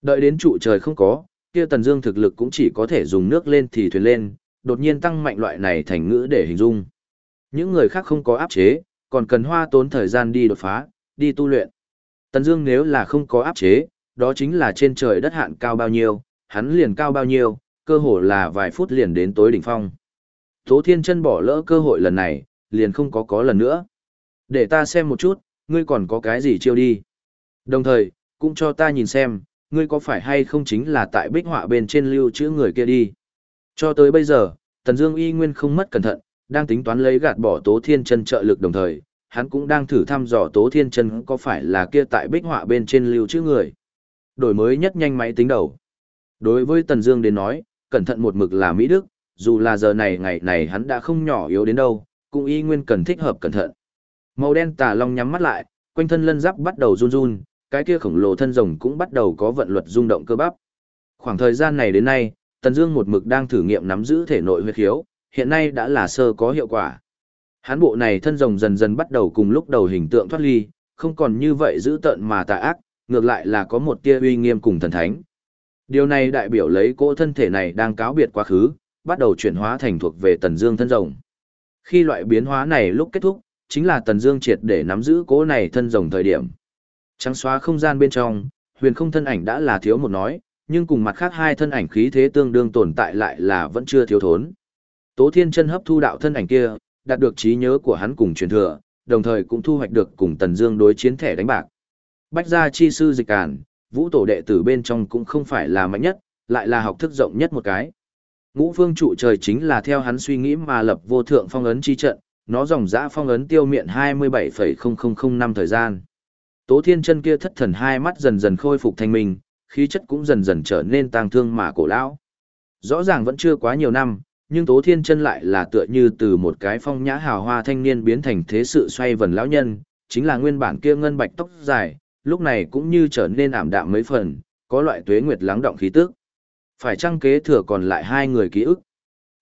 Đợi đến trụ trời không có, kia Tần Dương thực lực cũng chỉ có thể dùng nước lên thì thuyền lên, đột nhiên tăng mạnh loại này thành ngữ để hình dung. Những người khác không có áp chế, còn cần hoa tốn thời gian đi đột phá, đi tu luyện. Tần Dương nếu là không có áp chế, đó chính là trên trời đất hạn cao bao nhiêu, hắn liền cao bao nhiêu, cơ hồ là vài phút liền đến tối đỉnh phong. Tố Thiên Chân bỏ lỡ cơ hội lần này, liền không có có lần nữa. Để ta xem một chút, ngươi còn có cái gì chiêu đi. Đồng thời, cũng cho ta nhìn xem, ngươi có phải hay không chính là tại bích họa bên trên lưu chữ người kia đi. Cho tới bây giờ, Tần Dương y nguyên không mất cẩn thận, đang tính toán lấy gạt bỏ Tố Thiên Chân trợ lực đồng thời, hắn cũng đang thử thăm dò Tố Thiên Chân có phải là kia tại bích họa bên trên lưu chữ người. Đổi mới nhất nhanh máy tính đầu. Đối với Tần Dương đến nói, cẩn thận một mực là mỹ đức, dù là giờ này ngày này hắn đã không nhỏ yếu đến đâu, cũng y nguyên cần thích hợp cẩn thận. Màu đen tà long nhắm mắt lại, quanh thân lân giáp bắt đầu run run, cái kia khổng lồ thân rồng cũng bắt đầu có vận luật rung động cơ bắp. Khoảng thời gian này đến nay, Tần Dương một mực đang thử nghiệm nắm giữ thể nội huyết khiếu, hiện nay đã là sơ có hiệu quả. Hán bộ này thân rồng dần dần bắt đầu cùng lúc đầu hình tượng thoát ly, không còn như vậy giữ tợn mà tà ác, ngược lại là có một tia uy nghiêm cùng thần thánh. Điều này đại biểu lấy cỗ thân thể này đang cáo biệt quá khứ, bắt đầu chuyển hóa thành thuộc về Tần Dương thân rồng. Khi loại biến hóa này lúc kết thúc, chính là Tần Dương triệt để nắm giữ cỗ này thân rồng thời điểm. Trắng xóa không gian bên trong, huyền không thân ảnh đã là thiếu một nói, nhưng cùng mặt khác hai thân ảnh khí thế tương đương tồn tại lại là vẫn chưa thiếu thốn. Tố Thiên Chân hấp thu đạo thân ảnh kia, đạt được trí nhớ của hắn cùng truyền thừa, đồng thời cũng thu hoạch được cùng Tần Dương đối chiến thẻ đánh bạc. Bách gia chi sư dịch càn, vũ tổ đệ tử bên trong cũng không phải là mạnh nhất, lại là học thức rộng nhất một cái. Ngũ phương trụ trời chính là theo hắn suy nghĩ mà lập vô thượng phong ấn chi trận, nó dòng dã phong ấn tiêu miệng 27,0005 năm thời gian. Tố thiên chân kia thất thần hai mắt dần dần khôi phục thanh minh, khí chất cũng dần dần trở nên tang thương mà cổ lão. Rõ ràng vẫn chưa quá nhiều năm, nhưng Tố Thiên Chân lại là tựa như từ một cái phong nhã hào hoa thanh niên biến thành thế sự xoay vần lão nhân, chính là nguyên bản kia ngân bạch tóc dài, lúc này cũng như trở nên ảm đạm mấy phần, có loại tuế nguyệt lắng động khí tức. Phải chăng kế thừa còn lại hai người ký ức?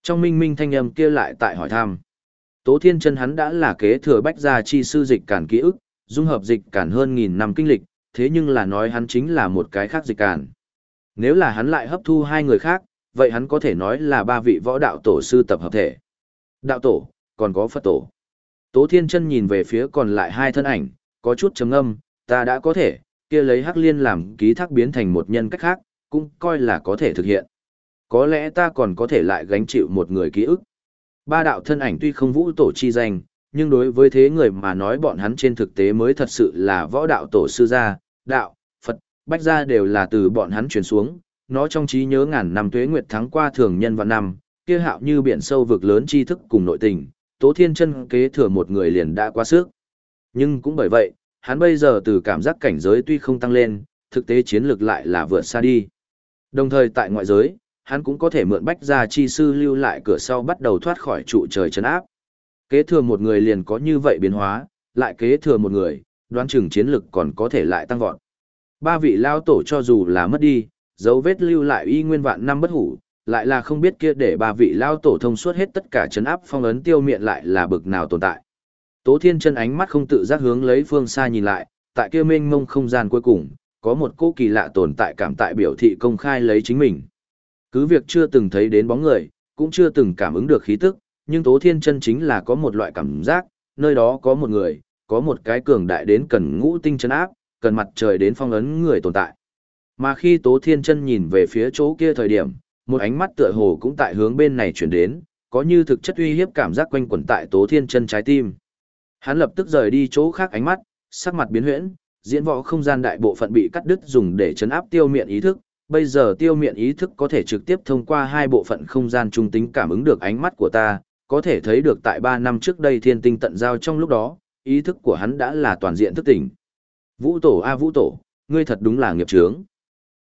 Trong minh minh thanh âm kia lại tại hỏi thăm. Tố Thiên Chân hắn đã là kế thừa bách gia chi sư dịch cản ký ức, dung hợp dịch cản hơn nghìn năm kinh lịch, thế nhưng là nói hắn chính là một cái khác dịch cản. Nếu là hắn lại hấp thu hai người khác, vậy hắn có thể nói là ba vị võ đạo tổ sư tập hợp thể. Đạo tổ, còn có Phật tổ. Tố Thiên Chân nhìn về phía còn lại hai thân ảnh, có chút trầm âm ta đã có thể, kia lấy Hắc Liên làm ký thác biến thành một nhân cách khác, cũng coi là có thể thực hiện. Có lẽ ta còn có thể lại gánh chịu một người ký ức. Ba đạo thân ảnh tuy không vũ tổ chi danh, nhưng đối với thế người mà nói bọn hắn trên thực tế mới thật sự là võ đạo tổ sư gia, đạo, Phật, bách gia đều là từ bọn hắn truyền xuống, nó trong trí nhớ ngàn năm tuế nguyệt thắng qua thường nhân vạn năm, kia hạo như biển sâu vực lớn tri thức cùng nội tình, Tố Thiên Chân kế thừa một người liền đã quá sức. Nhưng cũng bởi vậy, hắn bây giờ từ cảm giác cảnh giới tuy không tăng lên, thực tế chiến lược lại là vượt xa đi. Đồng thời tại ngoại giới, hắn cũng có thể mượn bách gia chi sư lưu lại cửa sau bắt đầu thoát khỏi trụ trời chấn áp. Kế thừa một người liền có như vậy biến hóa, lại kế thừa một người, đoán chừng chiến lực còn có thể lại tăng vọt. Ba vị lao tổ cho dù là mất đi, dấu vết lưu lại y nguyên vạn năm bất hủ, lại là không biết kia để ba vị lao tổ thông suốt hết tất cả chấn áp phong ấn tiêu miệng lại là bực nào tồn tại. Tố Thiên chân ánh mắt không tự giác hướng lấy phương xa nhìn lại, tại kia mênh mông không gian cuối cùng, có một cô kỳ lạ tồn tại cảm tại biểu thị công khai lấy chính mình. Cứ việc chưa từng thấy đến bóng người, cũng chưa từng cảm ứng được khí tức, nhưng Tố Thiên chân chính là có một loại cảm giác, nơi đó có một người, có một cái cường đại đến cần ngũ tinh chân áp, cần mặt trời đến phong ấn người tồn tại. Mà khi Tố Thiên chân nhìn về phía chỗ kia thời điểm, một ánh mắt tựa hồ cũng tại hướng bên này chuyển đến, có như thực chất uy hiếp cảm giác quanh quẩn tại Tố Thiên chân trái tim. Hắn lập tức rời đi chỗ khác ánh mắt, sắc mặt biến huyễn, diễn võ không gian đại bộ phận bị cắt đứt dùng để chấn áp tiêu miệng ý thức, bây giờ tiêu miệng ý thức có thể trực tiếp thông qua hai bộ phận không gian trung tính cảm ứng được ánh mắt của ta, có thể thấy được tại ba năm trước đây thiên tinh tận giao trong lúc đó, ý thức của hắn đã là toàn diện thức tỉnh. Vũ tổ a vũ tổ, ngươi thật đúng là nghiệp trướng.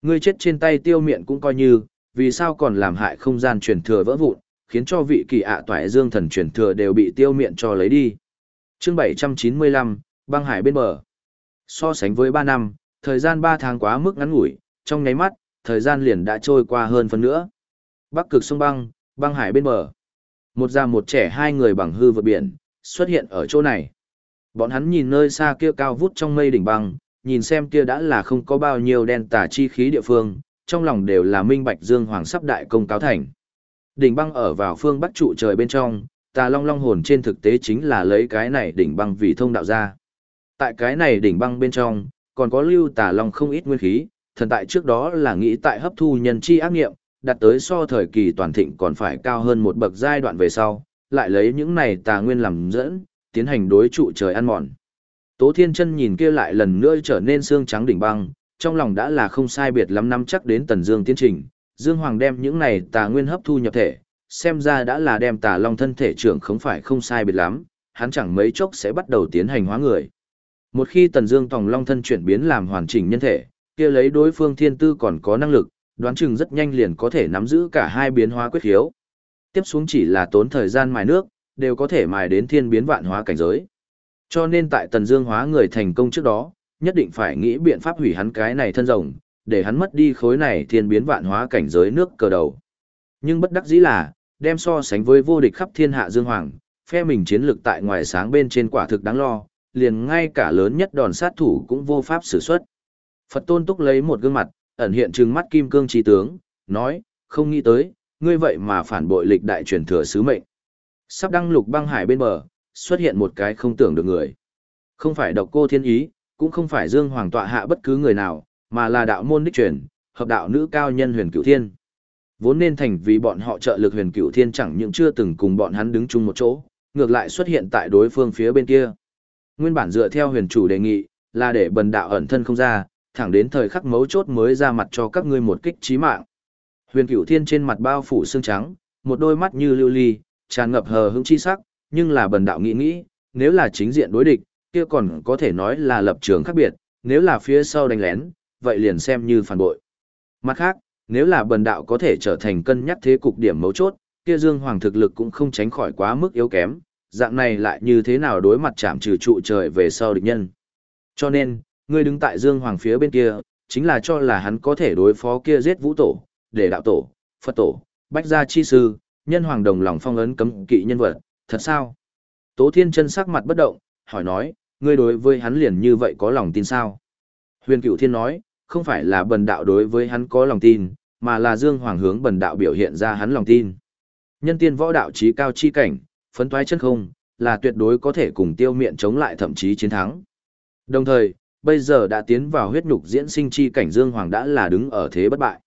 Ngươi chết trên tay tiêu miệng cũng coi như, vì sao còn làm hại không gian truyền thừa vỡ vụn, khiến cho vị kỳ ạ toại dương thần truyền thừa đều bị tiêu miệng cho lấy đi. Chương 795, băng hải bên bờ. So sánh với 3 năm, thời gian 3 tháng quá mức ngắn ngủi, trong nháy mắt, thời gian liền đã trôi qua hơn phần nữa. Bắc cực sông băng, băng hải bên bờ. Một già một trẻ hai người bằng hư vượt biển, xuất hiện ở chỗ này. Bọn hắn nhìn nơi xa kia cao vút trong mây đỉnh băng, nhìn xem kia đã là không có bao nhiêu đen tà chi khí địa phương, trong lòng đều là minh bạch dương hoàng sắp đại công cáo thành. Đỉnh băng ở vào phương bắc trụ trời bên trong, tà long long hồn trên thực tế chính là lấy cái này đỉnh băng vì thông đạo ra. Tại cái này đỉnh băng bên trong, còn có lưu tà long không ít nguyên khí, thần tại trước đó là nghĩ tại hấp thu nhân chi ác nghiệm, đặt tới so thời kỳ toàn thịnh còn phải cao hơn một bậc giai đoạn về sau, lại lấy những này tà nguyên làm dẫn, tiến hành đối trụ trời ăn mòn. Tố Thiên Chân nhìn kia lại lần nữa trở nên xương trắng đỉnh băng, trong lòng đã là không sai biệt lắm năm chắc đến Tần Dương tiến trình, Dương Hoàng đem những này tà nguyên hấp thu nhập thể, xem ra đã là đem tà long thân thể trưởng không phải không sai biệt lắm, hắn chẳng mấy chốc sẽ bắt đầu tiến hành hóa người. Một khi Tần Dương tòng long thân chuyển biến làm hoàn chỉnh nhân thể, kia lấy đối phương thiên tư còn có năng lực, đoán chừng rất nhanh liền có thể nắm giữ cả hai biến hóa quyết hiếu. Tiếp xuống chỉ là tốn thời gian mài nước, đều có thể mài đến thiên biến vạn hóa cảnh giới. Cho nên tại Tần Dương hóa người thành công trước đó, nhất định phải nghĩ biện pháp hủy hắn cái này thân rồng, để hắn mất đi khối này thiên biến vạn hóa cảnh giới nước cờ đầu. Nhưng bất đắc dĩ là, đem so sánh với vô địch khắp thiên hạ Dương Hoàng, phe mình chiến lực tại ngoài sáng bên trên quả thực đáng lo, liền ngay cả lớn nhất đòn sát thủ cũng vô pháp sử xuất. Phật Tôn Túc lấy một gương mặt, ẩn hiện trừng mắt kim cương trí tướng, nói, không nghĩ tới, ngươi vậy mà phản bội lịch đại truyền thừa sứ mệnh. Sắp đăng lục băng hải bên bờ, xuất hiện một cái không tưởng được người. Không phải độc cô thiên ý, cũng không phải dương hoàng tọa hạ bất cứ người nào, mà là đạo môn đích truyền, hợp đạo nữ cao nhân huyền cửu thiên. Vốn nên thành vì bọn họ trợ lực huyền cửu thiên chẳng những chưa từng cùng bọn hắn đứng chung một chỗ, ngược lại xuất hiện tại đối phương phía bên kia. Nguyên bản dựa theo huyền chủ đề nghị, là để bần đạo ẩn thân không ra, thẳng đến thời khắc mấu chốt mới ra mặt cho các ngươi một kích trí mạng. Huyền Cửu Thiên trên mặt bao phủ xương trắng, một đôi mắt như lưu ly, tràn ngập hờ hững chi sắc, nhưng là bần đạo nghĩ nghĩ, nếu là chính diện đối địch, kia còn có thể nói là lập trường khác biệt, nếu là phía sau đánh lén, vậy liền xem như phản bội. Mặt khác, nếu là bần đạo có thể trở thành cân nhắc thế cục điểm mấu chốt, kia Dương Hoàng thực lực cũng không tránh khỏi quá mức yếu kém, dạng này lại như thế nào đối mặt chạm trừ trụ trời về sau địch nhân. Cho nên, ngươi đứng tại Dương Hoàng phía bên kia, chính là cho là hắn có thể đối phó kia giết vũ tổ, để đạo tổ, Phật tổ, bách gia chi sư, nhân hoàng đồng lòng phong ấn cấm kỵ nhân vật, thật sao? Tố Thiên chân sắc mặt bất động, hỏi nói, ngươi đối với hắn liền như vậy có lòng tin sao? Huyền cửu Thiên nói, không phải là bần đạo đối với hắn có lòng tin, mà là Dương Hoàng hướng bần đạo biểu hiện ra hắn lòng tin. Nhân tiên võ đạo trí cao chi cảnh, phấn toái chân không, là tuyệt đối có thể cùng tiêu miện chống lại thậm chí chiến thắng. Đồng thời, bây giờ đã tiến vào huyết nhục diễn sinh chi cảnh Dương Hoàng đã là đứng ở thế bất bại.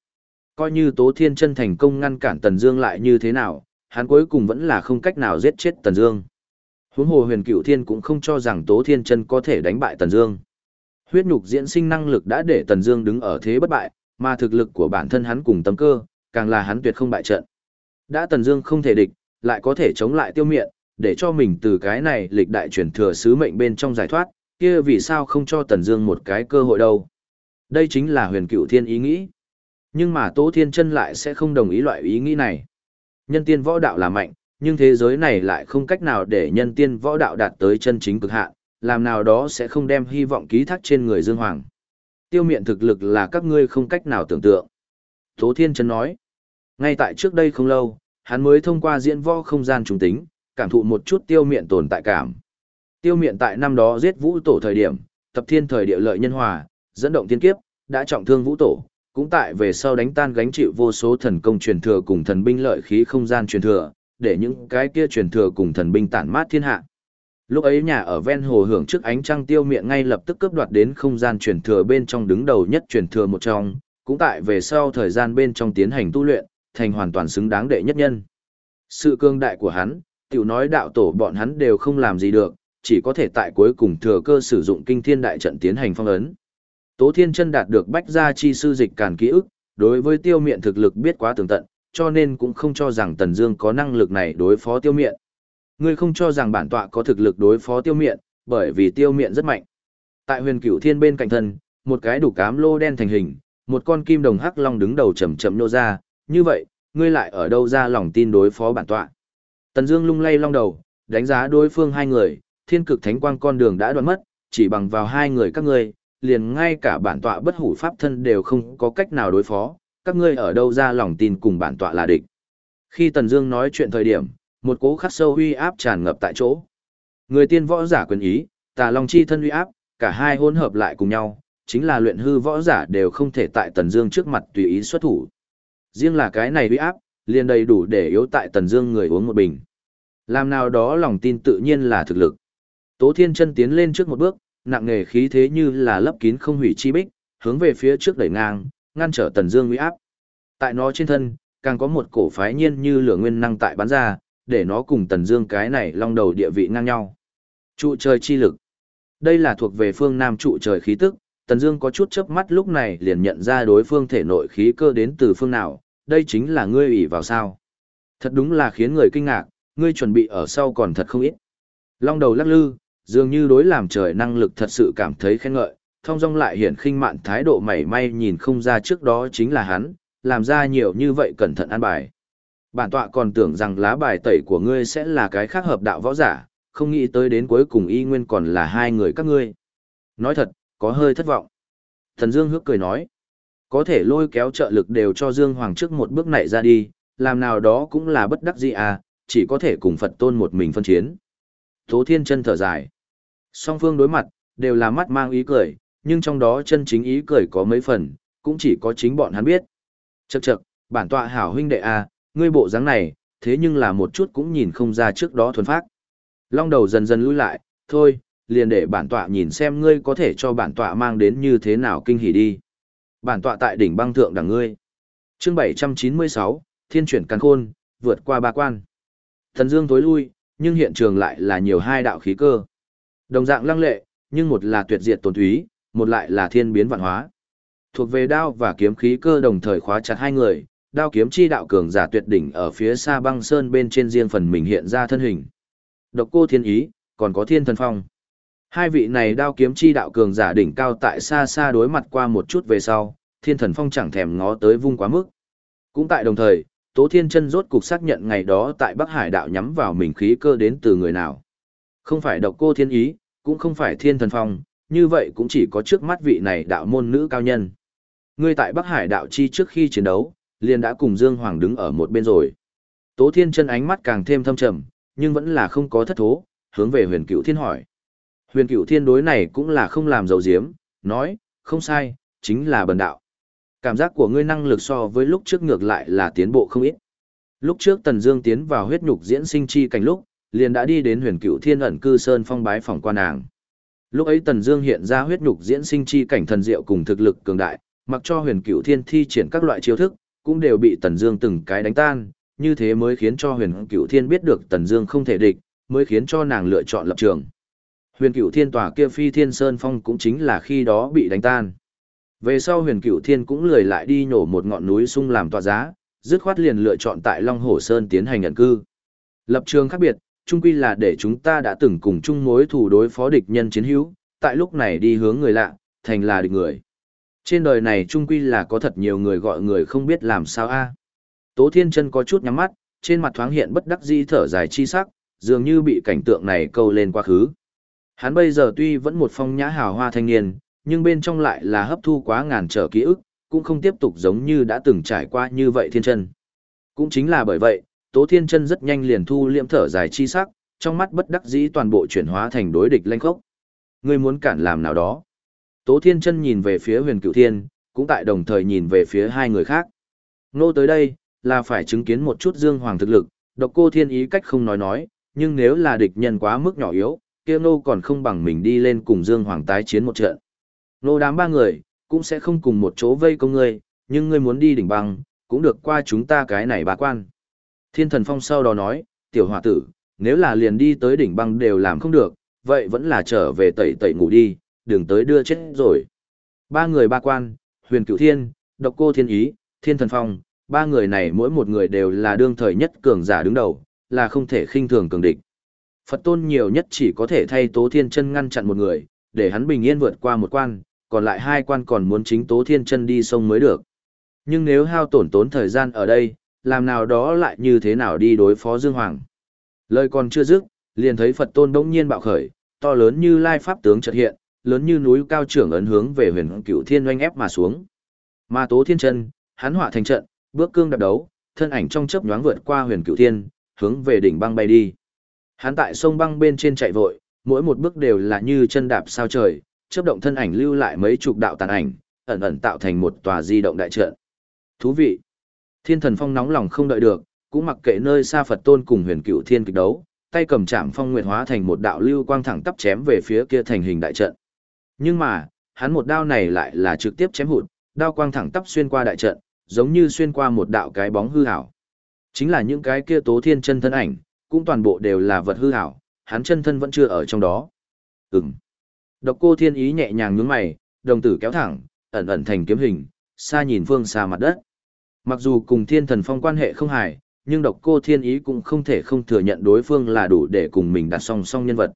Coi như Tố Thiên chân thành công ngăn cản Tần Dương lại như thế nào, hắn cuối cùng vẫn là không cách nào giết chết Tần Dương. Huống hồ Huyền Cựu Thiên cũng không cho rằng Tố Thiên chân có thể đánh bại Tần Dương. Huyết nhục diễn sinh năng lực đã để Tần Dương đứng ở thế bất bại, mà thực lực của bản thân hắn cùng tâm cơ, càng là hắn tuyệt không bại trận. Đã Tần Dương không thể địch, lại có thể chống lại Tiêu Miện, để cho mình từ cái này lịch đại truyền thừa sứ mệnh bên trong giải thoát, kia vì sao không cho Tần Dương một cái cơ hội đâu? Đây chính là huyền cựu thiên ý nghĩ. Nhưng mà Tố Thiên Chân lại sẽ không đồng ý loại ý nghĩ này. Nhân tiên võ đạo là mạnh, nhưng thế giới này lại không cách nào để nhân tiên võ đạo đạt tới chân chính cực hạn, làm nào đó sẽ không đem hy vọng ký thác trên người Dương Hoàng. Tiêu miện thực lực là các ngươi không cách nào tưởng tượng. Tố Thiên Chân nói, ngay tại trước đây không lâu, hắn mới thông qua diễn võ không gian trùng tính, cảm thụ một chút tiêu miện tồn tại cảm. Tiêu miện tại năm đó giết vũ tổ thời điểm, tập thiên thời địa lợi nhân hòa, dẫn động thiên kiếp, đã trọng thương vũ tổ, cũng tại về sau đánh tan gánh chịu vô số thần công truyền thừa cùng thần binh lợi khí không gian truyền thừa, để những cái kia truyền thừa cùng thần binh tản mát thiên hạ. Lúc ấy nhà ở ven hồ hưởng trước ánh trăng tiêu miệng ngay lập tức cướp đoạt đến không gian truyền thừa bên trong đứng đầu nhất truyền thừa một trong, cũng tại về sau thời gian bên trong tiến hành tu luyện, thành hoàn toàn xứng đáng đệ nhất nhân. Sự cương đại của hắn, tiểu nói đạo tổ bọn hắn đều không làm gì được, chỉ có thể tại cuối cùng thừa cơ sử dụng kinh thiên đại trận tiến hành phong ấn. Tố Thiên Chân đạt được bách gia chi sư dịch càn ký ức, đối với tiêu miện thực lực biết quá tường tận, cho nên cũng không cho rằng Tần Dương có năng lực này đối phó tiêu miện. Ngươi không cho rằng bản tọa có thực lực đối phó tiêu miện, bởi vì tiêu miện rất mạnh. Tại huyền cửu thiên bên cạnh thân, một cái đủ cám lô đen thành hình, một con kim đồng hắc long đứng đầu chậm chậm nô ra, như vậy, ngươi lại ở đâu ra lòng tin đối phó bản tọa. Tần Dương lung lay long đầu, đánh giá đối phương hai người, thiên cực thánh quang con đường đã đoạn mất, chỉ bằng vào hai người các ngươi, liền ngay cả bản tọa bất hủ pháp thân đều không có cách nào đối phó, các ngươi ở đâu ra lòng tin cùng bản tọa là địch. Khi Tần Dương nói chuyện thời điểm, một cỗ khắc sâu uy áp tràn ngập tại chỗ. Người tiên võ giả quyền ý, Tà Long chi thân uy áp, cả hai hỗn hợp lại cùng nhau, chính là luyện hư võ giả đều không thể tại Tần Dương trước mặt tùy ý xuất thủ. Riêng là cái này uy áp, liền đầy đủ để yếu tại Tần Dương người uống một bình. Làm nào đó lòng tin tự nhiên là thực lực. Tố Thiên Chân tiến lên trước một bước, nặng nề khí thế như là lấp kín không hủy chi bích, hướng về phía trước đẩy ngang, ngăn trở Tần Dương uy áp. Tại nó trên thân, càng có một cổ phái nhiên như lửa nguyên năng tại bắn ra, để nó cùng Tần Dương cái này long đầu địa vị ngang nhau. Trụ trời chi lực. Đây là thuộc về phương Nam trụ trời khí tức, Tần Dương có chút chớp mắt lúc này liền nhận ra đối phương thể nội khí cơ đến từ phương nào, đây chính là ngươi ủy vào sao? Thật đúng là khiến người kinh ngạc, ngươi chuẩn bị ở sau còn thật không ít. Long đầu lắc lư, dường như đối làm trời năng lực thật sự cảm thấy khen ngợi, thông dong lại hiện khinh mạn thái độ mảy may nhìn không ra trước đó chính là hắn, làm ra nhiều như vậy cẩn thận an bài. Bản tọa còn tưởng rằng lá bài tẩy của ngươi sẽ là cái khác hợp đạo võ giả, không nghĩ tới đến cuối cùng y nguyên còn là hai người các ngươi. Nói thật, có hơi thất vọng. Thần Dương hước cười nói, có thể lôi kéo trợ lực đều cho Dương Hoàng trước một bước này ra đi, làm nào đó cũng là bất đắc dĩ à, chỉ có thể cùng Phật tôn một mình phân chiến. Tố Thiên chân thở dài. Song phương đối mặt, đều là mắt mang ý cười, nhưng trong đó chân chính ý cười có mấy phần, cũng chỉ có chính bọn hắn biết. Chậc chậc, bản tọa hảo huynh đệ à, ngươi bộ dáng này, thế nhưng là một chút cũng nhìn không ra trước đó thuần phát. Long đầu dần dần lui lại, thôi, liền để bản tọa nhìn xem ngươi có thể cho bản tọa mang đến như thế nào kinh hỉ đi. Bản tọa tại đỉnh băng thượng đẳng ngươi. Chương 796, Thiên chuyển càn khôn, vượt qua ba quan. Thần Dương tối lui, nhưng hiện trường lại là nhiều hai đạo khí cơ. Đồng dạng lăng lệ, nhưng một là tuyệt diệt tồn túy, một lại là thiên biến vạn hóa. Thuộc về đao và kiếm khí cơ đồng thời khóa chặt hai người, đao kiếm chi đạo cường giả tuyệt đỉnh ở phía xa băng sơn bên trên riêng phần mình hiện ra thân hình. Độc cô thiên ý, còn có thiên thần phong. Hai vị này đao kiếm chi đạo cường giả đỉnh cao tại xa xa đối mặt qua một chút về sau, thiên thần phong chẳng thèm ngó tới vung quá mức. Cũng tại đồng thời, Tố Thiên Chân rốt cục xác nhận ngày đó tại Bắc Hải đạo nhắm vào mình khí cơ đến từ người nào. Không phải độc cô thiên ý, cũng không phải thiên thần phong, như vậy cũng chỉ có trước mắt vị này đạo môn nữ cao nhân. Ngươi tại Bắc Hải đạo chi trước khi chiến đấu, liền đã cùng Dương Hoàng đứng ở một bên rồi. Tố Thiên Chân ánh mắt càng thêm thâm trầm, nhưng vẫn là không có thất thố, hướng về Huyền Cựu Thiên hỏi. Huyền Cựu Thiên đối này cũng là không làm dầu diếm, nói, không sai, chính là bần đạo. Cảm giác của ngươi năng lực so với lúc trước ngược lại là tiến bộ không ít. Lúc trước Tần Dương tiến vào huyết nhục diễn sinh chi cảnh lúc, liền đã đi đến Huyền Cựu Thiên ẩn cư sơn phong bái phòng quan nàng. Lúc ấy Tần Dương hiện ra huyết nhục diễn sinh chi cảnh thần diệu cùng thực lực cường đại, mặc cho Huyền Cựu Thiên thi triển các loại chiêu thức, cũng đều bị Tần Dương từng cái đánh tan, như thế mới khiến cho Huyền Cựu Thiên biết được Tần Dương không thể địch, mới khiến cho nàng lựa chọn lập trường. Huyền Cựu Thiên tòa kia Phi Thiên Sơn phong cũng chính là khi đó bị đánh tan. Về sau Huyền Cửu Thiên cũng lười lại đi nhổ một ngọn núi sung làm tòa giá, dứt khoát liền lựa chọn tại Long Hồ Sơn tiến hành ẩn cư. Lập trường khác biệt, chung quy là để chúng ta đã từng cùng chung mối thủ đối phó địch nhân chiến hữu, tại lúc này đi hướng người lạ, thành là địch người. Trên đời này chung quy là có thật nhiều người gọi người không biết làm sao a. Tố Thiên Chân có chút nhắm mắt, trên mặt thoáng hiện bất đắc dĩ thở dài chi sắc, dường như bị cảnh tượng này câu lên quá khứ. Hắn bây giờ tuy vẫn một phong nhã hào hoa thanh niên, nhưng bên trong lại là hấp thu quá ngàn trở ký ức, cũng không tiếp tục giống như đã từng trải qua như vậy Thiên Chân. Cũng chính là bởi vậy, Tố Thiên Chân rất nhanh liền thu liệm thở dài chi sắc, trong mắt bất đắc dĩ toàn bộ chuyển hóa thành đối địch lanh khốc. Ngươi muốn cản làm nào đó? Tố Thiên Chân nhìn về phía Huyền Cửu Thiên, cũng tại đồng thời nhìn về phía hai người khác. Nô tới đây, là phải chứng kiến một chút Dương Hoàng thực lực, độc cô thiên ý cách không nói nói, nhưng nếu là địch nhân quá mức nhỏ yếu, kia nô còn không bằng mình đi lên cùng Dương Hoàng tái chiến một trận. Nô đám ba người, cũng sẽ không cùng một chỗ vây công ngươi, nhưng ngươi muốn đi đỉnh băng, cũng được qua chúng ta cái này bà quan. Thiên thần phong sau đó nói, tiểu hòa tử, nếu là liền đi tới đỉnh băng đều làm không được, vậy vẫn là trở về tẩy tẩy ngủ đi, đừng tới đưa chết rồi. Ba người ba quan, huyền cửu thiên, độc cô thiên ý, thiên thần phong, ba người này mỗi một người đều là đương thời nhất cường giả đứng đầu, là không thể khinh thường cường địch. Phật tôn nhiều nhất chỉ có thể thay Tố Thiên Chân ngăn chặn một người, để hắn bình yên vượt qua một quan, còn lại hai quan còn muốn chính Tố Thiên Chân đi sông mới được. Nhưng nếu hao tổn tốn thời gian ở đây, làm nào đó lại như thế nào đi đối phó Dương Hoàng. Lời còn chưa dứt, liền thấy Phật tôn bỗng nhiên bạo khởi, to lớn như lai pháp tướng chợt hiện, lớn như núi cao trưởng ấn hướng về huyền cửu thiên oanh ép mà xuống. Mà Tố Thiên Chân, hắn hỏa thành trận, bước cương đạp đấu, thân ảnh trong chớp nhoáng vượt qua huyền cửu thiên, hướng về đỉnh băng bay đi. Hắn tại sông băng bên trên chạy vội, mỗi một bước đều là như chân đạp sao trời, chớp động thân ảnh lưu lại mấy chục đạo tàn ảnh, ẩn ẩn tạo thành một tòa di động đại trận. Thú vị. Thiên thần phong nóng lòng không đợi được, cũng mặc kệ nơi xa Phật tôn cùng huyền cựu thiên kịch đấu, tay cầm Trảm phong nguyệt hóa thành một đạo lưu quang thẳng tắp chém về phía kia thành hình đại trận. Nhưng mà, hắn một đao này lại là trực tiếp chém hụt, đao quang thẳng tắp xuyên qua đại trận, giống như xuyên qua một đạo cái bóng hư ảo. Chính là những cái kia tố thiên chân thân ảnh, cũng toàn bộ đều là vật hư ảo, hắn chân thân vẫn chưa ở trong đó. Ừm. Độc cô thiên ý nhẹ nhàng nhướng mày, đồng tử kéo thẳng, ẩn ẩn thành kiếm hình, xa nhìn phương xa mặt đất. Mặc dù cùng thiên thần phong quan hệ không hài, nhưng độc cô thiên ý cũng không thể không thừa nhận đối phương là đủ để cùng mình đặt song song nhân vật.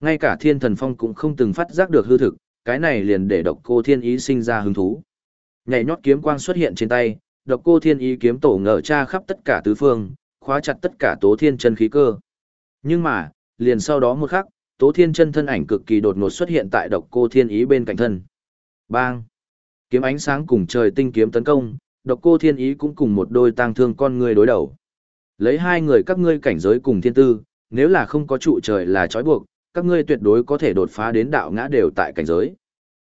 Ngay cả thiên thần phong cũng không từng phát giác được hư thực, cái này liền để độc cô thiên ý sinh ra hứng thú. Nhảy nhót kiếm quang xuất hiện trên tay, độc cô thiên ý kiếm tổ ngờ tra khắp tất cả tứ phương, khóa chặt tất cả tố thiên chân khí cơ. Nhưng mà, liền sau đó một khắc, tố thiên chân thân ảnh cực kỳ đột ngột xuất hiện tại độc cô thiên ý bên cạnh thân. Bang! Kiếm ánh sáng cùng trời tinh kiếm tấn công, độc cô thiên ý cũng cùng một đôi tang thương con người đối đầu. Lấy hai người các ngươi cảnh giới cùng thiên tư, nếu là không có trụ trời là trói buộc, các ngươi tuyệt đối có thể đột phá đến đạo ngã đều tại cảnh giới.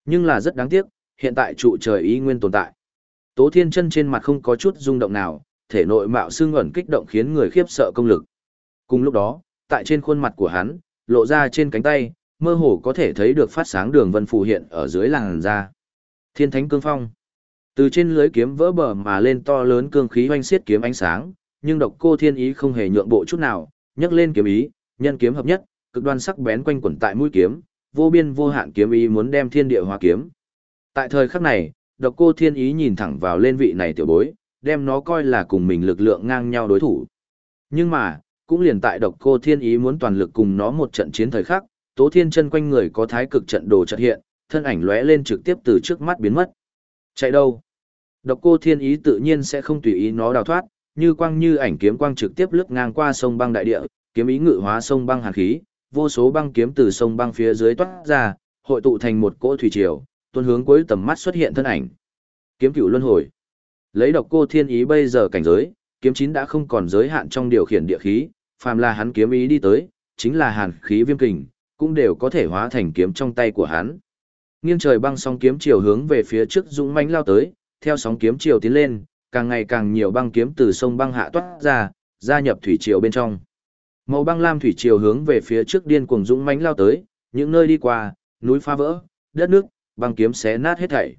Nhưng là rất đáng tiếc, hiện tại trụ trời ý nguyên tồn tại. Tố Thiên Chân trên mặt không có chút rung động nào, thể nội mạo xương ẩn kích động khiến người khiếp sợ công lực. Cùng lúc đó, tại trên khuôn mặt của hắn, lộ ra trên cánh tay, mơ hồ có thể thấy được phát sáng đường vân phù hiện ở dưới làn da. Thiên Thánh Cương Phong. Từ trên lưới kiếm vỡ bờ mà lên to lớn cương khí hoanh xiết kiếm ánh sáng, nhưng độc cô thiên ý không hề nhượng bộ chút nào, nhấc lên kiếm ý, nhân kiếm hợp nhất, cực đoan sắc bén quanh quẩn tại mũi kiếm, vô biên vô hạn kiếm ý muốn đem thiên địa hóa kiếm. Tại thời khắc này, độc cô thiên ý nhìn thẳng vào lên vị này tiểu bối, đem nó coi là cùng mình lực lượng ngang nhau đối thủ. Nhưng mà, cũng liền tại độc cô thiên ý muốn toàn lực cùng nó một trận chiến thời khắc, tố thiên chân quanh người có thái cực trận đồ chợt hiện, thân ảnh lóe lên trực tiếp từ trước mắt biến mất. Chạy đâu? Độc cô thiên ý tự nhiên sẽ không tùy ý nó đào thoát, như quang như ảnh kiếm quang trực tiếp lướt ngang qua sông băng đại địa, kiếm ý ngự hóa sông băng hàn khí, vô số băng kiếm từ sông băng phía dưới toát ra, hội tụ thành một cỗ thủy triều, tuôn hướng cuối tầm mắt xuất hiện thân ảnh. Kiếm cửu luân hồi. Lấy độc cô thiên ý bây giờ cảnh giới, kiếm chín đã không còn giới hạn trong điều khiển địa khí, phàm là hắn kiếm ý đi tới, chính là hàn khí viêm kình, cũng đều có thể hóa thành kiếm trong tay của hắn. Nghiêng trời băng sóng kiếm chiều hướng về phía trước dũng mãnh lao tới, theo sóng kiếm chiều tiến lên, càng ngày càng nhiều băng kiếm từ sông băng hạ toát ra, gia nhập thủy triều bên trong. Màu băng lam thủy triều hướng về phía trước điên cuồng dũng mãnh lao tới, những nơi đi qua, núi phá vỡ, đất nước, băng kiếm xé nát hết thảy.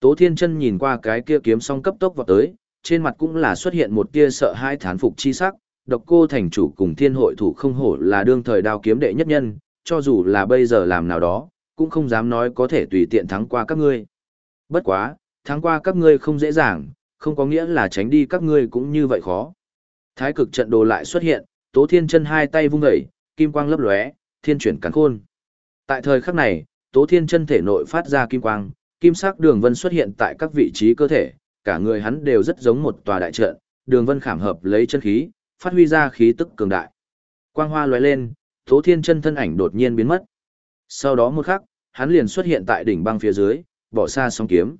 Tố Thiên Chân nhìn qua cái kia kiếm song cấp tốc vọt tới, trên mặt cũng là xuất hiện một tia sợ hãi thán phục chi sắc, độc cô thành chủ cùng thiên hội thủ không hổ là đương thời đao kiếm đệ nhất nhân, cho dù là bây giờ làm nào đó, cũng không dám nói có thể tùy tiện thắng qua các ngươi. Bất quá, thắng qua các ngươi không dễ dàng, không có nghĩa là tránh đi các ngươi cũng như vậy khó. Thái cực trận đồ lại xuất hiện, Tố Thiên Chân hai tay vung dậy, kim quang lấp lóe, thiên chuyển cắn khôn. Tại thời khắc này, Tố Thiên Chân thể nội phát ra kim quang, kim sắc đường vân xuất hiện tại các vị trí cơ thể, cả người hắn đều rất giống một tòa đại trận, đường vân khảm hợp lấy chân khí, phát huy ra khí tức cường đại. Quang hoa lóe lên, Tố Thiên Chân thân ảnh đột nhiên biến mất. Sau đó một khắc, hắn liền xuất hiện tại đỉnh băng phía dưới, bỏ xa song kiếm.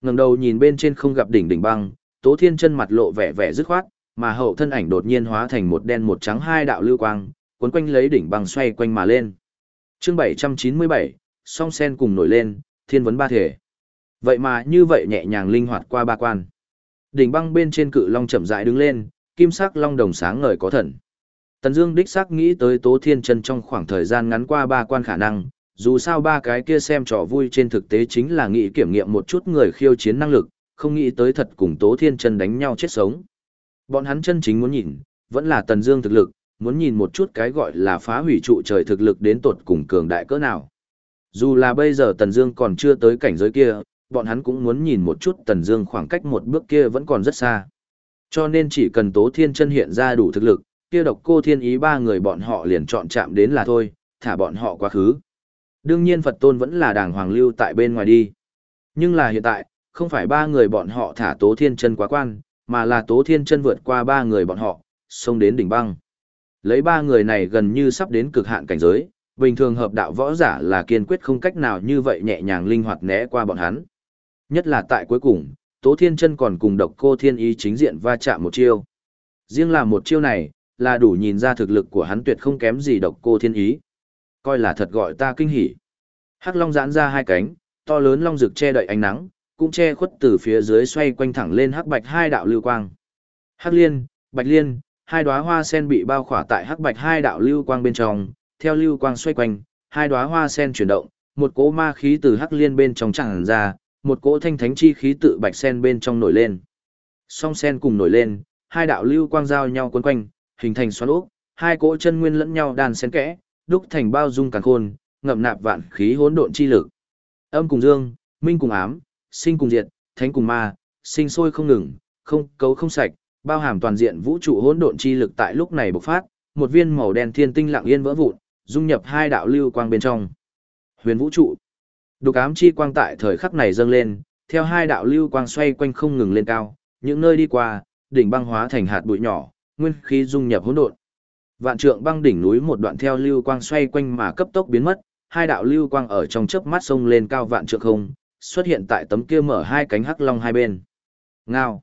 Ngẩng đầu nhìn bên trên không gặp đỉnh đỉnh băng, Tố Thiên Chân mặt lộ vẻ vẻ dứt khoát, mà hậu thân ảnh đột nhiên hóa thành một đen một trắng hai đạo lưu quang, cuốn quanh lấy đỉnh băng xoay quanh mà lên. Chương 797, song sen cùng nổi lên, thiên vấn ba thể. Vậy mà như vậy nhẹ nhàng linh hoạt qua ba quan. Đỉnh băng bên trên cự long chậm rãi đứng lên, kim sắc long đồng sáng ngời có thần. Tần Dương đích xác nghĩ tới Tố Thiên Chân trong khoảng thời gian ngắn qua ba quan khả năng, dù sao ba cái kia xem trò vui trên thực tế chính là nghĩ kiểm nghiệm một chút người khiêu chiến năng lực, không nghĩ tới thật cùng Tố Thiên Chân đánh nhau chết sống. Bọn hắn chân chính muốn nhìn, vẫn là Tần Dương thực lực, muốn nhìn một chút cái gọi là phá hủy trụ trời thực lực đến tột cùng cường đại cỡ nào. Dù là bây giờ Tần Dương còn chưa tới cảnh giới kia, bọn hắn cũng muốn nhìn một chút Tần Dương khoảng cách một bước kia vẫn còn rất xa. Cho nên chỉ cần Tố Thiên Chân hiện ra đủ thực lực, kia độc cô thiên ý ba người bọn họ liền chọn chạm đến là thôi, thả bọn họ quá khứ. Đương nhiên Phật Tôn vẫn là đàng hoàng lưu tại bên ngoài đi. Nhưng là hiện tại, không phải ba người bọn họ thả Tố Thiên Chân quá quan, mà là Tố Thiên Chân vượt qua ba người bọn họ, xông đến đỉnh băng. Lấy ba người này gần như sắp đến cực hạn cảnh giới, bình thường hợp đạo võ giả là kiên quyết không cách nào như vậy nhẹ nhàng linh hoạt né qua bọn hắn. Nhất là tại cuối cùng, Tố Thiên Chân còn cùng độc cô thiên ý chính diện va chạm một chiêu. Riêng là một chiêu này, là đủ nhìn ra thực lực của hắn tuyệt không kém gì độc cô thiên ý. Coi là thật gọi ta kinh hỉ. Hắc Long giãn ra hai cánh, to lớn long rực che đậy ánh nắng, cũng che khuất từ phía dưới xoay quanh thẳng lên hắc bạch hai đạo lưu quang. Hắc liên, bạch liên, hai đóa hoa sen bị bao khỏa tại hắc bạch hai đạo lưu quang bên trong, theo lưu quang xoay quanh, hai đóa hoa sen chuyển động, một cỗ ma khí từ hắc liên bên trong tràn ra, một cỗ thanh thánh chi khí tự bạch sen bên trong nổi lên. Song sen cùng nổi lên, hai đạo lưu quang giao nhau quấn quanh, hình thành xoắn ốc, hai cỗ chân nguyên lẫn nhau đan xen kẽ, đúc thành bao dung càn khôn, ngậm nạp vạn khí hỗn độn chi lực. Âm cùng dương, minh cùng ám, sinh cùng diệt, thánh cùng ma, sinh sôi không ngừng, không cấu không sạch, bao hàm toàn diện vũ trụ hỗn độn chi lực tại lúc này bộc phát, một viên màu đen thiên tinh lặng yên vỡ vụn, dung nhập hai đạo lưu quang bên trong. Huyền vũ trụ. Đục ám chi quang tại thời khắc này dâng lên, theo hai đạo lưu quang xoay quanh không ngừng lên cao, những nơi đi qua, đỉnh băng hóa thành hạt bụi nhỏ, nguyên khí dung nhập hỗn độn. Vạn trượng băng đỉnh núi một đoạn theo lưu quang xoay quanh mà cấp tốc biến mất, hai đạo lưu quang ở trong chớp mắt sông lên cao vạn trượng không, xuất hiện tại tấm kia mở hai cánh hắc long hai bên. Ngao.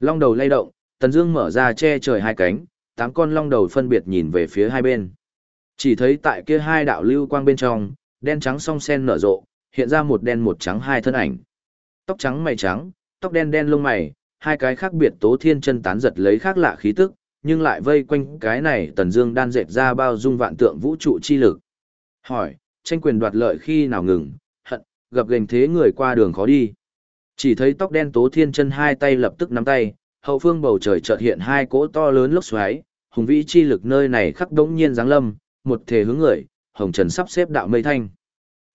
Long đầu lay động, Tần Dương mở ra che trời hai cánh, tám con long đầu phân biệt nhìn về phía hai bên. Chỉ thấy tại kia hai đạo lưu quang bên trong, đen trắng song sen nở rộ, hiện ra một đen một trắng hai thân ảnh. Tóc trắng mày trắng, tóc đen đen lông mày, hai cái khác biệt tố thiên chân tán giật lấy khác lạ khí tức, nhưng lại vây quanh cái này Tần Dương đan dệt ra bao dung vạn tượng vũ trụ chi lực. Hỏi, tranh quyền đoạt lợi khi nào ngừng, hận, gặp gành thế người qua đường khó đi. Chỉ thấy tóc đen tố thiên chân hai tay lập tức nắm tay, hậu phương bầu trời chợt hiện hai cỗ to lớn lốc xoáy, hùng vĩ chi lực nơi này khắc đống nhiên giáng lâm, một thể hướng người, hồng trần sắp xếp đạo mây thanh.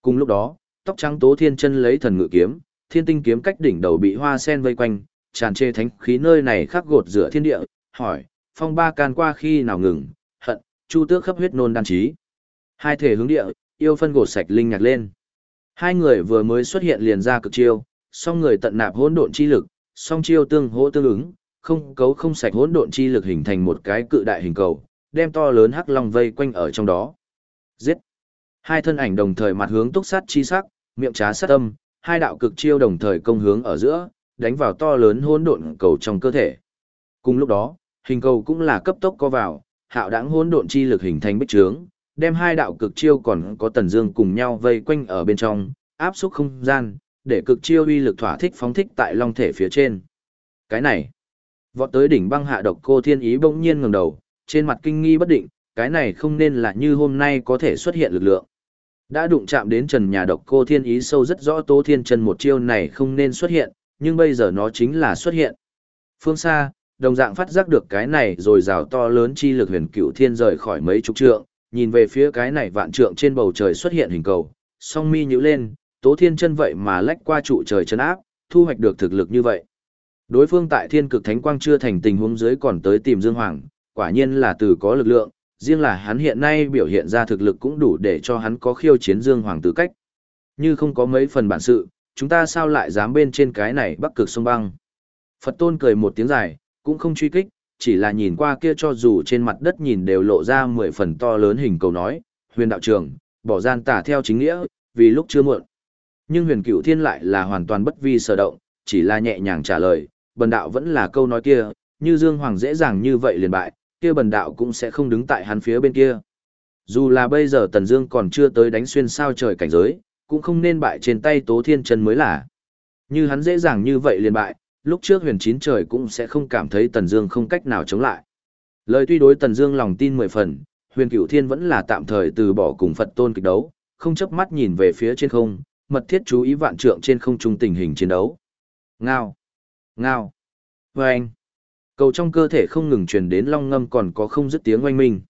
Cùng lúc đó, tóc trắng tố thiên chân lấy thần ngự kiếm, thiên tinh kiếm cách đỉnh đầu bị hoa sen vây quanh, tràn trề thánh khí nơi này khắc gột rửa thiên địa, hỏi, phong ba can qua khi nào ngừng, hận, chu tước khắp huyết nôn đan trí. Hai thể hướng địa, yêu phân gột sạch linh nhạc lên. Hai người vừa mới xuất hiện liền ra cực chiêu, song người tận nạp hỗn độn chi lực, song chiêu tương hỗ tương ứng, không cấu không sạch hỗn độn chi lực hình thành một cái cự đại hình cầu, đem to lớn hắc long vây quanh ở trong đó. Giết! Hai thân ảnh đồng thời mặt hướng túc sát chi sắc, miệng trá sát âm, hai đạo cực chiêu đồng thời công hướng ở giữa, đánh vào to lớn hỗn độn cầu trong cơ thể. Cùng lúc đó, hình cầu cũng là cấp tốc co vào, hạo đãng hỗn độn chi lực hình thành bích trướng, đem hai đạo cực chiêu còn có tần dương cùng nhau vây quanh ở bên trong, áp xúc không gian, để cực chiêu uy lực thỏa thích phóng thích tại long thể phía trên. Cái này, vọt tới đỉnh băng hạ độc cô thiên ý bỗng nhiên ngẩng đầu, trên mặt kinh nghi bất định, cái này không nên là như hôm nay có thể xuất hiện lực lượng. Đã đụng chạm đến trần nhà độc cô thiên ý sâu rất rõ tố thiên chân một chiêu này không nên xuất hiện, nhưng bây giờ nó chính là xuất hiện. Phương xa, đồng dạng phát giác được cái này rồi rào to lớn chi lực huyền cựu thiên rời khỏi mấy chục trượng, nhìn về phía cái này vạn trượng trên bầu trời xuất hiện hình cầu, song mi nhíu lên, tố thiên chân vậy mà lách qua trụ trời chân áp, thu hoạch được thực lực như vậy. Đối phương tại thiên cực thánh quang chưa thành tình huống dưới còn tới tìm Dương Hoàng, quả nhiên là từ có lực lượng, riêng là hắn hiện nay biểu hiện ra thực lực cũng đủ để cho hắn có khiêu chiến Dương Hoàng tư cách. Như không có mấy phần bản sự, chúng ta sao lại dám bên trên cái này bắc cực sông băng. Phật tôn cười một tiếng dài, cũng không truy kích, chỉ là nhìn qua kia cho dù trên mặt đất nhìn đều lộ ra mười phần to lớn hình cầu nói, huyền đạo trưởng, bỏ gian tả theo chính nghĩa, vì lúc chưa muộn. Nhưng huyền cửu thiên lại là hoàn toàn bất vi sở động, chỉ là nhẹ nhàng trả lời, bần đạo vẫn là câu nói kia, như Dương Hoàng dễ dàng như vậy liền bại, kia bần đạo cũng sẽ không đứng tại hắn phía bên kia. Dù là bây giờ Tần Dương còn chưa tới đánh xuyên sao trời cảnh giới, cũng không nên bại trên tay Tố Thiên Chân mới là. Như hắn dễ dàng như vậy liền bại, lúc trước huyền chín trời cũng sẽ không cảm thấy Tần Dương không cách nào chống lại. Lời tuy đối Tần Dương lòng tin mười phần, huyền cửu thiên vẫn là tạm thời từ bỏ cùng Phật tôn kịch đấu, không chớp mắt nhìn về phía trên không, mật thiết chú ý vạn trượng trên không trung tình hình chiến đấu. Ngao, ngao, anh. Cầu trong cơ thể không ngừng truyền đến long ngâm còn có không dứt tiếng oanh minh.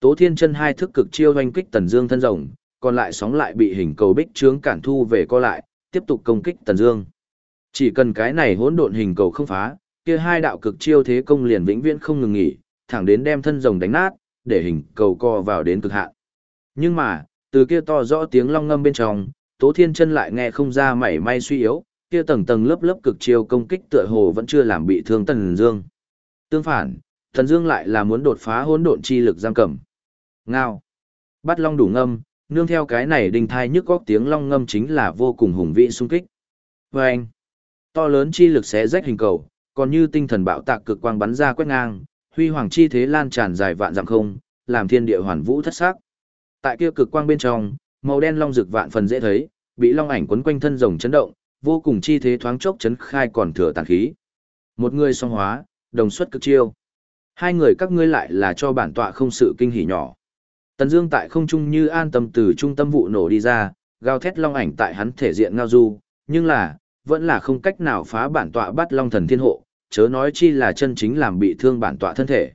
Tố Thiên Chân hai thức cực chiêu oanh kích Tần Dương thân rồng, còn lại sóng lại bị hình cầu bích trướng cản thu về co lại, tiếp tục công kích Tần Dương. Chỉ cần cái này hỗn độn hình cầu không phá, kia hai đạo cực chiêu thế công liền vĩnh viễn không ngừng nghỉ, thẳng đến đem thân rồng đánh nát, để hình cầu co vào đến cực hạn. Nhưng mà, từ kia to rõ tiếng long ngâm bên trong, Tố Thiên Chân lại nghe không ra mảy may suy yếu, kia tầng tầng lớp lớp cực chiêu công kích tựa hồ vẫn chưa làm bị thương Tần Dương. Tương phản, thần Dương lại là muốn đột phá hỗn độn chi lực giam cầm. Ngao. Bắt long đủ ngâm, nương theo cái này đình thai nhức góc tiếng long ngâm chính là vô cùng hùng vĩ xung kích. Oeng. To lớn chi lực xé rách hình cầu, còn như tinh thần bạo tạc cực quang bắn ra quét ngang, huy hoàng chi thế lan tràn dài vạn dặm không, làm thiên địa hoàn vũ thất sắc. Tại kia cực quang bên trong, màu đen long rực vạn phần dễ thấy, bị long ảnh quấn quanh thân rồng chấn động, vô cùng chi thế thoáng chốc chấn khai còn thừa tàn khí. Một người song hóa, đồng xuất cực chiêu. Hai người các ngươi lại là cho bản tọa không sự kinh hỉ nhỏ. Tần Dương tại không trung như an tâm từ trung tâm vụ nổ đi ra, gào thét long ảnh tại hắn thể diện ngao du, nhưng là, vẫn là không cách nào phá bản tọa bắt long thần thiên hộ, chớ nói chi là chân chính làm bị thương bản tọa thân thể.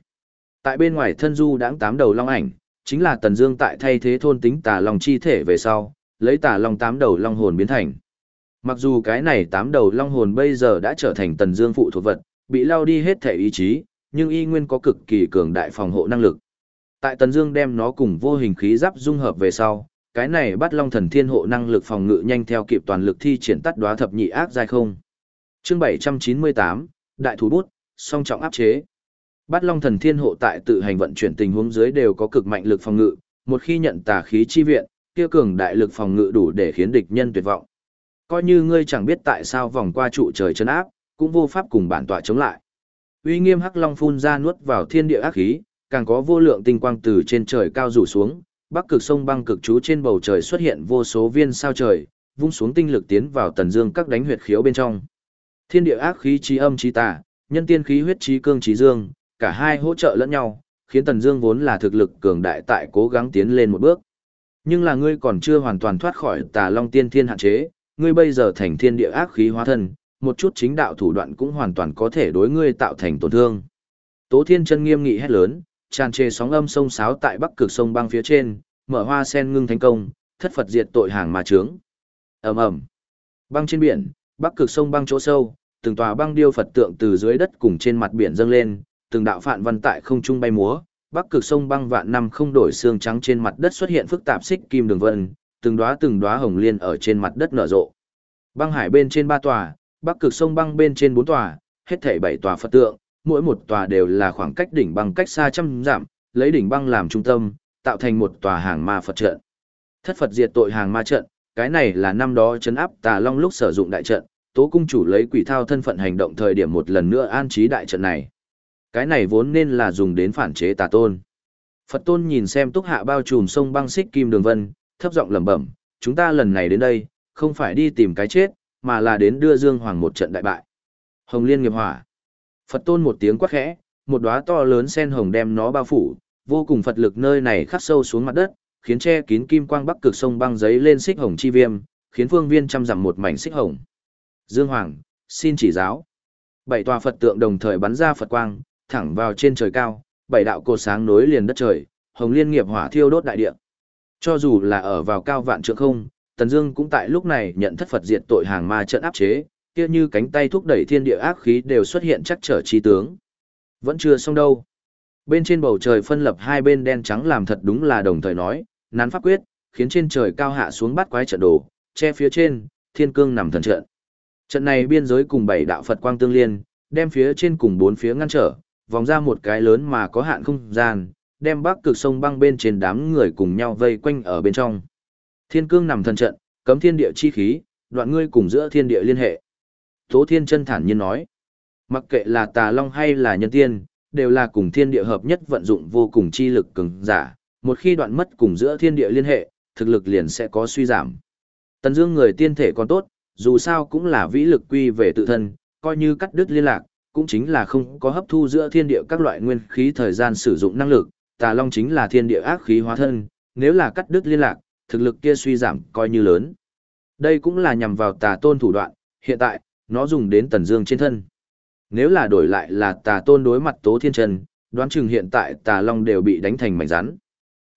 Tại bên ngoài thân du đãng tám đầu long ảnh, chính là Tần Dương tại thay thế thôn tính tà long chi thể về sau, lấy tà long tám đầu long hồn biến thành. Mặc dù cái này tám đầu long hồn bây giờ đã trở thành Tần Dương phụ thuộc vật, bị lao đi hết thể ý chí, nhưng y nguyên có cực kỳ cường đại phòng hộ năng lực. Tại Tần Dương đem nó cùng vô hình khí giáp dung hợp về sau, cái này bắt long thần thiên hộ năng lực phòng ngự nhanh theo kịp toàn lực thi triển tắt đóa thập nhị ác giai không. Chương 798, đại thủ bút, song trọng áp chế. bắt Long Thần Thiên hộ tại tự hành vận chuyển tình huống dưới đều có cực mạnh lực phòng ngự, một khi nhận tà khí chi viện, kia cường đại lực phòng ngự đủ để khiến địch nhân tuyệt vọng. Coi như ngươi chẳng biết tại sao vòng qua trụ trời chân áp, cũng vô pháp cùng bản tọa chống lại. Uy nghiêm Hắc Long phun ra nuốt vào thiên địa ác khí, càng có vô lượng tinh quang từ trên trời cao rủ xuống, bắc cực sông băng cực chú trên bầu trời xuất hiện vô số viên sao trời, vung xuống tinh lực tiến vào tần dương các đánh huyệt khiếu bên trong. Thiên địa ác khí chí âm chí tà, nhân tiên khí huyết chí cương chí dương, cả hai hỗ trợ lẫn nhau, khiến tần dương vốn là thực lực cường đại tại cố gắng tiến lên một bước. Nhưng là ngươi còn chưa hoàn toàn thoát khỏi tà long tiên thiên hạn chế, ngươi bây giờ thành thiên địa ác khí hóa thân, một chút chính đạo thủ đoạn cũng hoàn toàn có thể đối ngươi tạo thành tổn thương. Tố Thiên chân nghiêm nghị hét lớn, tràn trề sóng âm sông sáo tại bắc cực sông băng phía trên, mở hoa sen ngưng thành công, thất Phật diệt tội hàng mà trướng. Ầm ầm. Băng trên biển, bắc cực sông băng chỗ sâu, từng tòa băng điêu Phật tượng từ dưới đất cùng trên mặt biển dâng lên, từng đạo phạn văn tại không trung bay múa, bắc cực sông băng vạn năm không đổi xương trắng trên mặt đất xuất hiện phức tạp xích kim đường vân, từng đóa từng đóa hồng liên ở trên mặt đất nở rộ. Băng hải bên trên ba tòa, bắc cực sông băng bên trên bốn tòa, hết thảy bảy tòa Phật tượng, mỗi một tòa đều là khoảng cách đỉnh băng cách xa trăm dặm, lấy đỉnh băng làm trung tâm, tạo thành một tòa hàng ma Phật trận. Thất Phật diệt tội hàng ma trận, cái này là năm đó chấn áp Tà Long lúc sử dụng đại trận, Tố cung chủ lấy quỷ thao thân phận hành động thời điểm một lần nữa an trí đại trận này. Cái này vốn nên là dùng đến phản chế Tà Tôn. Phật Tôn nhìn xem Túc Hạ bao trùm sông băng xích kim đường vân, thấp giọng lẩm bẩm, chúng ta lần này đến đây, không phải đi tìm cái chết, mà là đến đưa Dương Hoàng một trận đại bại. Hồng Liên nghiệp hỏa. Phật tôn một tiếng quát khẽ, một đóa to lớn sen hồng đem nó bao phủ, vô cùng Phật lực nơi này khắc sâu xuống mặt đất, khiến che kín kim quang bắc cực sông băng giấy lên xích hồng chi viêm, khiến phương viên trăm dặm một mảnh xích hồng. Dương Hoàng, xin chỉ giáo. Bảy tòa Phật tượng đồng thời bắn ra Phật quang, thẳng vào trên trời cao, bảy đạo cột sáng nối liền đất trời, hồng liên nghiệp hỏa thiêu đốt đại địa. Cho dù là ở vào cao vạn trượng không, Tần Dương cũng tại lúc này nhận thất Phật diệt tội hàng ma trận áp chế, kia như cánh tay thúc đẩy thiên địa ác khí đều xuất hiện chắc trở chi tướng. Vẫn chưa xong đâu. Bên trên bầu trời phân lập hai bên đen trắng làm thật đúng là đồng thời nói, nán pháp quyết, khiến trên trời cao hạ xuống bắt quái trận đồ, che phía trên, thiên cương nằm thần trận. Trận này biên giới cùng bảy đạo Phật quang tương liên, đem phía trên cùng bốn phía ngăn trở, vòng ra một cái lớn mà có hạn không gian, đem bắc cực sông băng bên trên đám người cùng nhau vây quanh ở bên trong. Thiên cương nằm thần trận, cấm thiên địa chi khí, đoạn ngươi cùng giữa thiên địa liên hệ. Tố Thiên chân thản nhiên nói, mặc kệ là tà long hay là nhân tiên, đều là cùng thiên địa hợp nhất vận dụng vô cùng chi lực cường giả, một khi đoạn mất cùng giữa thiên địa liên hệ, thực lực liền sẽ có suy giảm. Tần Dương người tiên thể còn tốt, dù sao cũng là vĩ lực quy về tự thân, coi như cắt đứt liên lạc, cũng chính là không có hấp thu giữa thiên địa các loại nguyên khí thời gian sử dụng năng lực, Tà Long chính là thiên địa ác khí hóa thân, nếu là cắt đứt liên lạc, thực lực kia suy giảm coi như lớn. Đây cũng là nhằm vào Tà Tôn thủ đoạn, hiện tại, nó dùng đến Tần Dương trên thân. Nếu là đổi lại là Tà Tôn đối mặt Tố Thiên Trần, đoán chừng hiện tại Tà Long đều bị đánh thành mảnh rắn.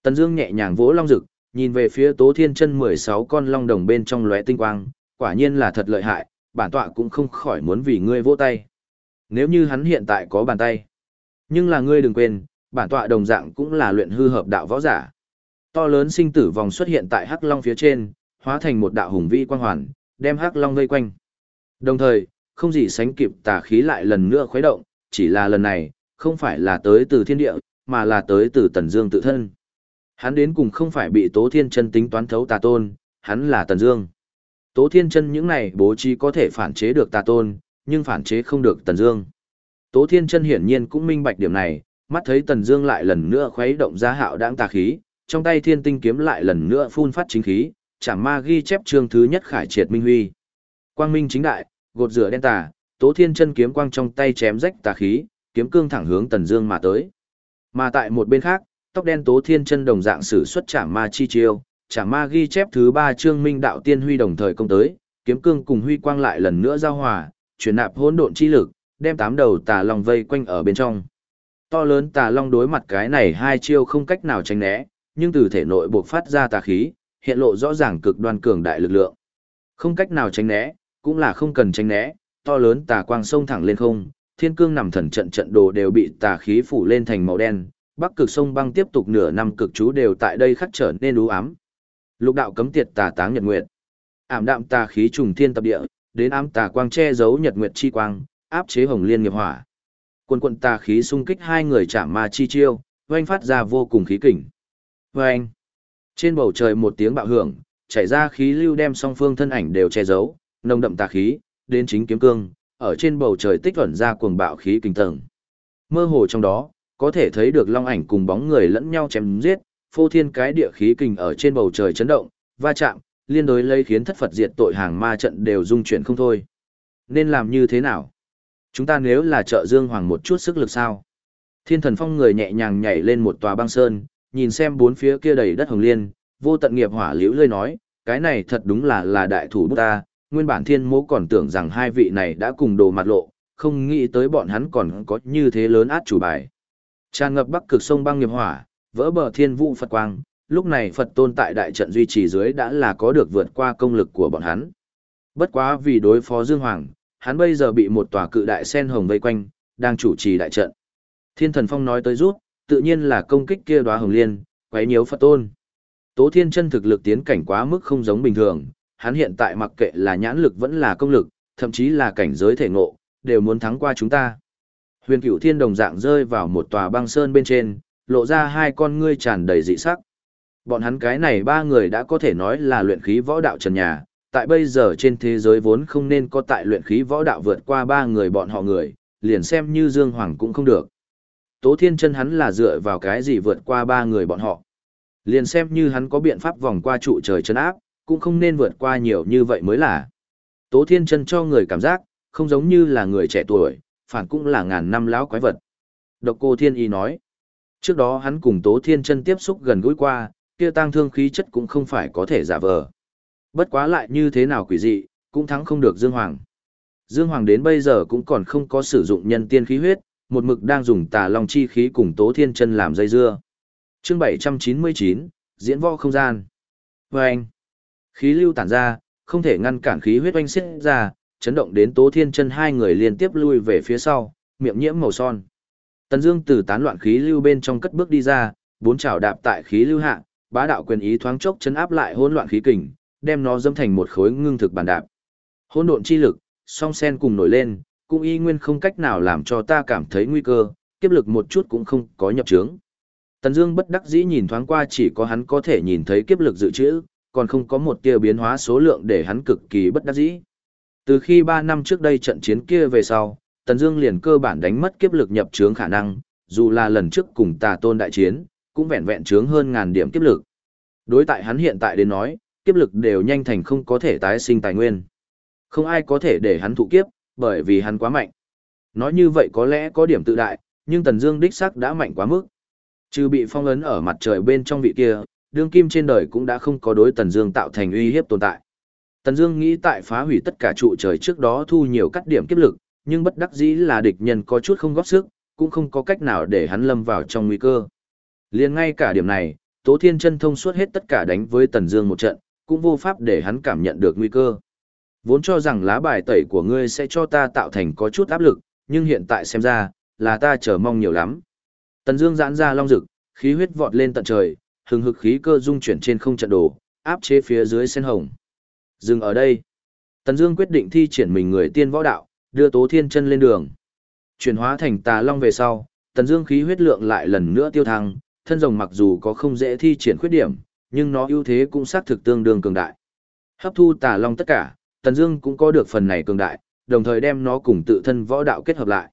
Tần Dương nhẹ nhàng vỗ long rực, nhìn về phía Tố Thiên Chân 16 con long đồng bên trong lóe tinh quang, quả nhiên là thật lợi hại, bản tọa cũng không khỏi muốn vì ngươi vỗ tay. Nếu như hắn hiện tại có bàn tay. Nhưng là ngươi đừng quên, bản tọa đồng dạng cũng là luyện hư hợp đạo võ giả. To lớn sinh tử vòng xuất hiện tại Hắc Long phía trên, hóa thành một đạo hùng vi quang hoàn, đem Hắc Long vây quanh. Đồng thời, không gì sánh kịp tà khí lại lần nữa khuấy động, chỉ là lần này, không phải là tới từ thiên địa, mà là tới từ Tần Dương tự thân. Hắn đến cùng không phải bị Tố Thiên Chân tính toán thấu tà tôn, hắn là Tần Dương. Tố Thiên Chân những này bố trí có thể phản chế được tà tôn, nhưng phản chế không được Tần Dương. Tố Thiên Chân hiển nhiên cũng minh bạch điểm này, mắt thấy Tần Dương lại lần nữa khuấy động ra hạo đãng tà khí, trong tay Thiên Tinh kiếm lại lần nữa phun phát chính khí, chẳng ma ghi chép chương thứ nhất khải triệt minh huy. Quang minh chính đại, gột rửa đen tà, Tố Thiên Chân kiếm quang trong tay chém rách tà khí, kiếm cương thẳng hướng Tần Dương mà tới. Mà tại một bên khác, tóc đen Tố Thiên Chân đồng dạng sử xuất Trảm Ma chi chiêu, Trảm Ma ghi chép thứ ba chương Minh đạo tiên huy đồng thời công tới, kiếm cương cùng huy quang lại lần nữa giao hòa, chuyển nạp hỗn độn chi lực, đem tám đầu tà long vây quanh ở bên trong. To lớn tà long đối mặt cái này hai chiêu không cách nào tránh né, nhưng từ thể nội buộc phát ra tà khí, hiện lộ rõ ràng cực đoan cường đại lực lượng. Không cách nào tránh né, cũng là không cần tránh né, to lớn tà quang sông thẳng lên không, thiên cương nằm thần trận trận đồ đều bị tà khí phủ lên thành màu đen, bắc cực sông băng tiếp tục nửa năm cực chú đều tại đây khắc trở nên u ám. Lục đạo cấm tiệt tà táng nhật nguyệt. Ảm đạm tà khí trùng thiên tập địa, đến ám tà quang che giấu nhật nguyệt chi quang, áp chế hồng liên nghiệp hỏa. Quân quận tà khí xung kích hai người chạm ma chi chiêu, oanh phát ra vô cùng khí kình. Oanh! Trên bầu trời một tiếng bạo hưởng, chảy ra khí lưu đem song phương thân ảnh đều che giấu, nồng đậm tà khí, đến chính kiếm cương, ở trên bầu trời tích ẩn ra cuồng bạo khí kinh tầng. Mơ hồ trong đó, có thể thấy được long ảnh cùng bóng người lẫn nhau chém giết, phô thiên cái địa khí kình ở trên bầu trời chấn động, va chạm, liên đối lấy khiến thất Phật diệt tội hàng ma trận đều dung chuyển không thôi. Nên làm như thế nào? Chúng ta nếu là trợ Dương Hoàng một chút sức lực sao? Thiên thần phong người nhẹ nhàng nhảy lên một tòa băng sơn, nhìn xem bốn phía kia đầy đất hồng liên, vô tận nghiệp hỏa liễu lơi nói, cái này thật đúng là là đại thủ bút ta, nguyên bản thiên mố còn tưởng rằng hai vị này đã cùng đồ mặt lộ, không nghĩ tới bọn hắn còn có như thế lớn át chủ bài. Tràn ngập bắc cực sông băng nghiệp hỏa, vỡ bờ thiên vũ Phật quang, lúc này Phật tôn tại đại trận duy trì dưới đã là có được vượt qua công lực của bọn hắn. Bất quá vì đối phó Dương Hoàng, hắn bây giờ bị một tòa cự đại sen hồng vây quanh, đang chủ trì đại trận. Thiên thần phong nói tới rút, tự nhiên là công kích kia đóa hồng liên, quấy nhiễu Phật tôn. Tố Thiên chân thực lực tiến cảnh quá mức không giống bình thường, hắn hiện tại mặc kệ là nhãn lực vẫn là công lực, thậm chí là cảnh giới thể ngộ, đều muốn thắng qua chúng ta. Huyền Cửu Thiên đồng dạng rơi vào một tòa băng sơn bên trên, lộ ra hai con ngươi tràn đầy dị sắc. Bọn hắn cái này ba người đã có thể nói là luyện khí võ đạo trần nhà, tại bây giờ trên thế giới vốn không nên có tại luyện khí võ đạo vượt qua ba người bọn họ người, liền xem như Dương Hoàng cũng không được. Tố Thiên chân hắn là dựa vào cái gì vượt qua ba người bọn họ. Liền xem như hắn có biện pháp vòng qua trụ trời chân áp, cũng không nên vượt qua nhiều như vậy mới là. Tố Thiên chân cho người cảm giác, không giống như là người trẻ tuổi, phản cũng là ngàn năm lão quái vật. Độc cô Thiên Y nói, trước đó hắn cùng Tố Thiên chân tiếp xúc gần gũi qua, kia tăng thương khí chất cũng không phải có thể giả vờ. Bất quá lại như thế nào quỷ dị, cũng thắng không được Dương Hoàng. Dương Hoàng đến bây giờ cũng còn không có sử dụng nhân tiên khí huyết, một mực đang dùng tà long chi khí cùng Tố Thiên chân làm dây dưa. Chương 799, diễn võ không gian. Anh, Khí lưu tản ra, không thể ngăn cản khí huyết oanh xiết ra, chấn động đến Tố Thiên chân hai người liên tiếp lui về phía sau, miệng nhiễm màu son. Tần Dương từ tán loạn khí lưu bên trong cất bước đi ra, bốn chảo đạp tại khí lưu hạ, bá đạo quyền ý thoáng chốc chấn áp lại hỗn loạn khí kình, đem nó dâm thành một khối ngưng thực bàn đạp. Hỗn độn chi lực, song sen cùng nổi lên, cũng y nguyên không cách nào làm cho ta cảm thấy nguy cơ, kiếp lực một chút cũng không có nhập trướng. Tần Dương bất đắc dĩ nhìn thoáng qua chỉ có hắn có thể nhìn thấy kiếp lực dự trữ, còn không có một tia biến hóa số lượng để hắn cực kỳ bất đắc dĩ. Từ khi 3 năm trước đây trận chiến kia về sau, Tần Dương liền cơ bản đánh mất kiếp lực nhập trướng khả năng, dù là lần trước cùng Tà Tôn đại chiến, cũng vẹn vẹn trướng hơn ngàn điểm kiếp lực. Đối tại hắn hiện tại đến nói, kiếp lực đều nhanh thành không có thể tái sinh tài nguyên. Không ai có thể để hắn thụ kiếp, bởi vì hắn quá mạnh. Nói như vậy có lẽ có điểm tự đại, nhưng Tần Dương đích xác đã mạnh quá mức. Trừ bị phong ấn ở mặt trời bên trong vị kia, đương kim trên đời cũng đã không có đối Tần Dương tạo thành uy hiếp tồn tại. Tần Dương nghĩ tại phá hủy tất cả trụ trời trước đó thu nhiều cắt điểm kiếp lực, nhưng bất đắc dĩ là địch nhân có chút không góp sức, cũng không có cách nào để hắn lâm vào trong nguy cơ. Liền ngay cả điểm này, Tố Thiên Chân thông suốt hết tất cả đánh với Tần Dương một trận, cũng vô pháp để hắn cảm nhận được nguy cơ. Vốn cho rằng lá bài tẩy của ngươi sẽ cho ta tạo thành có chút áp lực, nhưng hiện tại xem ra, là ta chờ mong nhiều lắm. Tần Dương giãn ra long rực, khí huyết vọt lên tận trời, hừng hực khí cơ dung chuyển trên không trận đồ, áp chế phía dưới sen hồng. Dừng ở đây. Tần Dương quyết định thi triển mình người tiên võ đạo, đưa Tố Thiên Chân lên đường. Chuyển hóa thành Tà Long về sau, Tần Dương khí huyết lượng lại lần nữa tiêu thăng, thân rồng mặc dù có không dễ thi triển khuyết điểm, nhưng nó ưu thế cũng xác thực tương đương cường đại. Hấp thu Tà Long tất cả, Tần Dương cũng có được phần này cường đại, đồng thời đem nó cùng tự thân võ đạo kết hợp lại.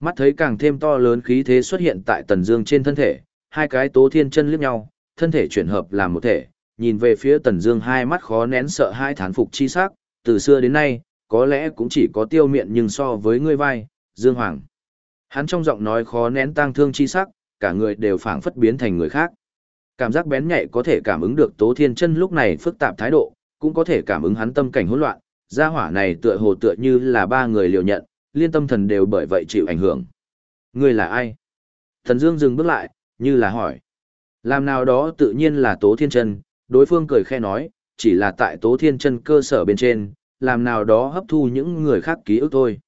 Mắt thấy càng thêm to lớn khí thế xuất hiện tại Tần Dương trên thân thể, hai cái Tố Thiên Chân liếc nhau, thân thể chuyển hợp làm một thể, nhìn về phía Tần Dương hai mắt khó nén sợ hai thán phục chi sắc, từ xưa đến nay, có lẽ cũng chỉ có tiêu miện nhưng so với ngươi vai, Dương Hoàng. Hắn trong giọng nói khó nén tang thương chi sắc, cả người đều phảng phất biến thành người khác. Cảm giác bén nhạy có thể cảm ứng được Tố Thiên Chân lúc này phức tạp thái độ, cũng có thể cảm ứng hắn tâm cảnh hỗn loạn, gia hỏa này tựa hồ tựa như là ba người liều nhận, liên tâm thần đều bởi vậy chịu ảnh hưởng. Ngươi là ai? Thần Dương dừng bước lại, như là hỏi. Làm nào đó tự nhiên là Tố Thiên Chân, đối phương cười khẽ nói, chỉ là tại Tố Thiên Chân cơ sở bên trên, làm nào đó hấp thu những người khác ký ức thôi.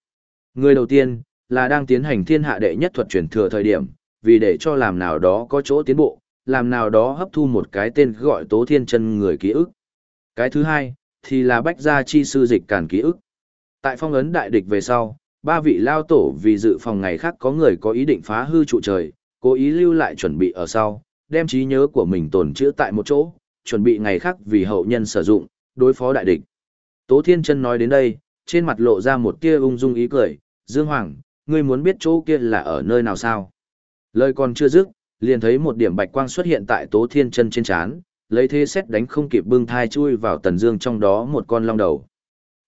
Người đầu tiên, là đang tiến hành thiên hạ đệ nhất thuật truyền thừa thời điểm, vì để cho làm nào đó có chỗ tiến bộ, làm nào đó hấp thu một cái tên gọi Tố Thiên Chân người ký ức. Cái thứ hai, thì là bách gia chi sư dịch càn ký ức. Tại phong ấn đại địch về sau, ba vị lao tổ vì dự phòng ngày khác có người có ý định phá hư trụ trời, cố ý lưu lại chuẩn bị ở sau, đem trí nhớ của mình tồn trữ tại một chỗ, chuẩn bị ngày khác vì hậu nhân sử dụng, đối phó đại địch. Tố Thiên Chân nói đến đây, trên mặt lộ ra một tia ung dung ý cười, "Dương Hoàng, ngươi muốn biết chỗ kia là ở nơi nào sao?" Lời còn chưa dứt, liền thấy một điểm bạch quang xuất hiện tại Tố Thiên Chân trên trán, lấy thế xét đánh không kịp bưng thai chui vào Tần Dương trong đó một con long đầu.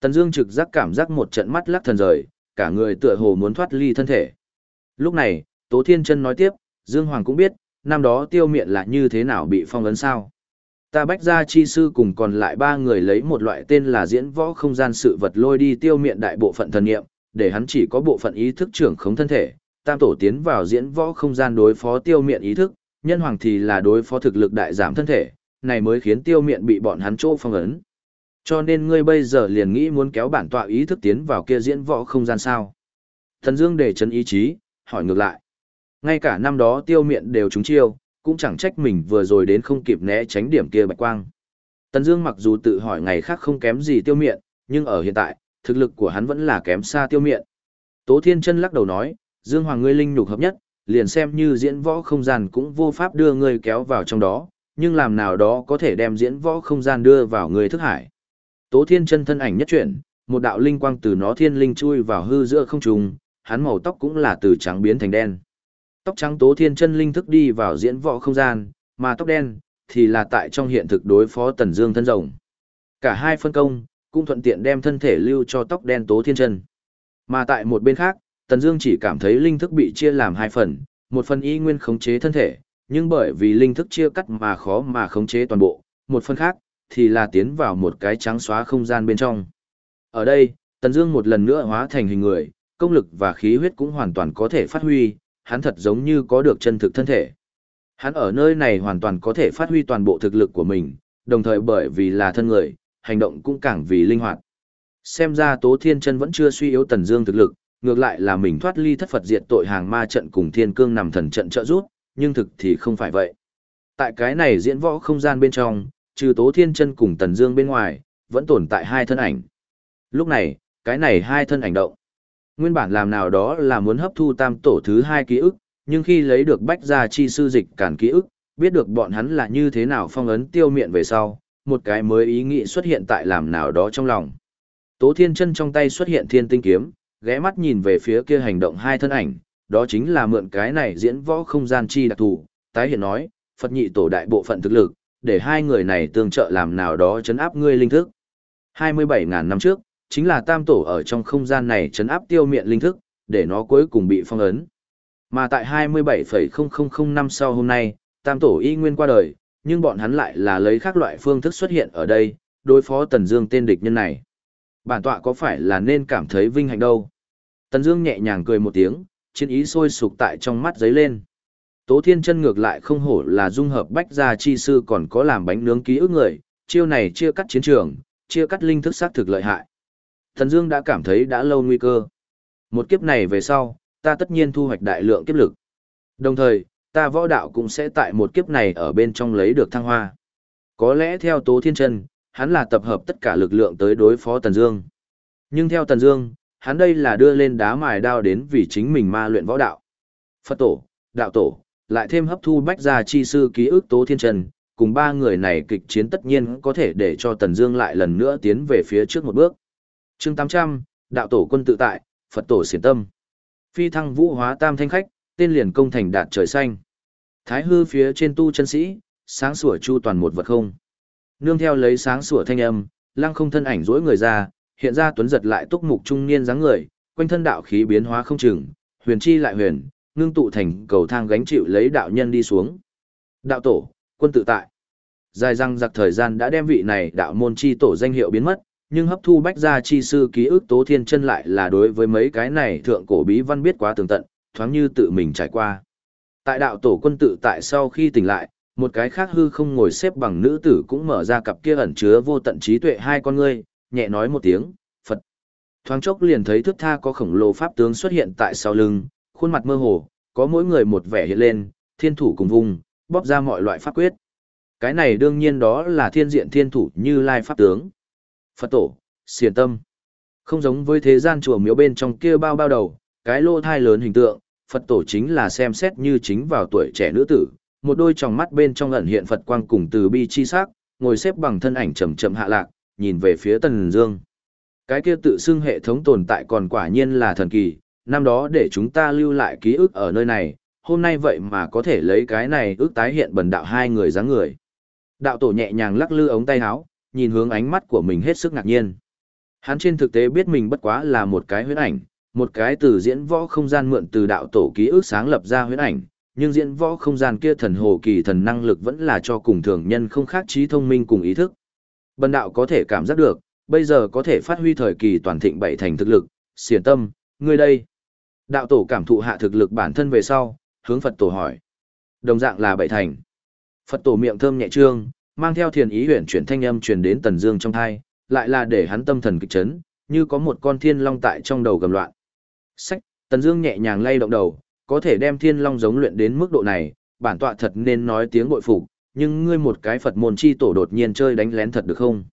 Tần Dương trực giác cảm giác một trận mắt lắc thần rời, cả người tựa hồ muốn thoát ly thân thể. Lúc này, Tố Thiên Chân nói tiếp, Dương Hoàng cũng biết, năm đó tiêu miện là như thế nào bị phong ấn sao. Ta bách gia chi sư cùng còn lại ba người lấy một loại tên là diễn võ không gian sự vật lôi đi tiêu miện đại bộ phận thần niệm để hắn chỉ có bộ phận ý thức trưởng khống thân thể. Tam tổ tiến vào diễn võ không gian đối phó tiêu miện ý thức, nhân hoàng thì là đối phó thực lực đại giảm thân thể, này mới khiến tiêu miện bị bọn hắn chỗ phong ấn. Cho nên ngươi bây giờ liền nghĩ muốn kéo bản tọa ý thức tiến vào kia diễn võ không gian sao. Thần Dương để chấn ý chí, hỏi ngược lại. Ngay cả năm đó tiêu miện đều trúng chiêu, cũng chẳng trách mình vừa rồi đến không kịp né tránh điểm kia bạch quang. Tần Dương mặc dù tự hỏi ngày khác không kém gì tiêu miện, nhưng ở hiện tại, thực lực của hắn vẫn là kém xa tiêu miện. Tố Thiên Chân lắc đầu nói, Dương Hoàng ngươi linh nhục hợp nhất, liền xem như diễn võ không gian cũng vô pháp đưa ngươi kéo vào trong đó, nhưng làm nào đó có thể đem diễn võ không gian đưa vào người thức hải. Tố Thiên Chân thân ảnh nhất chuyển, một đạo linh quang từ nó thiên linh chui vào hư giữa không trung, hắn màu tóc cũng là từ trắng biến thành đen. Tóc trắng Tố Thiên Chân linh thức đi vào diễn võ không gian, mà tóc đen thì là tại trong hiện thực đối phó Tần Dương thân rồng. Cả hai phân công, cũng thuận tiện đem thân thể lưu cho tóc đen Tố Thiên Chân. Mà tại một bên khác, Tần Dương chỉ cảm thấy linh thức bị chia làm hai phần, một phần y nguyên khống chế thân thể, nhưng bởi vì linh thức chia cắt mà khó mà khống chế toàn bộ, một phần khác, thì là tiến vào một cái trắng xóa không gian bên trong. Ở đây, Tần Dương một lần nữa hóa thành hình người, công lực và khí huyết cũng hoàn toàn có thể phát huy, hắn thật giống như có được chân thực thân thể. Hắn ở nơi này hoàn toàn có thể phát huy toàn bộ thực lực của mình, đồng thời bởi vì là thân người, hành động cũng càng vì linh hoạt. Xem ra Tố Thiên Chân vẫn chưa suy yếu Tần Dương thực lực, ngược lại là mình thoát ly thất Phật diệt tội hàng ma trận cùng Thiên Cương nằm thần trận trợ giúp, nhưng thực thì không phải vậy. Tại cái này diễn võ không gian bên trong, trừ Tố Thiên Chân cùng Tần Dương bên ngoài, vẫn tồn tại hai thân ảnh. Lúc này, cái này hai thân ảnh động. Nguyên bản làm nào đó là muốn hấp thu tam tổ thứ hai ký ức, nhưng khi lấy được bách gia chi sư dịch cản ký ức, biết được bọn hắn là như thế nào phong ấn tiêu miện về sau, một cái mới ý nghĩ xuất hiện tại làm nào đó trong lòng. Tố Thiên Chân trong tay xuất hiện thiên tinh kiếm, ghé mắt nhìn về phía kia hành động hai thân ảnh, đó chính là mượn cái này diễn võ không gian chi đặc thù, tái hiện nói, Phật nhị tổ đại bộ phận thực lực, để hai người này tương trợ làm nào đó chấn áp ngươi linh thức. 27.000 năm trước, chính là tam tổ ở trong không gian này chấn áp tiêu miệng linh thức, để nó cuối cùng bị phong ấn. Mà tại 27,000 năm sau hôm nay, tam tổ y nguyên qua đời, nhưng bọn hắn lại là lấy khác loại phương thức xuất hiện ở đây, đối phó Tần Dương tên địch nhân này. Bản tọa có phải là nên cảm thấy vinh hạnh đâu? Tần Dương nhẹ nhàng cười một tiếng, chiến ý sôi sục tại trong mắt giấy lên. Tố Thiên Chân ngược lại không hổ là dung hợp bách gia chi sư còn có làm bánh nướng ký ức người, chiêu này chia cắt chiến trường, chia cắt linh thức xác thực lợi hại. Thần Dương đã cảm thấy đã lâu nguy cơ. Một kiếp này về sau, ta tất nhiên thu hoạch đại lượng kiếp lực. Đồng thời, ta võ đạo cũng sẽ tại một kiếp này ở bên trong lấy được thăng hoa. Có lẽ theo Tố Thiên Chân, hắn là tập hợp tất cả lực lượng tới đối phó Tần Dương. Nhưng theo Tần Dương, hắn đây là đưa lên đá mài đao đến vì chính mình ma luyện võ đạo. Phật tổ, đạo tổ, lại thêm hấp thu bách gia chi sư ký ức Tố Thiên Trần, cùng ba người này kịch chiến tất nhiên có thể để cho Tần Dương lại lần nữa tiến về phía trước một bước. Chương 800, đạo tổ quân tự tại, Phật tổ xiển tâm. Phi thăng vũ hóa tam thanh khách, tên liền công thành đạt trời xanh. Thái hư phía trên tu chân sĩ, sáng sủa chu toàn một vật không. Nương theo lấy sáng sủa thanh âm, lăng không thân ảnh rỗi người ra, hiện ra tuấn giật lại túc mục trung niên dáng người, quanh thân đạo khí biến hóa không chừng, huyền chi lại huyền, ngưng tụ thành cầu thang gánh chịu lấy đạo nhân đi xuống. Đạo tổ, quân tự tại. Dài răng giặc thời gian đã đem vị này đạo môn chi tổ danh hiệu biến mất, nhưng hấp thu bách gia chi sư ký ức tố thiên chân lại là đối với mấy cái này thượng cổ bí văn biết quá tường tận, thoáng như tự mình trải qua. Tại đạo tổ quân tự tại sau khi tỉnh lại, một cái khác hư không ngồi xếp bằng nữ tử cũng mở ra cặp kia ẩn chứa vô tận trí tuệ hai con ngươi, nhẹ nói một tiếng, Phật. Thoáng chốc liền thấy thước tha có khổng lồ pháp tướng xuất hiện tại sau lưng, khuôn mặt mơ hồ, có mỗi người một vẻ hiện lên, thiên thủ cùng vùng, bóp ra mọi loại pháp quyết. Cái này đương nhiên đó là thiên diện thiên thủ như lai pháp tướng. Phật tổ, xiền tâm. Không giống với thế gian chùa miếu bên trong kia bao bao đầu, cái lô thai lớn hình tượng, Phật tổ chính là xem xét như chính vào tuổi trẻ nữ tử, một đôi tròng mắt bên trong ẩn hiện Phật quang cùng từ bi chi sắc, ngồi xếp bằng thân ảnh chậm chậm hạ lạc, nhìn về phía Tần Dương. Cái kia tự xưng hệ thống tồn tại còn quả nhiên là thần kỳ, năm đó để chúng ta lưu lại ký ức ở nơi này, hôm nay vậy mà có thể lấy cái này ước tái hiện bần đạo hai người dáng người. Đạo tổ nhẹ nhàng lắc lư ống tay áo, nhìn hướng ánh mắt của mình hết sức ngạc nhiên. Hắn trên thực tế biết mình bất quá là một cái huyễn ảnh, một cái từ diễn võ không gian mượn từ đạo tổ ký ức sáng lập ra huyễn ảnh, nhưng diễn võ không gian kia thần hồ kỳ thần năng lực vẫn là cho cùng thường nhân không khác trí thông minh cùng ý thức. Bần đạo có thể cảm giác được, bây giờ có thể phát huy thời kỳ toàn thịnh bảy thành thực lực, xiển tâm, ngươi đây. Đạo tổ cảm thụ hạ thực lực bản thân về sau, hướng Phật tổ hỏi. Đồng dạng là bảy thành. Phật tổ miệng thơm nhẹ trương, mang theo thiền ý huyền chuyển thanh âm truyền đến Tần Dương trong thai, lại là để hắn tâm thần kịch chấn, như có một con thiên long tại trong đầu gầm loạn. Sách, Tần Dương nhẹ nhàng lay động đầu, có thể đem thiên long giống luyện đến mức độ này, bản tọa thật nên nói tiếng bội phục, nhưng ngươi một cái Phật môn chi tổ đột nhiên chơi đánh lén thật được không?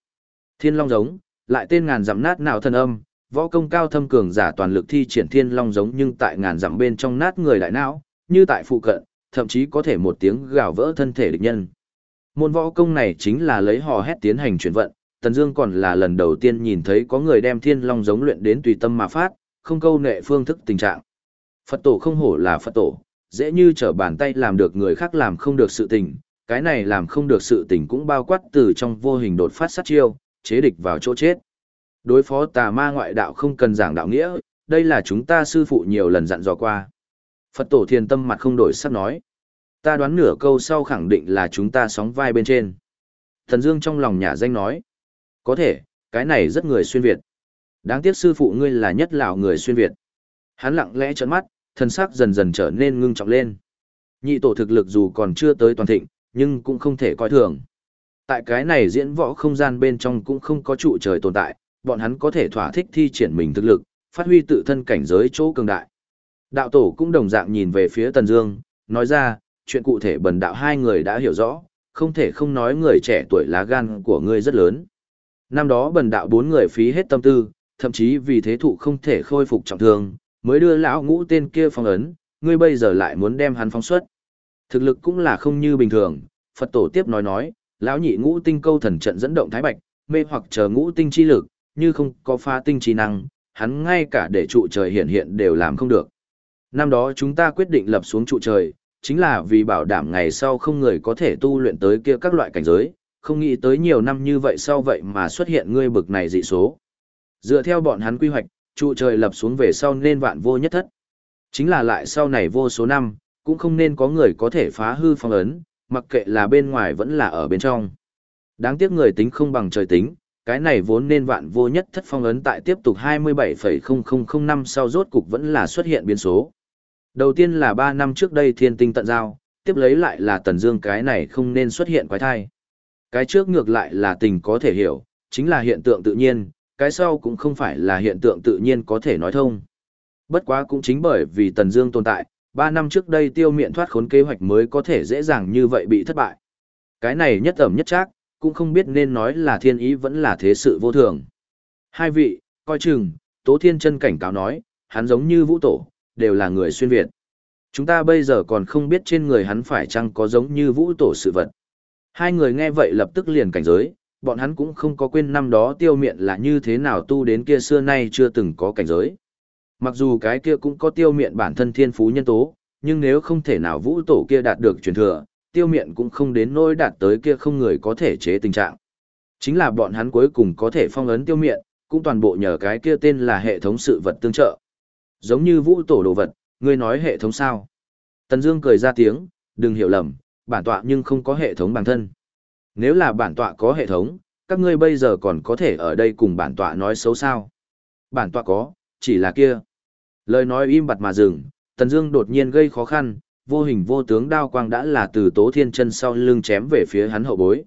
Thiên long giống, lại tên ngàn dặm nát nào thần âm, võ công cao thâm cường giả toàn lực thi triển thiên long giống nhưng tại ngàn dặm bên trong nát người đại não, như tại phụ cận, thậm chí có thể một tiếng gào vỡ thân thể địch nhân. Môn võ công này chính là lấy hò hét tiến hành chuyển vận, Tần Dương còn là lần đầu tiên nhìn thấy có người đem thiên long giống luyện đến tùy tâm mà phát, không câu nệ phương thức tình trạng. Phật tổ không hổ là Phật tổ, dễ như trở bàn tay làm được người khác làm không được sự tình, cái này làm không được sự tình cũng bao quát từ trong vô hình đột phát sát chiêu, chế địch vào chỗ chết. Đối phó tà ma ngoại đạo không cần giảng đạo nghĩa, đây là chúng ta sư phụ nhiều lần dặn dò qua. Phật tổ thiền tâm mặt không đổi sắc nói. Ta đoán nửa câu sau khẳng định là chúng ta sóng vai bên trên. Thần Dương trong lòng nhà danh nói. Có thể, cái này rất người xuyên Việt. Đáng tiếc sư phụ ngươi là nhất lão người xuyên Việt. Hắn lặng lẽ trợn mắt, thân sắc dần dần trở nên ngưng trọng lên. Nhị tổ thực lực dù còn chưa tới toàn thịnh, nhưng cũng không thể coi thường. Tại cái này diễn võ không gian bên trong cũng không có trụ trời tồn tại, bọn hắn có thể thỏa thích thi triển mình thực lực, phát huy tự thân cảnh giới chỗ cường đại. Đạo tổ cũng đồng dạng nhìn về phía Tần Dương, nói ra, chuyện cụ thể bần đạo hai người đã hiểu rõ, không thể không nói người trẻ tuổi lá gan của ngươi rất lớn. Năm đó bần đạo bốn người phí hết tâm tư, thậm chí vì thế thụ không thể khôi phục trọng thương, mới đưa lão ngũ tên kia phong ấn, ngươi bây giờ lại muốn đem hắn phóng xuất. Thực lực cũng là không như bình thường, Phật tổ tiếp nói nói, lão nhị ngũ tinh câu thần trận dẫn động thái bạch, mê hoặc chờ ngũ tinh chi lực, như không có pha tinh trí năng, hắn ngay cả để trụ trời hiện hiện đều làm không được. Năm đó chúng ta quyết định lập xuống trụ trời, chính là vì bảo đảm ngày sau không người có thể tu luyện tới kia các loại cảnh giới, không nghĩ tới nhiều năm như vậy sau vậy mà xuất hiện ngươi bực này dị số. Dựa theo bọn hắn quy hoạch, trụ trời lập xuống về sau nên vạn vô nhất thất. Chính là lại sau này vô số năm, cũng không nên có người có thể phá hư phong ấn, mặc kệ là bên ngoài vẫn là ở bên trong. Đáng tiếc người tính không bằng trời tính, cái này vốn nên vạn vô nhất thất phong ấn tại tiếp tục 27,0005 sau rốt cục vẫn là xuất hiện biến số. Đầu tiên là 3 năm trước đây thiên tinh tận giao, tiếp lấy lại là Tần Dương cái này không nên xuất hiện quái thai. Cái trước ngược lại là tình có thể hiểu, chính là hiện tượng tự nhiên, cái sau cũng không phải là hiện tượng tự nhiên có thể nói thông. Bất quá cũng chính bởi vì Tần Dương tồn tại, Ba năm trước đây tiêu miện thoát khốn kế hoạch mới có thể dễ dàng như vậy bị thất bại. Cái này nhất ẩm nhất chắc, cũng không biết nên nói là thiên ý vẫn là thế sự vô thường. Hai vị, coi chừng, Tố Thiên Chân cảnh cáo nói, hắn giống như vũ tổ, đều là người xuyên Việt. Chúng ta bây giờ còn không biết trên người hắn phải chăng có giống như vũ tổ sự vật. Hai người nghe vậy lập tức liền cảnh giới, bọn hắn cũng không có quên năm đó tiêu miện là như thế nào tu đến kia xưa nay chưa từng có cảnh giới. Mặc dù cái kia cũng có tiêu miện bản thân thiên phú nhân tố, nhưng nếu không thể nào vũ tổ kia đạt được truyền thừa, tiêu miện cũng không đến nỗi đạt tới kia không người có thể chế tình trạng. Chính là bọn hắn cuối cùng có thể phong ấn tiêu miện, cũng toàn bộ nhờ cái kia tên là hệ thống sự vật tương trợ. Giống như vũ tổ đồ vật, ngươi nói hệ thống sao? Tần Dương cười ra tiếng, đừng hiểu lầm, bản tọa nhưng không có hệ thống bản thân. Nếu là bản tọa có hệ thống, các ngươi bây giờ còn có thể ở đây cùng bản tọa nói xấu sao? Bản tọa có, chỉ là kia. Lời nói im bặt mà dừng, Tần Dương đột nhiên gây khó khăn, vô hình vô tướng đao quang đã là từ Tố Thiên chân sau lưng chém về phía hắn hậu bối.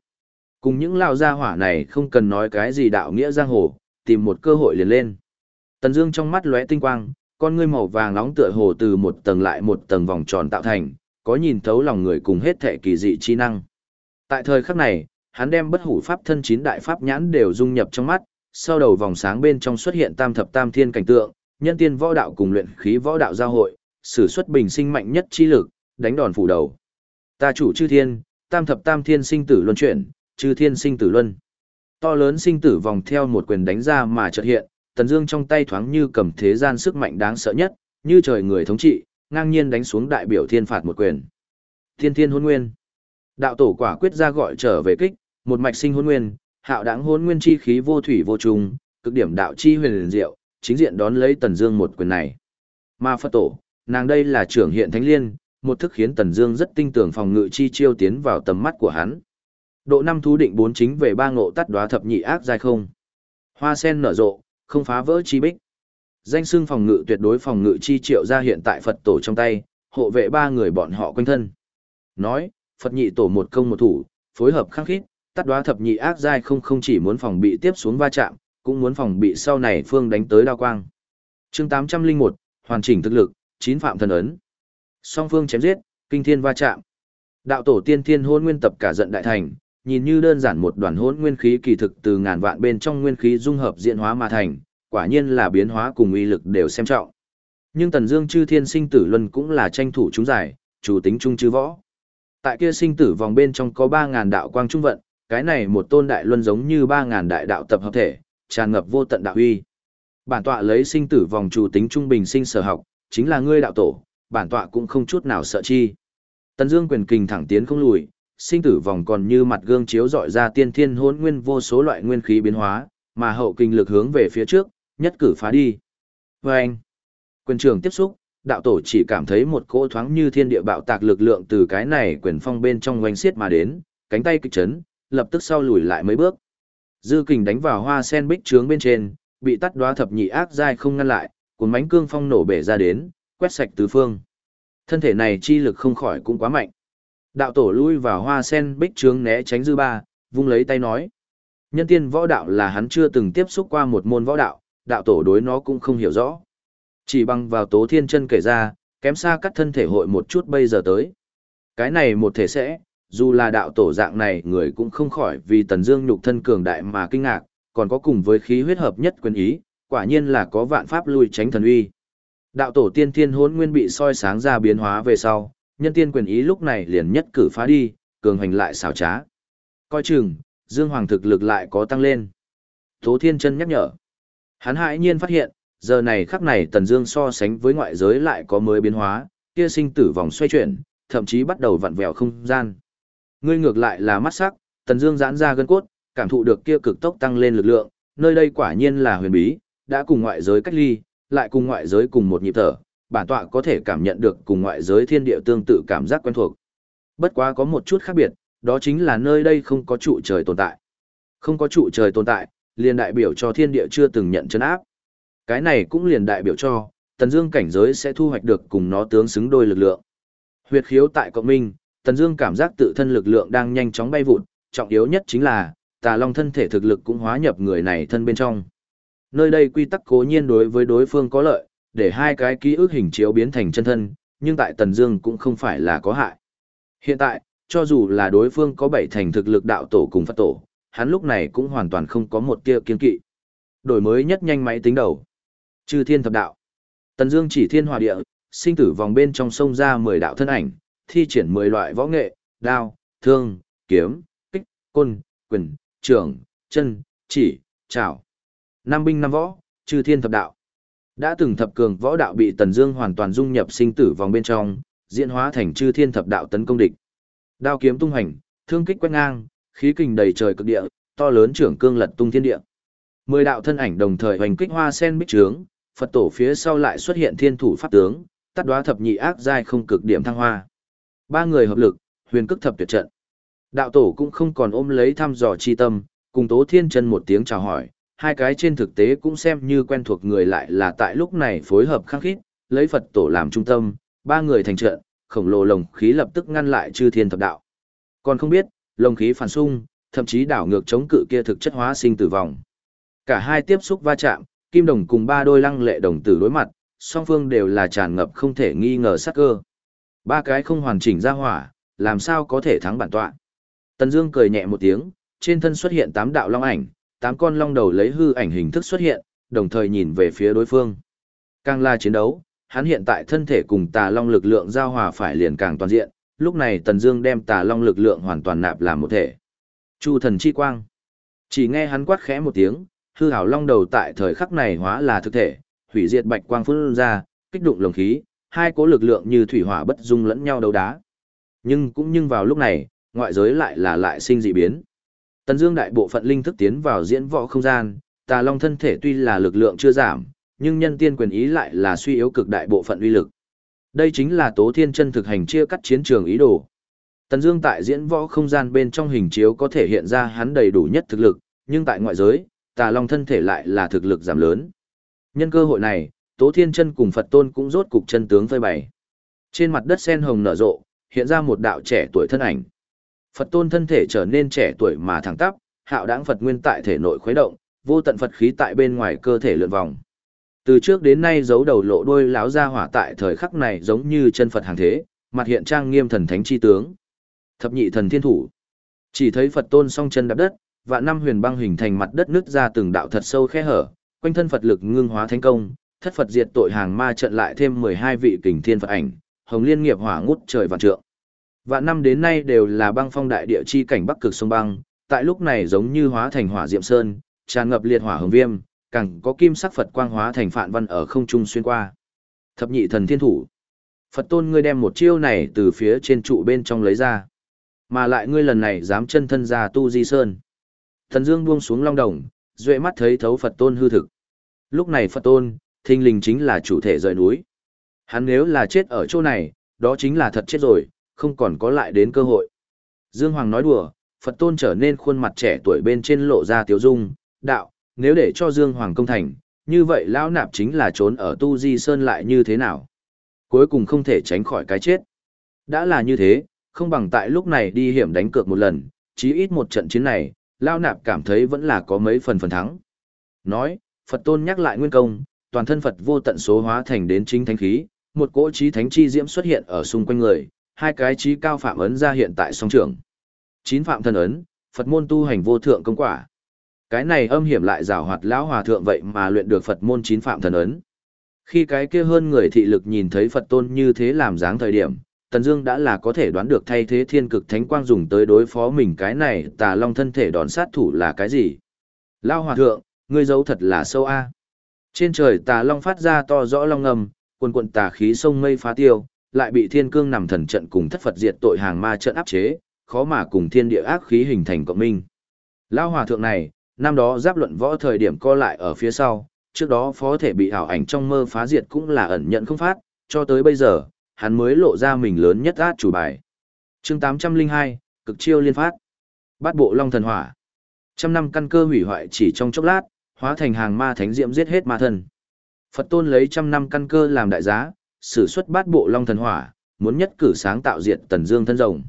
Cùng những lao gia hỏa này không cần nói cái gì đạo nghĩa giang hồ, tìm một cơ hội liền lên. Tần Dương trong mắt lóe tinh quang, con ngươi màu vàng nóng tựa hồ từ một tầng lại một tầng vòng tròn tạo thành, có nhìn thấu lòng người cùng hết thể kỳ dị chi năng. Tại thời khắc này, hắn đem bất hủ pháp thân chín đại pháp nhãn đều dung nhập trong mắt, sau đầu vòng sáng bên trong xuất hiện tam thập tam thiên cảnh tượng, nhân tiên võ đạo cùng luyện khí võ đạo giao hội, sử xuất bình sinh mạnh nhất chi lực, đánh đòn phủ đầu. Ta chủ chư thiên, tam thập tam thiên sinh tử luân chuyển, chư thiên sinh tử luân. To lớn sinh tử vòng theo một quyền đánh ra mà chợt hiện, Tần Dương trong tay thoáng như cầm thế gian sức mạnh đáng sợ nhất, như trời người thống trị, ngang nhiên đánh xuống đại biểu thiên phạt một quyền. Thiên Thiên Hỗn Nguyên. Đạo tổ quả quyết ra gọi trở về kích, một mạch sinh hỗn nguyên, hạo đãng hỗn nguyên chi khí vô thủy vô trùng, cực điểm đạo chi huyền diệu, chính diện đón lấy Tần Dương một quyền này. Ma Phật tổ, nàng đây là trưởng hiện thánh liên, một thức khiến Tần Dương rất tinh tường phòng ngự chi chiêu tiến vào tầm mắt của hắn. Độ năm thú định bốn chính về ba ngộ tắt đóa thập nhị ác giai không. Hoa sen nở rộ, không phá vỡ chi bích. Danh xưng phòng ngự tuyệt đối phòng ngự chi triệu ra hiện tại Phật tổ trong tay, hộ vệ ba người bọn họ quanh thân. Nói, Phật nhị tổ một công một thủ, phối hợp khắc khít, tắt đóa thập nhị ác giai không không chỉ muốn phòng bị tiếp xuống va chạm, cũng muốn phòng bị sau này phương đánh tới đao quang. chương 801, hoàn chỉnh thực lực, chín phạm thần ấn. Song phương chém giết, kinh thiên va chạm. Đạo tổ tiên thiên hôn nguyên tập cả giận đại thành, nhìn như đơn giản một đoàn hỗn nguyên khí kỳ thực từ ngàn vạn bên trong nguyên khí dung hợp diễn hóa mà thành, quả nhiên là biến hóa cùng uy lực đều xem trọng. Nhưng Tần Dương Chư Thiên Sinh Tử Luân cũng là tranh thủ chúng giải, chủ tính trung chư võ. Tại kia sinh tử vòng bên trong có 3000 đạo quang trung vận, cái này một tôn đại luân giống như 3000 đại đạo tập hợp thể, tràn ngập vô tận đạo uy. Bản tọa lấy sinh tử vòng chủ tính trung bình sinh sở học, chính là ngươi đạo tổ, bản tọa cũng không chút nào sợ chi. Tần Dương quyền kình thẳng tiến không lùi, sinh tử vòng còn như mặt gương chiếu rọi ra tiên thiên hỗn nguyên vô số loại nguyên khí biến hóa, mà hậu kinh lực hướng về phía trước, nhất cử phá đi. Và anh, quyền trường tiếp xúc, đạo tổ chỉ cảm thấy một cỗ thoáng như thiên địa bạo tạc lực lượng từ cái này quyền phong bên trong quanh xiết mà đến, cánh tay kịch chấn, lập tức sau lùi lại mấy bước. Dư kình đánh vào hoa sen bích trướng bên trên, bị tắt đoá thập nhị ác dai không ngăn lại, cuốn mánh cương phong nổ bể ra đến, quét sạch tứ phương. Thân thể này chi lực không khỏi cũng quá mạnh. Đạo tổ lui vào hoa sen bích trướng né tránh dư ba, vung lấy tay nói. Nhân tiên võ đạo là hắn chưa từng tiếp xúc qua một môn võ đạo, đạo tổ đối nó cũng không hiểu rõ. Chỉ bằng vào tố thiên chân kể ra, kém xa cắt thân thể hội một chút bây giờ tới. Cái này một thể sẽ, dù là đạo tổ dạng này người cũng không khỏi vì tần dương nhục thân cường đại mà kinh ngạc, còn có cùng với khí huyết hợp nhất quyền ý, quả nhiên là có vạn pháp lui tránh thần uy. Đạo tổ tiên thiên hỗn nguyên bị soi sáng ra biến hóa về sau, nhân tiên quyền ý lúc này liền nhất cử phá đi, cường hành lại xảo trá. Coi chừng, Dương Hoàng thực lực lại có tăng lên. Tố Thiên Chân nhắc nhở. Hắn hãi nhiên phát hiện, giờ này khắc này Tần Dương so sánh với ngoại giới lại có mới biến hóa, kia sinh tử vòng xoay chuyển, thậm chí bắt đầu vặn vẹo không gian. Ngươi ngược lại là mắt sắc, Tần Dương giãn ra gân cốt, cảm thụ được kia cực tốc tăng lên lực lượng, nơi đây quả nhiên là huyền bí, đã cùng ngoại giới cách ly, lại cùng ngoại giới cùng một nhịp thở, bản tọa có thể cảm nhận được cùng ngoại giới thiên địa tương tự cảm giác quen thuộc. Bất quá có một chút khác biệt, đó chính là nơi đây không có trụ trời tồn tại. Không có trụ trời tồn tại, liền đại biểu cho thiên địa chưa từng nhận chân áp. Cái này cũng liền đại biểu cho, tần dương cảnh giới sẽ thu hoạch được cùng nó tướng xứng đôi lực lượng. Huyệt khiếu tại cộng minh, Tần Dương cảm giác tự thân lực lượng đang nhanh chóng bay vụt, trọng yếu nhất chính là Tà Long thân thể thực lực cũng hóa nhập người này thân bên trong. Nơi đây quy tắc cố nhiên đối với đối phương có lợi, để hai cái ký ức hình chiếu biến thành chân thân, nhưng tại Tần Dương cũng không phải là có hại. Hiện tại, cho dù là đối phương có bảy thành thực lực đạo tổ cùng Phật tổ, hắn lúc này cũng hoàn toàn không có một tia kiên kỵ. Đổi mới nhất nhanh máy tính đầu. Chư Thiên Thập Đạo. Tần Dương chỉ thiên hòa địa, sinh tử vòng bên trong sông ra 10 đạo thân ảnh, thi triển 10 loại võ nghệ, đao, thương, kiếm, kích, côn, quyền, trường, chân, chỉ, chảo. Năm binh năm võ, chư thiên thập đạo. Đã từng thập cường võ đạo bị Tần Dương hoàn toàn dung nhập sinh tử vòng bên trong, diễn hóa thành chư thiên thập đạo tấn công địch. Đao kiếm tung hành, thương kích quét ngang, khí kình đầy trời cực địa, to lớn trưởng cương lật tung thiên địa. Mười đạo thân ảnh đồng thời hoành kích hoa sen bích trướng, Phật tổ phía sau lại xuất hiện thiên thủ pháp tướng, tắt đóa thập nhị ác giai không cực điểm thăng hoa. Ba người hợp lực, huyền cước thập tuyệt trận. Đạo tổ cũng không còn ôm lấy thăm dò chi tâm, cùng Tố Thiên Chân một tiếng chào hỏi, hai cái trên thực tế cũng xem như quen thuộc người lại là tại lúc này phối hợp khắc khít, lấy Phật tổ làm trung tâm, ba người thành trận, khổng lồ lồng khí lập tức ngăn lại chư thiên thập đạo. Còn không biết, lồng khí phản xung, thậm chí đảo ngược chống cự kia thực chất hóa sinh tử vong. Cả hai tiếp xúc va chạm, kim đồng cùng ba đôi lăng lệ đồng tử đối mặt, song phương đều là tràn ngập không thể nghi ngờ sát cơ. Ba cái không hoàn chỉnh ra hỏa, làm sao có thể thắng bản tọa. Tần Dương cười nhẹ một tiếng, trên thân xuất hiện tám đạo long ảnh, tám con long đầu lấy hư ảnh hình thức xuất hiện, đồng thời nhìn về phía đối phương. Càng La chiến đấu, hắn hiện tại thân thể cùng tà long lực lượng giao hòa phải liền càng toàn diện, lúc này Tần Dương đem tà long lực lượng hoàn toàn nạp làm một thể. Chu thần chi quang. Chỉ nghe hắn quát khẽ một tiếng, hư ảo long đầu tại thời khắc này hóa là thực thể, hủy diệt bạch quang phun ra, kích động lồng khí, hai cỗ lực lượng như thủy hỏa bất dung lẫn nhau đấu đá. Nhưng cũng nhưng vào lúc này, ngoại giới lại là lại sinh dị biến. Tần Dương đại bộ phận linh thức tiến vào diễn võ không gian, Tà Long thân thể tuy là lực lượng chưa giảm, nhưng nhân tiên quyền ý lại là suy yếu cực đại bộ phận uy lực. Đây chính là Tố Thiên chân thực hành chia cắt chiến trường ý đồ. Tần Dương tại diễn võ không gian bên trong hình chiếu có thể hiện ra hắn đầy đủ nhất thực lực, nhưng tại ngoại giới, Tà Long thân thể lại là thực lực giảm lớn. Nhân cơ hội này, Tố Thiên chân cùng Phật Tôn cũng rốt cục chân tướng phơi bày. Trên mặt đất sen hồng nở rộ, hiện ra một đạo trẻ tuổi thân ảnh. Phật tôn thân thể trở nên trẻ tuổi mà thẳng tắp, hạo đãng Phật nguyên tại thể nội khuấy động, vô tận Phật khí tại bên ngoài cơ thể lượn vòng. Từ trước đến nay giấu đầu lộ đuôi láo ra hỏa tại thời khắc này giống như chân Phật hàng thế, mặt hiện trang nghiêm thần thánh chi tướng. Thập nhị thần thiên thủ. Chỉ thấy Phật tôn song chân đạp đất, và năm huyền băng hình thành mặt đất nứt ra từng đạo thật sâu khe hở, quanh thân Phật lực ngưng hóa thành công, thất Phật diệt tội hàng ma trận lại thêm 12 vị kình thiên Phật ảnh, hồng liên nghiệp hỏa ngút trời vạn trượng. Vạn năm đến nay đều là băng phong đại địa chi cảnh bắc cực sông băng, tại lúc này giống như hóa thành hỏa diệm sơn, tràn ngập liệt hỏa hồng viêm, càng có kim sắc Phật quang hóa thành phạn văn ở không trung xuyên qua. Thập nhị thần thiên thủ. Phật tôn ngươi đem một chiêu này từ phía trên trụ bên trong lấy ra. Mà lại ngươi lần này dám chân thân ra tu di sơn. Thần dương buông xuống long đồng, duệ mắt thấy thấu Phật tôn hư thực. Lúc này Phật tôn, thinh linh chính là chủ thể rời núi. Hắn nếu là chết ở chỗ này, đó chính là thật chết rồi, không còn có lại đến cơ hội. Dương Hoàng nói đùa, Phật tôn trở nên khuôn mặt trẻ tuổi bên trên lộ ra tiếu dung, đạo, nếu để cho Dương Hoàng công thành, như vậy lão nạp chính là trốn ở Tu Di Sơn lại như thế nào? Cuối cùng không thể tránh khỏi cái chết. Đã là như thế, không bằng tại lúc này đi hiểm đánh cược một lần, chí ít một trận chiến này, lão nạp cảm thấy vẫn là có mấy phần phần thắng. Nói, Phật tôn nhắc lại nguyên công, toàn thân Phật vô tận số hóa thành đến chính thánh khí, một cỗ trí thánh chi diễm xuất hiện ở xung quanh người, hai cái trí cao phạm ấn ra hiện tại song trường. Chín phạm thần ấn, Phật môn tu hành vô thượng công quả. Cái này âm hiểm lại giảo hoạt lão hòa thượng vậy mà luyện được Phật môn chín phạm thần ấn. Khi cái kia hơn người thị lực nhìn thấy Phật tôn như thế làm dáng thời điểm, Tần Dương đã là có thể đoán được thay thế thiên cực thánh quang dùng tới đối phó mình cái này tà long thân thể đòn sát thủ là cái gì. Lão hòa thượng, ngươi giấu thật là sâu a. Trên trời tà long phát ra to rõ long ngầm, quần quần tà khí sông mây phá tiêu, lại bị thiên cương nằm thần trận cùng thất Phật diệt tội hàng ma trận áp chế, khó mà cùng thiên địa ác khí hình thành cộng minh. Lao hòa thượng này, năm đó giáp luận võ thời điểm co lại ở phía sau, trước đó phó thể bị ảo ảnh trong mơ phá diệt cũng là ẩn nhận không phát, cho tới bây giờ, hắn mới lộ ra mình lớn nhất át chủ bài. chương 802, cực chiêu liên phát. Bát bộ long thần hỏa. Trăm năm căn cơ hủy hoại chỉ trong chốc lát, hóa thành hàng ma thánh diệm giết hết ma thần. Phật tôn lấy trăm năm căn cơ làm đại giá, sử xuất bát bộ long thần hỏa, muốn nhất cử sáng tạo diệt tần dương thân rồng.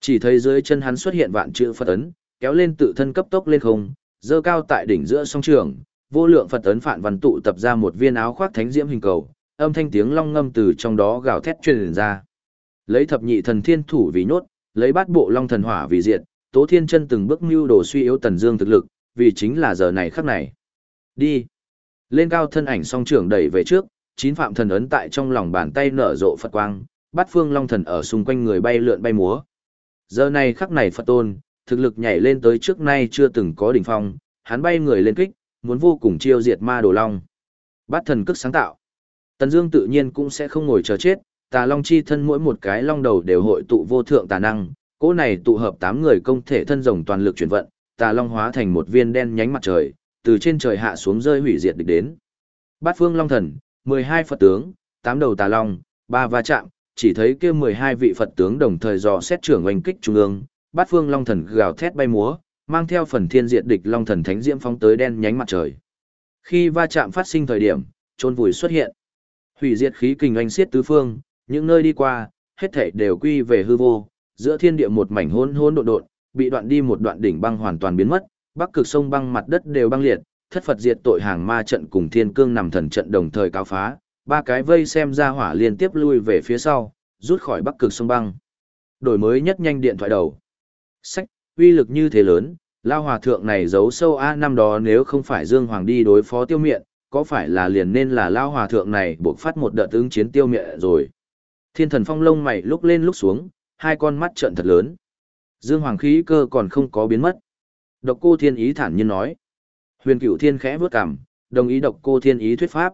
Chỉ thấy dưới chân hắn xuất hiện vạn chữ Phật ấn, kéo lên tự thân cấp tốc lên không, dơ cao tại đỉnh giữa song trường, vô lượng Phật ấn phản văn tụ tập ra một viên áo khoác thánh diễm hình cầu, âm thanh tiếng long ngâm từ trong đó gào thét truyền ra. Lấy thập nhị thần thiên thủ vì nhốt, lấy bát bộ long thần hỏa vì diệt, Tố Thiên Chân từng bước mưu đồ suy yếu Tần Dương thực lực, vì chính là giờ này khắc này. Đi. Lên cao thân ảnh song trưởng đẩy về trước, chín phạm thần ấn tại trong lòng bàn tay nở rộ Phật quang, bát phương long thần ở xung quanh người bay lượn bay múa. Giờ này khắc này Phật tôn, thực lực nhảy lên tới trước nay chưa từng có đỉnh phong, hắn bay người lên kích, muốn vô cùng chiêu diệt ma đồ long. Bát thần cước sáng tạo. Tần Dương tự nhiên cũng sẽ không ngồi chờ chết, tà long chi thân mỗi một cái long đầu đều hội tụ vô thượng tà năng, cỗ này tụ hợp tám người công thể thân rồng toàn lực chuyển vận, tà long hóa thành một viên đen nhánh mặt trời, từ trên trời hạ xuống rơi hủy diệt địch đến. Bát phương long thần, 12 Phật tướng, 8 đầu tà long, ba va chạm, chỉ thấy kia 12 vị Phật tướng đồng thời dò xét trưởng oanh kích trung ương, bát phương long thần gào thét bay múa, mang theo phần thiên diệt địch long thần thánh diễm phóng tới đen nhánh mặt trời. Khi va chạm phát sinh thời điểm, trôn vùi xuất hiện. Hủy diệt khí kình oanh xiết tứ phương, những nơi đi qua, hết thảy đều quy về hư vô, giữa thiên địa một mảnh hỗn hỗn độn độn, bị đoạn đi một đoạn đỉnh băng hoàn toàn biến mất, bắc cực sông băng mặt đất đều băng liệt, thất Phật diệt tội hàng ma trận cùng thiên cương nằm thần trận đồng thời cáo phá, ba cái vây xem ra hỏa liên tiếp lui về phía sau, rút khỏi bắc cực sông băng. Đổi mới nhất nhanh điện thoại đầu. Sách, uy lực như thế lớn, lao hòa thượng này giấu sâu a năm đó nếu không phải Dương Hoàng đi đối phó tiêu miện, có phải là liền nên là lao hòa thượng này buộc phát một đợt ứng chiến tiêu miện rồi. Thiên thần phong lông mày lúc lên lúc xuống, hai con mắt trợn thật lớn. Dương Hoàng khí cơ còn không có biến mất. Độc cô thiên ý thản nhiên nói. Huyền cửu thiên khẽ vớt cằm, đồng ý độc cô thiên ý thuyết pháp.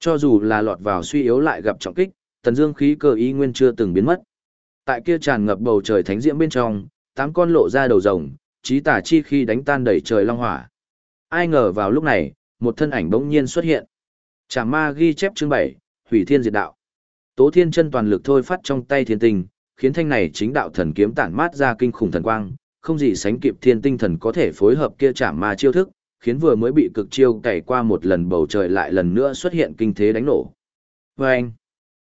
Cho dù là lọt vào suy yếu lại gặp trọng kích, tần dương khí cơ ý nguyên chưa từng biến mất. Tại kia tràn ngập bầu trời thánh diễm bên trong, tám con lộ ra đầu rồng, trí tả chi khi đánh tan đẩy trời long hỏa. Ai ngờ vào lúc này, một thân ảnh bỗng nhiên xuất hiện. Chả ma ghi chép chương bảy, hủy thiên diệt đạo. Tố thiên chân toàn lực thôi phát trong tay thiên tình, khiến thanh này chính đạo thần kiếm tản mát ra kinh khủng thần quang, không gì sánh kịp thiên tinh thần có thể phối hợp kia chạm ma chiêu thức, khiến vừa mới bị cực chiêu cày qua một lần bầu trời lại lần nữa xuất hiện kinh thế đánh nổ. Và anh,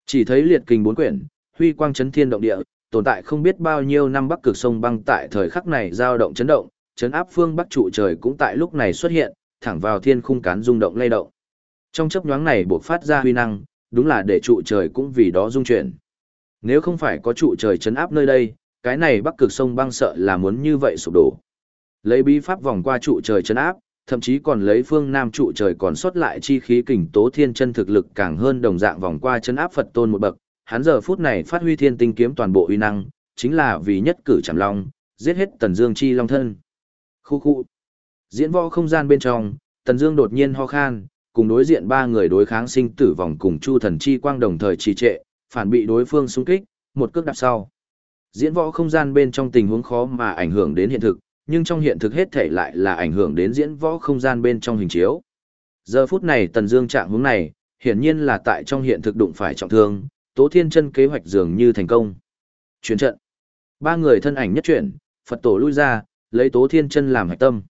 chỉ thấy liệt kinh bốn quyển, huy quang chấn thiên động địa, tồn tại không biết bao nhiêu năm bắc cực sông băng tại thời khắc này dao động chấn động, chấn áp phương bắc trụ trời cũng tại lúc này xuất hiện, thẳng vào thiên khung cán rung động lay động. Trong chấp nhoáng này bộc phát ra huy năng, đúng là để trụ trời cũng vì đó rung chuyển. Nếu không phải có trụ trời chấn áp nơi đây, cái này bắc cực sông băng sợ là muốn như vậy sụp đổ. Lấy bí pháp vòng qua trụ trời chấn áp, thậm chí còn lấy phương nam trụ trời còn sót lại chi khí kình tố thiên chân thực lực càng hơn đồng dạng vòng qua chấn áp Phật tôn một bậc, hắn giờ phút này phát huy thiên tinh kiếm toàn bộ uy năng, chính là vì nhất cử chạm long, giết hết Tần Dương chi long thân. Khu khu. Diễn võ không gian bên trong, Tần Dương đột nhiên ho khan, cùng đối diện ba người đối kháng sinh tử vòng cùng Chu Thần chi quang đồng thời trì trệ, phản bị đối phương xung kích, một cước đạp sau. Diễn võ không gian bên trong tình huống khó mà ảnh hưởng đến hiện thực, nhưng trong hiện thực hết thể lại là ảnh hưởng đến diễn võ không gian bên trong hình chiếu. Giờ phút này Tần Dương trạng hướng này, hiển nhiên là tại trong hiện thực đụng phải trọng thương, Tố Thiên Chân kế hoạch dường như thành công. Chuyển trận. Ba người thân ảnh nhất chuyển, Phật tổ lui ra, lấy Tố Thiên Chân làm hạch tâm.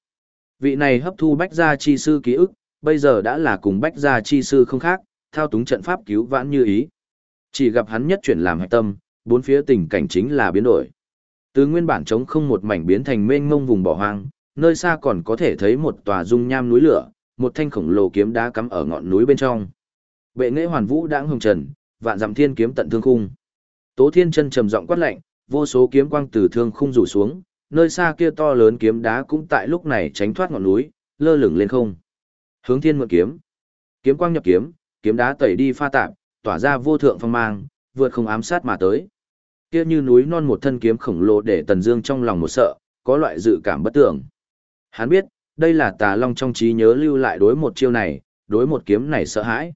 Vị này hấp thu bách gia chi sư ký ức, bây giờ đã là cùng bách gia chi sư không khác, thao túng trận pháp cứu vãn như ý. Chỉ gặp hắn nhất chuyển làm hạch tâm, bốn phía tình cảnh chính là biến đổi. Từ nguyên bản trống không một mảnh biến thành mênh mông vùng bỏ hoang, nơi xa còn có thể thấy một tòa dung nham núi lửa, một thanh khổng lồ kiếm đá cắm ở ngọn núi bên trong. Bệ nghệ hoàn vũ đãng hồng trần, vạn dặm thiên kiếm tận thương khung. Tố Thiên chân trầm giọng quát lạnh, vô số kiếm quang từ thương khung rủ xuống, nơi xa kia to lớn kiếm đá cũng tại lúc này tránh thoát ngọn núi, lơ lửng lên không. Hướng Thiên mượn kiếm. Kiếm quang nhập kiếm, kiếm đá tẩy đi pha tạp, tỏa ra vô thượng phong mang, vượt không ám sát mà tới. Kia như núi non một thân kiếm khổng lồ để Tần Dương trong lòng một sợ, có loại dự cảm bất tưởng. Hắn biết, đây là Tà Long trong trí nhớ lưu lại đối một chiêu này, đối một kiếm này sợ hãi.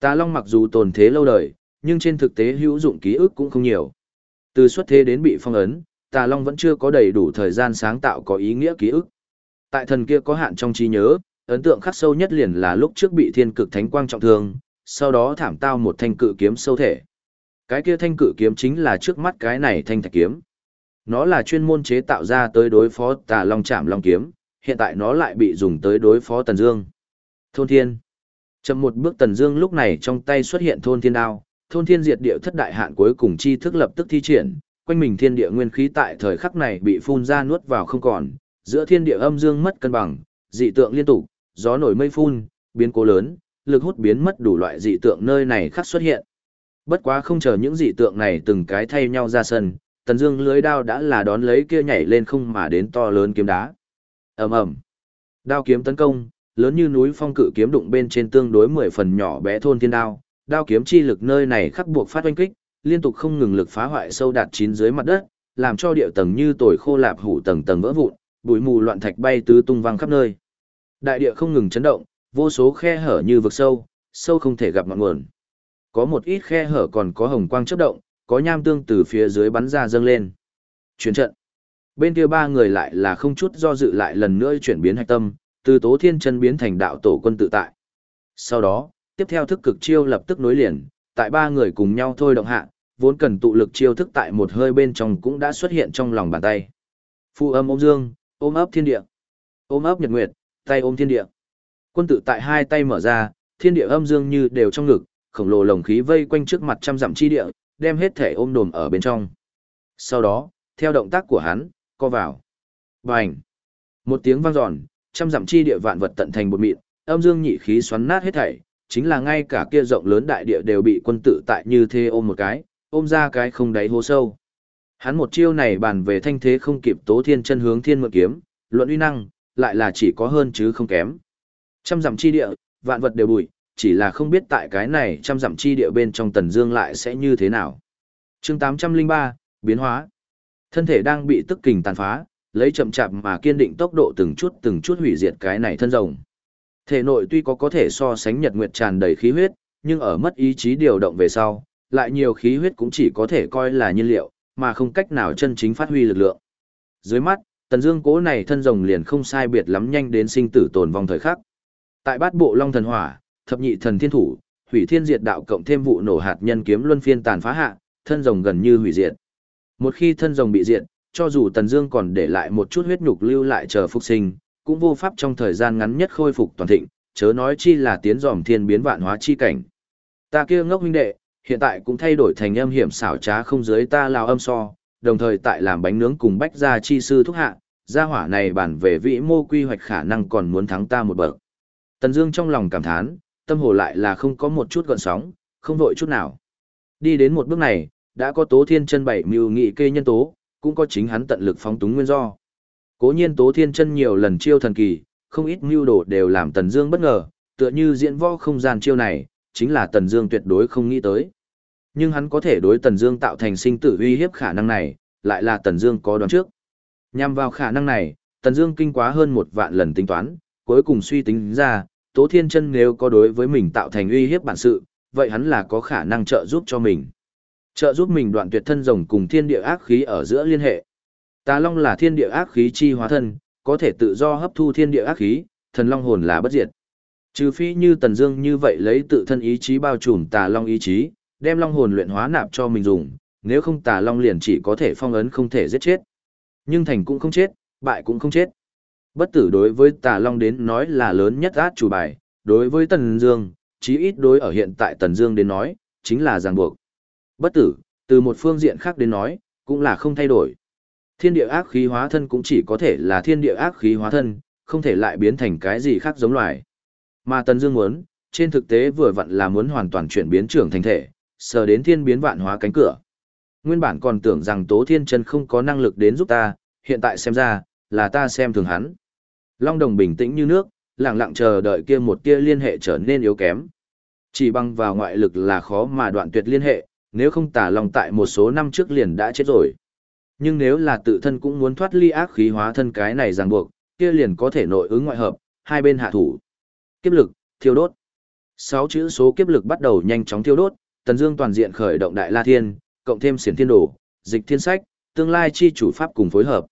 Tà Long mặc dù tồn thế lâu đời, nhưng trên thực tế hữu dụng ký ức cũng không nhiều. Từ xuất thế đến bị phong ấn, Tà Long vẫn chưa có đầy đủ thời gian sáng tạo có ý nghĩa ký ức. Tại thần kia có hạn trong trí nhớ, ấn tượng khắc sâu nhất liền là lúc trước bị thiên cực thánh quang trọng thương, sau đó thảm tao một thanh cự kiếm sâu thể. Cái kia thanh cự kiếm chính là trước mắt cái này thanh thạch kiếm. Nó là chuyên môn chế tạo ra tới đối phó tà long chạm long kiếm, hiện tại nó lại bị dùng tới đối phó Tần Dương. Thôn Thiên. Chậm một bước Tần Dương lúc này trong tay xuất hiện Thôn Thiên đao, Thôn Thiên diệt địa thất đại hạn cuối cùng chi thức lập tức thi triển, quanh mình thiên địa nguyên khí tại thời khắc này bị phun ra nuốt vào không còn, giữa thiên địa âm dương mất cân bằng, dị tượng liên tục, gió nổi mây phun, biến cố lớn, lực hút biến mất đủ loại dị tượng nơi này khắc xuất hiện. Bất quá không chờ những dị tượng này từng cái thay nhau ra sân, Tần Dương lưới đao đã là đón lấy kia nhảy lên không mà đến to lớn kiếm đá. Ầm ầm. Đao kiếm tấn công, lớn như núi phong cự kiếm đụng bên trên tương đối mười phần nhỏ bé thôn thiên đao, đao kiếm chi lực nơi này khắc buộc phát oanh kích, liên tục không ngừng lực phá hoại sâu đạt chín dưới mặt đất, làm cho địa tầng như tồi khô lạp hủ tầng tầng vỡ vụn, bụi mù loạn thạch bay tứ tung vang khắp nơi. Đại địa không ngừng chấn động, vô số khe hở như vực sâu, sâu không thể gặp ngọn nguồn. Có một ít khe hở còn có hồng quang chớp động, có nham tương từ phía dưới bắn ra dâng lên. Chuyển trận. Bên kia ba người lại là không chút do dự lại lần nữa chuyển biến hạch tâm, từ Tố Thiên chân biến thành đạo tổ quân tự tại. Sau đó, tiếp theo thức cực chiêu lập tức nối liền, tại ba người cùng nhau thôi động hạ, vốn cần tụ lực chiêu thức tại một hơi bên trong cũng đã xuất hiện trong lòng bàn tay. Phu âm ôm dương, ôm ấp thiên địa. Ôm ấp nhật nguyệt, tay ôm thiên địa. Quân tự tại hai tay mở ra, thiên địa âm dương như đều trong ngực, khổng lồ lồng khí vây quanh trước mặt trăm dặm chi địa, đem hết thể ôm đồm ở bên trong. Sau đó, theo động tác của hắn, co vào. Bành! Một tiếng vang giòn, trăm dặm chi địa vạn vật tận thành bột mịn, âm dương nhị khí xoắn nát hết thảy, chính là ngay cả kia rộng lớn đại địa đều bị quân tự tại như thế ôm một cái, ôm ra cái không đáy hố sâu. Hắn một chiêu này bàn về thanh thế không kịp tố thiên chân hướng thiên mượn kiếm, luận uy năng, lại là chỉ có hơn chứ không kém. Trăm dặm chi địa, vạn vật đều bụi, chỉ là không biết tại cái này trăm dặm chi địa bên trong tần dương lại sẽ như thế nào. chương 803, biến hóa. Thân thể đang bị tức kình tàn phá, lấy chậm chạp mà kiên định tốc độ từng chút từng chút hủy diệt cái này thân rồng. Thể nội tuy có có thể so sánh nhật nguyệt tràn đầy khí huyết, nhưng ở mất ý chí điều động về sau, lại nhiều khí huyết cũng chỉ có thể coi là nhiên liệu, mà không cách nào chân chính phát huy lực lượng. Dưới mắt, Tần Dương cố này thân rồng liền không sai biệt lắm nhanh đến sinh tử tồn vong thời khắc. Tại bát bộ Long thần hỏa, thập nhị thần thiên thủ, hủy thiên diệt đạo cộng thêm vụ nổ hạt nhân kiếm luân phiên tàn phá hạ, thân rồng gần như hủy diệt. Một khi thân rồng bị diệt, cho dù Tần Dương còn để lại một chút huyết nhục lưu lại chờ phục sinh, cũng vô pháp trong thời gian ngắn nhất khôi phục toàn thịnh, chớ nói chi là tiến dòm thiên biến vạn hóa chi cảnh. Ta kia ngốc huynh đệ, hiện tại cũng thay đổi thành âm hiểm xảo trá không dưới ta lao âm so, đồng thời tại làm bánh nướng cùng bách gia chi sư thúc hạ, gia hỏa này bản về vĩ mô quy hoạch khả năng còn muốn thắng ta một bậc. Tần Dương trong lòng cảm thán, tâm hồ lại là không có một chút gợn sóng, không vội chút nào. Đi đến một bước này, đã có Tố Thiên chân bảy mưu nghị kê nhân tố, cũng có chính hắn tận lực phóng túng nguyên do. Cố nhiên Tố Thiên chân nhiều lần chiêu thần kỳ, không ít mưu đồ đều làm Tần Dương bất ngờ, tựa như diễn võ không gian chiêu này, chính là Tần Dương tuyệt đối không nghĩ tới. Nhưng hắn có thể đối Tần Dương tạo thành sinh tử uy hiếp khả năng này, lại là Tần Dương có đoán trước. Nhằm vào khả năng này, Tần Dương kinh quá hơn một vạn lần tính toán, cuối cùng suy tính ra, Tố Thiên Chân nếu có đối với mình tạo thành uy hiếp bản sự, vậy hắn là có khả năng trợ giúp cho mình. Trợ giúp mình đoạn tuyệt thân rồng cùng thiên địa ác khí ở giữa liên hệ. Tà Long là thiên địa ác khí chi hóa thân, có thể tự do hấp thu thiên địa ác khí, thần long hồn là bất diệt. Trừ phi như Tần Dương như vậy lấy tự thân ý chí bao trùm Tà Long ý chí, đem long hồn luyện hóa nạp cho mình dùng, nếu không Tà Long liền chỉ có thể phong ấn không thể giết chết. Nhưng thành cũng không chết, bại cũng không chết. Bất tử đối với Tà Long đến nói là lớn nhất át chủ bài, đối với Tần Dương, chí ít đối ở hiện tại Tần Dương đến nói, chính là ràng buộc. Bất tử, từ một phương diện khác đến nói, cũng là không thay đổi. Thiên địa ác khí hóa thân cũng chỉ có thể là thiên địa ác khí hóa thân, không thể lại biến thành cái gì khác giống loài. Mà Tần Dương muốn, trên thực tế vừa vặn là muốn hoàn toàn chuyển biến trưởng thành thể, sờ đến thiên biến vạn hóa cánh cửa. Nguyên bản còn tưởng rằng Tố Thiên Chân không có năng lực đến giúp ta, hiện tại xem ra, là ta xem thường hắn. Long Đồng bình tĩnh như nước, lặng lặng chờ đợi kia một tia liên hệ trở nên yếu kém. Chỉ bằng vào ngoại lực là khó mà đoạn tuyệt liên hệ, nếu không tả lòng tại một số năm trước liền đã chết rồi. Nhưng nếu là tự thân cũng muốn thoát ly ác khí hóa thân cái này ràng buộc, kia liền có thể nội ứng ngoại hợp, hai bên hạ thủ. Kiếp lực, thiêu đốt. Sáu chữ số kiếp lực bắt đầu nhanh chóng thiêu đốt, Tần Dương toàn diện khởi động Đại La Thiên, cộng thêm Xiển Thiên Đồ, Dịch Thiên Sách, tương lai chi chủ pháp cùng phối hợp.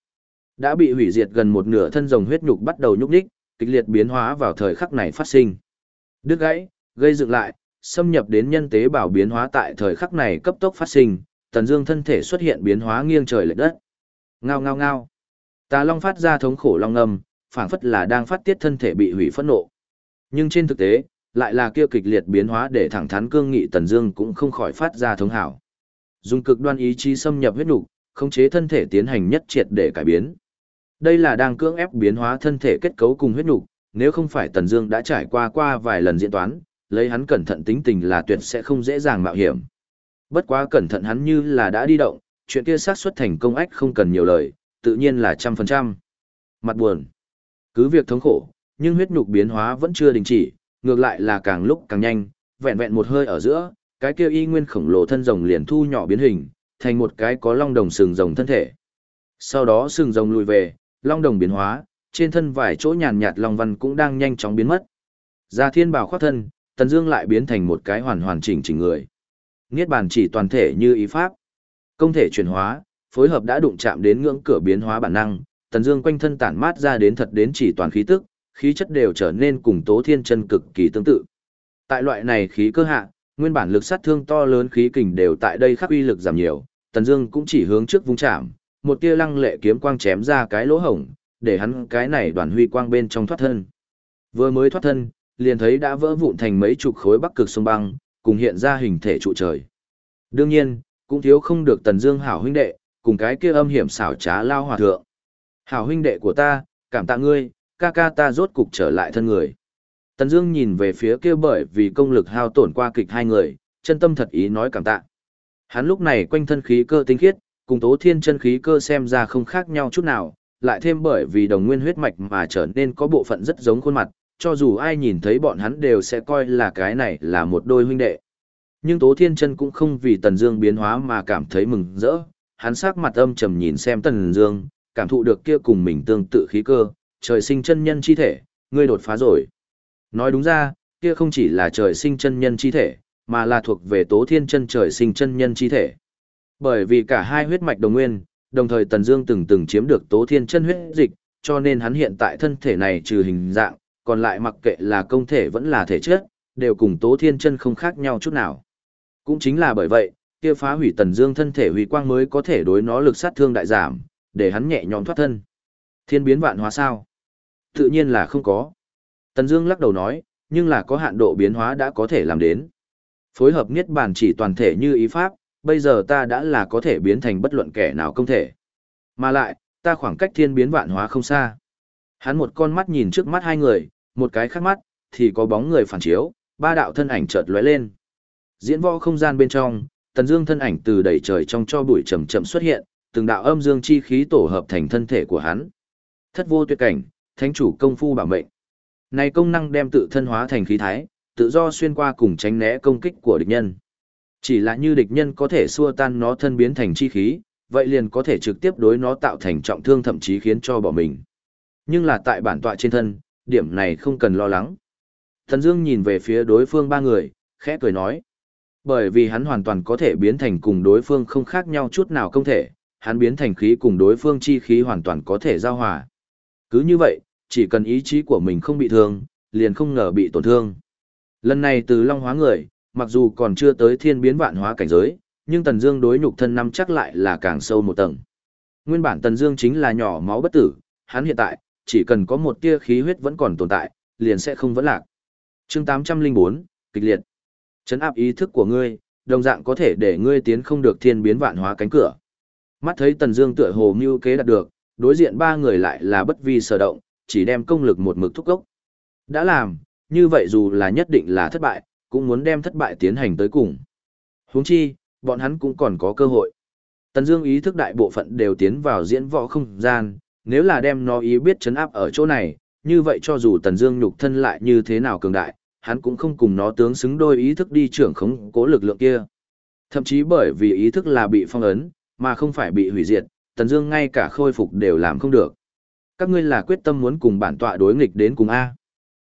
Đã bị hủy diệt gần một nửa thân rồng huyết nhục bắt đầu nhúc nhích, kịch liệt biến hóa vào thời khắc này phát sinh. Đứt gãy, gây dựng lại, xâm nhập đến nhân tế bào biến hóa tại thời khắc này cấp tốc phát sinh, Tần Dương thân thể xuất hiện biến hóa nghiêng trời lệch đất. Ngao ngao ngao. Tà Long phát ra thống khổ long ngâm, phảng phất là đang phát tiết thân thể bị hủy phẫn nộ. Nhưng trên thực tế, lại là kia kịch liệt biến hóa để thẳng thắn cương nghị Tần Dương cũng không khỏi phát ra thống hảo. Dùng cực đoan ý chí xâm nhập huyết nục, khống chế thân thể tiến hành nhất triệt để cải biến. Đây là đang cưỡng ép biến hóa thân thể kết cấu cùng huyết nục, nếu không phải Tần Dương đã trải qua qua vài lần diễn toán, lấy hắn cẩn thận tính tình là tuyệt sẽ không dễ dàng mạo hiểm. Bất quá cẩn thận hắn như là đã đi động, chuyện kia xác suất thành công ách không cần nhiều lời, tự nhiên là trăm phần trăm. Mặt buồn. Cứ việc thống khổ, nhưng huyết nhục biến hóa vẫn chưa đình chỉ, ngược lại là càng lúc càng nhanh, vẹn vẹn một hơi ở giữa, cái kia y nguyên khổng lồ thân rồng liền thu nhỏ biến hình, thành một cái có long đồng sừng rồng thân thể. Sau đó sừng rồng lùi về, long đồng biến hóa, trên thân vài chỗ nhàn nhạt long văn cũng đang nhanh chóng biến mất. Gia thiên bào khoác thân, Tần Dương lại biến thành một cái hoàn hoàn chỉnh chỉnh người. Niết bàn chỉ toàn thể như ý pháp. Công thể chuyển hóa, phối hợp đã đụng chạm đến ngưỡng cửa biến hóa bản năng, Tần Dương quanh thân tản mát ra đến thật đến chỉ toàn khí tức, khí chất đều trở nên cùng Tố Thiên Chân cực kỳ tương tự. Tại loại này khí cơ hạ, nguyên bản lực sát thương to lớn khí kình đều tại đây khắc uy lực giảm nhiều, Tần Dương cũng chỉ hướng trước vung chạm, một tia lăng lệ kiếm quang chém ra cái lỗ hổng, để hắn cái này đoàn huy quang bên trong thoát thân. Vừa mới thoát thân, liền thấy đã vỡ vụn thành mấy chục khối bắc cực sông băng, cùng hiện ra hình thể trụ trời. Đương nhiên, cũng thiếu không được Tần Dương hảo huynh đệ, cùng cái kia âm hiểm xảo trá lao hòa thượng. Hảo huynh đệ của ta, cảm tạ ngươi, ca ca ta rốt cục trở lại thân người. Tần Dương nhìn về phía kia bởi vì công lực hao tổn qua kịch hai người, chân tâm thật ý nói cảm tạ. Hắn lúc này quanh thân khí cơ tinh khiết, cùng Tố Thiên chân khí cơ xem ra không khác nhau chút nào, lại thêm bởi vì đồng nguyên huyết mạch mà trở nên có bộ phận rất giống khuôn mặt, cho dù ai nhìn thấy bọn hắn đều sẽ coi là cái này là một đôi huynh đệ. Nhưng Tố Thiên Chân cũng không vì Tần Dương biến hóa mà cảm thấy mừng rỡ, hắn sắc mặt âm trầm nhìn xem Tần Dương, cảm thụ được kia cùng mình tương tự khí cơ, trời sinh chân nhân chi thể, ngươi đột phá rồi. Nói đúng ra, kia không chỉ là trời sinh chân nhân chi thể, mà là thuộc về Tố Thiên Chân trời sinh chân nhân chi thể. Bởi vì cả hai huyết mạch đồng nguyên, đồng thời Tần Dương từng từng chiếm được Tố Thiên Chân huyết dịch, cho nên hắn hiện tại thân thể này trừ hình dạng, còn lại mặc kệ là công thể vẫn là thể chất, đều cùng Tố Thiên Chân không khác nhau chút nào. Cũng chính là bởi vậy, kia phá hủy Tần Dương thân thể hủy quang mới có thể đối nó lực sát thương đại giảm, để hắn nhẹ nhõm thoát thân. Thiên biến vạn hóa sao? Tự nhiên là không có. Tần Dương lắc đầu nói, nhưng là có hạn độ biến hóa đã có thể làm đến. Phối hợp niết bàn chỉ toàn thể như ý pháp, bây giờ ta đã là có thể biến thành bất luận kẻ nào công thể. Mà lại, ta khoảng cách thiên biến vạn hóa không xa. Hắn một con mắt nhìn trước mắt hai người, một cái khác mắt, thì có bóng người phản chiếu, ba đạo thân ảnh chợt lóe lên. Diễn võ không gian bên trong, tần dương thân ảnh từ đầy trời trong cho bụi chậm chậm xuất hiện, từng đạo âm dương chi khí tổ hợp thành thân thể của hắn. Thất vô tuyệt cảnh, thánh chủ công phu bảo mệnh. Này công năng đem tự thân hóa thành khí thái, tự do xuyên qua cùng tránh né công kích của địch nhân. Chỉ là như địch nhân có thể xua tan nó thân biến thành chi khí, vậy liền có thể trực tiếp đối nó tạo thành trọng thương thậm chí khiến cho bỏ mình. Nhưng là tại bản tọa trên thân, điểm này không cần lo lắng. Thần Dương nhìn về phía đối phương ba người, khẽ cười nói. Bởi vì hắn hoàn toàn có thể biến thành cùng đối phương không khác nhau chút nào không thể, hắn biến thành khí cùng đối phương chi khí hoàn toàn có thể giao hòa. Cứ như vậy, chỉ cần ý chí của mình không bị thương, liền không ngờ bị tổn thương. Lần này từ Long Hóa người, mặc dù còn chưa tới thiên biến vạn hóa cảnh giới, nhưng Tần Dương đối nhục thân năm chắc lại là càng sâu một tầng. Nguyên bản Tần Dương chính là nhỏ máu bất tử, hắn hiện tại chỉ cần có một tia khí huyết vẫn còn tồn tại, liền sẽ không vẫn lạc. Chương 804, kịch liệt. Trấn áp ý thức của ngươi, đồng dạng có thể để ngươi tiến không được thiên biến vạn hóa cánh cửa. Mắt thấy Tần Dương tựa hồ mưu kế đạt được, đối diện ba người lại là bất vi sở động, chỉ đem công lực một mực thúc gốc. Đã làm, như vậy dù là nhất định là thất bại, cũng muốn đem thất bại tiến hành tới cùng. Huống chi, bọn hắn cũng còn có cơ hội. Tần Dương ý thức đại bộ phận đều tiến vào diễn võ không gian, nếu là đem nó ý biết chấn áp ở chỗ này, như vậy cho dù Tần Dương nhục thân lại như thế nào cường đại, hắn cũng không cùng nó tướng xứng đôi ý thức đi trưởng khống cố lực lượng kia. Thậm chí bởi vì ý thức là bị phong ấn, mà không phải bị hủy diệt, Tần Dương ngay cả khôi phục đều làm không được. Các ngươi là quyết tâm muốn cùng bản tọa đối nghịch đến cùng a?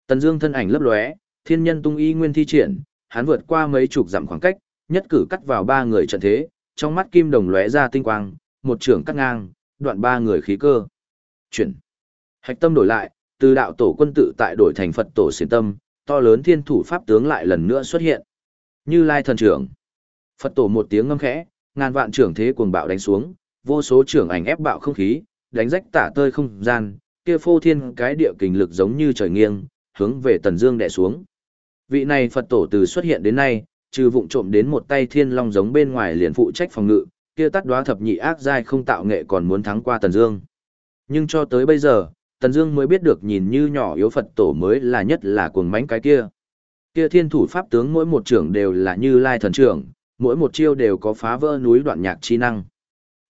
Tần Dương thân ảnh lấp lóe, thiên nhân tung y nguyên thi triển, hắn vượt qua mấy chục dặm khoảng cách, nhất cử cắt vào ba người trận thế, trong mắt kim đồng lóe ra tinh quang, một trường cắt ngang, đoạn ba người khí cơ. Chuyển. Hạch tâm đổi lại, từ đạo tổ quân tự tại đổi thành Phật tổ xiển tâm, to lớn thiên thủ pháp tướng lại lần nữa xuất hiện. Như Lai thần trưởng. Phật tổ một tiếng ngâm khẽ, ngàn vạn trưởng thế cuồng bạo đánh xuống, vô số trưởng ảnh ép bạo không khí, đánh rách tả tơi không gian, kia phô thiên cái địa kình lực giống như trời nghiêng, hướng về Tần Dương đè xuống. Vị này Phật tổ từ xuất hiện đến nay, trừ vụng trộm đến một tay thiên long giống bên ngoài liền phụ trách phòng ngự, kia tắt đóa thập nhị ác giai không tạo nghệ còn muốn thắng qua Tần Dương. Nhưng cho tới bây giờ, Tần Dương mới biết được nhìn như nhỏ yếu Phật tổ mới là nhất là cuồng mãnh cái kia. Kia thiên thủ pháp tướng mỗi một trưởng đều là như lai thần trưởng, mỗi một chiêu đều có phá vỡ núi đoạn nhạc chi năng.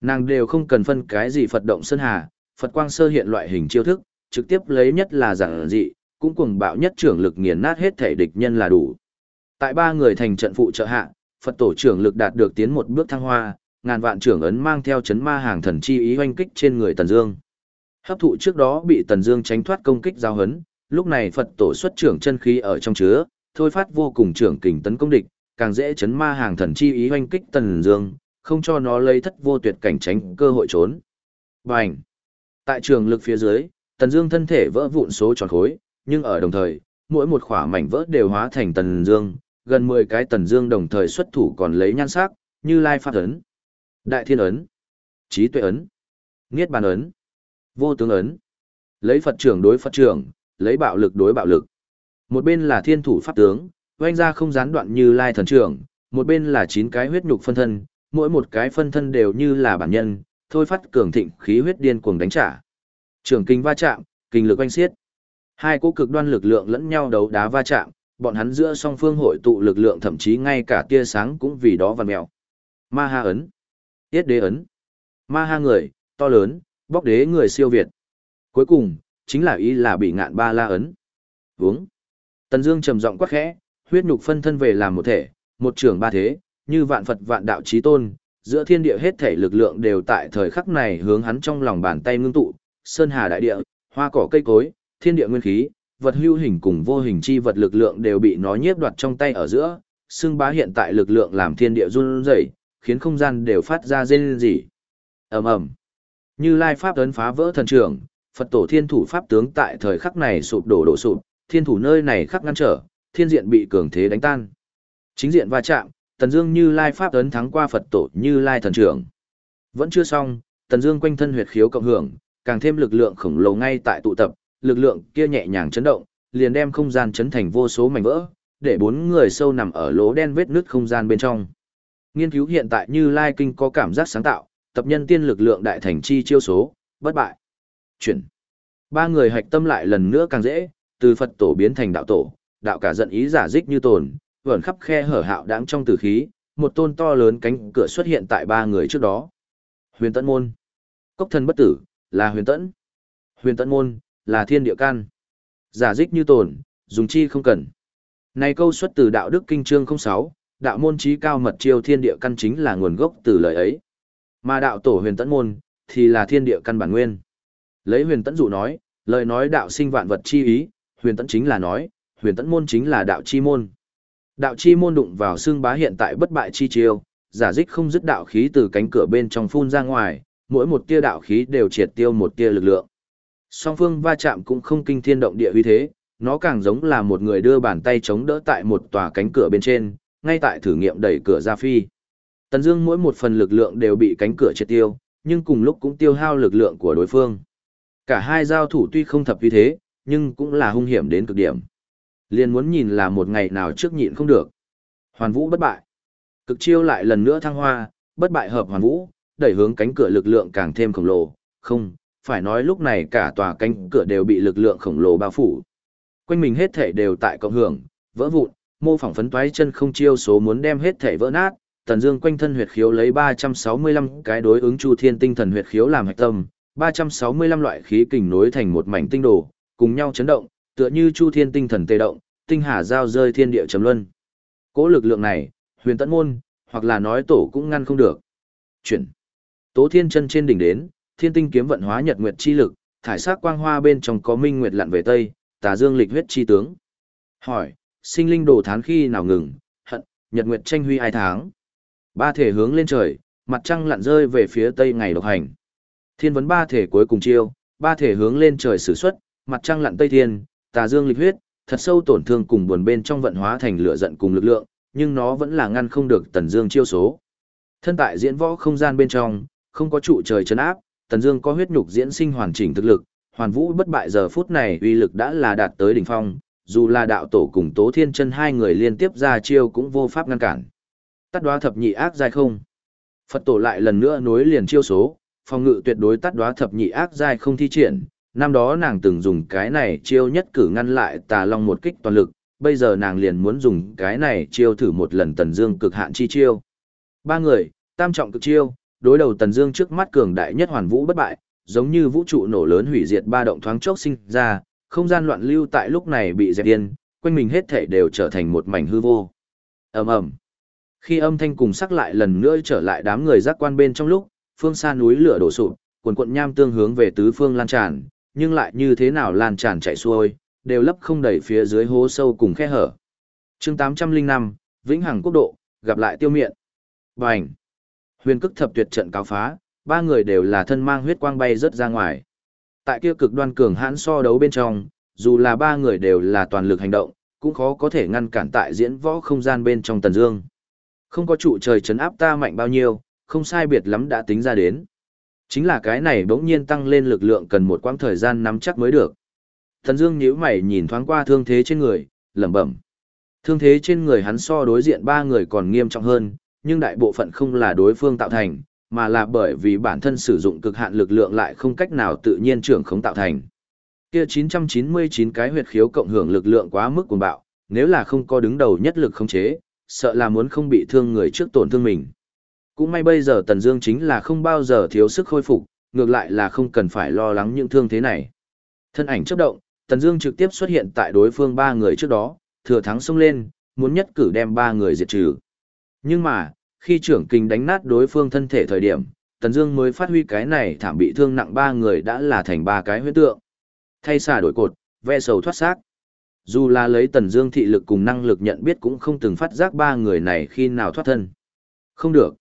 Nàng đều không cần phân cái gì Phật động sơn hà, Phật quang sơ hiện loại hình chiêu thức, trực tiếp lấy nhất là giản dị, cũng cuồng bạo nhất trưởng lực nghiền nát hết thể địch nhân là đủ. Tại ba người thành trận phụ trợ hạ, Phật tổ trưởng lực đạt được tiến một bước thăng hoa, ngàn vạn trưởng ấn mang theo chấn ma hàng thần chi ý hoanh kích trên người Tần Dương. Hấp thụ trước đó bị Tần Dương tránh thoát công kích giao hấn, lúc này Phật tổ xuất trưởng chân khí ở trong chứa, thôi phát vô cùng trưởng kình tấn công địch, càng dễ chấn ma hàng thần chi ý hoanh kích Tần Dương, không cho nó lấy thất vô tuyệt cảnh tránh cơ hội trốn. Bành! Tại trường lực phía dưới, Tần Dương thân thể vỡ vụn số tròn khối, nhưng ở đồng thời, mỗi một khỏa mảnh vỡ đều hóa thành Tần Dương, gần 10 cái Tần Dương đồng thời xuất thủ còn lấy nhan sắc, như Lai Pháp ấn, Đại Thiên ấn, Chí Tuệ ấn, Niết Bàn ấn, Vô Tướng ấn. Lấy Phật trưởng đối Phật trưởng, lấy bạo lực đối bạo lực. Một bên là Thiên thủ pháp tướng, oanh ra không gián đoạn như Lai thần trưởng, một bên là chín cái huyết nhục phân thân, mỗi một cái phân thân đều như là bản nhân, thôi phát cường thịnh khí huyết điên cuồng đánh trả. Trường kinh va chạm, kinh lực oanh xiết. Hai cỗ cực đoan lực lượng lẫn nhau đấu đá va chạm, bọn hắn giữa song phương hội tụ lực lượng thậm chí ngay cả tia sáng cũng vì đó vằn mèo. Ma ha ấn, tiết đế ấn, ma ha người, to lớn, bóc đế người siêu việt. Cuối cùng, chính là ý là bị ngạn ba la ấn. Vướng. Tần Dương trầm giọng quát khẽ, huyết nhục phân thân về làm một thể, một trưởng ba thế, như vạn Phật vạn đạo chí tôn, giữa thiên địa hết thể lực lượng đều tại thời khắc này hướng hắn trong lòng bàn tay ngưng tụ, sơn hà đại địa, hoa cỏ cây cối, thiên địa nguyên khí, vật hữu hình cùng vô hình chi vật lực lượng đều bị nó nhiếp đoạt trong tay ở giữa, xương bá hiện tại lực lượng làm thiên địa run rẩy, khiến không gian đều phát ra rên rỉ. Ầm ầm. Như Lai pháp ấn phá vỡ thần trường, Phật tổ thiên thủ pháp tướng tại thời khắc này sụp đổ đổ sụp, thiên thủ nơi này khắc ngăn trở, thiên diện bị cường thế đánh tan. Chính diện va chạm, Tần Dương Như Lai pháp ấn thắng qua Phật tổ Như Lai thần trưởng. Vẫn chưa xong, Tần Dương quanh thân huyệt khiếu cộng hưởng, càng thêm lực lượng khổng lồ ngay tại tụ tập, lực lượng kia nhẹ nhàng chấn động, liền đem không gian chấn thành vô số mảnh vỡ, để bốn người sâu nằm ở lỗ đen vết nứt không gian bên trong. Nghiên cứu hiện tại Như Lai kinh có cảm giác sáng tạo, tập nhân tiên lực lượng đại thành chi chiêu số, bất bại. Chuyển. Ba người hạch tâm lại lần nữa càng dễ, từ Phật tổ biến thành đạo tổ, đạo cả giận ý giả dích như tồn, vẩn khắp khe hở hạo đáng trong tử khí, một tôn to lớn cánh cửa xuất hiện tại ba người trước đó. Huyền Tẫn Môn. Cốc thân bất tử, là huyền tẫn. Huyền tẫn môn, là thiên địa can. Giả dích như tồn, dùng chi không cần. Này câu xuất từ đạo đức kinh chương 06, đạo môn trí cao mật chiêu thiên địa căn chính là nguồn gốc từ lời ấy. Mà đạo tổ huyền tẫn môn, thì là thiên địa căn bản nguyên. Lấy huyền tẫn dụ nói, lời nói đạo sinh vạn vật chi ý, huyền tẫn chính là nói, huyền tẫn môn chính là đạo chi môn. Đạo chi môn đụng vào xương bá hiện tại bất bại chi chiêu, giả dích không dứt đạo khí từ cánh cửa bên trong phun ra ngoài, mỗi một tia đạo khí đều triệt tiêu một tia lực lượng. Song phương va chạm cũng không kinh thiên động địa uy thế, nó càng giống là một người đưa bàn tay chống đỡ tại một tòa cánh cửa bên trên, ngay tại thử nghiệm đẩy cửa ra phi. Tần Dương mỗi một phần lực lượng đều bị cánh cửa triệt tiêu, nhưng cùng lúc cũng tiêu hao lực lượng của đối phương. Cả hai giao thủ tuy không thập uy thế, nhưng cũng là hung hiểm đến cực điểm. Liên muốn nhìn là một ngày nào trước nhịn không được. Hoàn Vũ bất bại. Cực chiêu lại lần nữa thăng hoa, bất bại hợp Hoàn Vũ, đẩy hướng cánh cửa lực lượng càng thêm khổng lồ, không, phải nói lúc này cả tòa cánh cửa đều bị lực lượng khổng lồ bao phủ. Quanh mình hết thể đều tại cộng hưởng, vỡ vụn, mô phỏng phấn toái chân không chiêu số muốn đem hết thể vỡ nát, Tần Dương quanh thân huyệt khiếu lấy 365 cái đối ứng Chu Thiên tinh thần huyệt khiếu làm hạch tâm, 365 loại khí kình nối thành một mảnh tinh đồ, cùng nhau chấn động, tựa như Chu Thiên tinh thần tê động, tinh hà giao rơi thiên địa trầm luân. Cố lực lượng này, huyền tận môn, hoặc là nói tổ cũng ngăn không được. Chuyển. Tố Thiên chân trên đỉnh đến, Thiên Tinh kiếm vận hóa nhật nguyệt chi lực, thải sắc quang hoa bên trong có minh nguyệt lặn về tây, tà dương lịch huyết chi tướng. Hỏi, sinh linh đồ thán khi nào ngừng, hận, nhật nguyệt tranh huy ai tháng. Ba thể hướng lên trời, mặt trăng lặn rơi về phía tây ngày độc hành. Thiên vấn ba thể cuối cùng chiêu, ba thể hướng lên trời sử xuất, mặt trăng lặn tây thiên, tà dương lịch huyết, thật sâu tổn thương cùng buồn bên trong vận hóa thành lửa giận cùng lực lượng, nhưng nó vẫn là ngăn không được tần dương chiêu số. Thân tại diễn võ không gian bên trong, không có trụ trời trấn áp, Tần Dương có huyết nhục diễn sinh hoàn chỉnh thực lực, Hoàn Vũ bất bại giờ phút này uy lực đã là đạt tới đỉnh phong, dù là đạo tổ cùng Tố Thiên Chân hai người liên tiếp ra chiêu cũng vô pháp ngăn cản. Tát đoá thập nhị ác giai không. Phật tổ lại lần nữa nối liền chiêu số, phòng ngự tuyệt đối tắt đoá thập nhị ác giai không thi triển, năm đó nàng từng dùng cái này chiêu nhất cử ngăn lại tà long một kích toàn lực, bây giờ nàng liền muốn dùng cái này chiêu thử một lần tần dương cực hạn chi chiêu. Ba người, tam trọng cực chiêu, đối đầu tần dương trước mắt cường đại nhất hoàn vũ bất bại, giống như vũ trụ nổ lớn hủy diệt ba động thoáng chốc sinh ra, không gian loạn lưu tại lúc này bị dẹp điên, quanh mình hết thảy đều trở thành một mảnh hư vô. ầm ầm Khi âm thanh cùng sắc lại lần nữa trở lại đám người giác quan bên trong lúc, phương xa núi lửa đổ sụp, quần cuộn nham tương hướng về tứ phương lan tràn, nhưng lại như thế nào lan tràn chạy xuôi, đều lấp không đầy phía dưới hố sâu cùng khe hở. chương 805, Vĩnh Hằng Quốc độ, gặp lại tiêu miện. Bành! Huyền cức thập tuyệt trận cáo phá, ba người đều là thân mang huyết quang bay rất ra ngoài. Tại kia cực đoan cường hãn so đấu bên trong, dù là ba người đều là toàn lực hành động, cũng khó có thể ngăn cản tại diễn võ không gian bên trong tần dương. Không có trụ trời chấn áp ta mạnh bao nhiêu, không sai biệt lắm đã tính ra đến. Chính là cái này bỗng nhiên tăng lên lực lượng cần một quãng thời gian nắm chắc mới được. Thần Dương nhíu mày nhìn thoáng qua thương thế trên người, lẩm bẩm. Thương thế trên người hắn so đối diện ba người còn nghiêm trọng hơn, nhưng đại bộ phận không là đối phương tạo thành, mà là bởi vì bản thân sử dụng cực hạn lực lượng lại không cách nào tự nhiên trưởng khống tạo thành. Kia 999 cái huyệt khiếu cộng hưởng lực lượng quá mức cuồng bạo, nếu là không có đứng đầu nhất lực khống chế, sợ là muốn không bị thương người trước tổn thương mình. Cũng may bây giờ Tần Dương chính là không bao giờ thiếu sức khôi phục, ngược lại là không cần phải lo lắng những thương thế này. Thân ảnh chớp động, Tần Dương trực tiếp xuất hiện tại đối phương ba người trước đó, thừa thắng xông lên, muốn nhất cử đem ba người diệt trừ. Nhưng mà, khi trưởng kình đánh nát đối phương thân thể thời điểm, Tần Dương mới phát huy cái này thảm bị thương nặng ba người đã là thành ba cái huyết tượng. Thay xả đổi cột, ve sầu thoát xác. Dù là lấy Tần Dương thị lực cùng năng lực nhận biết cũng không từng phát giác ba người này khi nào thoát thân. Không được.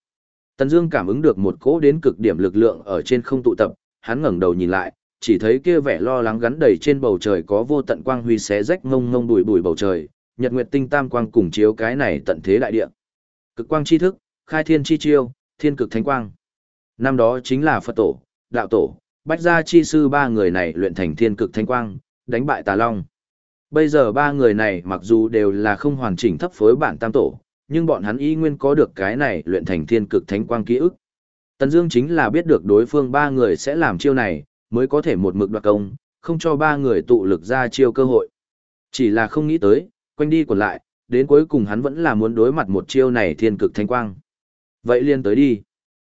Tần Dương cảm ứng được một cỗ đến cực điểm lực lượng ở trên không tụ tập, hắn ngẩng đầu nhìn lại, chỉ thấy kia vẻ lo lắng gắn đầy trên bầu trời có vô tận quang huy xé rách ngông ngông bụi bụi bầu trời, nhật nguyệt tinh tam quang cùng chiếu cái này tận thế đại địa. Cực quang chi thức, khai thiên chi chiêu, thiên cực thánh quang. Năm đó chính là Phật tổ, đạo tổ, bách gia chi sư ba người này luyện thành thiên cực thánh quang, đánh bại Tà Long. Bây giờ ba người này mặc dù đều là không hoàn chỉnh thấp phối bản tam tổ, nhưng bọn hắn y nguyên có được cái này luyện thành thiên cực thánh quang ký ức. Tần Dương chính là biết được đối phương ba người sẽ làm chiêu này, mới có thể một mực đoạt công, không cho ba người tụ lực ra chiêu cơ hội. Chỉ là không nghĩ tới, quanh đi còn lại, đến cuối cùng hắn vẫn là muốn đối mặt một chiêu này thiên cực thánh quang. Vậy liên tới đi.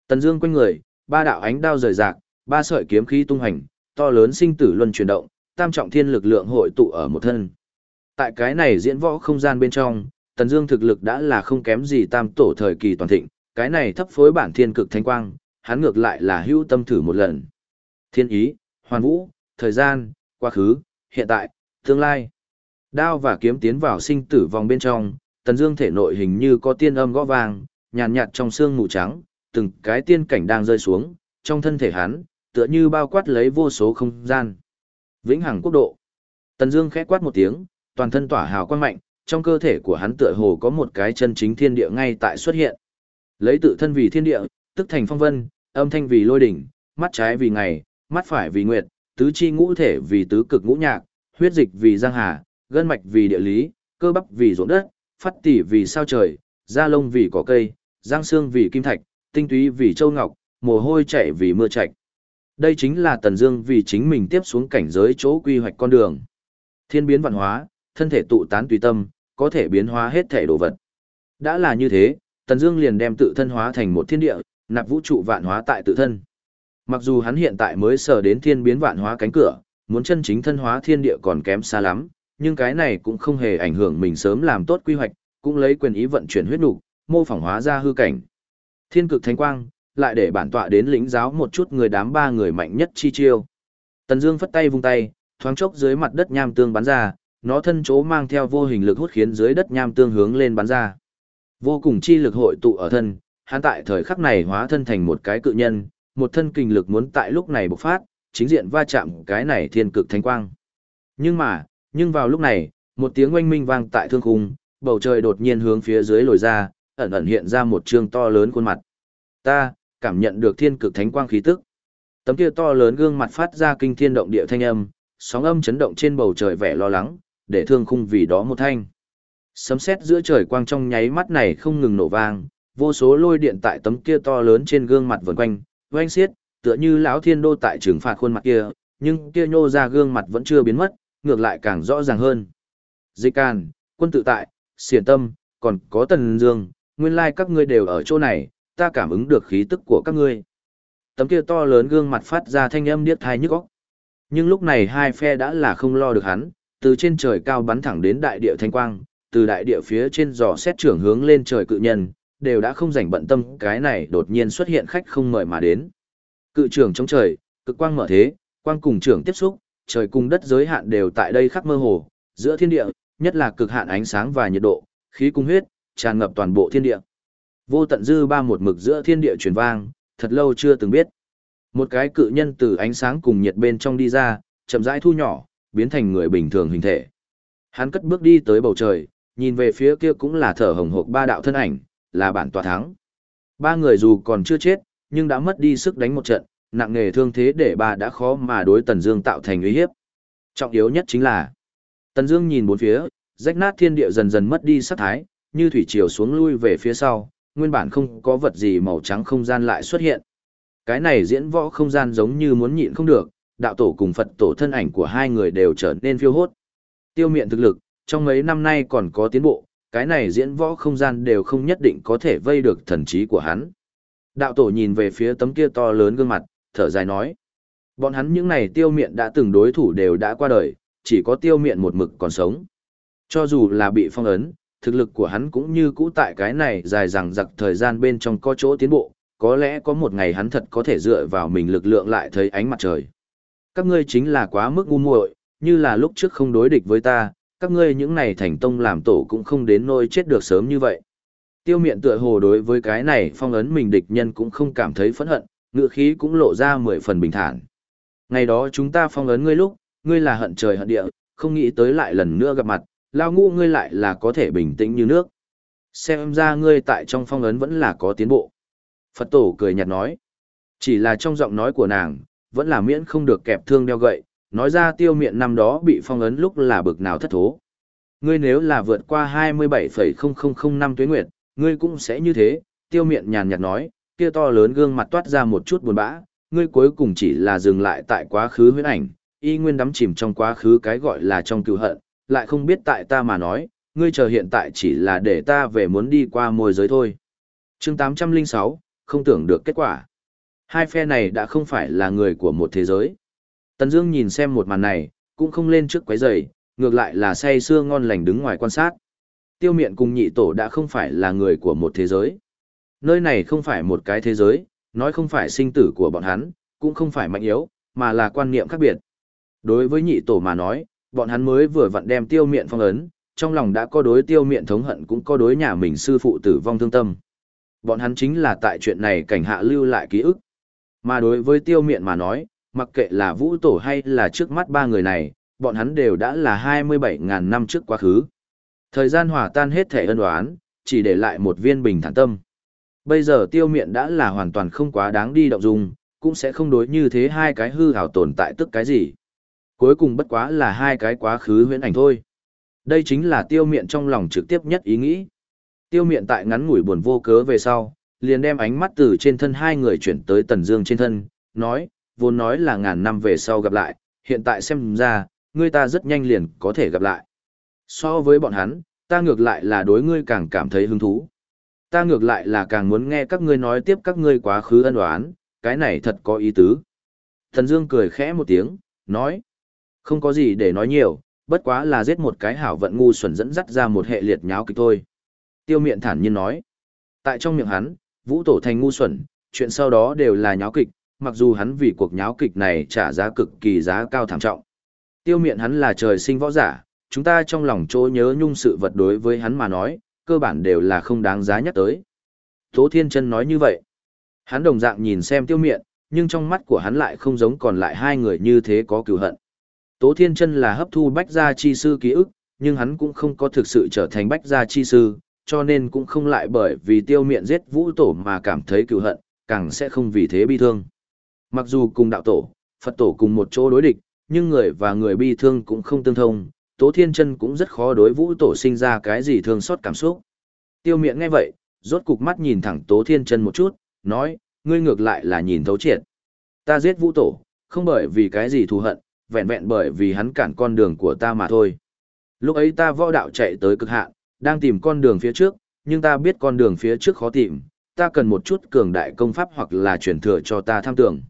Tần Dương quanh người, ba đạo ánh đao rời rạc, ba sợi kiếm khí tung hành, to lớn sinh tử luân chuyển động, tam trọng thiên lực lượng hội tụ ở một thân. Tại cái này diễn võ không gian bên trong, Tần Dương thực lực đã là không kém gì tam tổ thời kỳ toàn thịnh, cái này thấp phối bản thiên cực thánh quang, hắn ngược lại là hữu tâm thử một lần. Thiên ý, hoàn vũ, thời gian, quá khứ, hiện tại, tương lai. Đao và kiếm tiến vào sinh tử vòng bên trong, Tần Dương thể nội hình như có tiên âm gõ vang, nhàn nhạt trong xương mù trắng, từng cái tiên cảnh đang rơi xuống, trong thân thể hắn, tựa như bao quát lấy vô số không gian. Vĩnh hằng quốc độ. Tần Dương khẽ quát một tiếng, toàn thân tỏa hào quang mạnh, trong cơ thể của hắn tựa hồ có một cái chân chính thiên địa ngay tại xuất hiện. Lấy tự thân vì thiên địa, tức thành phong vân, âm thanh vì lôi đỉnh, mắt trái vì ngày, mắt phải vì nguyệt, tứ chi ngũ thể vì tứ cực ngũ nhạc, huyết dịch vì giang hà, gân mạch vì địa lý, cơ bắp vì ruộng đất, phát tỉ vì sao trời, da lông vì cỏ cây, giang xương vì kim thạch, tinh túy vì châu ngọc, mồ hôi chảy vì mưa chạch. Đây chính là Tần Dương vì chính mình tiếp xuống cảnh giới chỗ quy hoạch con đường. Thiên biến vạn hóa, thân thể tụ tán tùy tâm, có thể biến hóa hết thể đồ vật. Đã là như thế, Tần Dương liền đem tự thân hóa thành một thiên địa, nạp vũ trụ vạn hóa tại tự thân. Mặc dù hắn hiện tại mới sở đến thiên biến vạn hóa cánh cửa, muốn chân chính thân hóa thiên địa còn kém xa lắm, nhưng cái này cũng không hề ảnh hưởng mình sớm làm tốt quy hoạch, cũng lấy quyền ý vận chuyển huyết nục, mô phỏng hóa ra hư cảnh. Thiên cực thánh quang, lại để bản tọa đến lĩnh giáo một chút người đám ba người mạnh nhất chi chiêu. Tần Dương phất tay vung tay, thoáng chốc dưới mặt đất nham tương bắn ra, nó thân chỗ mang theo vô hình lực hút khiến dưới đất nham tương hướng lên bắn ra. Vô cùng chi lực hội tụ ở thân, hắn tại thời khắc này hóa thân thành một cái cự nhân, một thân kinh lực muốn tại lúc này bộc phát, chính diện va chạm cái này thiên cực thánh quang. Nhưng mà, nhưng vào lúc này, một tiếng oanh minh vang tại thương khung, bầu trời đột nhiên hướng phía dưới lồi ra, ẩn ẩn hiện ra một trương to lớn khuôn mặt. Ta, cảm nhận được thiên cực thánh quang khí tức. Tấm kia to lớn gương mặt phát ra kinh thiên động địa thanh âm, sóng âm chấn động trên bầu trời vẻ lo lắng, để thương khung vì đó một thanh. Sấm sét giữa trời quang trong nháy mắt này không ngừng nổ vang, vô số lôi điện tại tấm kia to lớn trên gương mặt vần quanh, oanh xiết, tựa như lão thiên đô tại trừng phạt khuôn mặt kia, nhưng kia nhô ra gương mặt vẫn chưa biến mất, ngược lại càng rõ ràng hơn. Dịch can, quân tự tại, xiển tâm, còn có tần dương, nguyên lai các ngươi đều ở chỗ này, ta cảm ứng được khí tức của các ngươi. Tấm kia to lớn gương mặt phát ra thanh âm điếc thai nhức óc. Nhưng lúc này hai phe đã là không lo được hắn, từ trên trời cao bắn thẳng đến đại địa thanh quang, từ đại địa phía trên dò xét trưởng hướng lên trời cự nhân, đều đã không rảnh bận tâm cái này đột nhiên xuất hiện khách không mời mà đến. Cự trưởng trong trời, cực quang mở thế, quang cùng trưởng tiếp xúc, trời cùng đất giới hạn đều tại đây khắc mơ hồ, giữa thiên địa, nhất là cực hạn ánh sáng và nhiệt độ, khí cung huyết, tràn ngập toàn bộ thiên địa. Vô tận dư ba một mực giữa thiên địa truyền vang, thật lâu chưa từng biết. Một cái cự nhân từ ánh sáng cùng nhiệt bên trong đi ra, chậm rãi thu nhỏ, biến thành người bình thường hình thể. Hắn cất bước đi tới bầu trời, nhìn về phía kia cũng là thở hồng hộc ba đạo thân ảnh, là bản tòa thắng. Ba người dù còn chưa chết, nhưng đã mất đi sức đánh một trận, nặng nghề thương thế để bà đã khó mà đối Tần Dương tạo thành uy hiếp. Trọng yếu nhất chính là, Tần Dương nhìn bốn phía, rách nát thiên địa dần dần mất đi sắc thái, như thủy triều xuống lui về phía sau, nguyên bản không có vật gì màu trắng không gian lại xuất hiện. Cái này diễn võ không gian giống như muốn nhịn không được, đạo tổ cùng Phật tổ thân ảnh của hai người đều trở nên phiêu hốt. Tiêu miện thực lực, trong mấy năm nay còn có tiến bộ, cái này diễn võ không gian đều không nhất định có thể vây được thần trí của hắn. Đạo tổ nhìn về phía tấm kia to lớn gương mặt, thở dài nói. Bọn hắn những này tiêu miện đã từng đối thủ đều đã qua đời, chỉ có tiêu miện một mực còn sống. Cho dù là bị phong ấn, thực lực của hắn cũng như cũ tại cái này dài dằng dặc thời gian bên trong có chỗ tiến bộ, có lẽ có một ngày hắn thật có thể dựa vào mình lực lượng lại thấy ánh mặt trời. Các ngươi chính là quá mức ngu muội, như là lúc trước không đối địch với ta, các ngươi những này thành tông làm tổ cũng không đến nỗi chết được sớm như vậy. Tiêu miện tựa hồ đối với cái này phong ấn mình địch nhân cũng không cảm thấy phẫn hận, ngựa khí cũng lộ ra mười phần bình thản. Ngày đó chúng ta phong ấn ngươi lúc, ngươi là hận trời hận địa, không nghĩ tới lại lần nữa gặp mặt, lao ngu ngươi lại là có thể bình tĩnh như nước. Xem ra ngươi tại trong phong ấn vẫn là có tiến bộ. Phật tổ cười nhạt nói. Chỉ là trong giọng nói của nàng, vẫn là miễn không được kẹp thương đeo gậy, nói ra tiêu miệng năm đó bị phong ấn lúc là bực nào thất thố. Ngươi nếu là vượt qua 27,0005 năm tuế nguyệt, ngươi cũng sẽ như thế, tiêu miệng nhàn nhạt nói, kia to lớn gương mặt toát ra một chút buồn bã, ngươi cuối cùng chỉ là dừng lại tại quá khứ huyễn ảnh, y nguyên đắm chìm trong quá khứ cái gọi là trong cựu hận, lại không biết tại ta mà nói, ngươi chờ hiện tại chỉ là để ta về muốn đi qua môi giới thôi. chương 806, không tưởng được kết quả. Hai phe này đã không phải là người của một thế giới. Tần Dương nhìn xem một màn này, cũng không lên trước quấy rầy, ngược lại là say sưa ngon lành đứng ngoài quan sát. Tiêu Miện cùng Nhị Tổ đã không phải là người của một thế giới. Nơi này không phải một cái thế giới, nói không phải sinh tử của bọn hắn, cũng không phải mạnh yếu, mà là quan niệm khác biệt. Đối với Nhị Tổ mà nói, bọn hắn mới vừa vặn đem Tiêu Miện phong ấn, trong lòng đã có đối Tiêu Miện thống hận cũng có đối nhà mình sư phụ tử vong thương tâm. Bọn hắn chính là tại chuyện này cảnh hạ lưu lại ký ức. Mà đối với Tiêu Miện mà nói, mặc kệ là vũ tổ hay là trước mắt ba người này, bọn hắn đều đã là 27.000 năm trước quá khứ. Thời gian hòa tan hết thể ân oán, chỉ để lại một viên bình thản tâm. Bây giờ tiêu miện đã là hoàn toàn không quá đáng đi động dung, cũng sẽ không đối như thế hai cái hư hào tồn tại tức cái gì. Cuối cùng bất quá là hai cái quá khứ huyễn ảnh thôi. Đây chính là tiêu miện trong lòng trực tiếp nhất ý nghĩ. Tiêu miện tại ngắn ngủi buồn vô cớ về sau, liền đem ánh mắt từ trên thân hai người chuyển tới Tần Dương trên thân, nói, vốn nói là ngàn năm về sau gặp lại, hiện tại xem ra, ngươi ta rất nhanh liền có thể gặp lại. So với bọn hắn, ta ngược lại là đối ngươi càng cảm thấy hứng thú. Ta ngược lại là càng muốn nghe các ngươi nói tiếp các ngươi quá khứ ân oán, cái này thật có ý tứ. Thần Dương cười khẽ một tiếng, nói, không có gì để nói nhiều, bất quá là giết một cái hảo vận ngu xuẩn dẫn dắt ra một hệ liệt nháo kịch thôi. Tiêu miện thản nhiên nói, tại trong miệng hắn, vũ tổ thành ngu xuẩn, chuyện sau đó đều là nháo kịch, mặc dù hắn vì cuộc nháo kịch này trả giá cực kỳ giá cao thảm trọng. Tiêu miện hắn là trời sinh võ giả, chúng ta trong lòng chỗ nhớ nhung sự vật đối với hắn mà nói, cơ bản đều là không đáng giá nhắc tới. Tố Thiên Chân nói như vậy. Hắn đồng dạng nhìn xem tiêu miện, nhưng trong mắt của hắn lại không giống còn lại hai người như thế có cừu hận. Tố Thiên Chân là hấp thu bách gia chi sư ký ức, nhưng hắn cũng không có thực sự trở thành bách gia chi sư, cho nên cũng không lại bởi vì tiêu miện giết vũ tổ mà cảm thấy cừu hận, càng sẽ không vì thế bi thương. Mặc dù cùng đạo tổ, Phật tổ cùng một chỗ đối địch, nhưng người và người bi thương cũng không tương thông, Tố Thiên Chân cũng rất khó đối Vũ Tổ sinh ra cái gì thương xót cảm xúc. Tiêu Miện nghe vậy, rốt cục mắt nhìn thẳng Tố Thiên Chân một chút, nói, ngươi ngược lại là nhìn thấu triệt. Ta giết Vũ Tổ, không bởi vì cái gì thù hận, vẹn vẹn bởi vì hắn cản con đường của ta mà thôi. Lúc ấy ta võ đạo chạy tới cực hạn, đang tìm con đường phía trước, nhưng ta biết con đường phía trước khó tìm, ta cần một chút cường đại công pháp hoặc là truyền thừa cho ta tham tưởng.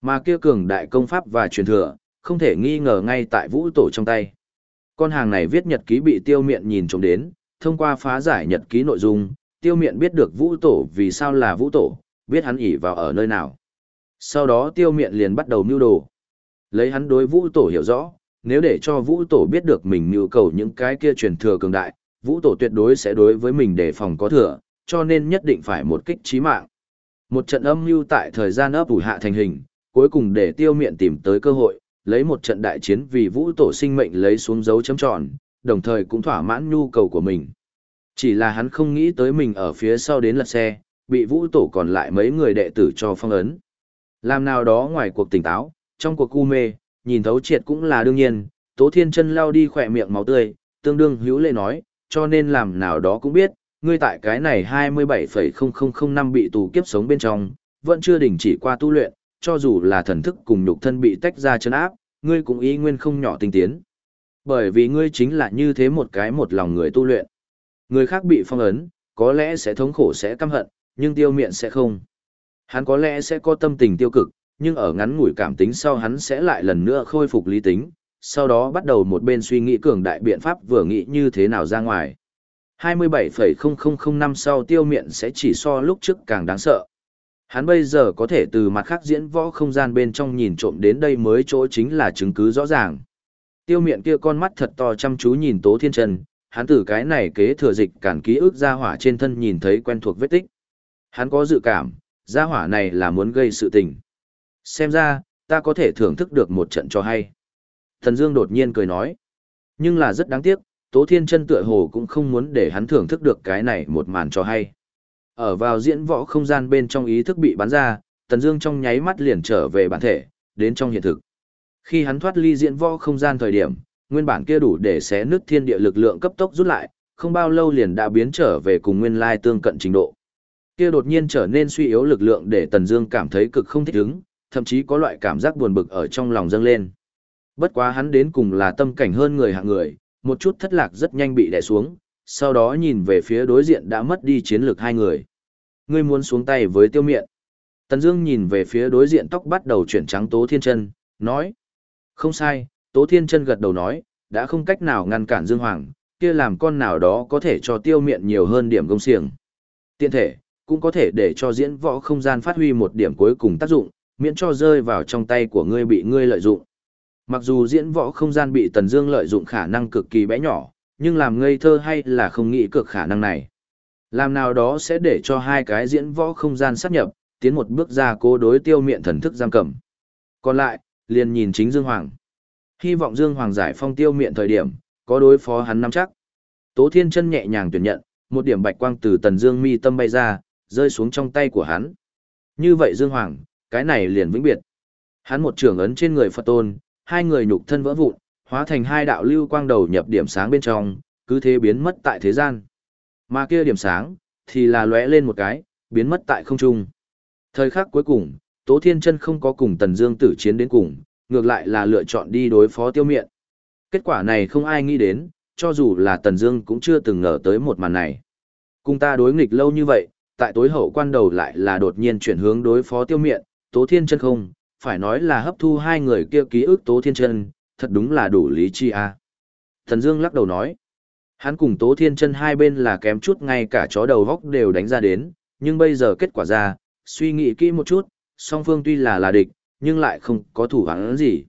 Mà kia cường đại công pháp và truyền thừa, không thể nghi ngờ ngay tại vũ tổ trong tay. Con hàng này viết nhật ký bị tiêu miện nhìn trộm đến, thông qua phá giải nhật ký nội dung, tiêu miện biết được vũ tổ vì sao là vũ tổ, biết hắn ỉ vào ở nơi nào. Sau đó tiêu miện liền bắt đầu mưu đồ. Lấy hắn đối vũ tổ hiểu rõ, nếu để cho vũ tổ biết được mình nhu cầu những cái kia truyền thừa cường đại, vũ tổ tuyệt đối sẽ đối với mình đề phòng có thừa, cho nên nhất định phải một kích trí mạng. Một trận âm mưu tại thời gian ấp ủ hạ thành hình, cuối cùng để tiêu miện tìm tới cơ hội, lấy một trận đại chiến vì vũ tổ sinh mệnh lấy xuống dấu chấm tròn, đồng thời cũng thỏa mãn nhu cầu của mình. Chỉ là hắn không nghĩ tới mình ở phía sau đến lật xe, bị vũ tổ còn lại mấy người đệ tử cho phong ấn. Làm nào đó ngoài cuộc tỉnh táo, trong cuộc cu mê, nhìn thấu triệt cũng là đương nhiên, Tố Thiên Chân lao đi khỏe miệng máu tươi, tương đương hữu lệ nói, cho nên làm nào đó cũng biết, ngươi tại cái này 27,0005 bị tù kiếp sống bên trong, vẫn chưa đình chỉ qua tu luyện, cho dù là thần thức cùng nhục thân bị tách ra chân áp, ngươi cũng ý nguyên không nhỏ tinh tiến. Bởi vì ngươi chính là như thế một cái một lòng người tu luyện. Người khác bị phong ấn, có lẽ sẽ thống khổ sẽ căm hận, nhưng tiêu miệng sẽ không. Hắn có lẽ sẽ có tâm tình tiêu cực, nhưng ở ngắn ngủi cảm tính sau hắn sẽ lại lần nữa khôi phục lý tính, sau đó bắt đầu một bên suy nghĩ cường đại biện pháp vừa nghĩ như thế nào ra ngoài. 27,0005 sau tiêu miệng sẽ chỉ so lúc trước càng đáng sợ. Hắn bây giờ có thể từ mặt khác diễn võ không gian bên trong nhìn trộm đến đây mới chỗ chính là chứng cứ rõ ràng. Tiêu miệng kia con mắt thật to chăm chú nhìn Tố Thiên Trần, hắn từ cái này kế thừa dịch cản ký ức ra hỏa trên thân nhìn thấy quen thuộc vết tích. Hắn có dự cảm, ra hỏa này là muốn gây sự tình. Xem ra, ta có thể thưởng thức được một trận cho hay. Thần Dương đột nhiên cười nói. Nhưng là rất đáng tiếc, Tố Thiên Trần tựa hồ cũng không muốn để hắn thưởng thức được cái này một màn cho hay. Ở vào diễn võ không gian bên trong ý thức bị bắn ra, Tần Dương trong nháy mắt liền trở về bản thể, đến trong hiện thực. Khi hắn thoát ly diễn võ không gian thời điểm, nguyên bản kia đủ để xé nứt thiên địa lực lượng cấp tốc rút lại, không bao lâu liền đã biến trở về cùng nguyên lai tương cận trình độ. Kia đột nhiên trở nên suy yếu lực lượng để Tần Dương cảm thấy cực không thích ứng, thậm chí có loại cảm giác buồn bực ở trong lòng dâng lên. Bất quá hắn đến cùng là tâm cảnh hơn người hạng người, một chút thất lạc rất nhanh bị đè xuống, sau đó nhìn về phía đối diện đã mất đi chiến lược hai người. Ngươi muốn xuống tay với tiêu miện. Tần Dương nhìn về phía đối diện tóc bắt đầu chuyển trắng Tố Thiên Chân, nói: "Không sai." Tố Thiên Chân gật đầu nói: "Đã không cách nào ngăn cản Dương Hoàng, kia làm con nào đó có thể cho tiêu miện nhiều hơn điểm công xiềng. Tiện thể, cũng có thể để cho diễn võ không gian phát huy một điểm cuối cùng tác dụng, miễn cho rơi vào trong tay của ngươi bị ngươi lợi dụng. Mặc dù diễn võ không gian bị Tần Dương lợi dụng khả năng cực kỳ bé nhỏ, nhưng làm ngây thơ hay là không nghĩ cực khả năng này. Làm nào đó sẽ để cho hai cái diễn võ không gian sát nhập, tiến một bước ra cố đối tiêu miện thần thức giam cầm. Còn lại, liền nhìn chính Dương Hoàng. Hy vọng Dương Hoàng giải phong tiêu miện thời điểm, có đối phó hắn nắm chắc. Tố Thiên Chân nhẹ nhàng tuyển nhận, một điểm bạch quang từ Tần Dương mi tâm bay ra, rơi xuống trong tay của hắn. Như vậy Dương Hoàng, cái này liền vĩnh biệt. Hắn một trường ấn trên người Phật Tôn, hai người nhục thân vỡ vụn, hóa thành hai đạo lưu quang đầu nhập điểm sáng bên trong, cứ thế biến mất tại thế gian. Mà kia điểm sáng, thì là lóe lên một cái, biến mất tại không trung. Thời khắc cuối cùng, Tố Thiên Chân không có cùng Tần Dương tử chiến đến cùng, ngược lại là lựa chọn đi đối phó Tiêu Miện. Kết quả này không ai nghĩ đến, cho dù là Tần Dương cũng chưa từng ngờ tới một màn này. Cùng ta đối nghịch lâu như vậy, tại tối hậu quan đầu lại là đột nhiên chuyển hướng đối phó Tiêu Miện, Tố Thiên Chân không, phải nói là hấp thu hai người kia ký ức Tố Thiên Chân, thật đúng là đủ lý chi a. À. Thần Dương lắc đầu nói, hắn cùng Tố Thiên Chân hai bên là kém chút ngay cả chó đầu góc đều đánh ra đến, nhưng bây giờ kết quả ra, suy nghĩ kỹ một chút, song phương tuy là là địch, nhưng lại không có thủ hắn gì.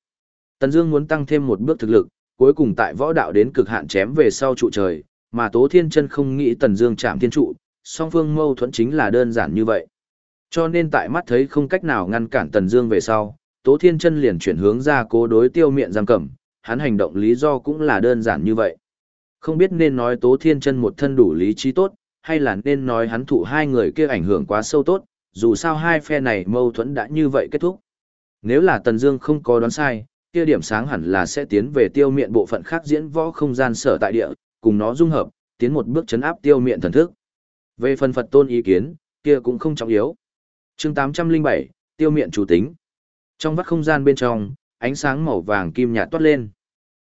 Tần Dương muốn tăng thêm một bước thực lực, cuối cùng tại võ đạo đến cực hạn chém về sau trụ trời, mà Tố Thiên Chân không nghĩ Tần Dương chạm thiên trụ, song phương mâu thuẫn chính là đơn giản như vậy. Cho nên tại mắt thấy không cách nào ngăn cản Tần Dương về sau, Tố Thiên Chân liền chuyển hướng ra cố đối tiêu miệng giam cầm, hắn hành động lý do cũng là đơn giản như vậy. Không biết nên nói Tố Thiên Chân một thân đủ lý trí tốt, hay là nên nói hắn thụ hai người kia ảnh hưởng quá sâu tốt, dù sao hai phe này mâu thuẫn đã như vậy kết thúc. Nếu là Tần Dương không có đoán sai, kia điểm sáng hẳn là sẽ tiến về tiêu miệng bộ phận khác diễn võ không gian sở tại địa, cùng nó dung hợp, tiến một bước chấn áp tiêu miệng thần thức. Về phần Phật tôn ý kiến, kia cũng không trọng yếu. chương 807, tiêu miệng chủ tính. Trong vắt không gian bên trong, ánh sáng màu vàng kim nhạt toát lên.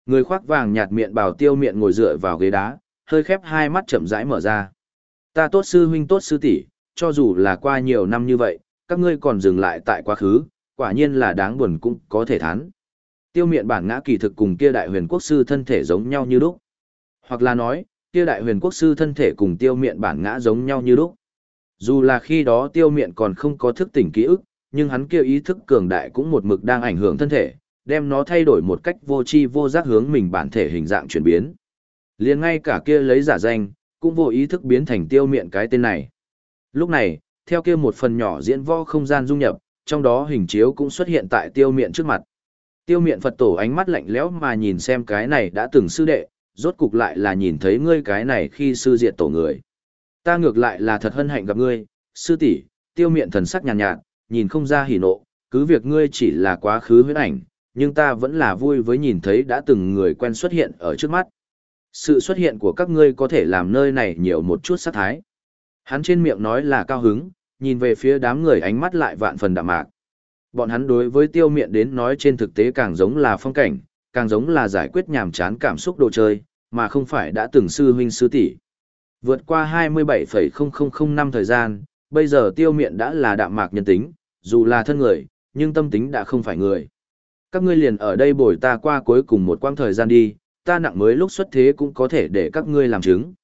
Người khoác vàng nhạt miệng bảo tiêu miệng ngồi dựa vào ghế đá, hơi khép hai mắt chậm rãi mở ra. Ta tốt sư huynh tốt sư tỷ, cho dù là qua nhiều năm như vậy, các ngươi còn dừng lại tại quá khứ, quả nhiên là đáng buồn cũng có thể thán. Tiêu miệng bản ngã kỳ thực cùng kia đại huyền quốc sư thân thể giống nhau như lúc. Hoặc là nói, kia đại huyền quốc sư thân thể cùng tiêu miệng bản ngã giống nhau như lúc. Dù là khi đó tiêu miệng còn không có thức tỉnh ký ức, nhưng hắn kia ý thức cường đại cũng một mực đang ảnh hưởng thân thể, đem nó thay đổi một cách vô tri vô giác hướng mình bản thể hình dạng chuyển biến. liền ngay cả kia lấy giả danh, cũng vô ý thức biến thành tiêu miệng cái tên này. Lúc này, theo kia một phần nhỏ diễn võ không gian dung nhập, trong đó hình chiếu cũng xuất hiện tại tiêu miệng trước mặt. Tiêu miệng Phật tổ ánh mắt lạnh lẽo mà nhìn xem cái này đã từng sư đệ, rốt cục lại là nhìn thấy ngươi cái này khi sư diệt tổ người. Ta ngược lại là thật hân hạnh gặp ngươi, sư tỷ, tiêu miệng thần sắc nhàn nhạt, nhạt, nhìn không ra hỉ nộ, cứ việc ngươi chỉ là quá khứ huyễn ảnh, nhưng ta vẫn là vui với nhìn thấy đã từng người quen xuất hiện ở trước mắt. Sự xuất hiện của các ngươi có thể làm nơi này nhiều một chút sát thái. Hắn trên miệng nói là cao hứng, nhìn về phía đám người ánh mắt lại vạn phần đạm mạc. Bọn hắn đối với tiêu miệng đến nói trên thực tế càng giống là phong cảnh, càng giống là giải quyết nhàm chán cảm xúc đồ chơi, mà không phải đã từng sư huynh sư tỷ. Vượt qua 27,0005 năm thời gian, bây giờ tiêu miệng đã là đạm mạc nhân tính, dù là thân người, nhưng tâm tính đã không phải người. Các ngươi liền ở đây bồi ta qua cuối cùng một quãng thời gian đi, ta nặng mới lúc xuất thế cũng có thể để các ngươi làm chứng.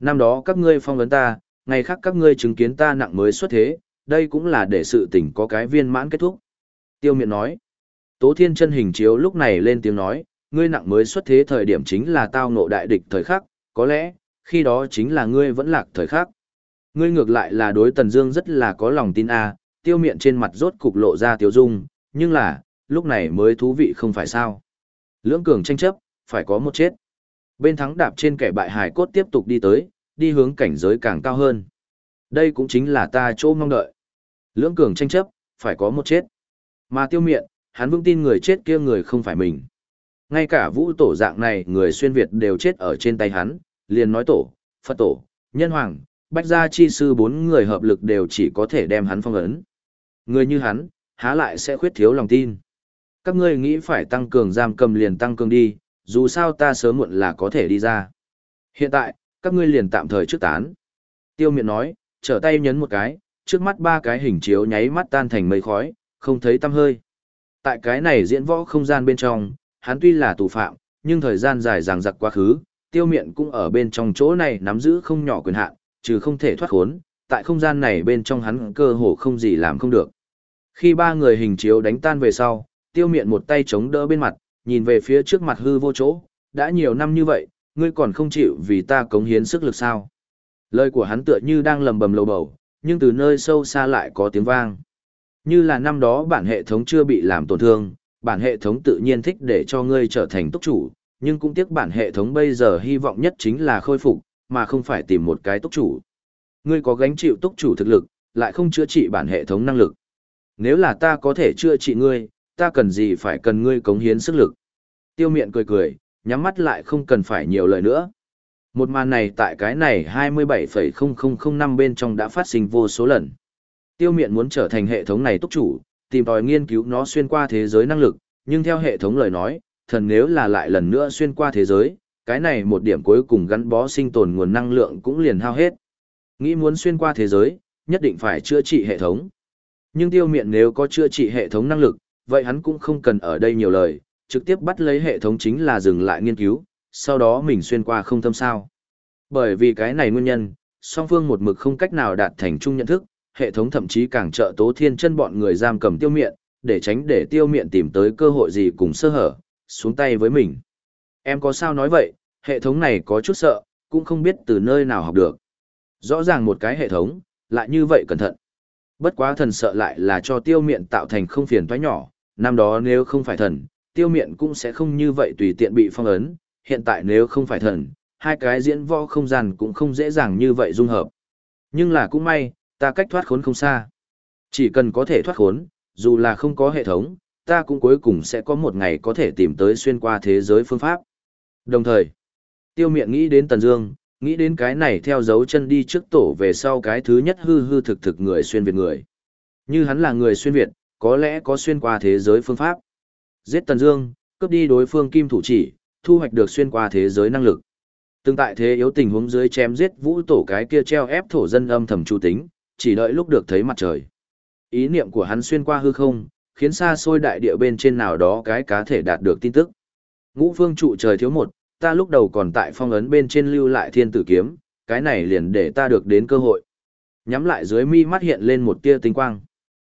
Năm đó các ngươi phong vấn ta, ngày khác các ngươi chứng kiến ta nặng mới xuất thế, đây cũng là để sự tình có cái viên mãn kết thúc. Tiêu miện nói, Tố Thiên chân hình chiếu lúc này lên tiếng nói, ngươi nặng mới xuất thế thời điểm chính là tao ngộ đại địch thời khắc, có lẽ, khi đó chính là ngươi vẫn lạc thời khắc. Ngươi ngược lại là đối Tần Dương rất là có lòng tin a, tiêu Miện trên mặt rốt cục lộ ra tiêu dung, nhưng là, lúc này mới thú vị không phải sao. Lưỡng cường tranh chấp, phải có một chết. Bên thắng đạp trên kẻ bại hải cốt tiếp tục đi tới, đi hướng cảnh giới càng cao hơn. Đây cũng chính là ta chỗ mong đợi. Lưỡng cường tranh chấp, phải có một chết. Mà tiêu Miện, hắn vững tin người chết kia người không phải mình. Ngay cả vũ tổ dạng này người xuyên Việt đều chết ở trên tay hắn, liền nói tổ, Phật tổ, nhân hoàng, bách gia chi sư bốn người hợp lực đều chỉ có thể đem hắn phong ấn. Người như hắn, há lại sẽ khuyết thiếu lòng tin. Các ngươi nghĩ phải tăng cường giam cầm liền tăng cường đi, dù sao ta sớm muộn là có thể đi ra. Hiện tại, các ngươi liền tạm thời trước tán. Tiêu miện nói, trở tay nhấn một cái, trước mắt ba cái hình chiếu nháy mắt tan thành mây khói, không thấy tăm hơi. Tại cái này diễn võ không gian bên trong, hắn tuy là tù phạm, nhưng thời gian dài ràng giặc quá khứ, tiêu miện cũng ở bên trong chỗ này nắm giữ không nhỏ quyền hạn, trừ không thể thoát khốn, tại không gian này bên trong hắn cơ hồ không gì làm không được. Khi ba người hình chiếu đánh tan về sau, tiêu miện một tay chống đỡ bên mặt, nhìn về phía trước mặt hư vô chỗ, đã nhiều năm như vậy, ngươi còn không chịu vì ta cống hiến sức lực sao. Lời của hắn tựa như đang lầm bầm lầu bầu, nhưng từ nơi sâu xa lại có tiếng vang. Như là năm đó bản hệ thống chưa bị làm tổn thương, bản hệ thống tự nhiên thích để cho ngươi trở thành túc chủ, nhưng cũng tiếc bản hệ thống bây giờ hy vọng nhất chính là khôi phục, mà không phải tìm một cái túc chủ. Ngươi có gánh chịu túc chủ thực lực, lại không chữa trị bản hệ thống năng lực. Nếu là ta có thể chữa trị ngươi, ta cần gì phải cần ngươi cống hiến sức lực. Tiêu miện cười cười, nhắm mắt lại không cần phải nhiều lời nữa. Một màn này tại cái này 27,0005 bên trong đã phát sinh vô số lần. Tiêu miện muốn trở thành hệ thống này túc chủ, tìm tòi nghiên cứu nó xuyên qua thế giới năng lực, nhưng theo hệ thống lời nói, thần nếu là lại lần nữa xuyên qua thế giới, cái này một điểm cuối cùng gắn bó sinh tồn nguồn năng lượng cũng liền hao hết. Nghĩ muốn xuyên qua thế giới, nhất định phải chữa trị hệ thống. Nhưng tiêu miện nếu có chữa trị hệ thống năng lực, vậy hắn cũng không cần ở đây nhiều lời, trực tiếp bắt lấy hệ thống chính là dừng lại nghiên cứu, sau đó mình xuyên qua không thâm sao. Bởi vì cái này nguyên nhân, song phương một mực không cách nào đạt thành chung nhận thức, hệ thống thậm chí càng trợ tố thiên chân bọn người giam cầm tiêu miện, để tránh để tiêu miện tìm tới cơ hội gì cùng sơ hở, xuống tay với mình. Em có sao nói vậy, hệ thống này có chút sợ, cũng không biết từ nơi nào học được. Rõ ràng một cái hệ thống, lại như vậy cẩn thận. Bất quá thần sợ lại là cho tiêu miện tạo thành không phiền toái nhỏ, năm đó nếu không phải thần, tiêu miện cũng sẽ không như vậy tùy tiện bị phong ấn, hiện tại nếu không phải thần, hai cái diễn võ không gian cũng không dễ dàng như vậy dung hợp. Nhưng là cũng may, ta cách thoát khốn không xa. Chỉ cần có thể thoát khốn, dù là không có hệ thống, ta cũng cuối cùng sẽ có một ngày có thể tìm tới xuyên qua thế giới phương pháp. Đồng thời, tiêu miện nghĩ đến Tần Dương, Nghĩ đến cái này theo dấu chân đi trước tổ về sau cái thứ nhất hư hư thực thực người xuyên Việt người. Như hắn là người xuyên Việt, có lẽ có xuyên qua thế giới phương pháp. Giết Tần Dương, cướp đi đối phương kim thủ chỉ, thu hoạch được xuyên qua thế giới năng lực. Từng tại thế yếu tình huống dưới chém giết vũ tổ cái kia treo ép thổ dân âm thầm chu tính, chỉ đợi lúc được thấy mặt trời. Ý niệm của hắn xuyên qua hư không, khiến xa xôi đại địa bên trên nào đó cái cá thể đạt được tin tức. Ngũ phương trụ trời thiếu một, ta lúc đầu còn tại phong ấn bên trên lưu lại thiên tử kiếm, cái này liền để ta được đến cơ hội. Nhắm lại dưới mi mắt hiện lên một tia tinh quang.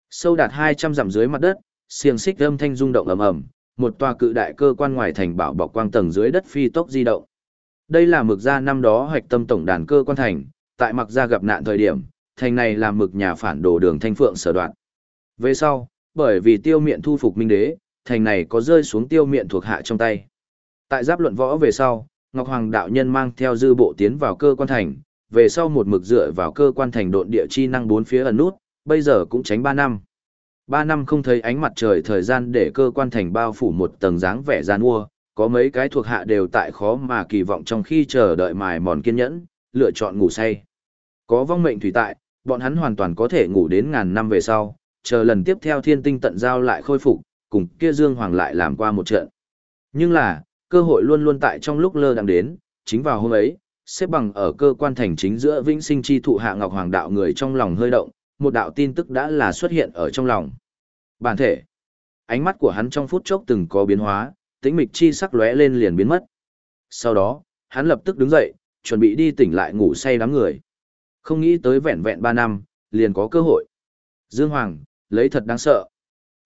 Sâu đạt 200 dặm dưới mặt đất, xiềng xích âm thanh rung động ầm ầm, một tòa cự đại cơ quan ngoài thành bảo bọc quang tầng dưới đất phi tốc di động. Đây là mực gia năm đó hoạch tâm tổng đàn cơ quan thành, tại mặc gia gặp nạn thời điểm, thành này là mực nhà phản đồ đường thanh phượng sở đoạn. Về sau, bởi vì tiêu miện thu phục minh đế, thành này có rơi xuống tiêu miện thuộc hạ trong tay. Tại giáp luận võ về sau, Ngọc Hoàng đạo nhân mang theo dư bộ tiến vào cơ quan thành, về sau một mực dựa vào cơ quan thành độn địa chi năng bốn phía ẩn nút, bây giờ cũng tránh 3 năm. 3 năm không thấy ánh mặt trời thời gian để cơ quan thành bao phủ một tầng dáng vẻ gian ua có mấy cái thuộc hạ đều tại khó mà kỳ vọng trong khi chờ đợi mài mòn kiên nhẫn, lựa chọn ngủ say. Có vong mệnh thủy tại, bọn hắn hoàn toàn có thể ngủ đến ngàn năm về sau, chờ lần tiếp theo thiên tinh tận giao lại khôi phục, cùng kia Dương Hoàng lại làm qua một trận. Nhưng là, cơ hội luôn luôn tại trong lúc lơ đang đến, chính vào hôm ấy, xếp bằng ở cơ quan thành chính giữa vĩnh sinh chi thụ hạ ngọc hoàng đạo người trong lòng hơi động, một đạo tin tức đã là xuất hiện ở trong lòng. Bản thể, ánh mắt của hắn trong phút chốc từng có biến hóa, tĩnh mịch chi sắc lóe lên liền biến mất. Sau đó, hắn lập tức đứng dậy, chuẩn bị đi tỉnh lại ngủ say đám người. Không nghĩ tới vẹn vẹn 3 năm, liền có cơ hội. Dương Hoàng, lấy thật đáng sợ.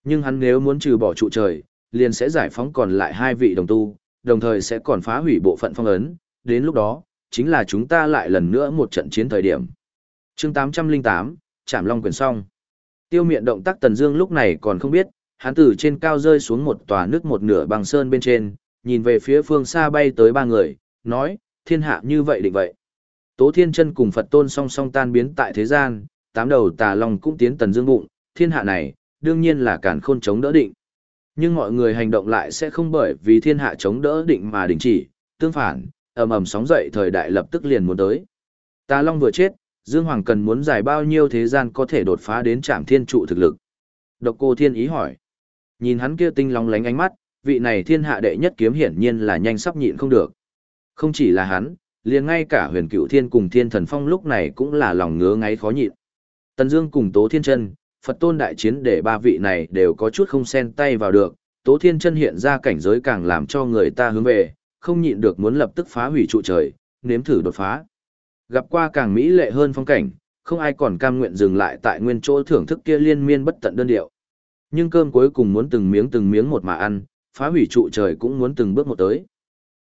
Nhưng hắn nếu muốn trừ bỏ trụ trời, liền sẽ giải phóng còn lại hai vị đồng tu, đồng thời sẽ còn phá hủy bộ phận phong ấn, đến lúc đó, chính là chúng ta lại lần nữa một trận chiến thời điểm. chương 808, Trảm Long quyền song. Tiêu miện động tác Tần Dương lúc này còn không biết, hắn từ trên cao rơi xuống một tòa nước một nửa bằng sơn bên trên, nhìn về phía phương xa bay tới ba người, nói, thiên hạ như vậy định vậy. Tố Thiên Chân cùng Phật Tôn song song tan biến tại thế gian, tám đầu tà long cũng tiến Tần Dương bụng, thiên hạ này, đương nhiên là cản khôn chống đỡ định. Nhưng mọi người hành động lại sẽ không bởi vì thiên hạ chống đỡ định mà đình chỉ, tương phản, ầm ầm sóng dậy thời đại lập tức liền muốn tới. Tà Long vừa chết, Dương Hoàng cần muốn giải bao nhiêu thế gian có thể đột phá đến trạm thiên trụ thực lực. Độc cô thiên ý hỏi. Nhìn hắn kia tinh long lánh ánh mắt, vị này thiên hạ đệ nhất kiếm hiển nhiên là nhanh sắp nhịn không được. Không chỉ là hắn, liền ngay cả huyền cựu thiên cùng thiên thần phong lúc này cũng là lòng ngứa ngáy khó nhịn. Tần Dương cùng Tố Thiên Chân, Phật Tôn đại chiến để ba vị này đều có chút không xen tay vào được, Tố Thiên Chân hiện ra cảnh giới càng làm cho người ta hướng về, không nhịn được muốn lập tức phá hủy trụ trời, nếm thử đột phá. Gặp qua càng mỹ lệ hơn phong cảnh, không ai còn cam nguyện dừng lại tại nguyên chỗ thưởng thức kia liên miên bất tận đơn điệu. Nhưng cơm cuối cùng muốn từng miếng từng miếng một mà ăn, phá hủy trụ trời cũng muốn từng bước một tới.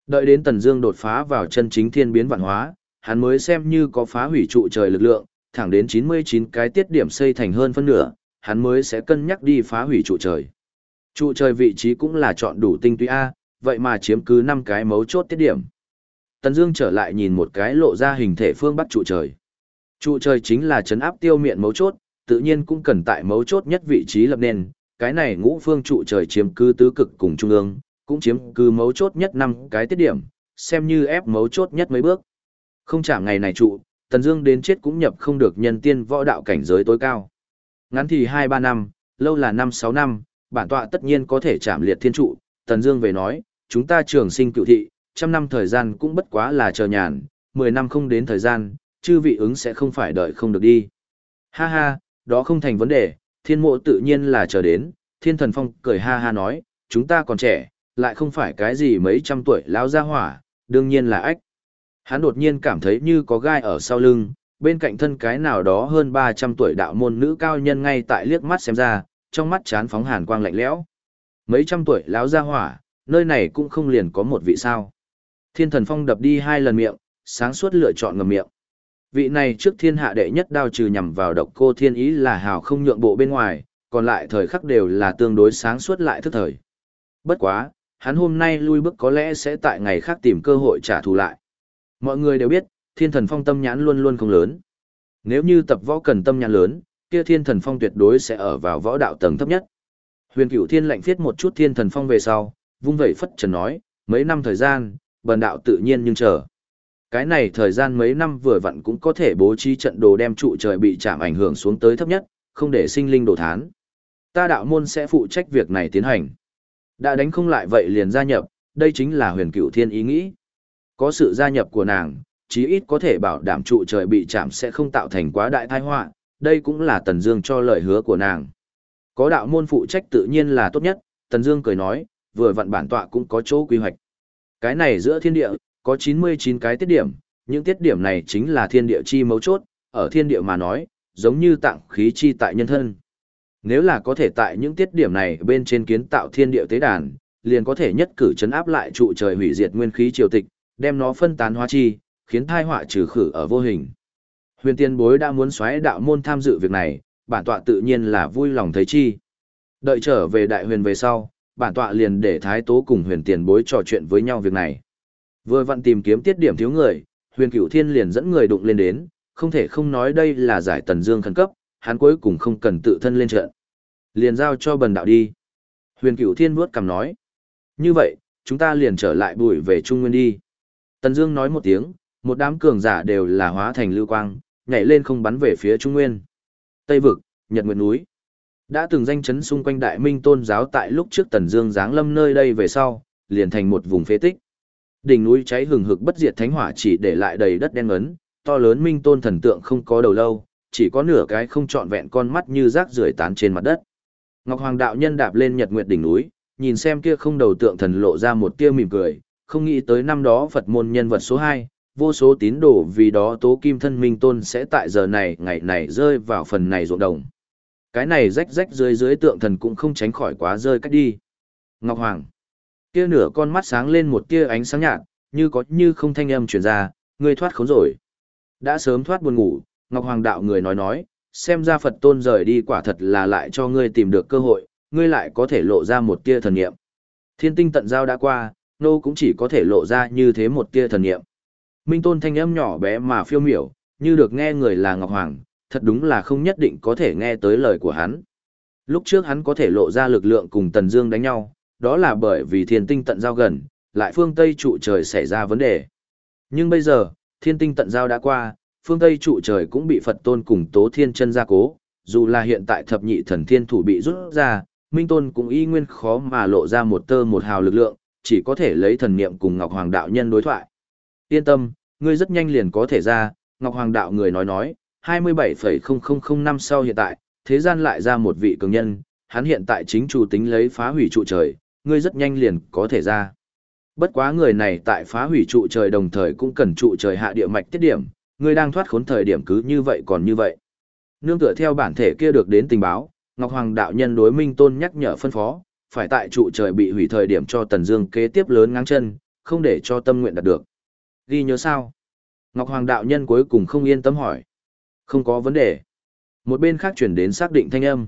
Đợi đến Tần Dương đột phá vào chân chính thiên biến vạn hóa, hắn mới xem như có phá hủy trụ trời lực lượng, thẳng đến 99 cái tiết điểm xây thành hơn phân nửa, hắn mới sẽ cân nhắc đi phá hủy trụ trời. Trụ trời vị trí cũng là chọn đủ tinh túy A, vậy mà chiếm cứ 5 cái mấu chốt tiết điểm. Tần Dương trở lại nhìn một cái lộ ra hình thể phương bắc trụ trời. Trụ trời chính là chấn áp tiêu miện mấu chốt, tự nhiên cũng cần tại mấu chốt nhất vị trí lập nên, cái này ngũ phương trụ trời chiếm cứ tứ cực cùng trung ương, cũng chiếm cứ mấu chốt nhất năm cái tiết điểm, xem như ép mấu chốt nhất mấy bước. Không chạm ngày này trụ, Tần Dương đến chết cũng nhập không được nhân tiên võ đạo cảnh giới tối cao. Ngắn thì 2 3 năm, lâu là 5 6 năm, bản tọa tất nhiên có thể chạm liệt thiên trụ, Tần Dương về nói, chúng ta trường sinh cựu thị, trăm năm thời gian cũng bất quá là chờ nhàn, 10 năm không đến thời gian, chư vị ứng sẽ không phải đợi không được đi. Ha ha, đó không thành vấn đề, thiên mộ tự nhiên là chờ đến, thiên thần phong cười ha ha nói, chúng ta còn trẻ, lại không phải cái gì mấy trăm tuổi lão gia hỏa, đương nhiên là ách. Hắn đột nhiên cảm thấy như có gai ở sau lưng, bên cạnh thân cái nào đó hơn 300 tuổi đạo môn nữ cao nhân ngay tại liếc mắt xem ra, trong mắt chán phóng hàn quang lạnh lẽo. Mấy trăm tuổi lão gia hỏa, nơi này cũng không liền có một vị sao. Thiên thần phong đập đi hai lần miệng, sáng suốt lựa chọn ngầm miệng. Vị này trước thiên hạ đệ nhất đao trừ nhằm vào độc cô thiên ý là hào không nhượng bộ bên ngoài, còn lại thời khắc đều là tương đối sáng suốt lại thức thời. Bất quá, hắn hôm nay lui bước có lẽ sẽ tại ngày khác tìm cơ hội trả thù lại. Mọi người đều biết, thiên thần phong tâm nhãn luôn luôn không lớn. Nếu như tập võ cần tâm nhãn lớn, kia thiên thần phong tuyệt đối sẽ ở vào võ đạo tầng thấp nhất. Huyền cửu thiên lạnh viết một chút thiên thần phong về sau, vung vẩy phất trần nói, mấy năm thời gian, bần đạo tự nhiên nhưng chờ. Cái này thời gian mấy năm vừa vặn cũng có thể bố trí trận đồ đem trụ trời bị chạm ảnh hưởng xuống tới thấp nhất, không để sinh linh đổ thán. Ta đạo môn sẽ phụ trách việc này tiến hành. Đã đánh không lại vậy liền gia nhập, đây chính là huyền cửu thiên ý nghĩ. Có sự gia nhập của nàng, chí ít có thể bảo đảm trụ trời bị chạm sẽ không tạo thành quá đại tai họa, đây cũng là Tần Dương cho lời hứa của nàng. Có đạo môn phụ trách tự nhiên là tốt nhất, Tần Dương cười nói, vừa vặn bản tọa cũng có chỗ quy hoạch. Cái này giữa thiên địa, có 99 cái tiết điểm, những tiết điểm này chính là thiên địa chi mấu chốt, ở thiên địa mà nói, giống như tạng khí chi tại nhân thân. Nếu là có thể tại những tiết điểm này bên trên kiến tạo thiên địa tế đàn, liền có thể nhất cử chấn áp lại trụ trời hủy diệt nguyên khí triều tịch, đem nó phân tán hóa chi, khiến thai họa trừ khử ở vô hình. Huyền tiên bối đã muốn xoáy đạo môn tham dự việc này, bản tọa tự nhiên là vui lòng thấy chi. Đợi trở về đại huyền về sau, bản tọa liền để thái tố cùng huyền tiền bối trò chuyện với nhau việc này. Vừa vặn tìm kiếm tiết điểm thiếu người, huyền cửu thiên liền dẫn người đụng lên đến, không thể không nói đây là giải tần dương khẩn cấp, hắn cuối cùng không cần tự thân lên trận. Liền giao cho bần đạo đi. Huyền cửu thiên vuốt cằm nói. Như vậy, chúng ta liền trở lại bụi về Trung Nguyên đi. Tần Dương nói một tiếng, một đám cường giả đều là hóa thành lưu quang, nhảy lên không bắn về phía Trung Nguyên. Tây vực, Nhật Nguyệt núi. Đã từng danh chấn xung quanh Đại Minh Tôn giáo tại lúc trước Tần Dương giáng lâm nơi đây về sau, liền thành một vùng phế tích. Đỉnh núi cháy hừng hực bất diệt thánh hỏa chỉ để lại đầy đất đen ngấn, to lớn Minh Tôn thần tượng không có đầu lâu, chỉ có nửa cái không trọn vẹn con mắt như rác rưởi tán trên mặt đất. Ngọc Hoàng đạo nhân đạp lên Nhật Nguyệt đỉnh núi, nhìn xem kia không đầu tượng thần lộ ra một tia mỉm cười, không nghĩ tới năm đó Phật môn nhân vật số 2, vô số tín đồ vì đó tố kim thân minh tôn sẽ tại giờ này ngày này rơi vào phần này ruộng đồng. Cái này rách rách dưới dưới tượng thần cũng không tránh khỏi quá rơi cách đi. Ngọc Hoàng. Kia nửa con mắt sáng lên một tia ánh sáng nhạt, như có như không thanh âm truyền ra, ngươi thoát khốn rồi. Đã sớm thoát buồn ngủ, Ngọc Hoàng đạo người nói nói, xem ra Phật tôn rời đi quả thật là lại cho ngươi tìm được cơ hội, ngươi lại có thể lộ ra một tia thần niệm. Thiên tinh tận giao đã qua, nô cũng chỉ có thể lộ ra như thế một tia thần niệm. Minh tôn thanh âm nhỏ bé mà phiêu miểu, như được nghe người là Ngọc Hoàng, thật đúng là không nhất định có thể nghe tới lời của hắn. Lúc trước hắn có thể lộ ra lực lượng cùng Tần Dương đánh nhau, đó là bởi vì thiên tinh tận giao gần, lại phương Tây trụ trời xảy ra vấn đề. Nhưng bây giờ, thiên tinh tận giao đã qua, phương Tây trụ trời cũng bị Phật tôn cùng Tố Thiên chân gia cố, dù là hiện tại thập nhị thần thiên thủ bị rút ra, Minh Tôn cũng y nguyên khó mà lộ ra một tơ một hào lực lượng, chỉ có thể lấy thần niệm cùng Ngọc Hoàng đạo nhân đối thoại. Yên tâm, ngươi rất nhanh liền có thể ra, Ngọc Hoàng đạo người nói nói, 27,0005 năm sau hiện tại, thế gian lại ra một vị cường nhân, hắn hiện tại chính chủ tính lấy phá hủy trụ trời, ngươi rất nhanh liền có thể ra. Bất quá người này tại phá hủy trụ trời đồng thời cũng cần trụ trời hạ địa mạch tiết điểm, ngươi đang thoát khốn thời điểm cứ như vậy còn như vậy. Nương tựa theo bản thể kia được đến tình báo, Ngọc Hoàng đạo nhân đối Minh Tôn nhắc nhở phân phó, phải tại trụ trời bị hủy thời điểm cho Tần Dương kế tiếp lớn ngang chân, không để cho tâm nguyện đạt được. Ghi nhớ sao? Ngọc Hoàng đạo nhân cuối cùng không yên tâm hỏi. Không có vấn đề. Một bên khác chuyển đến xác định thanh âm.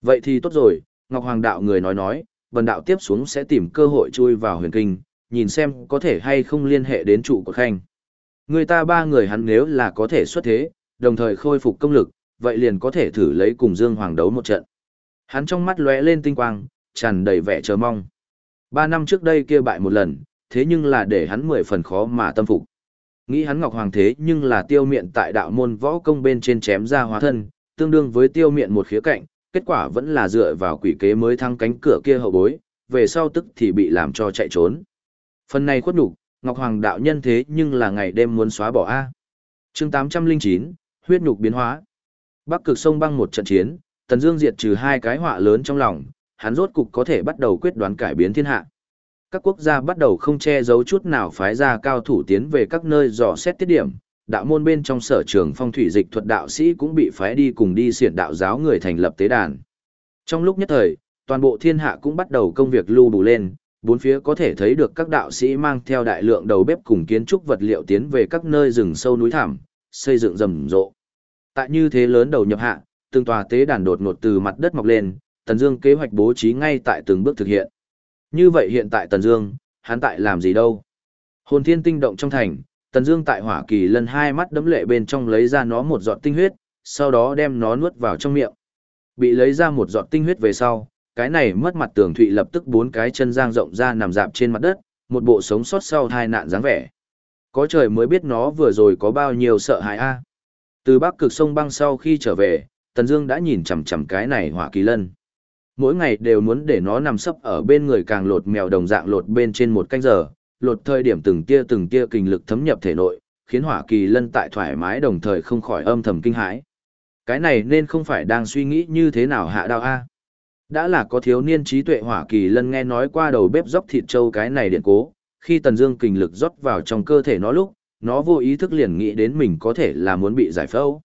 Vậy thì tốt rồi, Ngọc Hoàng đạo người nói nói, Vân đạo tiếp xuống sẽ tìm cơ hội chui vào huyền kinh, nhìn xem có thể hay không liên hệ đến trụ của khanh. Người ta ba người hắn nếu là có thể xuất thế, đồng thời khôi phục công lực, vậy liền có thể thử lấy cùng Dương Hoàng đấu một trận. Hắn trong mắt lóe lên tinh quang, tràn đầy vẻ chờ mong. Ba năm trước đây kia bại một lần, thế nhưng là để hắn mười phần khó mà tâm phục. Nghĩ hắn Ngọc Hoàng thế nhưng là tiêu miện tại đạo môn võ công bên trên chém ra hóa thân, tương đương với tiêu miện một khía cạnh, kết quả vẫn là dựa vào quỷ kế mới thăng cánh cửa kia hậu bối, về sau tức thì bị làm cho chạy trốn. Phần này khuất nhục, Ngọc Hoàng đạo nhân thế nhưng là ngày đêm muốn xóa bỏ A. chương 809, huyết nhục biến hóa. Bắc cực sông băng một trận chiến, Tần Dương diệt trừ hai cái họa lớn trong lòng, hắn rốt cục có thể bắt đầu quyết đoán cải biến thiên hạ. Các quốc gia bắt đầu không che giấu chút nào phái ra cao thủ tiến về các nơi dò xét tiết điểm, đạo môn bên trong sở trường phong thủy dịch thuật đạo sĩ cũng bị phái đi cùng đi xiển đạo giáo người thành lập tế đàn. Trong lúc nhất thời, toàn bộ thiên hạ cũng bắt đầu công việc lưu đủ lên, bốn phía có thể thấy được các đạo sĩ mang theo đại lượng đầu bếp cùng kiến trúc vật liệu tiến về các nơi rừng sâu núi thẳm, xây dựng rầm rộ. Tại như thế lớn đầu nhập hạ, từng tòa tế đàn đột ngột từ mặt đất mọc lên, Tần Dương kế hoạch bố trí ngay tại từng bước thực hiện. Như vậy hiện tại Tần Dương, hắn tại làm gì đâu? Hồn Thiên tinh động trong thành, Tần Dương tại Hỏa Kỳ lần hai mắt đấm lệ bên trong lấy ra nó một giọt tinh huyết, sau đó đem nó nuốt vào trong miệng. Bị lấy ra một giọt tinh huyết về sau, cái này mất mặt Tường Thụy lập tức bốn cái chân giang rộng ra nằm dạp trên mặt đất, một bộ sống sót sau tai nạn dáng vẻ. Có trời mới biết nó vừa rồi có bao nhiêu sợ hãi a. Từ bắc cực sông băng sau khi trở về, Tần Dương đã nhìn chằm chằm cái này hỏa kỳ lân. Mỗi ngày đều muốn để nó nằm sấp ở bên người càng lột mèo đồng dạng lột bên trên một canh giờ, lột thời điểm từng tia từng tia kinh lực thấm nhập thể nội, khiến hỏa kỳ lân tại thoải mái đồng thời không khỏi âm thầm kinh hãi. Cái này nên không phải đang suy nghĩ như thế nào hạ đao a. Đã là có thiếu niên trí tuệ hỏa kỳ lân nghe nói qua đầu bếp dốc thịt trâu cái này điện cố, khi tần dương kinh lực rót vào trong cơ thể nó lúc, nó vô ý thức liền nghĩ đến mình có thể là muốn bị giải phẫu.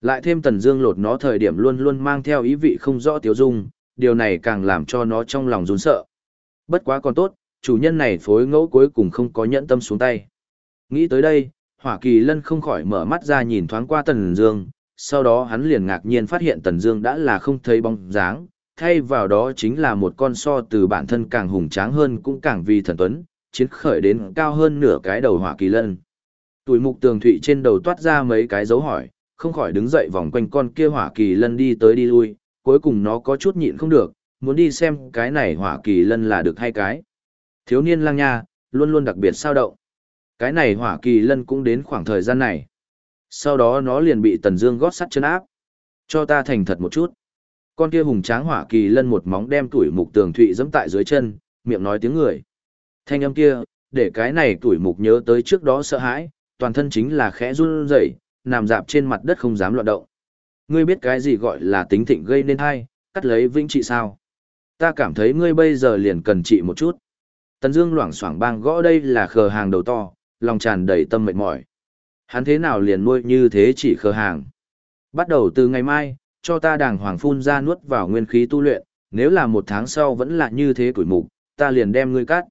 Lại thêm tần dương lột nó thời điểm luôn luôn mang theo ý vị không rõ tiêu dung, điều này càng làm cho nó trong lòng run sợ. Bất quá còn tốt, chủ nhân này phối ngẫu cuối cùng không có nhẫn tâm xuống tay. Nghĩ tới đây, Hỏa Kỳ Lân không khỏi mở mắt ra nhìn thoáng qua Tần Dương, sau đó hắn liền ngạc nhiên phát hiện Tần Dương đã là không thấy bóng dáng, thay vào đó chính là một con so từ bản thân càng hùng tráng hơn cũng càng vì thần tuấn, chiến khởi đến cao hơn nửa cái đầu Hỏa Kỳ Lân. Tuổi mục tường thụy trên đầu toát ra mấy cái dấu hỏi, không khỏi đứng dậy vòng quanh con kia Hỏa Kỳ Lân đi tới đi lui, cuối cùng nó có chút nhịn không được, muốn đi xem cái này Hỏa Kỳ Lân là được hay cái. Thiếu niên lang nha, luôn luôn đặc biệt sao động. Cái này hỏa kỳ lân cũng đến khoảng thời gian này. Sau đó nó liền bị Tần Dương gót sắt chân áp. Cho ta thành thật một chút. Con kia hùng tráng hỏa kỳ lân một móng đem tuổi mục tường thụy giẫm tại dưới chân, miệng nói tiếng người. Thanh âm kia, để cái này tuổi mục nhớ tới trước đó sợ hãi, toàn thân chính là khẽ run rẩy, nằm dạp trên mặt đất không dám loạn động. Ngươi biết cái gì gọi là tính thịnh gây nên hay, cắt lấy vĩnh trị sao? Ta cảm thấy ngươi bây giờ liền cần trị một chút. Tần Dương loảng xoảng bang gõ đây là khờ hàng đầu to, lòng tràn đầy tâm mệt mỏi. Hắn thế nào liền nuôi như thế chỉ khờ hàng. Bắt đầu từ ngày mai, cho ta đàng hoàng phun ra nuốt vào nguyên khí tu luyện, nếu là một tháng sau vẫn là như thế tuổi mục, ta liền đem ngươi cắt.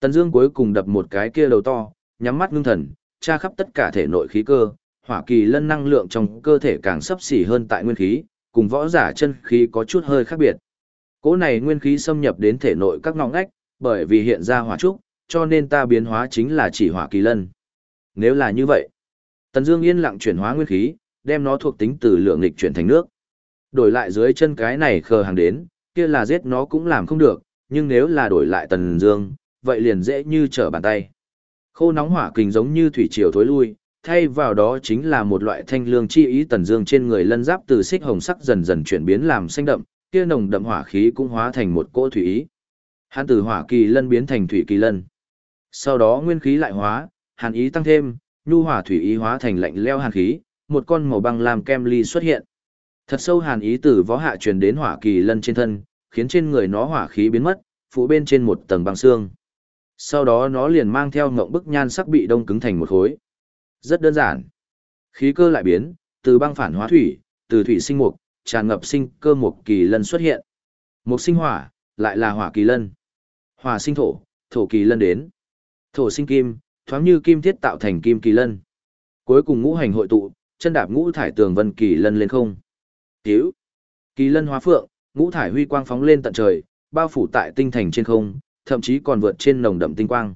Tần Dương cuối cùng đập một cái kia đầu to, nhắm mắt ngưng thần, tra khắp tất cả thể nội khí cơ, hỏa kỳ lân năng lượng trong cơ thể càng sấp xỉ hơn tại nguyên khí, cùng võ giả chân khí có chút hơi khác biệt. Cỗ này nguyên khí xâm nhập đến thể nội các ngõ ngách, bởi vì hiện ra hỏa trúc, cho nên ta biến hóa chính là chỉ hỏa kỳ lân. Nếu là như vậy, Tần Dương yên lặng chuyển hóa nguyên khí, đem nó thuộc tính từ lượng nghịch chuyển thành nước. Đổi lại dưới chân cái này khờ hàng đến, kia là giết nó cũng làm không được, nhưng nếu là đổi lại Tần Dương, vậy liền dễ như trở bàn tay. Khô nóng hỏa kình giống như thủy triều thối lui, thay vào đó chính là một loại thanh lương chi ý Tần Dương trên người lân giáp từ xích hồng sắc dần dần chuyển biến làm xanh đậm, kia nồng đậm hỏa khí cũng hóa thành một cỗ thủy ý. Hắn từ hỏa kỳ lân biến thành thủy kỳ lân. Sau đó nguyên khí lại hóa, hàn ý tăng thêm, nhu hỏa thủy ý hóa thành lạnh leo hàn khí, một con màu băng làm kem ly xuất hiện. Thật sâu hàn ý từ võ hạ truyền đến hỏa kỳ lân trên thân, khiến trên người nó hỏa khí biến mất, phủ bên trên một tầng băng xương. Sau đó nó liền mang theo ngộng bức nhan sắc bị đông cứng thành một khối. Rất đơn giản. Khí cơ lại biến, từ băng phản hóa thủy, từ thủy sinh mục, tràn ngập sinh cơ mục kỳ lân xuất hiện. Mục sinh hỏa, lại là hỏa kỳ lân. Hỏa sinh thổ, thổ kỳ lân đến. Thổ sinh kim, thoáng như kim thiết tạo thành kim kỳ lân. Cuối cùng ngũ hành hội tụ, chân đạp ngũ thải tường vân kỳ lân lên không. Tiểu, Kỳ lân hóa phượng, ngũ thải huy quang phóng lên tận trời, bao phủ tại tinh thành trên không, thậm chí còn vượt trên nồng đậm tinh quang.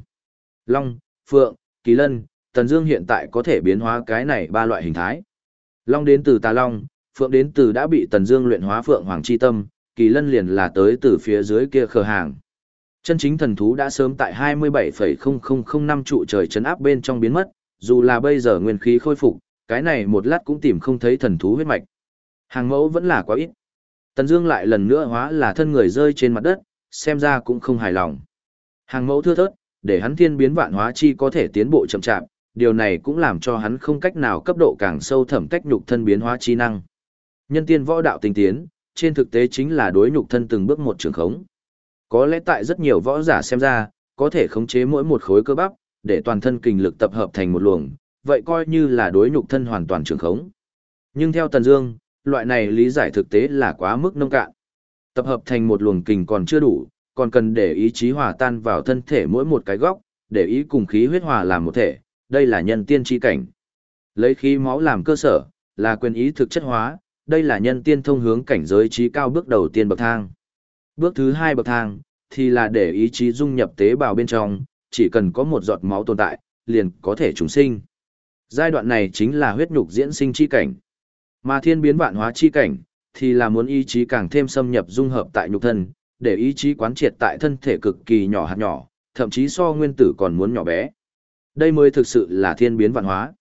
Long, phượng, kỳ lân, tần dương hiện tại có thể biến hóa cái này ba loại hình thái. Long đến từ tà long, phượng đến từ đã bị tần dương luyện hóa phượng hoàng chi tâm, kỳ lân liền là tới từ phía dưới kia khờ hàng. Chân chính thần thú đã sớm tại 27,0005 trụ trời chấn áp bên trong biến mất, dù là bây giờ nguyên khí khôi phục, cái này một lát cũng tìm không thấy thần thú huyết mạch. Hàng mẫu vẫn là quá ít. Tần Dương lại lần nữa hóa là thân người rơi trên mặt đất, xem ra cũng không hài lòng. Hàng mẫu thưa thớt, để hắn thiên biến vạn hóa chi có thể tiến bộ chậm chạp, điều này cũng làm cho hắn không cách nào cấp độ càng sâu thẩm cách nhục thân biến hóa chi năng. Nhân tiên võ đạo tinh tiến, trên thực tế chính là đối nhục thân từng bước một trường khống. Có lẽ tại rất nhiều võ giả xem ra, có thể khống chế mỗi một khối cơ bắp, để toàn thân kinh lực tập hợp thành một luồng, vậy coi như là đối nhục thân hoàn toàn trường khống. Nhưng theo Tần Dương, loại này lý giải thực tế là quá mức nông cạn. Tập hợp thành một luồng kình còn chưa đủ, còn cần để ý chí hòa tan vào thân thể mỗi một cái góc, để ý cùng khí huyết hòa làm một thể, đây là nhân tiên chi cảnh. Lấy khí máu làm cơ sở, là quyền ý thực chất hóa, đây là nhân tiên thông hướng cảnh giới trí cao bước đầu tiên bậc thang. Bước thứ hai bậc thang, thì là để ý chí dung nhập tế bào bên trong, chỉ cần có một giọt máu tồn tại, liền có thể trùng sinh. Giai đoạn này chính là huyết nhục diễn sinh chi cảnh. Mà thiên biến vạn hóa chi cảnh, thì là muốn ý chí càng thêm xâm nhập dung hợp tại nhục thân, để ý chí quán triệt tại thân thể cực kỳ nhỏ hạt nhỏ, thậm chí so nguyên tử còn muốn nhỏ bé. Đây mới thực sự là thiên biến vạn hóa.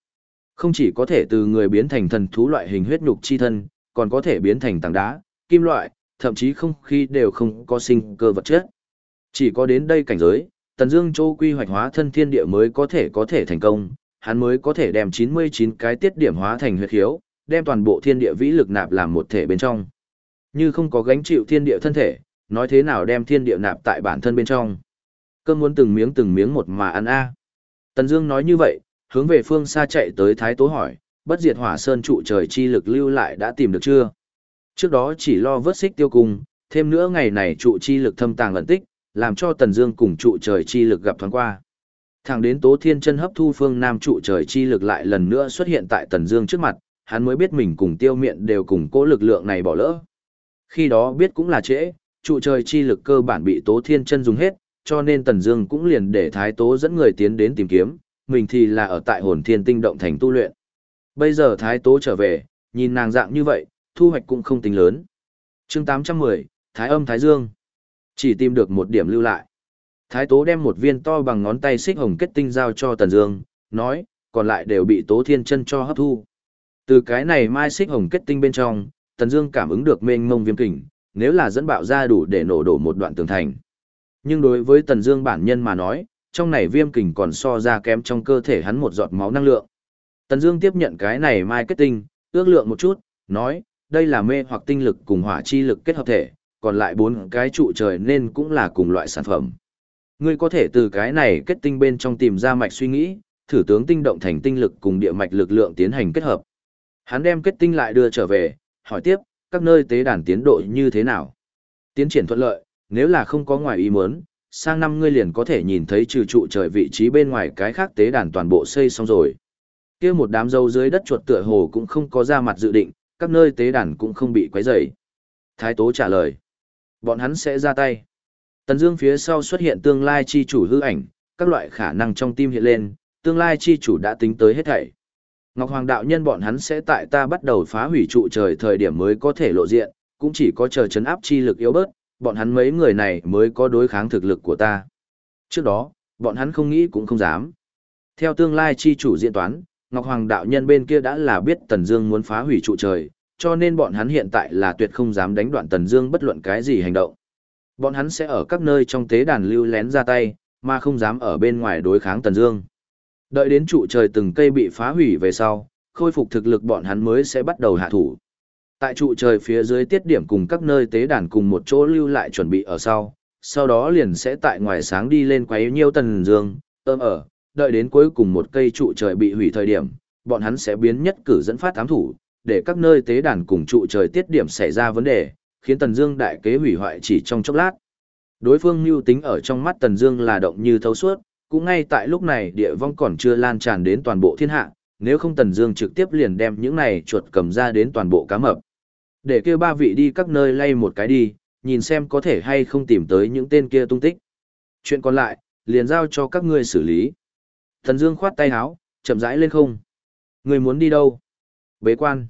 Không chỉ có thể từ người biến thành thần thú loại hình huyết nhục chi thân, còn có thể biến thành tảng đá, kim loại, thậm chí không khí đều không có sinh cơ vật chất. Chỉ có đến đây cảnh giới, Tần Dương Châu quy hoạch hóa thân thiên địa mới có thể có thể thành công, hắn mới có thể đem 99 cái tiết điểm hóa thành huyết khiếu, đem toàn bộ thiên địa vĩ lực nạp làm một thể bên trong. Như không có gánh chịu thiên địa thân thể, nói thế nào đem thiên địa nạp tại bản thân bên trong. Cơm muốn từng miếng từng miếng một mà ăn a. Tần Dương nói như vậy, hướng về phương xa chạy tới Thái Tố hỏi, bất diệt hỏa sơn trụ trời chi lực lưu lại đã tìm được chưa? Trước đó chỉ lo vớt xích tiêu cung, thêm nữa ngày này trụ chi lực thâm tàng ẩn tích, làm cho Tần Dương cùng trụ trời chi lực gặp thoáng qua. Thẳng đến Tố Thiên Chân hấp thu phương nam trụ trời chi lực lại lần nữa xuất hiện tại Tần Dương trước mặt, hắn mới biết mình cùng Tiêu Miện đều cùng cố lực lượng này bỏ lỡ. Khi đó biết cũng là trễ, trụ trời chi lực cơ bản bị Tố Thiên Chân dùng hết, cho nên Tần Dương cũng liền để Thái Tố dẫn người tiến đến tìm kiếm, mình thì là ở tại Hồn Thiên Tinh động thành tu luyện. Bây giờ Thái Tố trở về, nhìn nàng dạng như vậy, thu hoạch cũng không tính lớn. Chương 810, Thái Âm Thái Dương. Chỉ tìm được một điểm lưu lại. Thái Tố đem một viên to bằng ngón tay xích hồng kết tinh giao cho Tần Dương, nói, còn lại đều bị Tố Thiên Chân cho hấp thu. Từ cái này mai xích hồng kết tinh bên trong, Tần Dương cảm ứng được mênh mông viêm kình, nếu là dẫn bạo ra đủ để nổ đổ một đoạn tường thành. Nhưng đối với Tần Dương bản nhân mà nói, trong này viêm kình còn so ra kém trong cơ thể hắn một giọt máu năng lượng. Tần Dương tiếp nhận cái này mai kết tinh, ước lượng một chút, nói, đây là mê hoặc tinh lực cùng hỏa chi lực kết hợp thể, còn lại bốn cái trụ trời nên cũng là cùng loại sản phẩm. Ngươi có thể từ cái này kết tinh bên trong tìm ra mạch suy nghĩ, thử tướng tinh động thành tinh lực cùng địa mạch lực lượng tiến hành kết hợp. Hắn đem kết tinh lại đưa trở về, hỏi tiếp, các nơi tế đàn tiến độ như thế nào? Tiến triển thuận lợi, nếu là không có ngoài ý muốn, sang năm ngươi liền có thể nhìn thấy trừ trụ trời vị trí bên ngoài cái khác tế đàn toàn bộ xây xong rồi. Kia một đám dâu dưới đất chuột tựa hồ cũng không có ra mặt dự định, các nơi tế đàn cũng không bị quấy rầy. Thái Tố trả lời, bọn hắn sẽ ra tay. Tần Dương phía sau xuất hiện tương lai chi chủ hư ảnh, các loại khả năng trong tim hiện lên, tương lai chi chủ đã tính tới hết thảy. Ngọc Hoàng đạo nhân bọn hắn sẽ tại ta bắt đầu phá hủy trụ trời thời điểm mới có thể lộ diện, cũng chỉ có chờ chấn áp chi lực yếu bớt, bọn hắn mấy người này mới có đối kháng thực lực của ta. Trước đó, bọn hắn không nghĩ cũng không dám. Theo tương lai chi chủ diễn toán, Ngọc Hoàng đạo nhân bên kia đã là biết Tần Dương muốn phá hủy trụ trời, cho nên bọn hắn hiện tại là tuyệt không dám đánh đoạn Tần Dương bất luận cái gì hành động. Bọn hắn sẽ ở các nơi trong tế đàn lưu lén ra tay, mà không dám ở bên ngoài đối kháng Tần Dương. Đợi đến trụ trời từng cây bị phá hủy về sau, khôi phục thực lực bọn hắn mới sẽ bắt đầu hạ thủ. Tại trụ trời phía dưới tiết điểm cùng các nơi tế đàn cùng một chỗ lưu lại chuẩn bị ở sau, sau đó liền sẽ tại ngoài sáng đi lên quấy nhiêu tần dương, ôm ở, đợi đến cuối cùng một cây trụ trời bị hủy thời điểm, bọn hắn sẽ biến nhất cử dẫn phát ám thủ, để các nơi tế đàn cùng trụ trời tiết điểm xảy ra vấn đề, khiến tần dương đại kế hủy hoại chỉ trong chốc lát. Đối phương lưu tính ở trong mắt tần dương là động như thấu suốt, cũng ngay tại lúc này địa vong còn chưa lan tràn đến toàn bộ thiên hạ, nếu không tần dương trực tiếp liền đem những này chuột cầm ra đến toàn bộ cá mập. Để kêu ba vị đi các nơi lay một cái đi, nhìn xem có thể hay không tìm tới những tên kia tung tích. Chuyện còn lại, liền giao cho các ngươi xử lý. Thần Dương khoát tay áo, chậm rãi lên không. Người muốn đi đâu? Bế quan.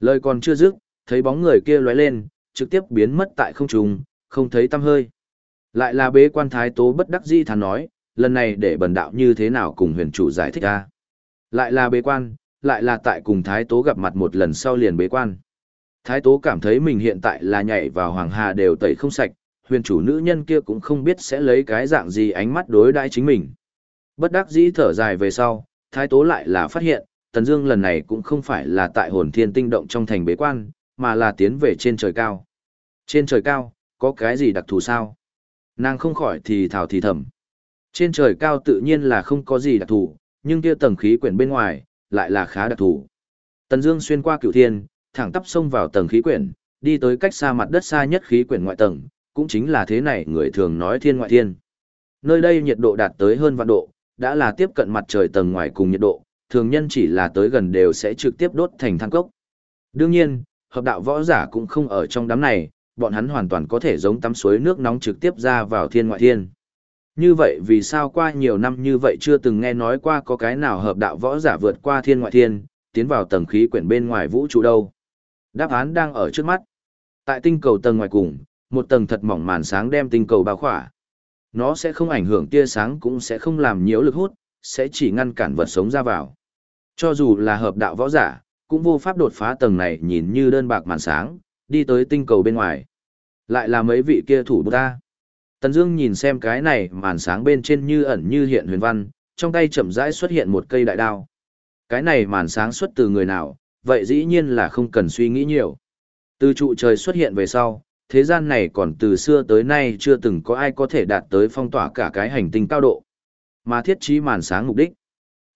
Lời còn chưa dứt, thấy bóng người kia lóe lên, trực tiếp biến mất tại không trung, không thấy tăm hơi. Lại là bế quan thái tố bất đắc dĩ thản nói, lần này để bần đạo như thế nào cùng huyền chủ giải thích ra. Lại là bế quan, lại là tại cùng thái tố gặp mặt một lần sau liền bế quan. Thái Tố cảm thấy mình hiện tại là nhảy vào hoàng hà đều tẩy không sạch, huyền chủ nữ nhân kia cũng không biết sẽ lấy cái dạng gì ánh mắt đối đãi chính mình. Bất đắc dĩ thở dài về sau, Thái Tố lại là phát hiện, Tần Dương lần này cũng không phải là tại hồn thiên tinh động trong thành bế quan, mà là tiến về trên trời cao. Trên trời cao, có cái gì đặc thù sao? Nàng không khỏi thì thào thì thầm. Trên trời cao tự nhiên là không có gì đặc thù, nhưng kia tầng khí quyển bên ngoài, lại là khá đặc thù. Tần Dương xuyên qua cửu thiên, thẳng tắp xông vào tầng khí quyển, đi tới cách xa mặt đất xa nhất khí quyển ngoại tầng, cũng chính là thế này người thường nói thiên ngoại thiên. Nơi đây nhiệt độ đạt tới hơn vạn độ, đã là tiếp cận mặt trời tầng ngoài cùng nhiệt độ, thường nhân chỉ là tới gần đều sẽ trực tiếp đốt thành than cốc. Đương nhiên, hợp đạo võ giả cũng không ở trong đám này, bọn hắn hoàn toàn có thể giống tắm suối nước nóng trực tiếp ra vào thiên ngoại thiên. Như vậy vì sao qua nhiều năm như vậy chưa từng nghe nói qua có cái nào hợp đạo võ giả vượt qua thiên ngoại thiên, tiến vào tầng khí quyển bên ngoài vũ trụ đâu? Đáp án đang ở trước mắt. Tại tinh cầu tầng ngoài cùng, một tầng thật mỏng màn sáng đem tinh cầu bao khỏa. Nó sẽ không ảnh hưởng tia sáng cũng sẽ không làm nhiễu lực hút, sẽ chỉ ngăn cản vật sống ra vào. Cho dù là hợp đạo võ giả, cũng vô pháp đột phá tầng này nhìn như đơn bạc màn sáng, đi tới tinh cầu bên ngoài. Lại là mấy vị kia thủ bút ta. Tần Dương nhìn xem cái này màn sáng bên trên như ẩn như hiện huyền văn, trong tay chậm rãi xuất hiện một cây đại đao. Cái này màn sáng xuất từ người nào, vậy dĩ nhiên là không cần suy nghĩ nhiều. Từ trụ trời xuất hiện về sau, thế gian này còn từ xưa tới nay chưa từng có ai có thể đạt tới phong tỏa cả cái hành tinh cao độ. Mà thiết trí màn sáng mục đích,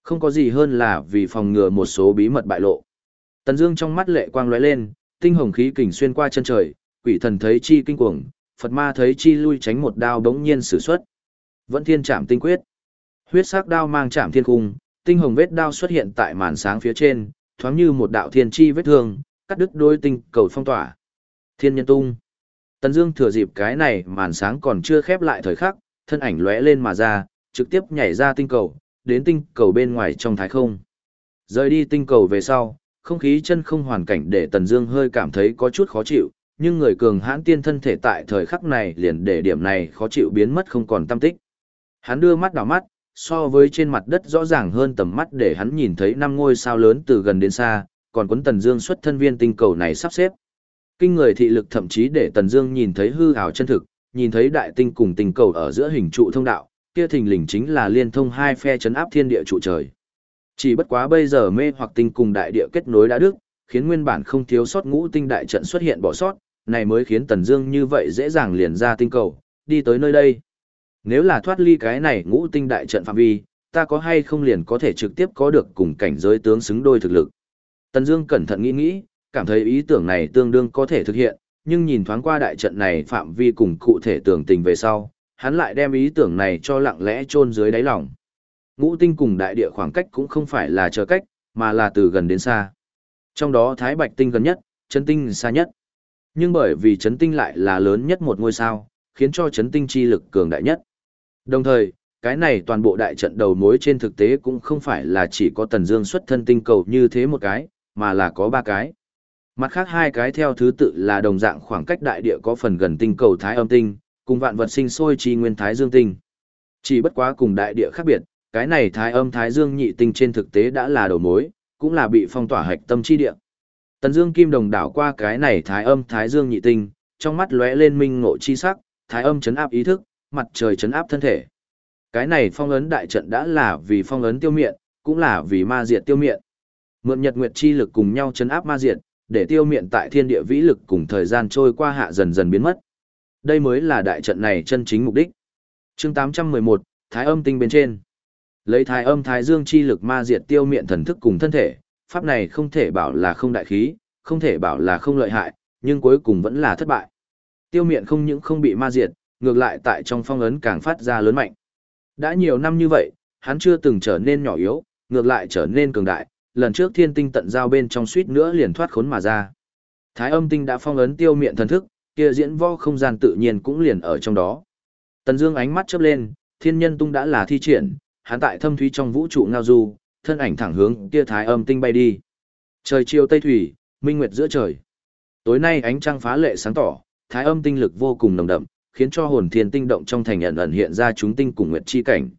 không có gì hơn là vì phòng ngừa một số bí mật bại lộ. Tần Dương trong mắt lệ quang lóe lên, tinh hồng khí kình xuyên qua chân trời, quỷ thần thấy chi kinh cuồng, Phật ma thấy chi lui tránh một đao đống nhiên sử xuất. Vẫn thiên trảm tinh quyết. Huyết sắc đao mang chạm thiên cung, tinh hồng vết đao xuất hiện tại màn sáng phía trên, thoáng như một đạo thiên chi vết thương, cắt đứt đôi tinh cầu phong tỏa. Thiên nhân tung. Tần Dương thừa dịp cái này màn sáng còn chưa khép lại thời khắc, thân ảnh lóe lên mà ra, trực tiếp nhảy ra tinh cầu, đến tinh cầu bên ngoài trong thái không. Rời đi tinh cầu về sau, không khí chân không hoàn cảnh để Tần Dương hơi cảm thấy có chút khó chịu, nhưng người cường hãn tiên thân thể tại thời khắc này liền để điểm này khó chịu biến mất không còn tâm tích. Hắn đưa mắt đảo mắt, so với trên mặt đất rõ ràng hơn tầm mắt để hắn nhìn thấy năm ngôi sao lớn từ gần đến xa, còn quấn Tần Dương xuất thân viên tinh cầu này sắp xếp. Kinh người thị lực thậm chí để Tần Dương nhìn thấy hư ảo chân thực, nhìn thấy đại tinh cùng tinh cầu ở giữa hình trụ thông đạo, kia thình lình chính là liên thông hai phe chấn áp thiên địa trụ trời. Chỉ bất quá bây giờ mê hoặc tinh cùng đại địa kết nối đã đức, khiến nguyên bản không thiếu sót ngũ tinh đại trận xuất hiện bỏ sót, này mới khiến Tần Dương như vậy dễ dàng liền ra tinh cầu, đi tới nơi đây. Nếu là thoát ly cái này ngũ tinh đại trận phạm vi, ta có hay không liền có thể trực tiếp có được cùng cảnh giới tướng xứng đôi thực lực. Tần Dương cẩn thận nghĩ nghĩ, cảm thấy ý tưởng này tương đương có thể thực hiện, nhưng nhìn thoáng qua đại trận này phạm vi cùng cụ thể tưởng tình về sau, hắn lại đem ý tưởng này cho lặng lẽ chôn dưới đáy lòng. Ngũ tinh cùng đại địa khoảng cách cũng không phải là chờ cách, mà là từ gần đến xa. Trong đó Thái Bạch tinh gần nhất, Chấn tinh xa nhất. Nhưng bởi vì Chấn tinh lại là lớn nhất một ngôi sao, khiến cho Chấn tinh chi lực cường đại nhất. Đồng thời, cái này toàn bộ đại trận đầu mối trên thực tế cũng không phải là chỉ có Tần Dương xuất thân tinh cầu như thế một cái, mà là có ba cái. Mặt khác hai cái theo thứ tự là đồng dạng khoảng cách đại địa có phần gần tinh cầu Thái Âm tinh, cùng vạn vật sinh sôi chi nguyên Thái Dương tinh. Chỉ bất quá cùng đại địa khác biệt, cái này Thái Âm Thái Dương nhị tinh trên thực tế đã là đầu mối, cũng là bị phong tỏa hạch tâm chi địa. Tần Dương Kim Đồng đảo qua cái này Thái Âm Thái Dương nhị tinh, trong mắt lóe lên minh ngộ chi sắc, Thái Âm chấn áp ý thức, mặt trời chấn áp thân thể. Cái này phong ấn đại trận đã là vì phong ấn tiêu miện, cũng là vì ma diệt tiêu miện. Mượn nhật nguyệt chi lực cùng nhau chấn áp ma diệt, để tiêu miện tại thiên địa vĩ lực cùng thời gian trôi qua hạ dần dần biến mất. Đây mới là đại trận này chân chính mục đích. Chương 811, Thái âm tinh bên trên. Lấy thái âm thái dương chi lực ma diệt tiêu miện thần thức cùng thân thể, pháp này không thể bảo là không đại khí, không thể bảo là không lợi hại, nhưng cuối cùng vẫn là thất bại. Tiêu miện không những không bị ma diệt, ngược lại tại trong phong ấn càng phát ra lớn mạnh. Đã nhiều năm như vậy, hắn chưa từng trở nên nhỏ yếu, ngược lại trở nên cường đại, lần trước thiên tinh tận giao bên trong suýt nữa liền thoát khốn mà ra. Thái âm tinh đã phong ấn tiêu miệng thần thức, kia diễn võ không gian tự nhiên cũng liền ở trong đó. Tần Dương ánh mắt chớp lên, thiên nhân tung đã là thi triển, hắn tại thâm thúy trong vũ trụ ngao du, thân ảnh thẳng hướng kia thái âm tinh bay đi. Trời chiều tây thủy, minh nguyệt giữa trời. Tối nay ánh trăng phá lệ sáng tỏ, thái âm tinh lực vô cùng nồng đậm, khiến cho hồn thiên tinh động trong thành ẩn ẩn hiện ra chúng tinh cùng nguyệt chi cảnh.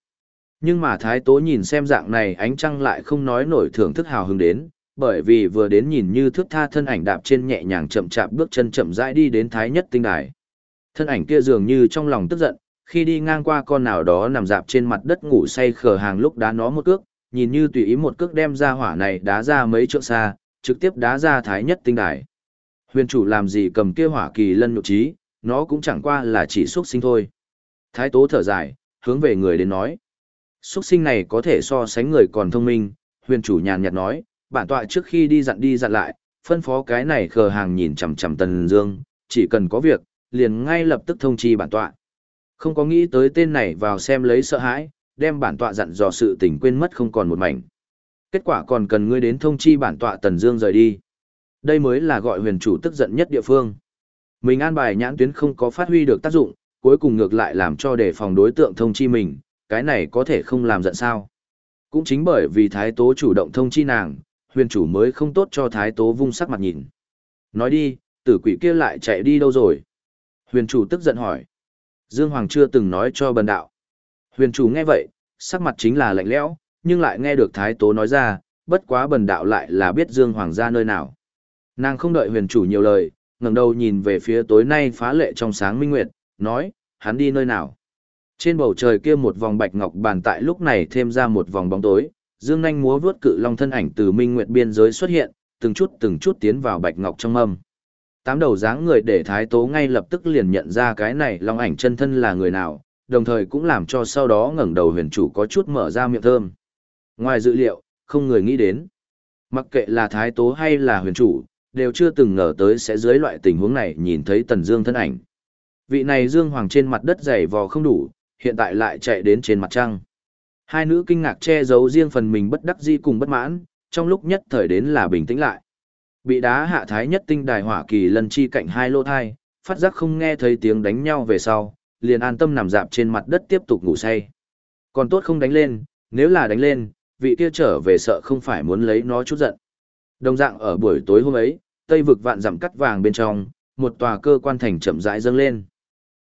Nhưng mà Thái Tố nhìn xem dạng này ánh trăng lại không nói nổi thưởng thức hào hứng đến, bởi vì vừa đến nhìn như thước tha thân ảnh đạp trên nhẹ nhàng chậm chạp bước chân chậm rãi đi đến Thái Nhất Tinh Đài. Thân ảnh kia dường như trong lòng tức giận, khi đi ngang qua con nào đó nằm dạp trên mặt đất ngủ say khờ hàng lúc đá nó một cước, nhìn như tùy ý một cước đem ra hỏa này đá ra mấy trượng xa, trực tiếp đá ra Thái Nhất Tinh Đài. Huyền chủ làm gì cầm kia hỏa kỳ lân nhục trí, nó cũng chẳng qua là chỉ xuất sinh thôi. Thái Tố thở dài, hướng về người đến nói. Xuất sinh này có thể so sánh người còn thông minh, huyền chủ nhàn nhạt nói, bản tọa trước khi đi dặn đi dặn lại, phân phó cái này khờ hàng nhìn chằm chằm Tần Dương, chỉ cần có việc, liền ngay lập tức thông chi bản tọa. Không có nghĩ tới tên này vào xem lấy sợ hãi, đem bản tọa dặn dò sự tình quên mất không còn một mảnh. Kết quả còn cần ngươi đến thông chi bản tọa Tần Dương rời đi. Đây mới là gọi huyền chủ tức giận nhất địa phương. Mình an bài nhãn tuyến không có phát huy được tác dụng, cuối cùng ngược lại làm cho đề phòng đối tượng thông chi mình, cái này có thể không làm giận sao. Cũng chính bởi vì Thái Tố chủ động thông chi nàng, huyền chủ mới không tốt cho Thái Tố vung sắc mặt nhìn. Nói đi, tử quỷ kia lại chạy đi đâu rồi? Huyền chủ tức giận hỏi. Dương Hoàng chưa từng nói cho bần đạo. Huyền chủ nghe vậy, sắc mặt chính là lạnh lẽo, nhưng lại nghe được Thái Tố nói ra, bất quá bần đạo lại là biết Dương Hoàng ra nơi nào. Nàng không đợi huyền chủ nhiều lời, ngẩng đầu nhìn về phía tối nay phá lệ trong sáng minh nguyệt, nói, hắn đi nơi nào. Trên bầu trời kia một vòng bạch ngọc bàn tại lúc này thêm ra một vòng bóng tối, dương nhanh múa vuốt cự long thân ảnh từ minh nguyệt biên giới xuất hiện, từng chút từng chút tiến vào bạch ngọc trong âm. Tám đầu dáng người để thái tố ngay lập tức liền nhận ra cái này long ảnh chân thân là người nào, đồng thời cũng làm cho sau đó ngẩng đầu huyền chủ có chút mở ra miệng thơm. Ngoài dự liệu, không người nghĩ đến. Mặc kệ là thái tố hay là huyền chủ, đều chưa từng ngờ tới sẽ dưới loại tình huống này nhìn thấy tần dương thân ảnh. Vị này dương hoàng trên mặt đất dày vò không đủ, hiện tại lại chạy đến trên mặt trăng. Hai nữ kinh ngạc che giấu riêng phần mình bất đắc dĩ cùng bất mãn, trong lúc nhất thời đến là bình tĩnh lại. Bị đá hạ thái nhất tinh đài hỏa kỳ lần chi cạnh hai lô thai, phát giác không nghe thấy tiếng đánh nhau về sau, liền an tâm nằm dạp trên mặt đất tiếp tục ngủ say. Còn tốt không đánh lên, nếu là đánh lên, vị kia trở về sợ không phải muốn lấy nó chút giận. Đồng dạng ở buổi tối hôm ấy, tây vực vạn dặm cắt vàng bên trong, một tòa cơ quan thành chậm rãi dâng lên.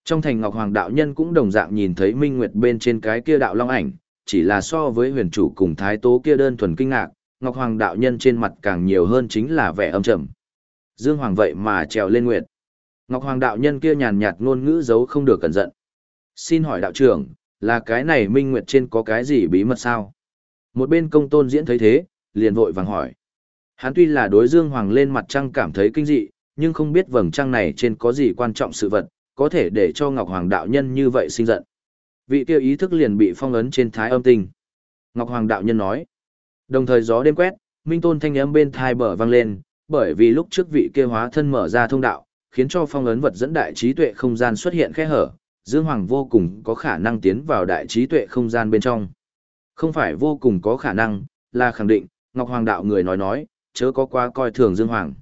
Trong thành Ngọc Hoàng đạo nhân cũng đồng dạng nhìn thấy Minh Nguyệt bên trên cái kia đạo long ảnh, chỉ là so với huyền chủ cùng thái tố kia đơn thuần kinh ngạc, Ngọc Hoàng đạo nhân trên mặt càng nhiều hơn chính là vẻ âm trầm. Dương Hoàng vậy mà trèo lên nguyệt. Ngọc Hoàng đạo nhân kia nhàn nhạt ngôn ngữ giấu không được cẩn giận. Xin hỏi đạo trưởng, là cái này Minh Nguyệt trên có cái gì bí mật sao? Một bên công tôn diễn thấy thế, liền vội vàng hỏi. Hắn tuy là đối Dương Hoàng lên mặt trăng cảm thấy kinh dị, nhưng không biết vầng trăng này trên có gì quan trọng sự vật, có thể để cho Ngọc Hoàng đạo nhân như vậy sinh giận. Vị kia ý thức liền bị phong ấn trên thái âm tinh. Ngọc Hoàng đạo nhân nói. Đồng thời gió đêm quét, minh tôn thanh âm bên thai bờ vang lên, bởi vì lúc trước vị kia hóa thân mở ra thông đạo, khiến cho phong ấn vật dẫn đại trí tuệ không gian xuất hiện khe hở, Dương Hoàng vô cùng có khả năng tiến vào đại trí tuệ không gian bên trong. Không phải vô cùng có khả năng, là khẳng định, Ngọc Hoàng đạo người nói nói, chớ có quá coi thường Dương Hoàng.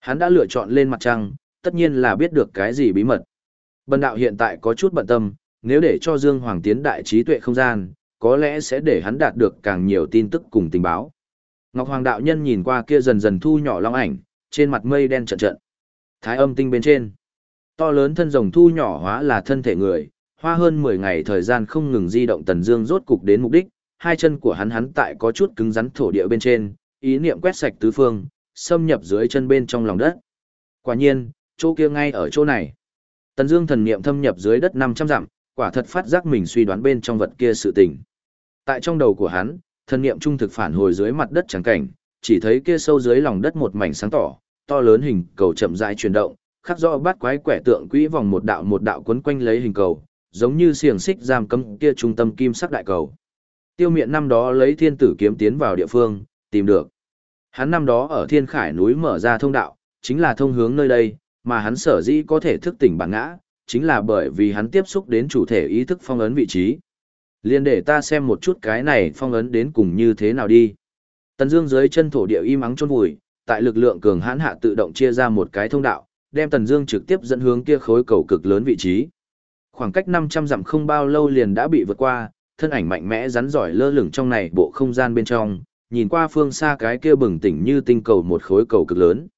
Hắn đã lựa chọn lên mặt trăng, tất nhiên là biết được cái gì bí mật. Bần đạo hiện tại có chút bận tâm, nếu để cho Dương Hoàng tiến đại trí tuệ không gian, có lẽ sẽ để hắn đạt được càng nhiều tin tức cùng tình báo. Ngọc Hoàng đạo nhân nhìn qua kia dần dần thu nhỏ long ảnh, trên mặt mây đen trận trận. Thái âm tinh bên trên. To lớn thân rồng thu nhỏ hóa là thân thể người, hoa hơn 10 ngày thời gian không ngừng di động tần dương rốt cục đến mục đích, hai chân của hắn hắn tại có chút cứng rắn thổ địa bên trên, ý niệm quét sạch tứ phương, xâm nhập dưới chân bên trong lòng đất. Quả nhiên, chỗ kia ngay ở chỗ này. Tần Dương thần niệm thâm nhập dưới đất 500 dặm, quả thật phát giác mình suy đoán bên trong vật kia sự tình. Tại trong đầu của hắn, thần niệm trung thực phản hồi dưới mặt đất chẳng cảnh, chỉ thấy kia sâu dưới lòng đất một mảnh sáng tỏ, to lớn hình cầu chậm rãi chuyển động, khắc rõ bát quái quẻ tượng quỹ vòng một đạo một đạo quấn quanh lấy hình cầu, giống như xiềng xích giam cấm kia trung tâm kim sắc đại cầu. Tiêu Miện năm đó lấy thiên tử kiếm tiến vào địa phương, tìm được. Hắn năm đó ở Thiên Khải núi mở ra thông đạo, chính là thông hướng nơi đây, mà hắn sở dĩ có thể thức tỉnh bản ngã, chính là bởi vì hắn tiếp xúc đến chủ thể ý thức phong ấn vị trí. Liên để ta xem một chút cái này phong ấn đến cùng như thế nào đi. Tần Dương dưới chân thổ địa im ắng chôn vùi, tại lực lượng cường hãn hạ tự động chia ra một cái thông đạo, đem Tần Dương trực tiếp dẫn hướng kia khối cầu cực lớn vị trí. Khoảng cách 500 dặm không bao lâu liền đã bị vượt qua, thân ảnh mạnh mẽ rắn giỏi lơ lửng trong này bộ không gian bên trong, nhìn qua phương xa cái kia bừng tỉnh như tinh cầu một khối cầu cực lớn.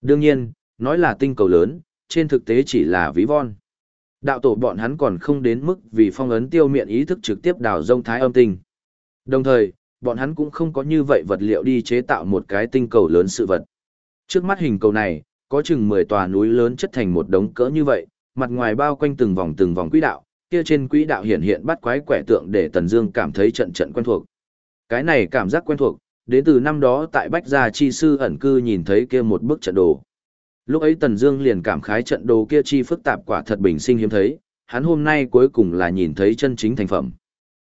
Đương nhiên, nói là tinh cầu lớn, trên thực tế chỉ là ví von. Đạo tổ bọn hắn còn không đến mức vì phong ấn tiêu miệng ý thức trực tiếp đào rông thái âm tinh. Đồng thời, bọn hắn cũng không có như vậy vật liệu đi chế tạo một cái tinh cầu lớn sự vật. Trước mắt hình cầu này, có chừng 10 tòa núi lớn chất thành một đống cỡ như vậy, mặt ngoài bao quanh từng vòng từng vòng quỹ đạo, kia trên quỹ đạo hiện hiện bắt quái quẻ tượng để Tần Dương cảm thấy trận trận quen thuộc. Cái này cảm giác quen thuộc, đến từ năm đó tại Bách Gia Chi Sư ẩn cư nhìn thấy kia một bức trận đồ. Lúc ấy Tần Dương liền cảm khái trận đồ kia chi phức tạp quả thật bình sinh hiếm thấy, hắn hôm nay cuối cùng là nhìn thấy chân chính thành phẩm.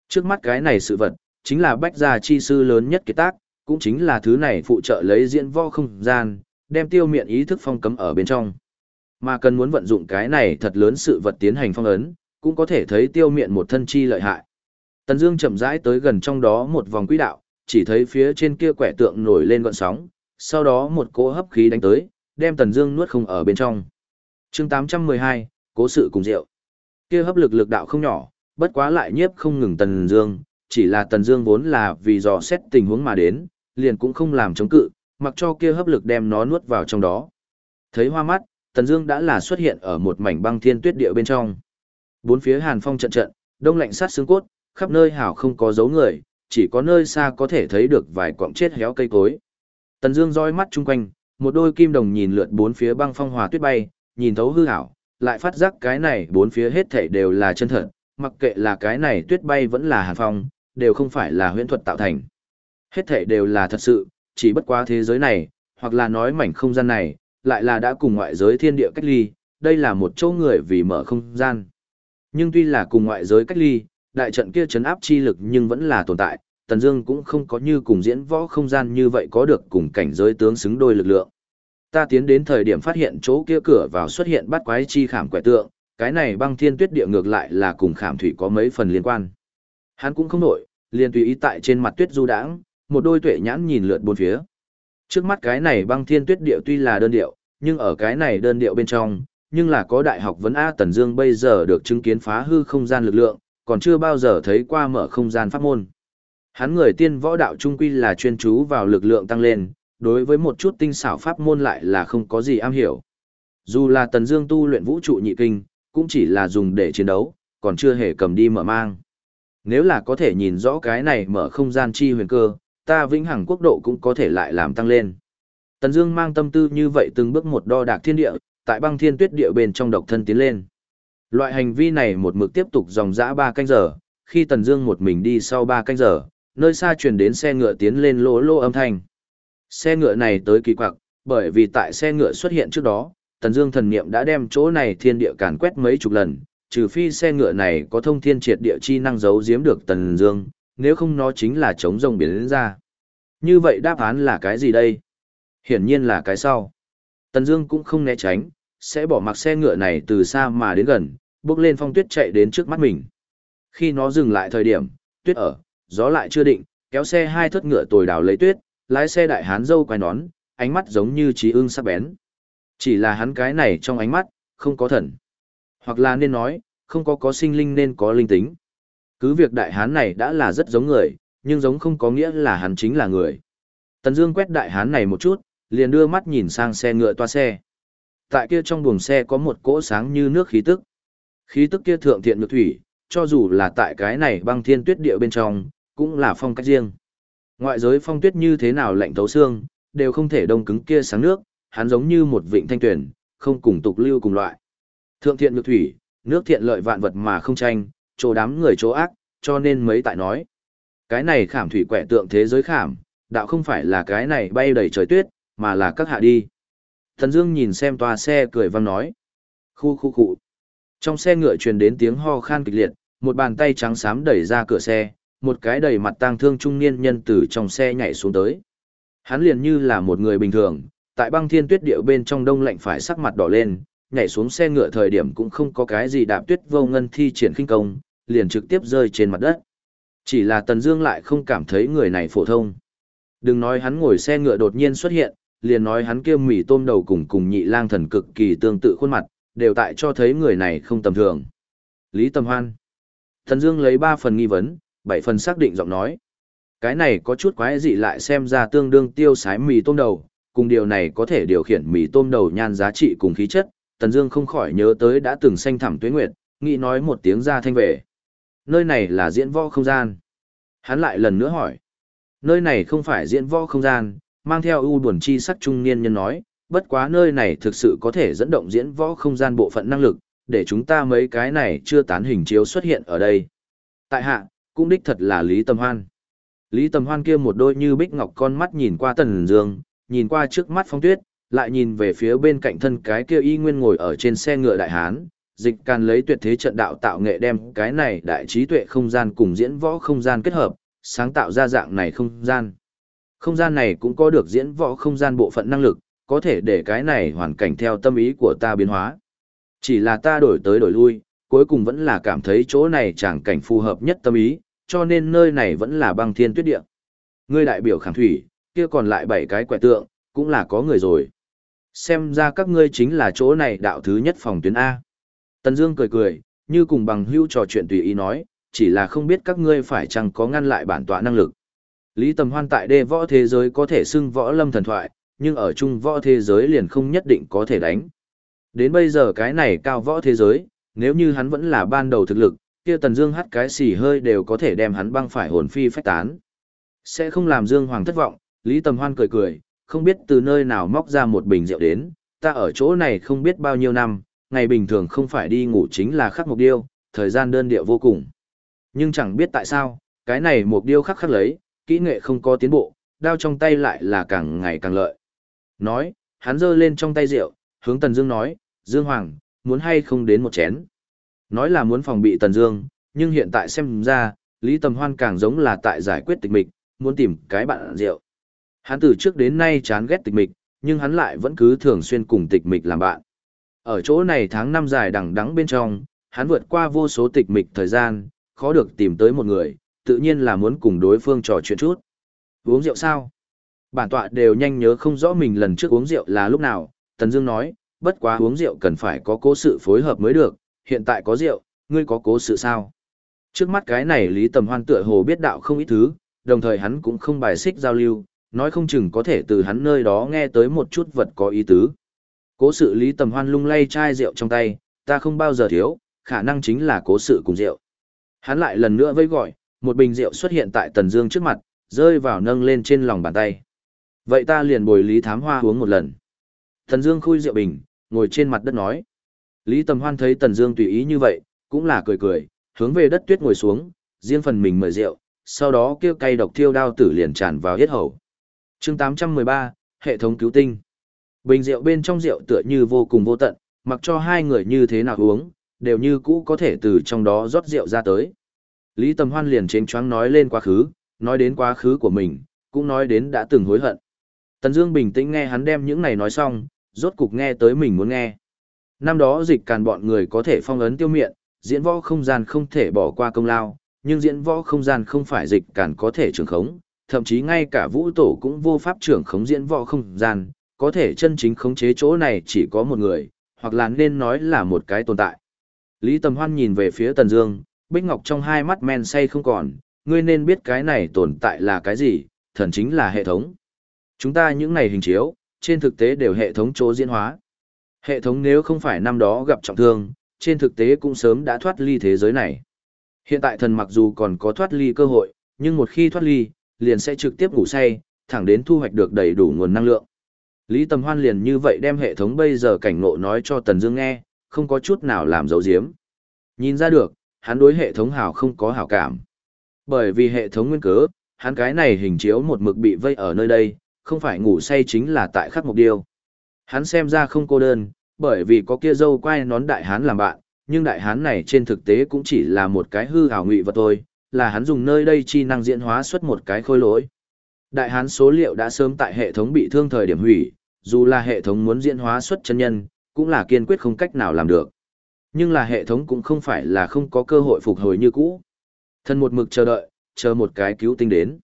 Trước mắt cái này sự vật, chính là Bách Gia Chi Sư lớn nhất kiệt tác, cũng chính là thứ này phụ trợ lấy diễn võ không gian, đem tiêu miện ý thức phong cấm ở bên trong. Mà cần muốn vận dụng cái này thật lớn sự vật tiến hành phong ấn, cũng có thể thấy tiêu miện một thân chi lợi hại. Tần Dương chậm rãi tới gần trong đó một vòng quỹ đạo, chỉ thấy phía trên kia quẻ tượng nổi lên gợn sóng, sau đó một cỗ hấp khí đánh tới, đem Tần Dương nuốt không ở bên trong. Chương 812, cố sự cùng rượu. Kia hấp lực lực đạo không nhỏ, bất quá lại nhiếp không ngừng Tần Dương, chỉ là Tần Dương vốn là vì dò xét tình huống mà đến, liền cũng không làm chống cự, mặc cho kia hấp lực đem nó nuốt vào trong đó. Thấy hoa mắt, Tần Dương đã là xuất hiện ở một mảnh băng thiên tuyết địa bên trong. Bốn phía hàn phong trận trận, đông lạnh sát xương cốt, khắp nơi hảo không có dấu người, chỉ có nơi xa có thể thấy được vài quặng chết héo cây cối. Tần Dương dõi mắt chung quanh, một đôi kim đồng nhìn lượt bốn phía băng phong hòa tuyết bay, nhìn thấu hư ảo, lại phát giác cái này bốn phía hết thảy đều là chân thật, mặc kệ là cái này tuyết bay vẫn là hàn phong, đều không phải là huyễn thuật tạo thành. Hết thảy đều là thật sự, chỉ bất quá thế giới này, hoặc là nói mảnh không gian này, lại là đã cùng ngoại giới thiên địa cách ly, đây là một chỗ người vì mở không gian. Nhưng tuy là cùng ngoại giới cách ly, đại trận kia chấn áp chi lực nhưng vẫn là tồn tại, Tần Dương cũng không có như cùng diễn võ không gian như vậy có được cùng cảnh giới tướng xứng đôi lực lượng. Ta tiến đến thời điểm phát hiện chỗ kia cửa vào xuất hiện bắt quái chi khảm quẻ tượng, cái này băng thiên tuyết địa ngược lại là cùng khảm thủy có mấy phần liên quan. Hắn cũng không nổi, liền tùy ý tại trên mặt tuyết du đãng, một đôi tuệ nhãn nhìn lượn bốn phía. Trước mắt cái này băng thiên tuyết địa tuy là đơn điệu, nhưng ở cái này đơn điệu bên trong, nhưng là có đại học vấn A Tần Dương bây giờ được chứng kiến phá hư không gian lực lượng, còn chưa bao giờ thấy qua mở không gian pháp môn. Hắn người tiên võ đạo trung quy là chuyên chú vào lực lượng tăng lên, đối với một chút tinh xảo pháp môn lại là không có gì am hiểu. Dù là Tần Dương tu luyện vũ trụ nhị kinh, cũng chỉ là dùng để chiến đấu, còn chưa hề cầm đi mở mang. Nếu là có thể nhìn rõ cái này mở không gian chi huyền cơ, ta vĩnh hằng quốc độ cũng có thể lại làm tăng lên. Tần Dương mang tâm tư như vậy từng bước một đo đạc thiên địa, tại băng thiên tuyết địa bên trong độc thân tiến lên. Loại hành vi này một mực tiếp tục dòng dã 3 canh giờ, khi Tần Dương một mình đi sau 3 canh giờ, nơi xa truyền đến xe ngựa tiến lên lỗ lỗ âm thanh. Xe ngựa này tới kỳ quặc, bởi vì tại xe ngựa xuất hiện trước đó, Tần Dương thần niệm đã đem chỗ này thiên địa càn quét mấy chục lần, trừ phi xe ngựa này có thông thiên triệt địa chi năng giấu giếm được Tần Dương, nếu không nó chính là chống rồng biến đến ra. Như vậy đáp án là cái gì đây? Hiển nhiên là cái sau. Tần Dương cũng không né tránh, sẽ bỏ mặc xe ngựa này từ xa mà đến gần, bước lên phong tuyết chạy đến trước mắt mình. Khi nó dừng lại thời điểm, tuyết ở, gió lại chưa định, kéo xe hai thất ngựa tồi đào lấy tuyết, lái xe đại hán dâu quai nón, ánh mắt giống như trí ưng sắc bén. Chỉ là hắn cái này trong ánh mắt, không có thần. Hoặc là nên nói, không có có sinh linh nên có linh tính. Cứ việc đại hán này đã là rất giống người, nhưng giống không có nghĩa là hắn chính là người. Tần Dương quét đại hán này một chút, liền đưa mắt nhìn sang xe ngựa toa xe. Tại kia trong buồng xe có một cỗ sáng như nước khí tức. Khí tức kia thượng thiện nhược thủy, cho dù là tại cái này băng thiên tuyết địa bên trong, cũng là phong cách riêng. Ngoại giới phong tuyết như thế nào lạnh thấu xương, đều không thể đông cứng kia sáng nước, hắn giống như một vịnh thanh tuyển, không cùng tục lưu cùng loại. Thượng thiện nhược thủy, nước thiện lợi vạn vật mà không tranh, chỗ đám người chỗ ác, cho nên mấy tại nói. Cái này khảm thủy quẻ tượng thế giới khảm, đạo không phải là cái này bay đầy trời tuyết, mà là các hạ đi. Thần Dương nhìn xem toa xe cười vang nói. Khu khu khu. Trong xe ngựa truyền đến tiếng ho khan kịch liệt, một bàn tay trắng xám đẩy ra cửa xe, một cái đầy mặt tang thương trung niên nhân từ trong xe nhảy xuống tới. Hắn liền như là một người bình thường, tại băng thiên tuyết địa bên trong đông lạnh phải sắc mặt đỏ lên, nhảy xuống xe ngựa thời điểm cũng không có cái gì đạp tuyết vô ngân thi triển khinh công, liền trực tiếp rơi trên mặt đất. Chỉ là Tần Dương lại không cảm thấy người này phổ thông. Đừng nói hắn ngồi xe ngựa đột nhiên xuất hiện, liền nói hắn kia mỉ tôm đầu cùng cùng nhị lang thần cực kỳ tương tự khuôn mặt, đều tại cho thấy người này không tầm thường. Lý Tâm Hoan. thần Dương lấy 3 phần nghi vấn, 7 phần xác định giọng nói. Cái này có chút quái dị lại xem ra tương đương tiêu sái mì tôm đầu, cùng điều này có thể điều khiển mì tôm đầu nhan giá trị cùng khí chất, Tần Dương không khỏi nhớ tới đã từng xanh thẳm tuyết nguyệt, nghĩ nói một tiếng ra thanh về. Nơi này là diễn võ không gian. Hắn lại lần nữa hỏi. Nơi này không phải diễn võ không gian, mang theo ưu buồn chi sắc trung niên nhân nói, bất quá nơi này thực sự có thể dẫn động diễn võ không gian bộ phận năng lực, để chúng ta mấy cái này chưa tán hình chiếu xuất hiện ở đây. Tại hạ, cũng đích thật là Lý Tâm Hoan. Lý Tầm Hoan kia một đôi như bích ngọc con mắt nhìn qua Tần Dương, nhìn qua trước mắt Phong Tuyết, lại nhìn về phía bên cạnh thân cái kia y nguyên ngồi ở trên xe ngựa đại hán, dịch can lấy tuyệt thế trận đạo tạo nghệ đem cái này đại trí tuệ không gian cùng diễn võ không gian kết hợp, sáng tạo ra dạng này không gian. Không gian này cũng có được diễn võ không gian bộ phận năng lực, có thể để cái này hoàn cảnh theo tâm ý của ta biến hóa. Chỉ là ta đổi tới đổi lui, cuối cùng vẫn là cảm thấy chỗ này chẳng cảnh phù hợp nhất tâm ý, cho nên nơi này vẫn là băng thiên tuyết địa. Ngươi đại biểu khẳng thủy, kia còn lại bảy cái quẻ tượng, cũng là có người rồi. Xem ra các ngươi chính là chỗ này đạo thứ nhất phòng tuyến A. Tần Dương cười cười, như cùng bằng hữu trò chuyện tùy ý nói, chỉ là không biết các ngươi phải chăng có ngăn lại bản tọa năng lực. Lý Tầm Hoan tại đê võ thế giới có thể xưng võ lâm thần thoại, nhưng ở trung võ thế giới liền không nhất định có thể đánh. Đến bây giờ cái này cao võ thế giới, nếu như hắn vẫn là ban đầu thực lực, kia Tần Dương hắt cái xì hơi đều có thể đem hắn băng phải hồn phi phách tán. Sẽ không làm Dương Hoàng thất vọng, Lý Tầm Hoan cười cười, không biết từ nơi nào móc ra một bình rượu đến, ta ở chỗ này không biết bao nhiêu năm, ngày bình thường không phải đi ngủ chính là khắc mục điêu, thời gian đơn điệu vô cùng. Nhưng chẳng biết tại sao, cái này mục điêu khắc khắc lấy, kỹ nghệ không có tiến bộ, đao trong tay lại là càng ngày càng lợi. Nói, hắn giơ lên trong tay rượu, hướng Tần Dương nói, Dương Hoàng, muốn hay không đến một chén. Nói là muốn phòng bị Tần Dương, nhưng hiện tại xem ra, Lý Tầm Hoan càng giống là tại giải quyết tịch mịch, muốn tìm cái bạn rượu. Hắn từ trước đến nay chán ghét tịch mịch, nhưng hắn lại vẫn cứ thường xuyên cùng tịch mịch làm bạn. Ở chỗ này tháng năm dài đằng đẵng bên trong, hắn vượt qua vô số tịch mịch thời gian, khó được tìm tới một người, tự nhiên là muốn cùng đối phương trò chuyện chút. Uống rượu sao? Bản tọa đều nhanh nhớ không rõ mình lần trước uống rượu là lúc nào, Tần Dương nói, bất quá uống rượu cần phải có cố sự phối hợp mới được, hiện tại có rượu, ngươi có cố sự sao? Trước mắt cái này Lý Tầm Hoan tựa hồ biết đạo không ít thứ, đồng thời hắn cũng không bài xích giao lưu, nói không chừng có thể từ hắn nơi đó nghe tới một chút vật có ý tứ. Cố sự Lý Tầm Hoan lung lay chai rượu trong tay, ta không bao giờ thiếu, khả năng chính là cố sự cùng rượu. Hắn lại lần nữa vẫy gọi, một bình rượu xuất hiện tại Tần Dương trước mặt, rơi vào nâng lên trên lòng bàn tay. Vậy ta liền bồi Lý Thám Hoa uống một lần. Tần Dương khui rượu bình, ngồi trên mặt đất nói. Lý Tầm Hoan thấy Tần Dương tùy ý như vậy, cũng là cười cười, hướng về đất tuyết ngồi xuống, riêng phần mình mời rượu, sau đó kêu cay độc thiêu đao tử liền tràn vào yết hầu. Chương 813, hệ thống cứu tinh. Bình rượu bên trong rượu tựa như vô cùng vô tận, mặc cho hai người như thế nào uống, đều như cũ có thể từ trong đó rót rượu ra tới. Lý Tầm Hoan liền chênh choáng nói lên quá khứ, nói đến quá khứ của mình, cũng nói đến đã từng hối hận. Tần Dương bình tĩnh nghe hắn đem những này nói xong, rốt cục nghe tới mình muốn nghe. Năm đó dịch càn bọn người có thể phong ấn tiêu miện, diễn võ không gian không thể bỏ qua công lao, nhưng diễn võ không gian không phải dịch càn có thể trưởng khống, thậm chí ngay cả vũ tổ cũng vô pháp trưởng khống diễn võ không gian, có thể chân chính khống chế chỗ này chỉ có một người, hoặc là nên nói là một cái tồn tại. Lý Tầm Hoan nhìn về phía Tần Dương, Bích Ngọc trong hai mắt men say không còn, ngươi nên biết cái này tồn tại là cái gì, thần chính là hệ thống. Chúng ta những này hình chiếu, trên thực tế đều hệ thống chỗ diễn hóa. Hệ thống nếu không phải năm đó gặp trọng thương, trên thực tế cũng sớm đã thoát ly thế giới này. Hiện tại thần mặc dù còn có thoát ly cơ hội, nhưng một khi thoát ly, liền sẽ trực tiếp ngủ say, thẳng đến thu hoạch được đầy đủ nguồn năng lượng. Lý Tầm Hoan liền như vậy đem hệ thống bây giờ cảnh ngộ nói cho Tần Dương nghe, không có chút nào làm dấu diếm. Nhìn ra được, hắn đối hệ thống hảo không có hảo cảm. Bởi vì hệ thống nguyên cớ, hắn cái này hình chiếu một mực bị vây ở nơi đây, không phải ngủ say chính là tại khắc mục điêu. Hắn xem ra không cô đơn, bởi vì có kia dâu quay nón đại hán làm bạn, nhưng đại hán này trên thực tế cũng chỉ là một cái hư hào ngụy vật thôi, là hắn dùng nơi đây chi năng diễn hóa xuất một cái khôi lỗi. Đại hán số liệu đã sớm tại hệ thống bị thương thời điểm hủy, dù là hệ thống muốn diễn hóa xuất chân nhân, cũng là kiên quyết không cách nào làm được. Nhưng là hệ thống cũng không phải là không có cơ hội phục hồi như cũ. Thân một mực chờ đợi, chờ một cái cứu tinh đến.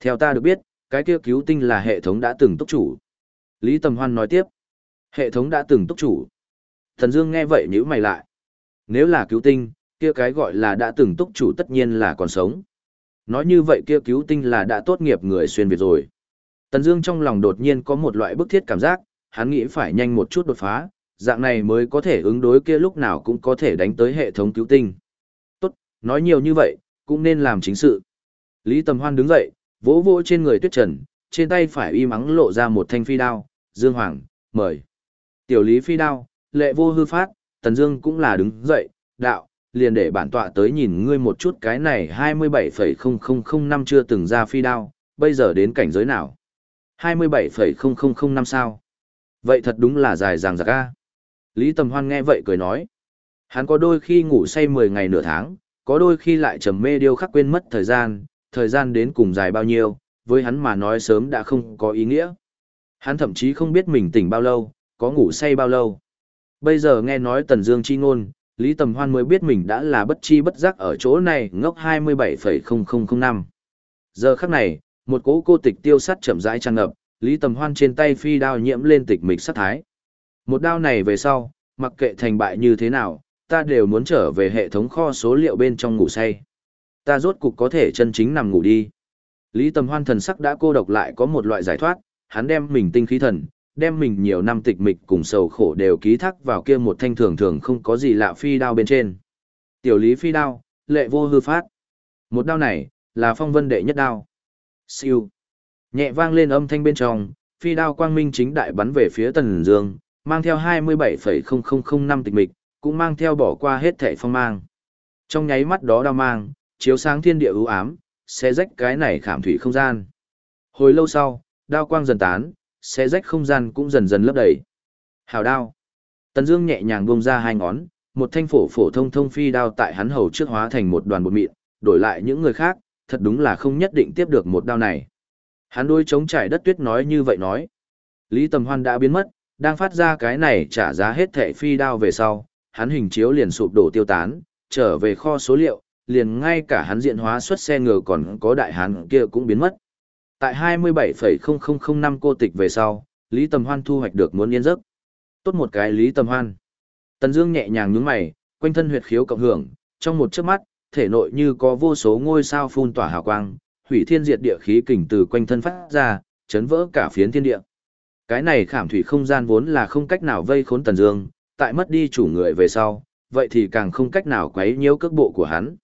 Theo ta được biết, cái kia cứu tinh là hệ thống đã từng túc chủ. Lý Tầm Hoan nói tiếp. Hệ thống đã từng túc chủ. Thần Dương nghe vậy nhíu mày lại. Nếu là cứu tinh, kia cái gọi là đã từng túc chủ tất nhiên là còn sống. Nói như vậy kia cứu tinh là đã tốt nghiệp người xuyên Việt rồi. Tần Dương trong lòng đột nhiên có một loại bức thiết cảm giác, hắn nghĩ phải nhanh một chút đột phá, dạng này mới có thể ứng đối kia lúc nào cũng có thể đánh tới hệ thống cứu tinh. Tốt, nói nhiều như vậy, cũng nên làm chính sự. Lý Tầm Hoan đứng dậy, vỗ vỗ trên người Tuyết Trần, trên tay phải y mắng lộ ra một thanh phi đao, Dương Hoàng, mời. Tiểu Lý phi đao, lệ vô hư phát, Tần Dương cũng là đứng dậy, đạo, liền để bản tọa tới nhìn ngươi một chút cái này 27,0005 năm chưa từng ra phi đao, bây giờ đến cảnh giới nào? 27,0005 năm sao? Vậy thật đúng là dài dằng dạc a. Lý Tầm Hoan nghe vậy cười nói. Hắn có đôi khi ngủ say 10 ngày nửa tháng, có đôi khi lại trầm mê điêu khắc quên mất thời gian, thời gian đến cùng dài bao nhiêu, với hắn mà nói sớm đã không có ý nghĩa. Hắn thậm chí không biết mình tỉnh bao lâu, có ngủ say bao lâu. Bây giờ nghe nói Tần Dương chi ngôn, Lý Tầm Hoan mới biết mình đã là bất chi bất giác ở chỗ này ngốc 27,0005. Giờ khắc này, một cỗ cô tịch tiêu sắt chậm rãi tràn ngập, Lý Tầm Hoan trên tay phi đao nhiễm lên tịch mịch sát thái. Một đao này về sau, mặc kệ thành bại như thế nào, ta đều muốn trở về hệ thống kho số liệu bên trong ngủ say. Ta rốt cục có thể chân chính nằm ngủ đi. Lý Tầm Hoan thần sắc đã cô độc lại có một loại giải thoát, hắn đem mình tinh khí thần, đem mình nhiều năm tịch mịch cùng sầu khổ đều ký thác vào kia một thanh thường thường không có gì lạ phi đao bên trên. Tiểu Lý phi đao, lệ vô hư phát. Một đao này, là phong vân đệ nhất đao. Siêu. Nhẹ vang lên âm thanh bên trong, phi đao quang minh chính đại bắn về phía Tần Dương, mang theo 27,0005 tịch mịch, cũng mang theo bỏ qua hết thảy phong mang. Trong nháy mắt đó đao mang, chiếu sáng thiên địa u ám, sẽ rách cái này khảm thủy không gian. Hồi lâu sau, đao quang dần tán, sẽ rách không gian cũng dần dần lấp đầy. Hào đao. Tần Dương nhẹ nhàng buông ra hai ngón, một thanh phổ phổ thông thông phi đao tại hắn hầu trước hóa thành một đoàn bột mịn, đổi lại những người khác, thật đúng là không nhất định tiếp được một đao này. Hắn đôi chống trải đất tuyết nói như vậy nói. Lý Tầm Hoan đã biến mất, đang phát ra cái này trả giá hết thẻ phi đao về sau, hắn hình chiếu liền sụp đổ tiêu tán, trở về kho số liệu, liền ngay cả hắn diện hóa xuất xe ngựa còn có đại hán kia cũng biến mất. Tại 27,0005 cô tịch về sau, Lý Tầm Hoan thu hoạch được muốn yên giấc. Tốt một cái Lý Tầm Hoan. Tần Dương nhẹ nhàng nhướng mày, quanh thân huyệt khiếu cộng hưởng, trong một chớp mắt, thể nội như có vô số ngôi sao phun tỏa hào quang, hủy thiên diệt địa khí kình từ quanh thân phát ra, chấn vỡ cả phiến thiên địa. Cái này khảm thủy không gian vốn là không cách nào vây khốn Tần Dương, tại mất đi chủ người về sau, vậy thì càng không cách nào quấy nhiễu cước bộ của hắn.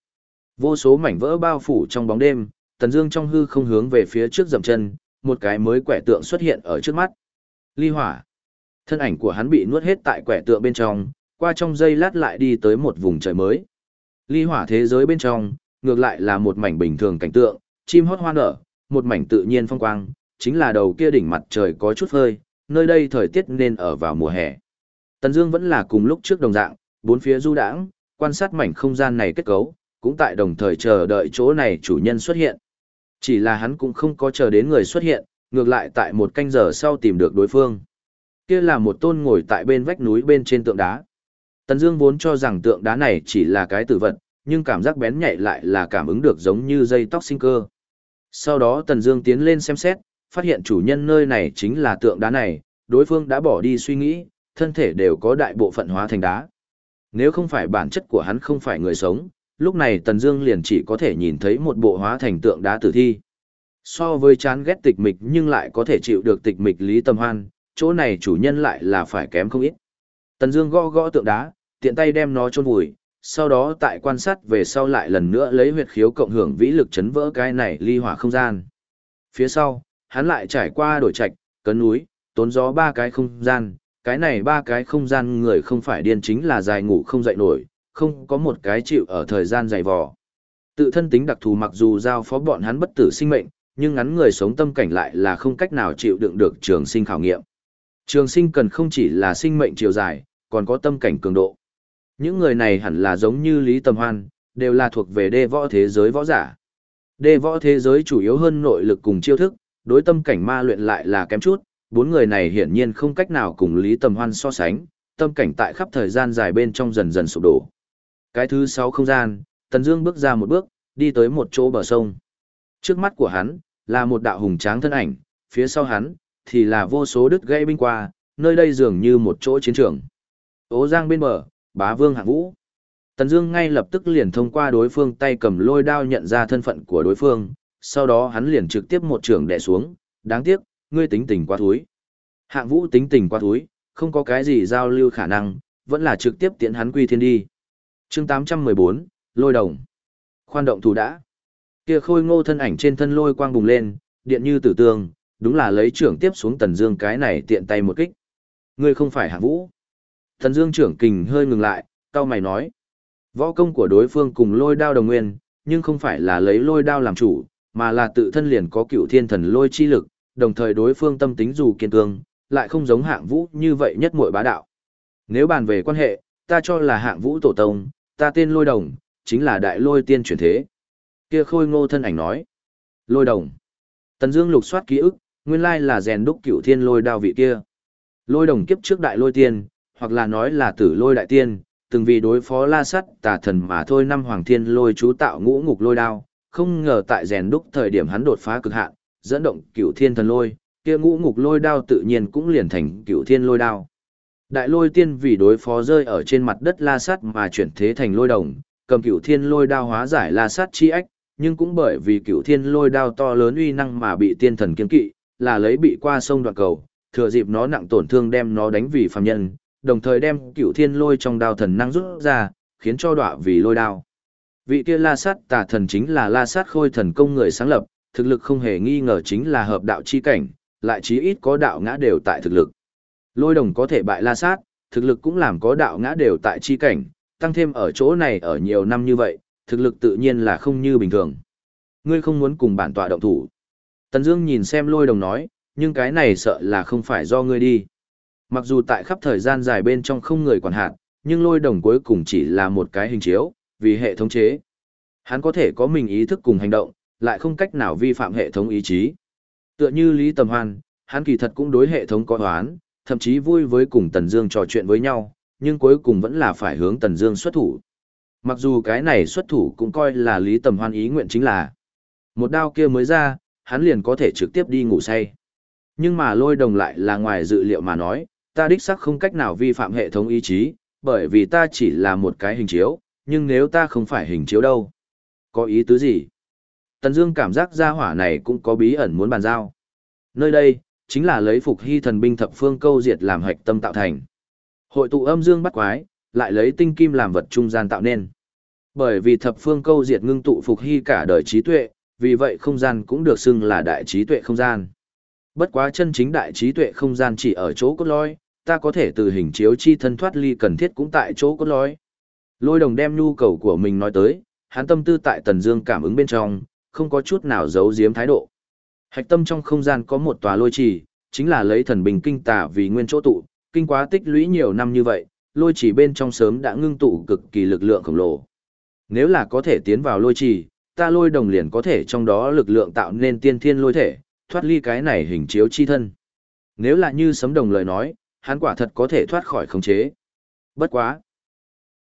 Vô số mảnh vỡ bao phủ trong bóng đêm, Tần Dương trong hư không hướng về phía trước dậm chân, một cái mới quẻ tượng xuất hiện ở trước mắt. Ly hỏa. Thân ảnh của hắn bị nuốt hết tại quẻ tượng bên trong, qua trong giây lát lại đi tới một vùng trời mới. Ly hỏa thế giới bên trong, ngược lại là một mảnh bình thường cảnh tượng, chim hót hoa nở, một mảnh tự nhiên phong quang, chính là đầu kia đỉnh mặt trời có chút hơi, nơi đây thời tiết nên ở vào mùa hè. Tần Dương vẫn là cùng lúc trước đồng dạng, bốn phía du đãng, quan sát mảnh không gian này kết cấu, cũng tại đồng thời chờ đợi chỗ này chủ nhân xuất hiện. Chỉ là hắn cũng không có chờ đến người xuất hiện, ngược lại tại một canh giờ sau tìm được đối phương. Kia là một tôn ngồi tại bên vách núi bên trên tượng đá. Tần Dương vốn cho rằng tượng đá này chỉ là cái tử vật, nhưng cảm giác bén nhạy lại là cảm ứng được giống như dây tóc sinh cơ. Sau đó Tần Dương tiến lên xem xét, phát hiện chủ nhân nơi này chính là tượng đá này, đối phương đã bỏ đi suy nghĩ, thân thể đều có đại bộ phận hóa thành đá. Nếu không phải bản chất của hắn không phải người sống, lúc này Tần Dương liền chỉ có thể nhìn thấy một bộ hóa thành tượng đá tử thi. So với chán ghét tịch mịch nhưng lại có thể chịu được tịch mịch Lý Tâm Hoan, chỗ này chủ nhân lại là phải kém không ít. Tần Dương gõ gõ tượng đá, tiện tay đem nó chôn vùi, sau đó tại quan sát về sau lại lần nữa lấy huyệt khiếu cộng hưởng vĩ lực chấn vỡ cái này ly hỏa không gian. Phía sau, hắn lại trải qua đổi trạch, cấn núi, tốn gió ba cái không gian, cái này ba cái không gian người không phải điên chính là dài ngủ không dậy nổi, không có một cái chịu ở thời gian dày vò. Tự thân tính đặc thù mặc dù giao phó bọn hắn bất tử sinh mệnh, nhưng ngắn người sống tâm cảnh lại là không cách nào chịu đựng được trường sinh khảo nghiệm. Trường sinh cần không chỉ là sinh mệnh chiều dài, còn có tâm cảnh cường độ. Những người này hẳn là giống như Lý Tầm Hoan, đều là thuộc về đê võ thế giới võ giả. Đê võ thế giới chủ yếu hơn nội lực cùng chiêu thức, đối tâm cảnh ma luyện lại là kém chút, bốn người này hiển nhiên không cách nào cùng Lý Tầm Hoan so sánh, tâm cảnh tại khắp thời gian dài bên trong dần dần sụp đổ. Cái thứ sáu không gian, Tần Dương bước ra một bước, đi tới một chỗ bờ sông. Trước mắt của hắn là một đạo hùng tráng thân ảnh, phía sau hắn thì là vô số đứt gãy binh qua, nơi đây dường như một chỗ chiến trường. Tố Giang bên bờ, bá vương hạng vũ. Tần Dương ngay lập tức liền thông qua đối phương tay cầm lôi đao nhận ra thân phận của đối phương, sau đó hắn liền trực tiếp một trường đè xuống, đáng tiếc, ngươi tính tình quá thúi. Hạng vũ tính tình quá thúi, không có cái gì giao lưu khả năng, vẫn là trực tiếp tiễn hắn quy thiên đi. Chương 814, lôi đồng. Khoan động thủ đã. Kia khôi ngô thân ảnh trên thân lôi quang bùng lên, điện như tử tương, đúng là lấy trưởng tiếp xuống Tần Dương cái này tiện tay một kích. Ngươi không phải Hạng Vũ. Thần Dương trưởng kình hơi ngừng lại, cao mày nói. Võ công của đối phương cùng lôi đao đồng nguyên, nhưng không phải là lấy lôi đao làm chủ, mà là tự thân liền có cựu thiên thần lôi chi lực, đồng thời đối phương tâm tính dù kiên cường, lại không giống hạng vũ như vậy nhất muội bá đạo. Nếu bàn về quan hệ, ta cho là hạng vũ tổ tông, ta tên lôi đồng, chính là đại lôi tiên chuyển thế. Kia khôi ngô thân ảnh nói. Lôi đồng. Tần Dương lục soát ký ức, nguyên lai là rèn đúc cựu thiên lôi đao vị kia. Lôi đồng kiếp trước đại lôi tiên, hoặc là nói là tử lôi đại tiên, từng vì đối phó la sắt tà thần mà thôi năm hoàng thiên lôi chú tạo ngũ ngục lôi đao, không ngờ tại rèn đúc thời điểm hắn đột phá cực hạn, dẫn động cửu thiên thần lôi, kia ngũ ngục lôi đao tự nhiên cũng liền thành cửu thiên lôi đao. Đại lôi tiên vì đối phó rơi ở trên mặt đất la sắt mà chuyển thế thành lôi đồng, cầm cửu thiên lôi đao hóa giải la sắt chi ách, nhưng cũng bởi vì cửu thiên lôi đao to lớn uy năng mà bị tiên thần kiên kỵ, là lấy bị qua sông đoạn cầu, thừa dịp nó nặng tổn thương đem nó đánh vì phàm nhân, đồng thời đem cửu thiên lôi trong đao thần năng rút ra, khiến cho đọa vì lôi đao. Vị kia la sát tà thần chính là la sát khôi thần công người sáng lập, thực lực không hề nghi ngờ chính là hợp đạo chi cảnh, lại chí ít có đạo ngã đều tại thực lực. Lôi đồng có thể bại la sát, thực lực cũng làm có đạo ngã đều tại chi cảnh, tăng thêm ở chỗ này ở nhiều năm như vậy, thực lực tự nhiên là không như bình thường. Ngươi không muốn cùng bản tọa động thủ. Tần Dương nhìn xem lôi đồng nói, nhưng cái này sợ là không phải do ngươi đi. Mặc dù tại khắp thời gian dài bên trong không người quản hạt, nhưng lôi đồng cuối cùng chỉ là một cái hình chiếu, vì hệ thống chế. Hắn có thể có mình ý thức cùng hành động, lại không cách nào vi phạm hệ thống ý chí. Tựa như Lý Tầm Hoan, hắn kỳ thật cũng đối hệ thống có hoán, thậm chí vui với cùng Tần Dương trò chuyện với nhau, nhưng cuối cùng vẫn là phải hướng Tần Dương xuất thủ. Mặc dù cái này xuất thủ cũng coi là Lý Tầm Hoan ý nguyện chính là một đao kia mới ra, hắn liền có thể trực tiếp đi ngủ say. Nhưng mà lôi đồng lại là ngoài dự liệu mà nói, ta đích xác không cách nào vi phạm hệ thống ý chí, bởi vì ta chỉ là một cái hình chiếu, nhưng nếu ta không phải hình chiếu đâu? Có ý tứ gì? Tần Dương cảm giác gia hỏa này cũng có bí ẩn muốn bàn giao. Nơi đây, chính là lấy phục hy thần binh thập phương câu diệt làm hạch tâm tạo thành. Hội tụ âm dương bắt quái, lại lấy tinh kim làm vật trung gian tạo nên. Bởi vì thập phương câu diệt ngưng tụ phục hy cả đời trí tuệ, vì vậy không gian cũng được xưng là đại trí tuệ không gian. Bất quá chân chính đại trí tuệ không gian chỉ ở chỗ cốt lõi, ta có thể từ hình chiếu chi thân thoát ly cần thiết cũng tại chỗ cốt lõi. Lôi đồng đem nhu cầu của mình nói tới, hắn tâm tư tại tần dương cảm ứng bên trong, không có chút nào giấu giếm thái độ. Hạch tâm trong không gian có một tòa lôi trì, chính là lấy thần bình kinh tả vì nguyên chỗ tụ, kinh quá tích lũy nhiều năm như vậy, lôi trì bên trong sớm đã ngưng tụ cực kỳ lực lượng khổng lồ. Nếu là có thể tiến vào lôi trì, ta lôi đồng liền có thể trong đó lực lượng tạo nên tiên thiên lôi thể, thoát ly cái này hình chiếu chi thân. Nếu là như sấm đồng lời nói, hắn quả thật có thể thoát khỏi khống chế. Bất quá.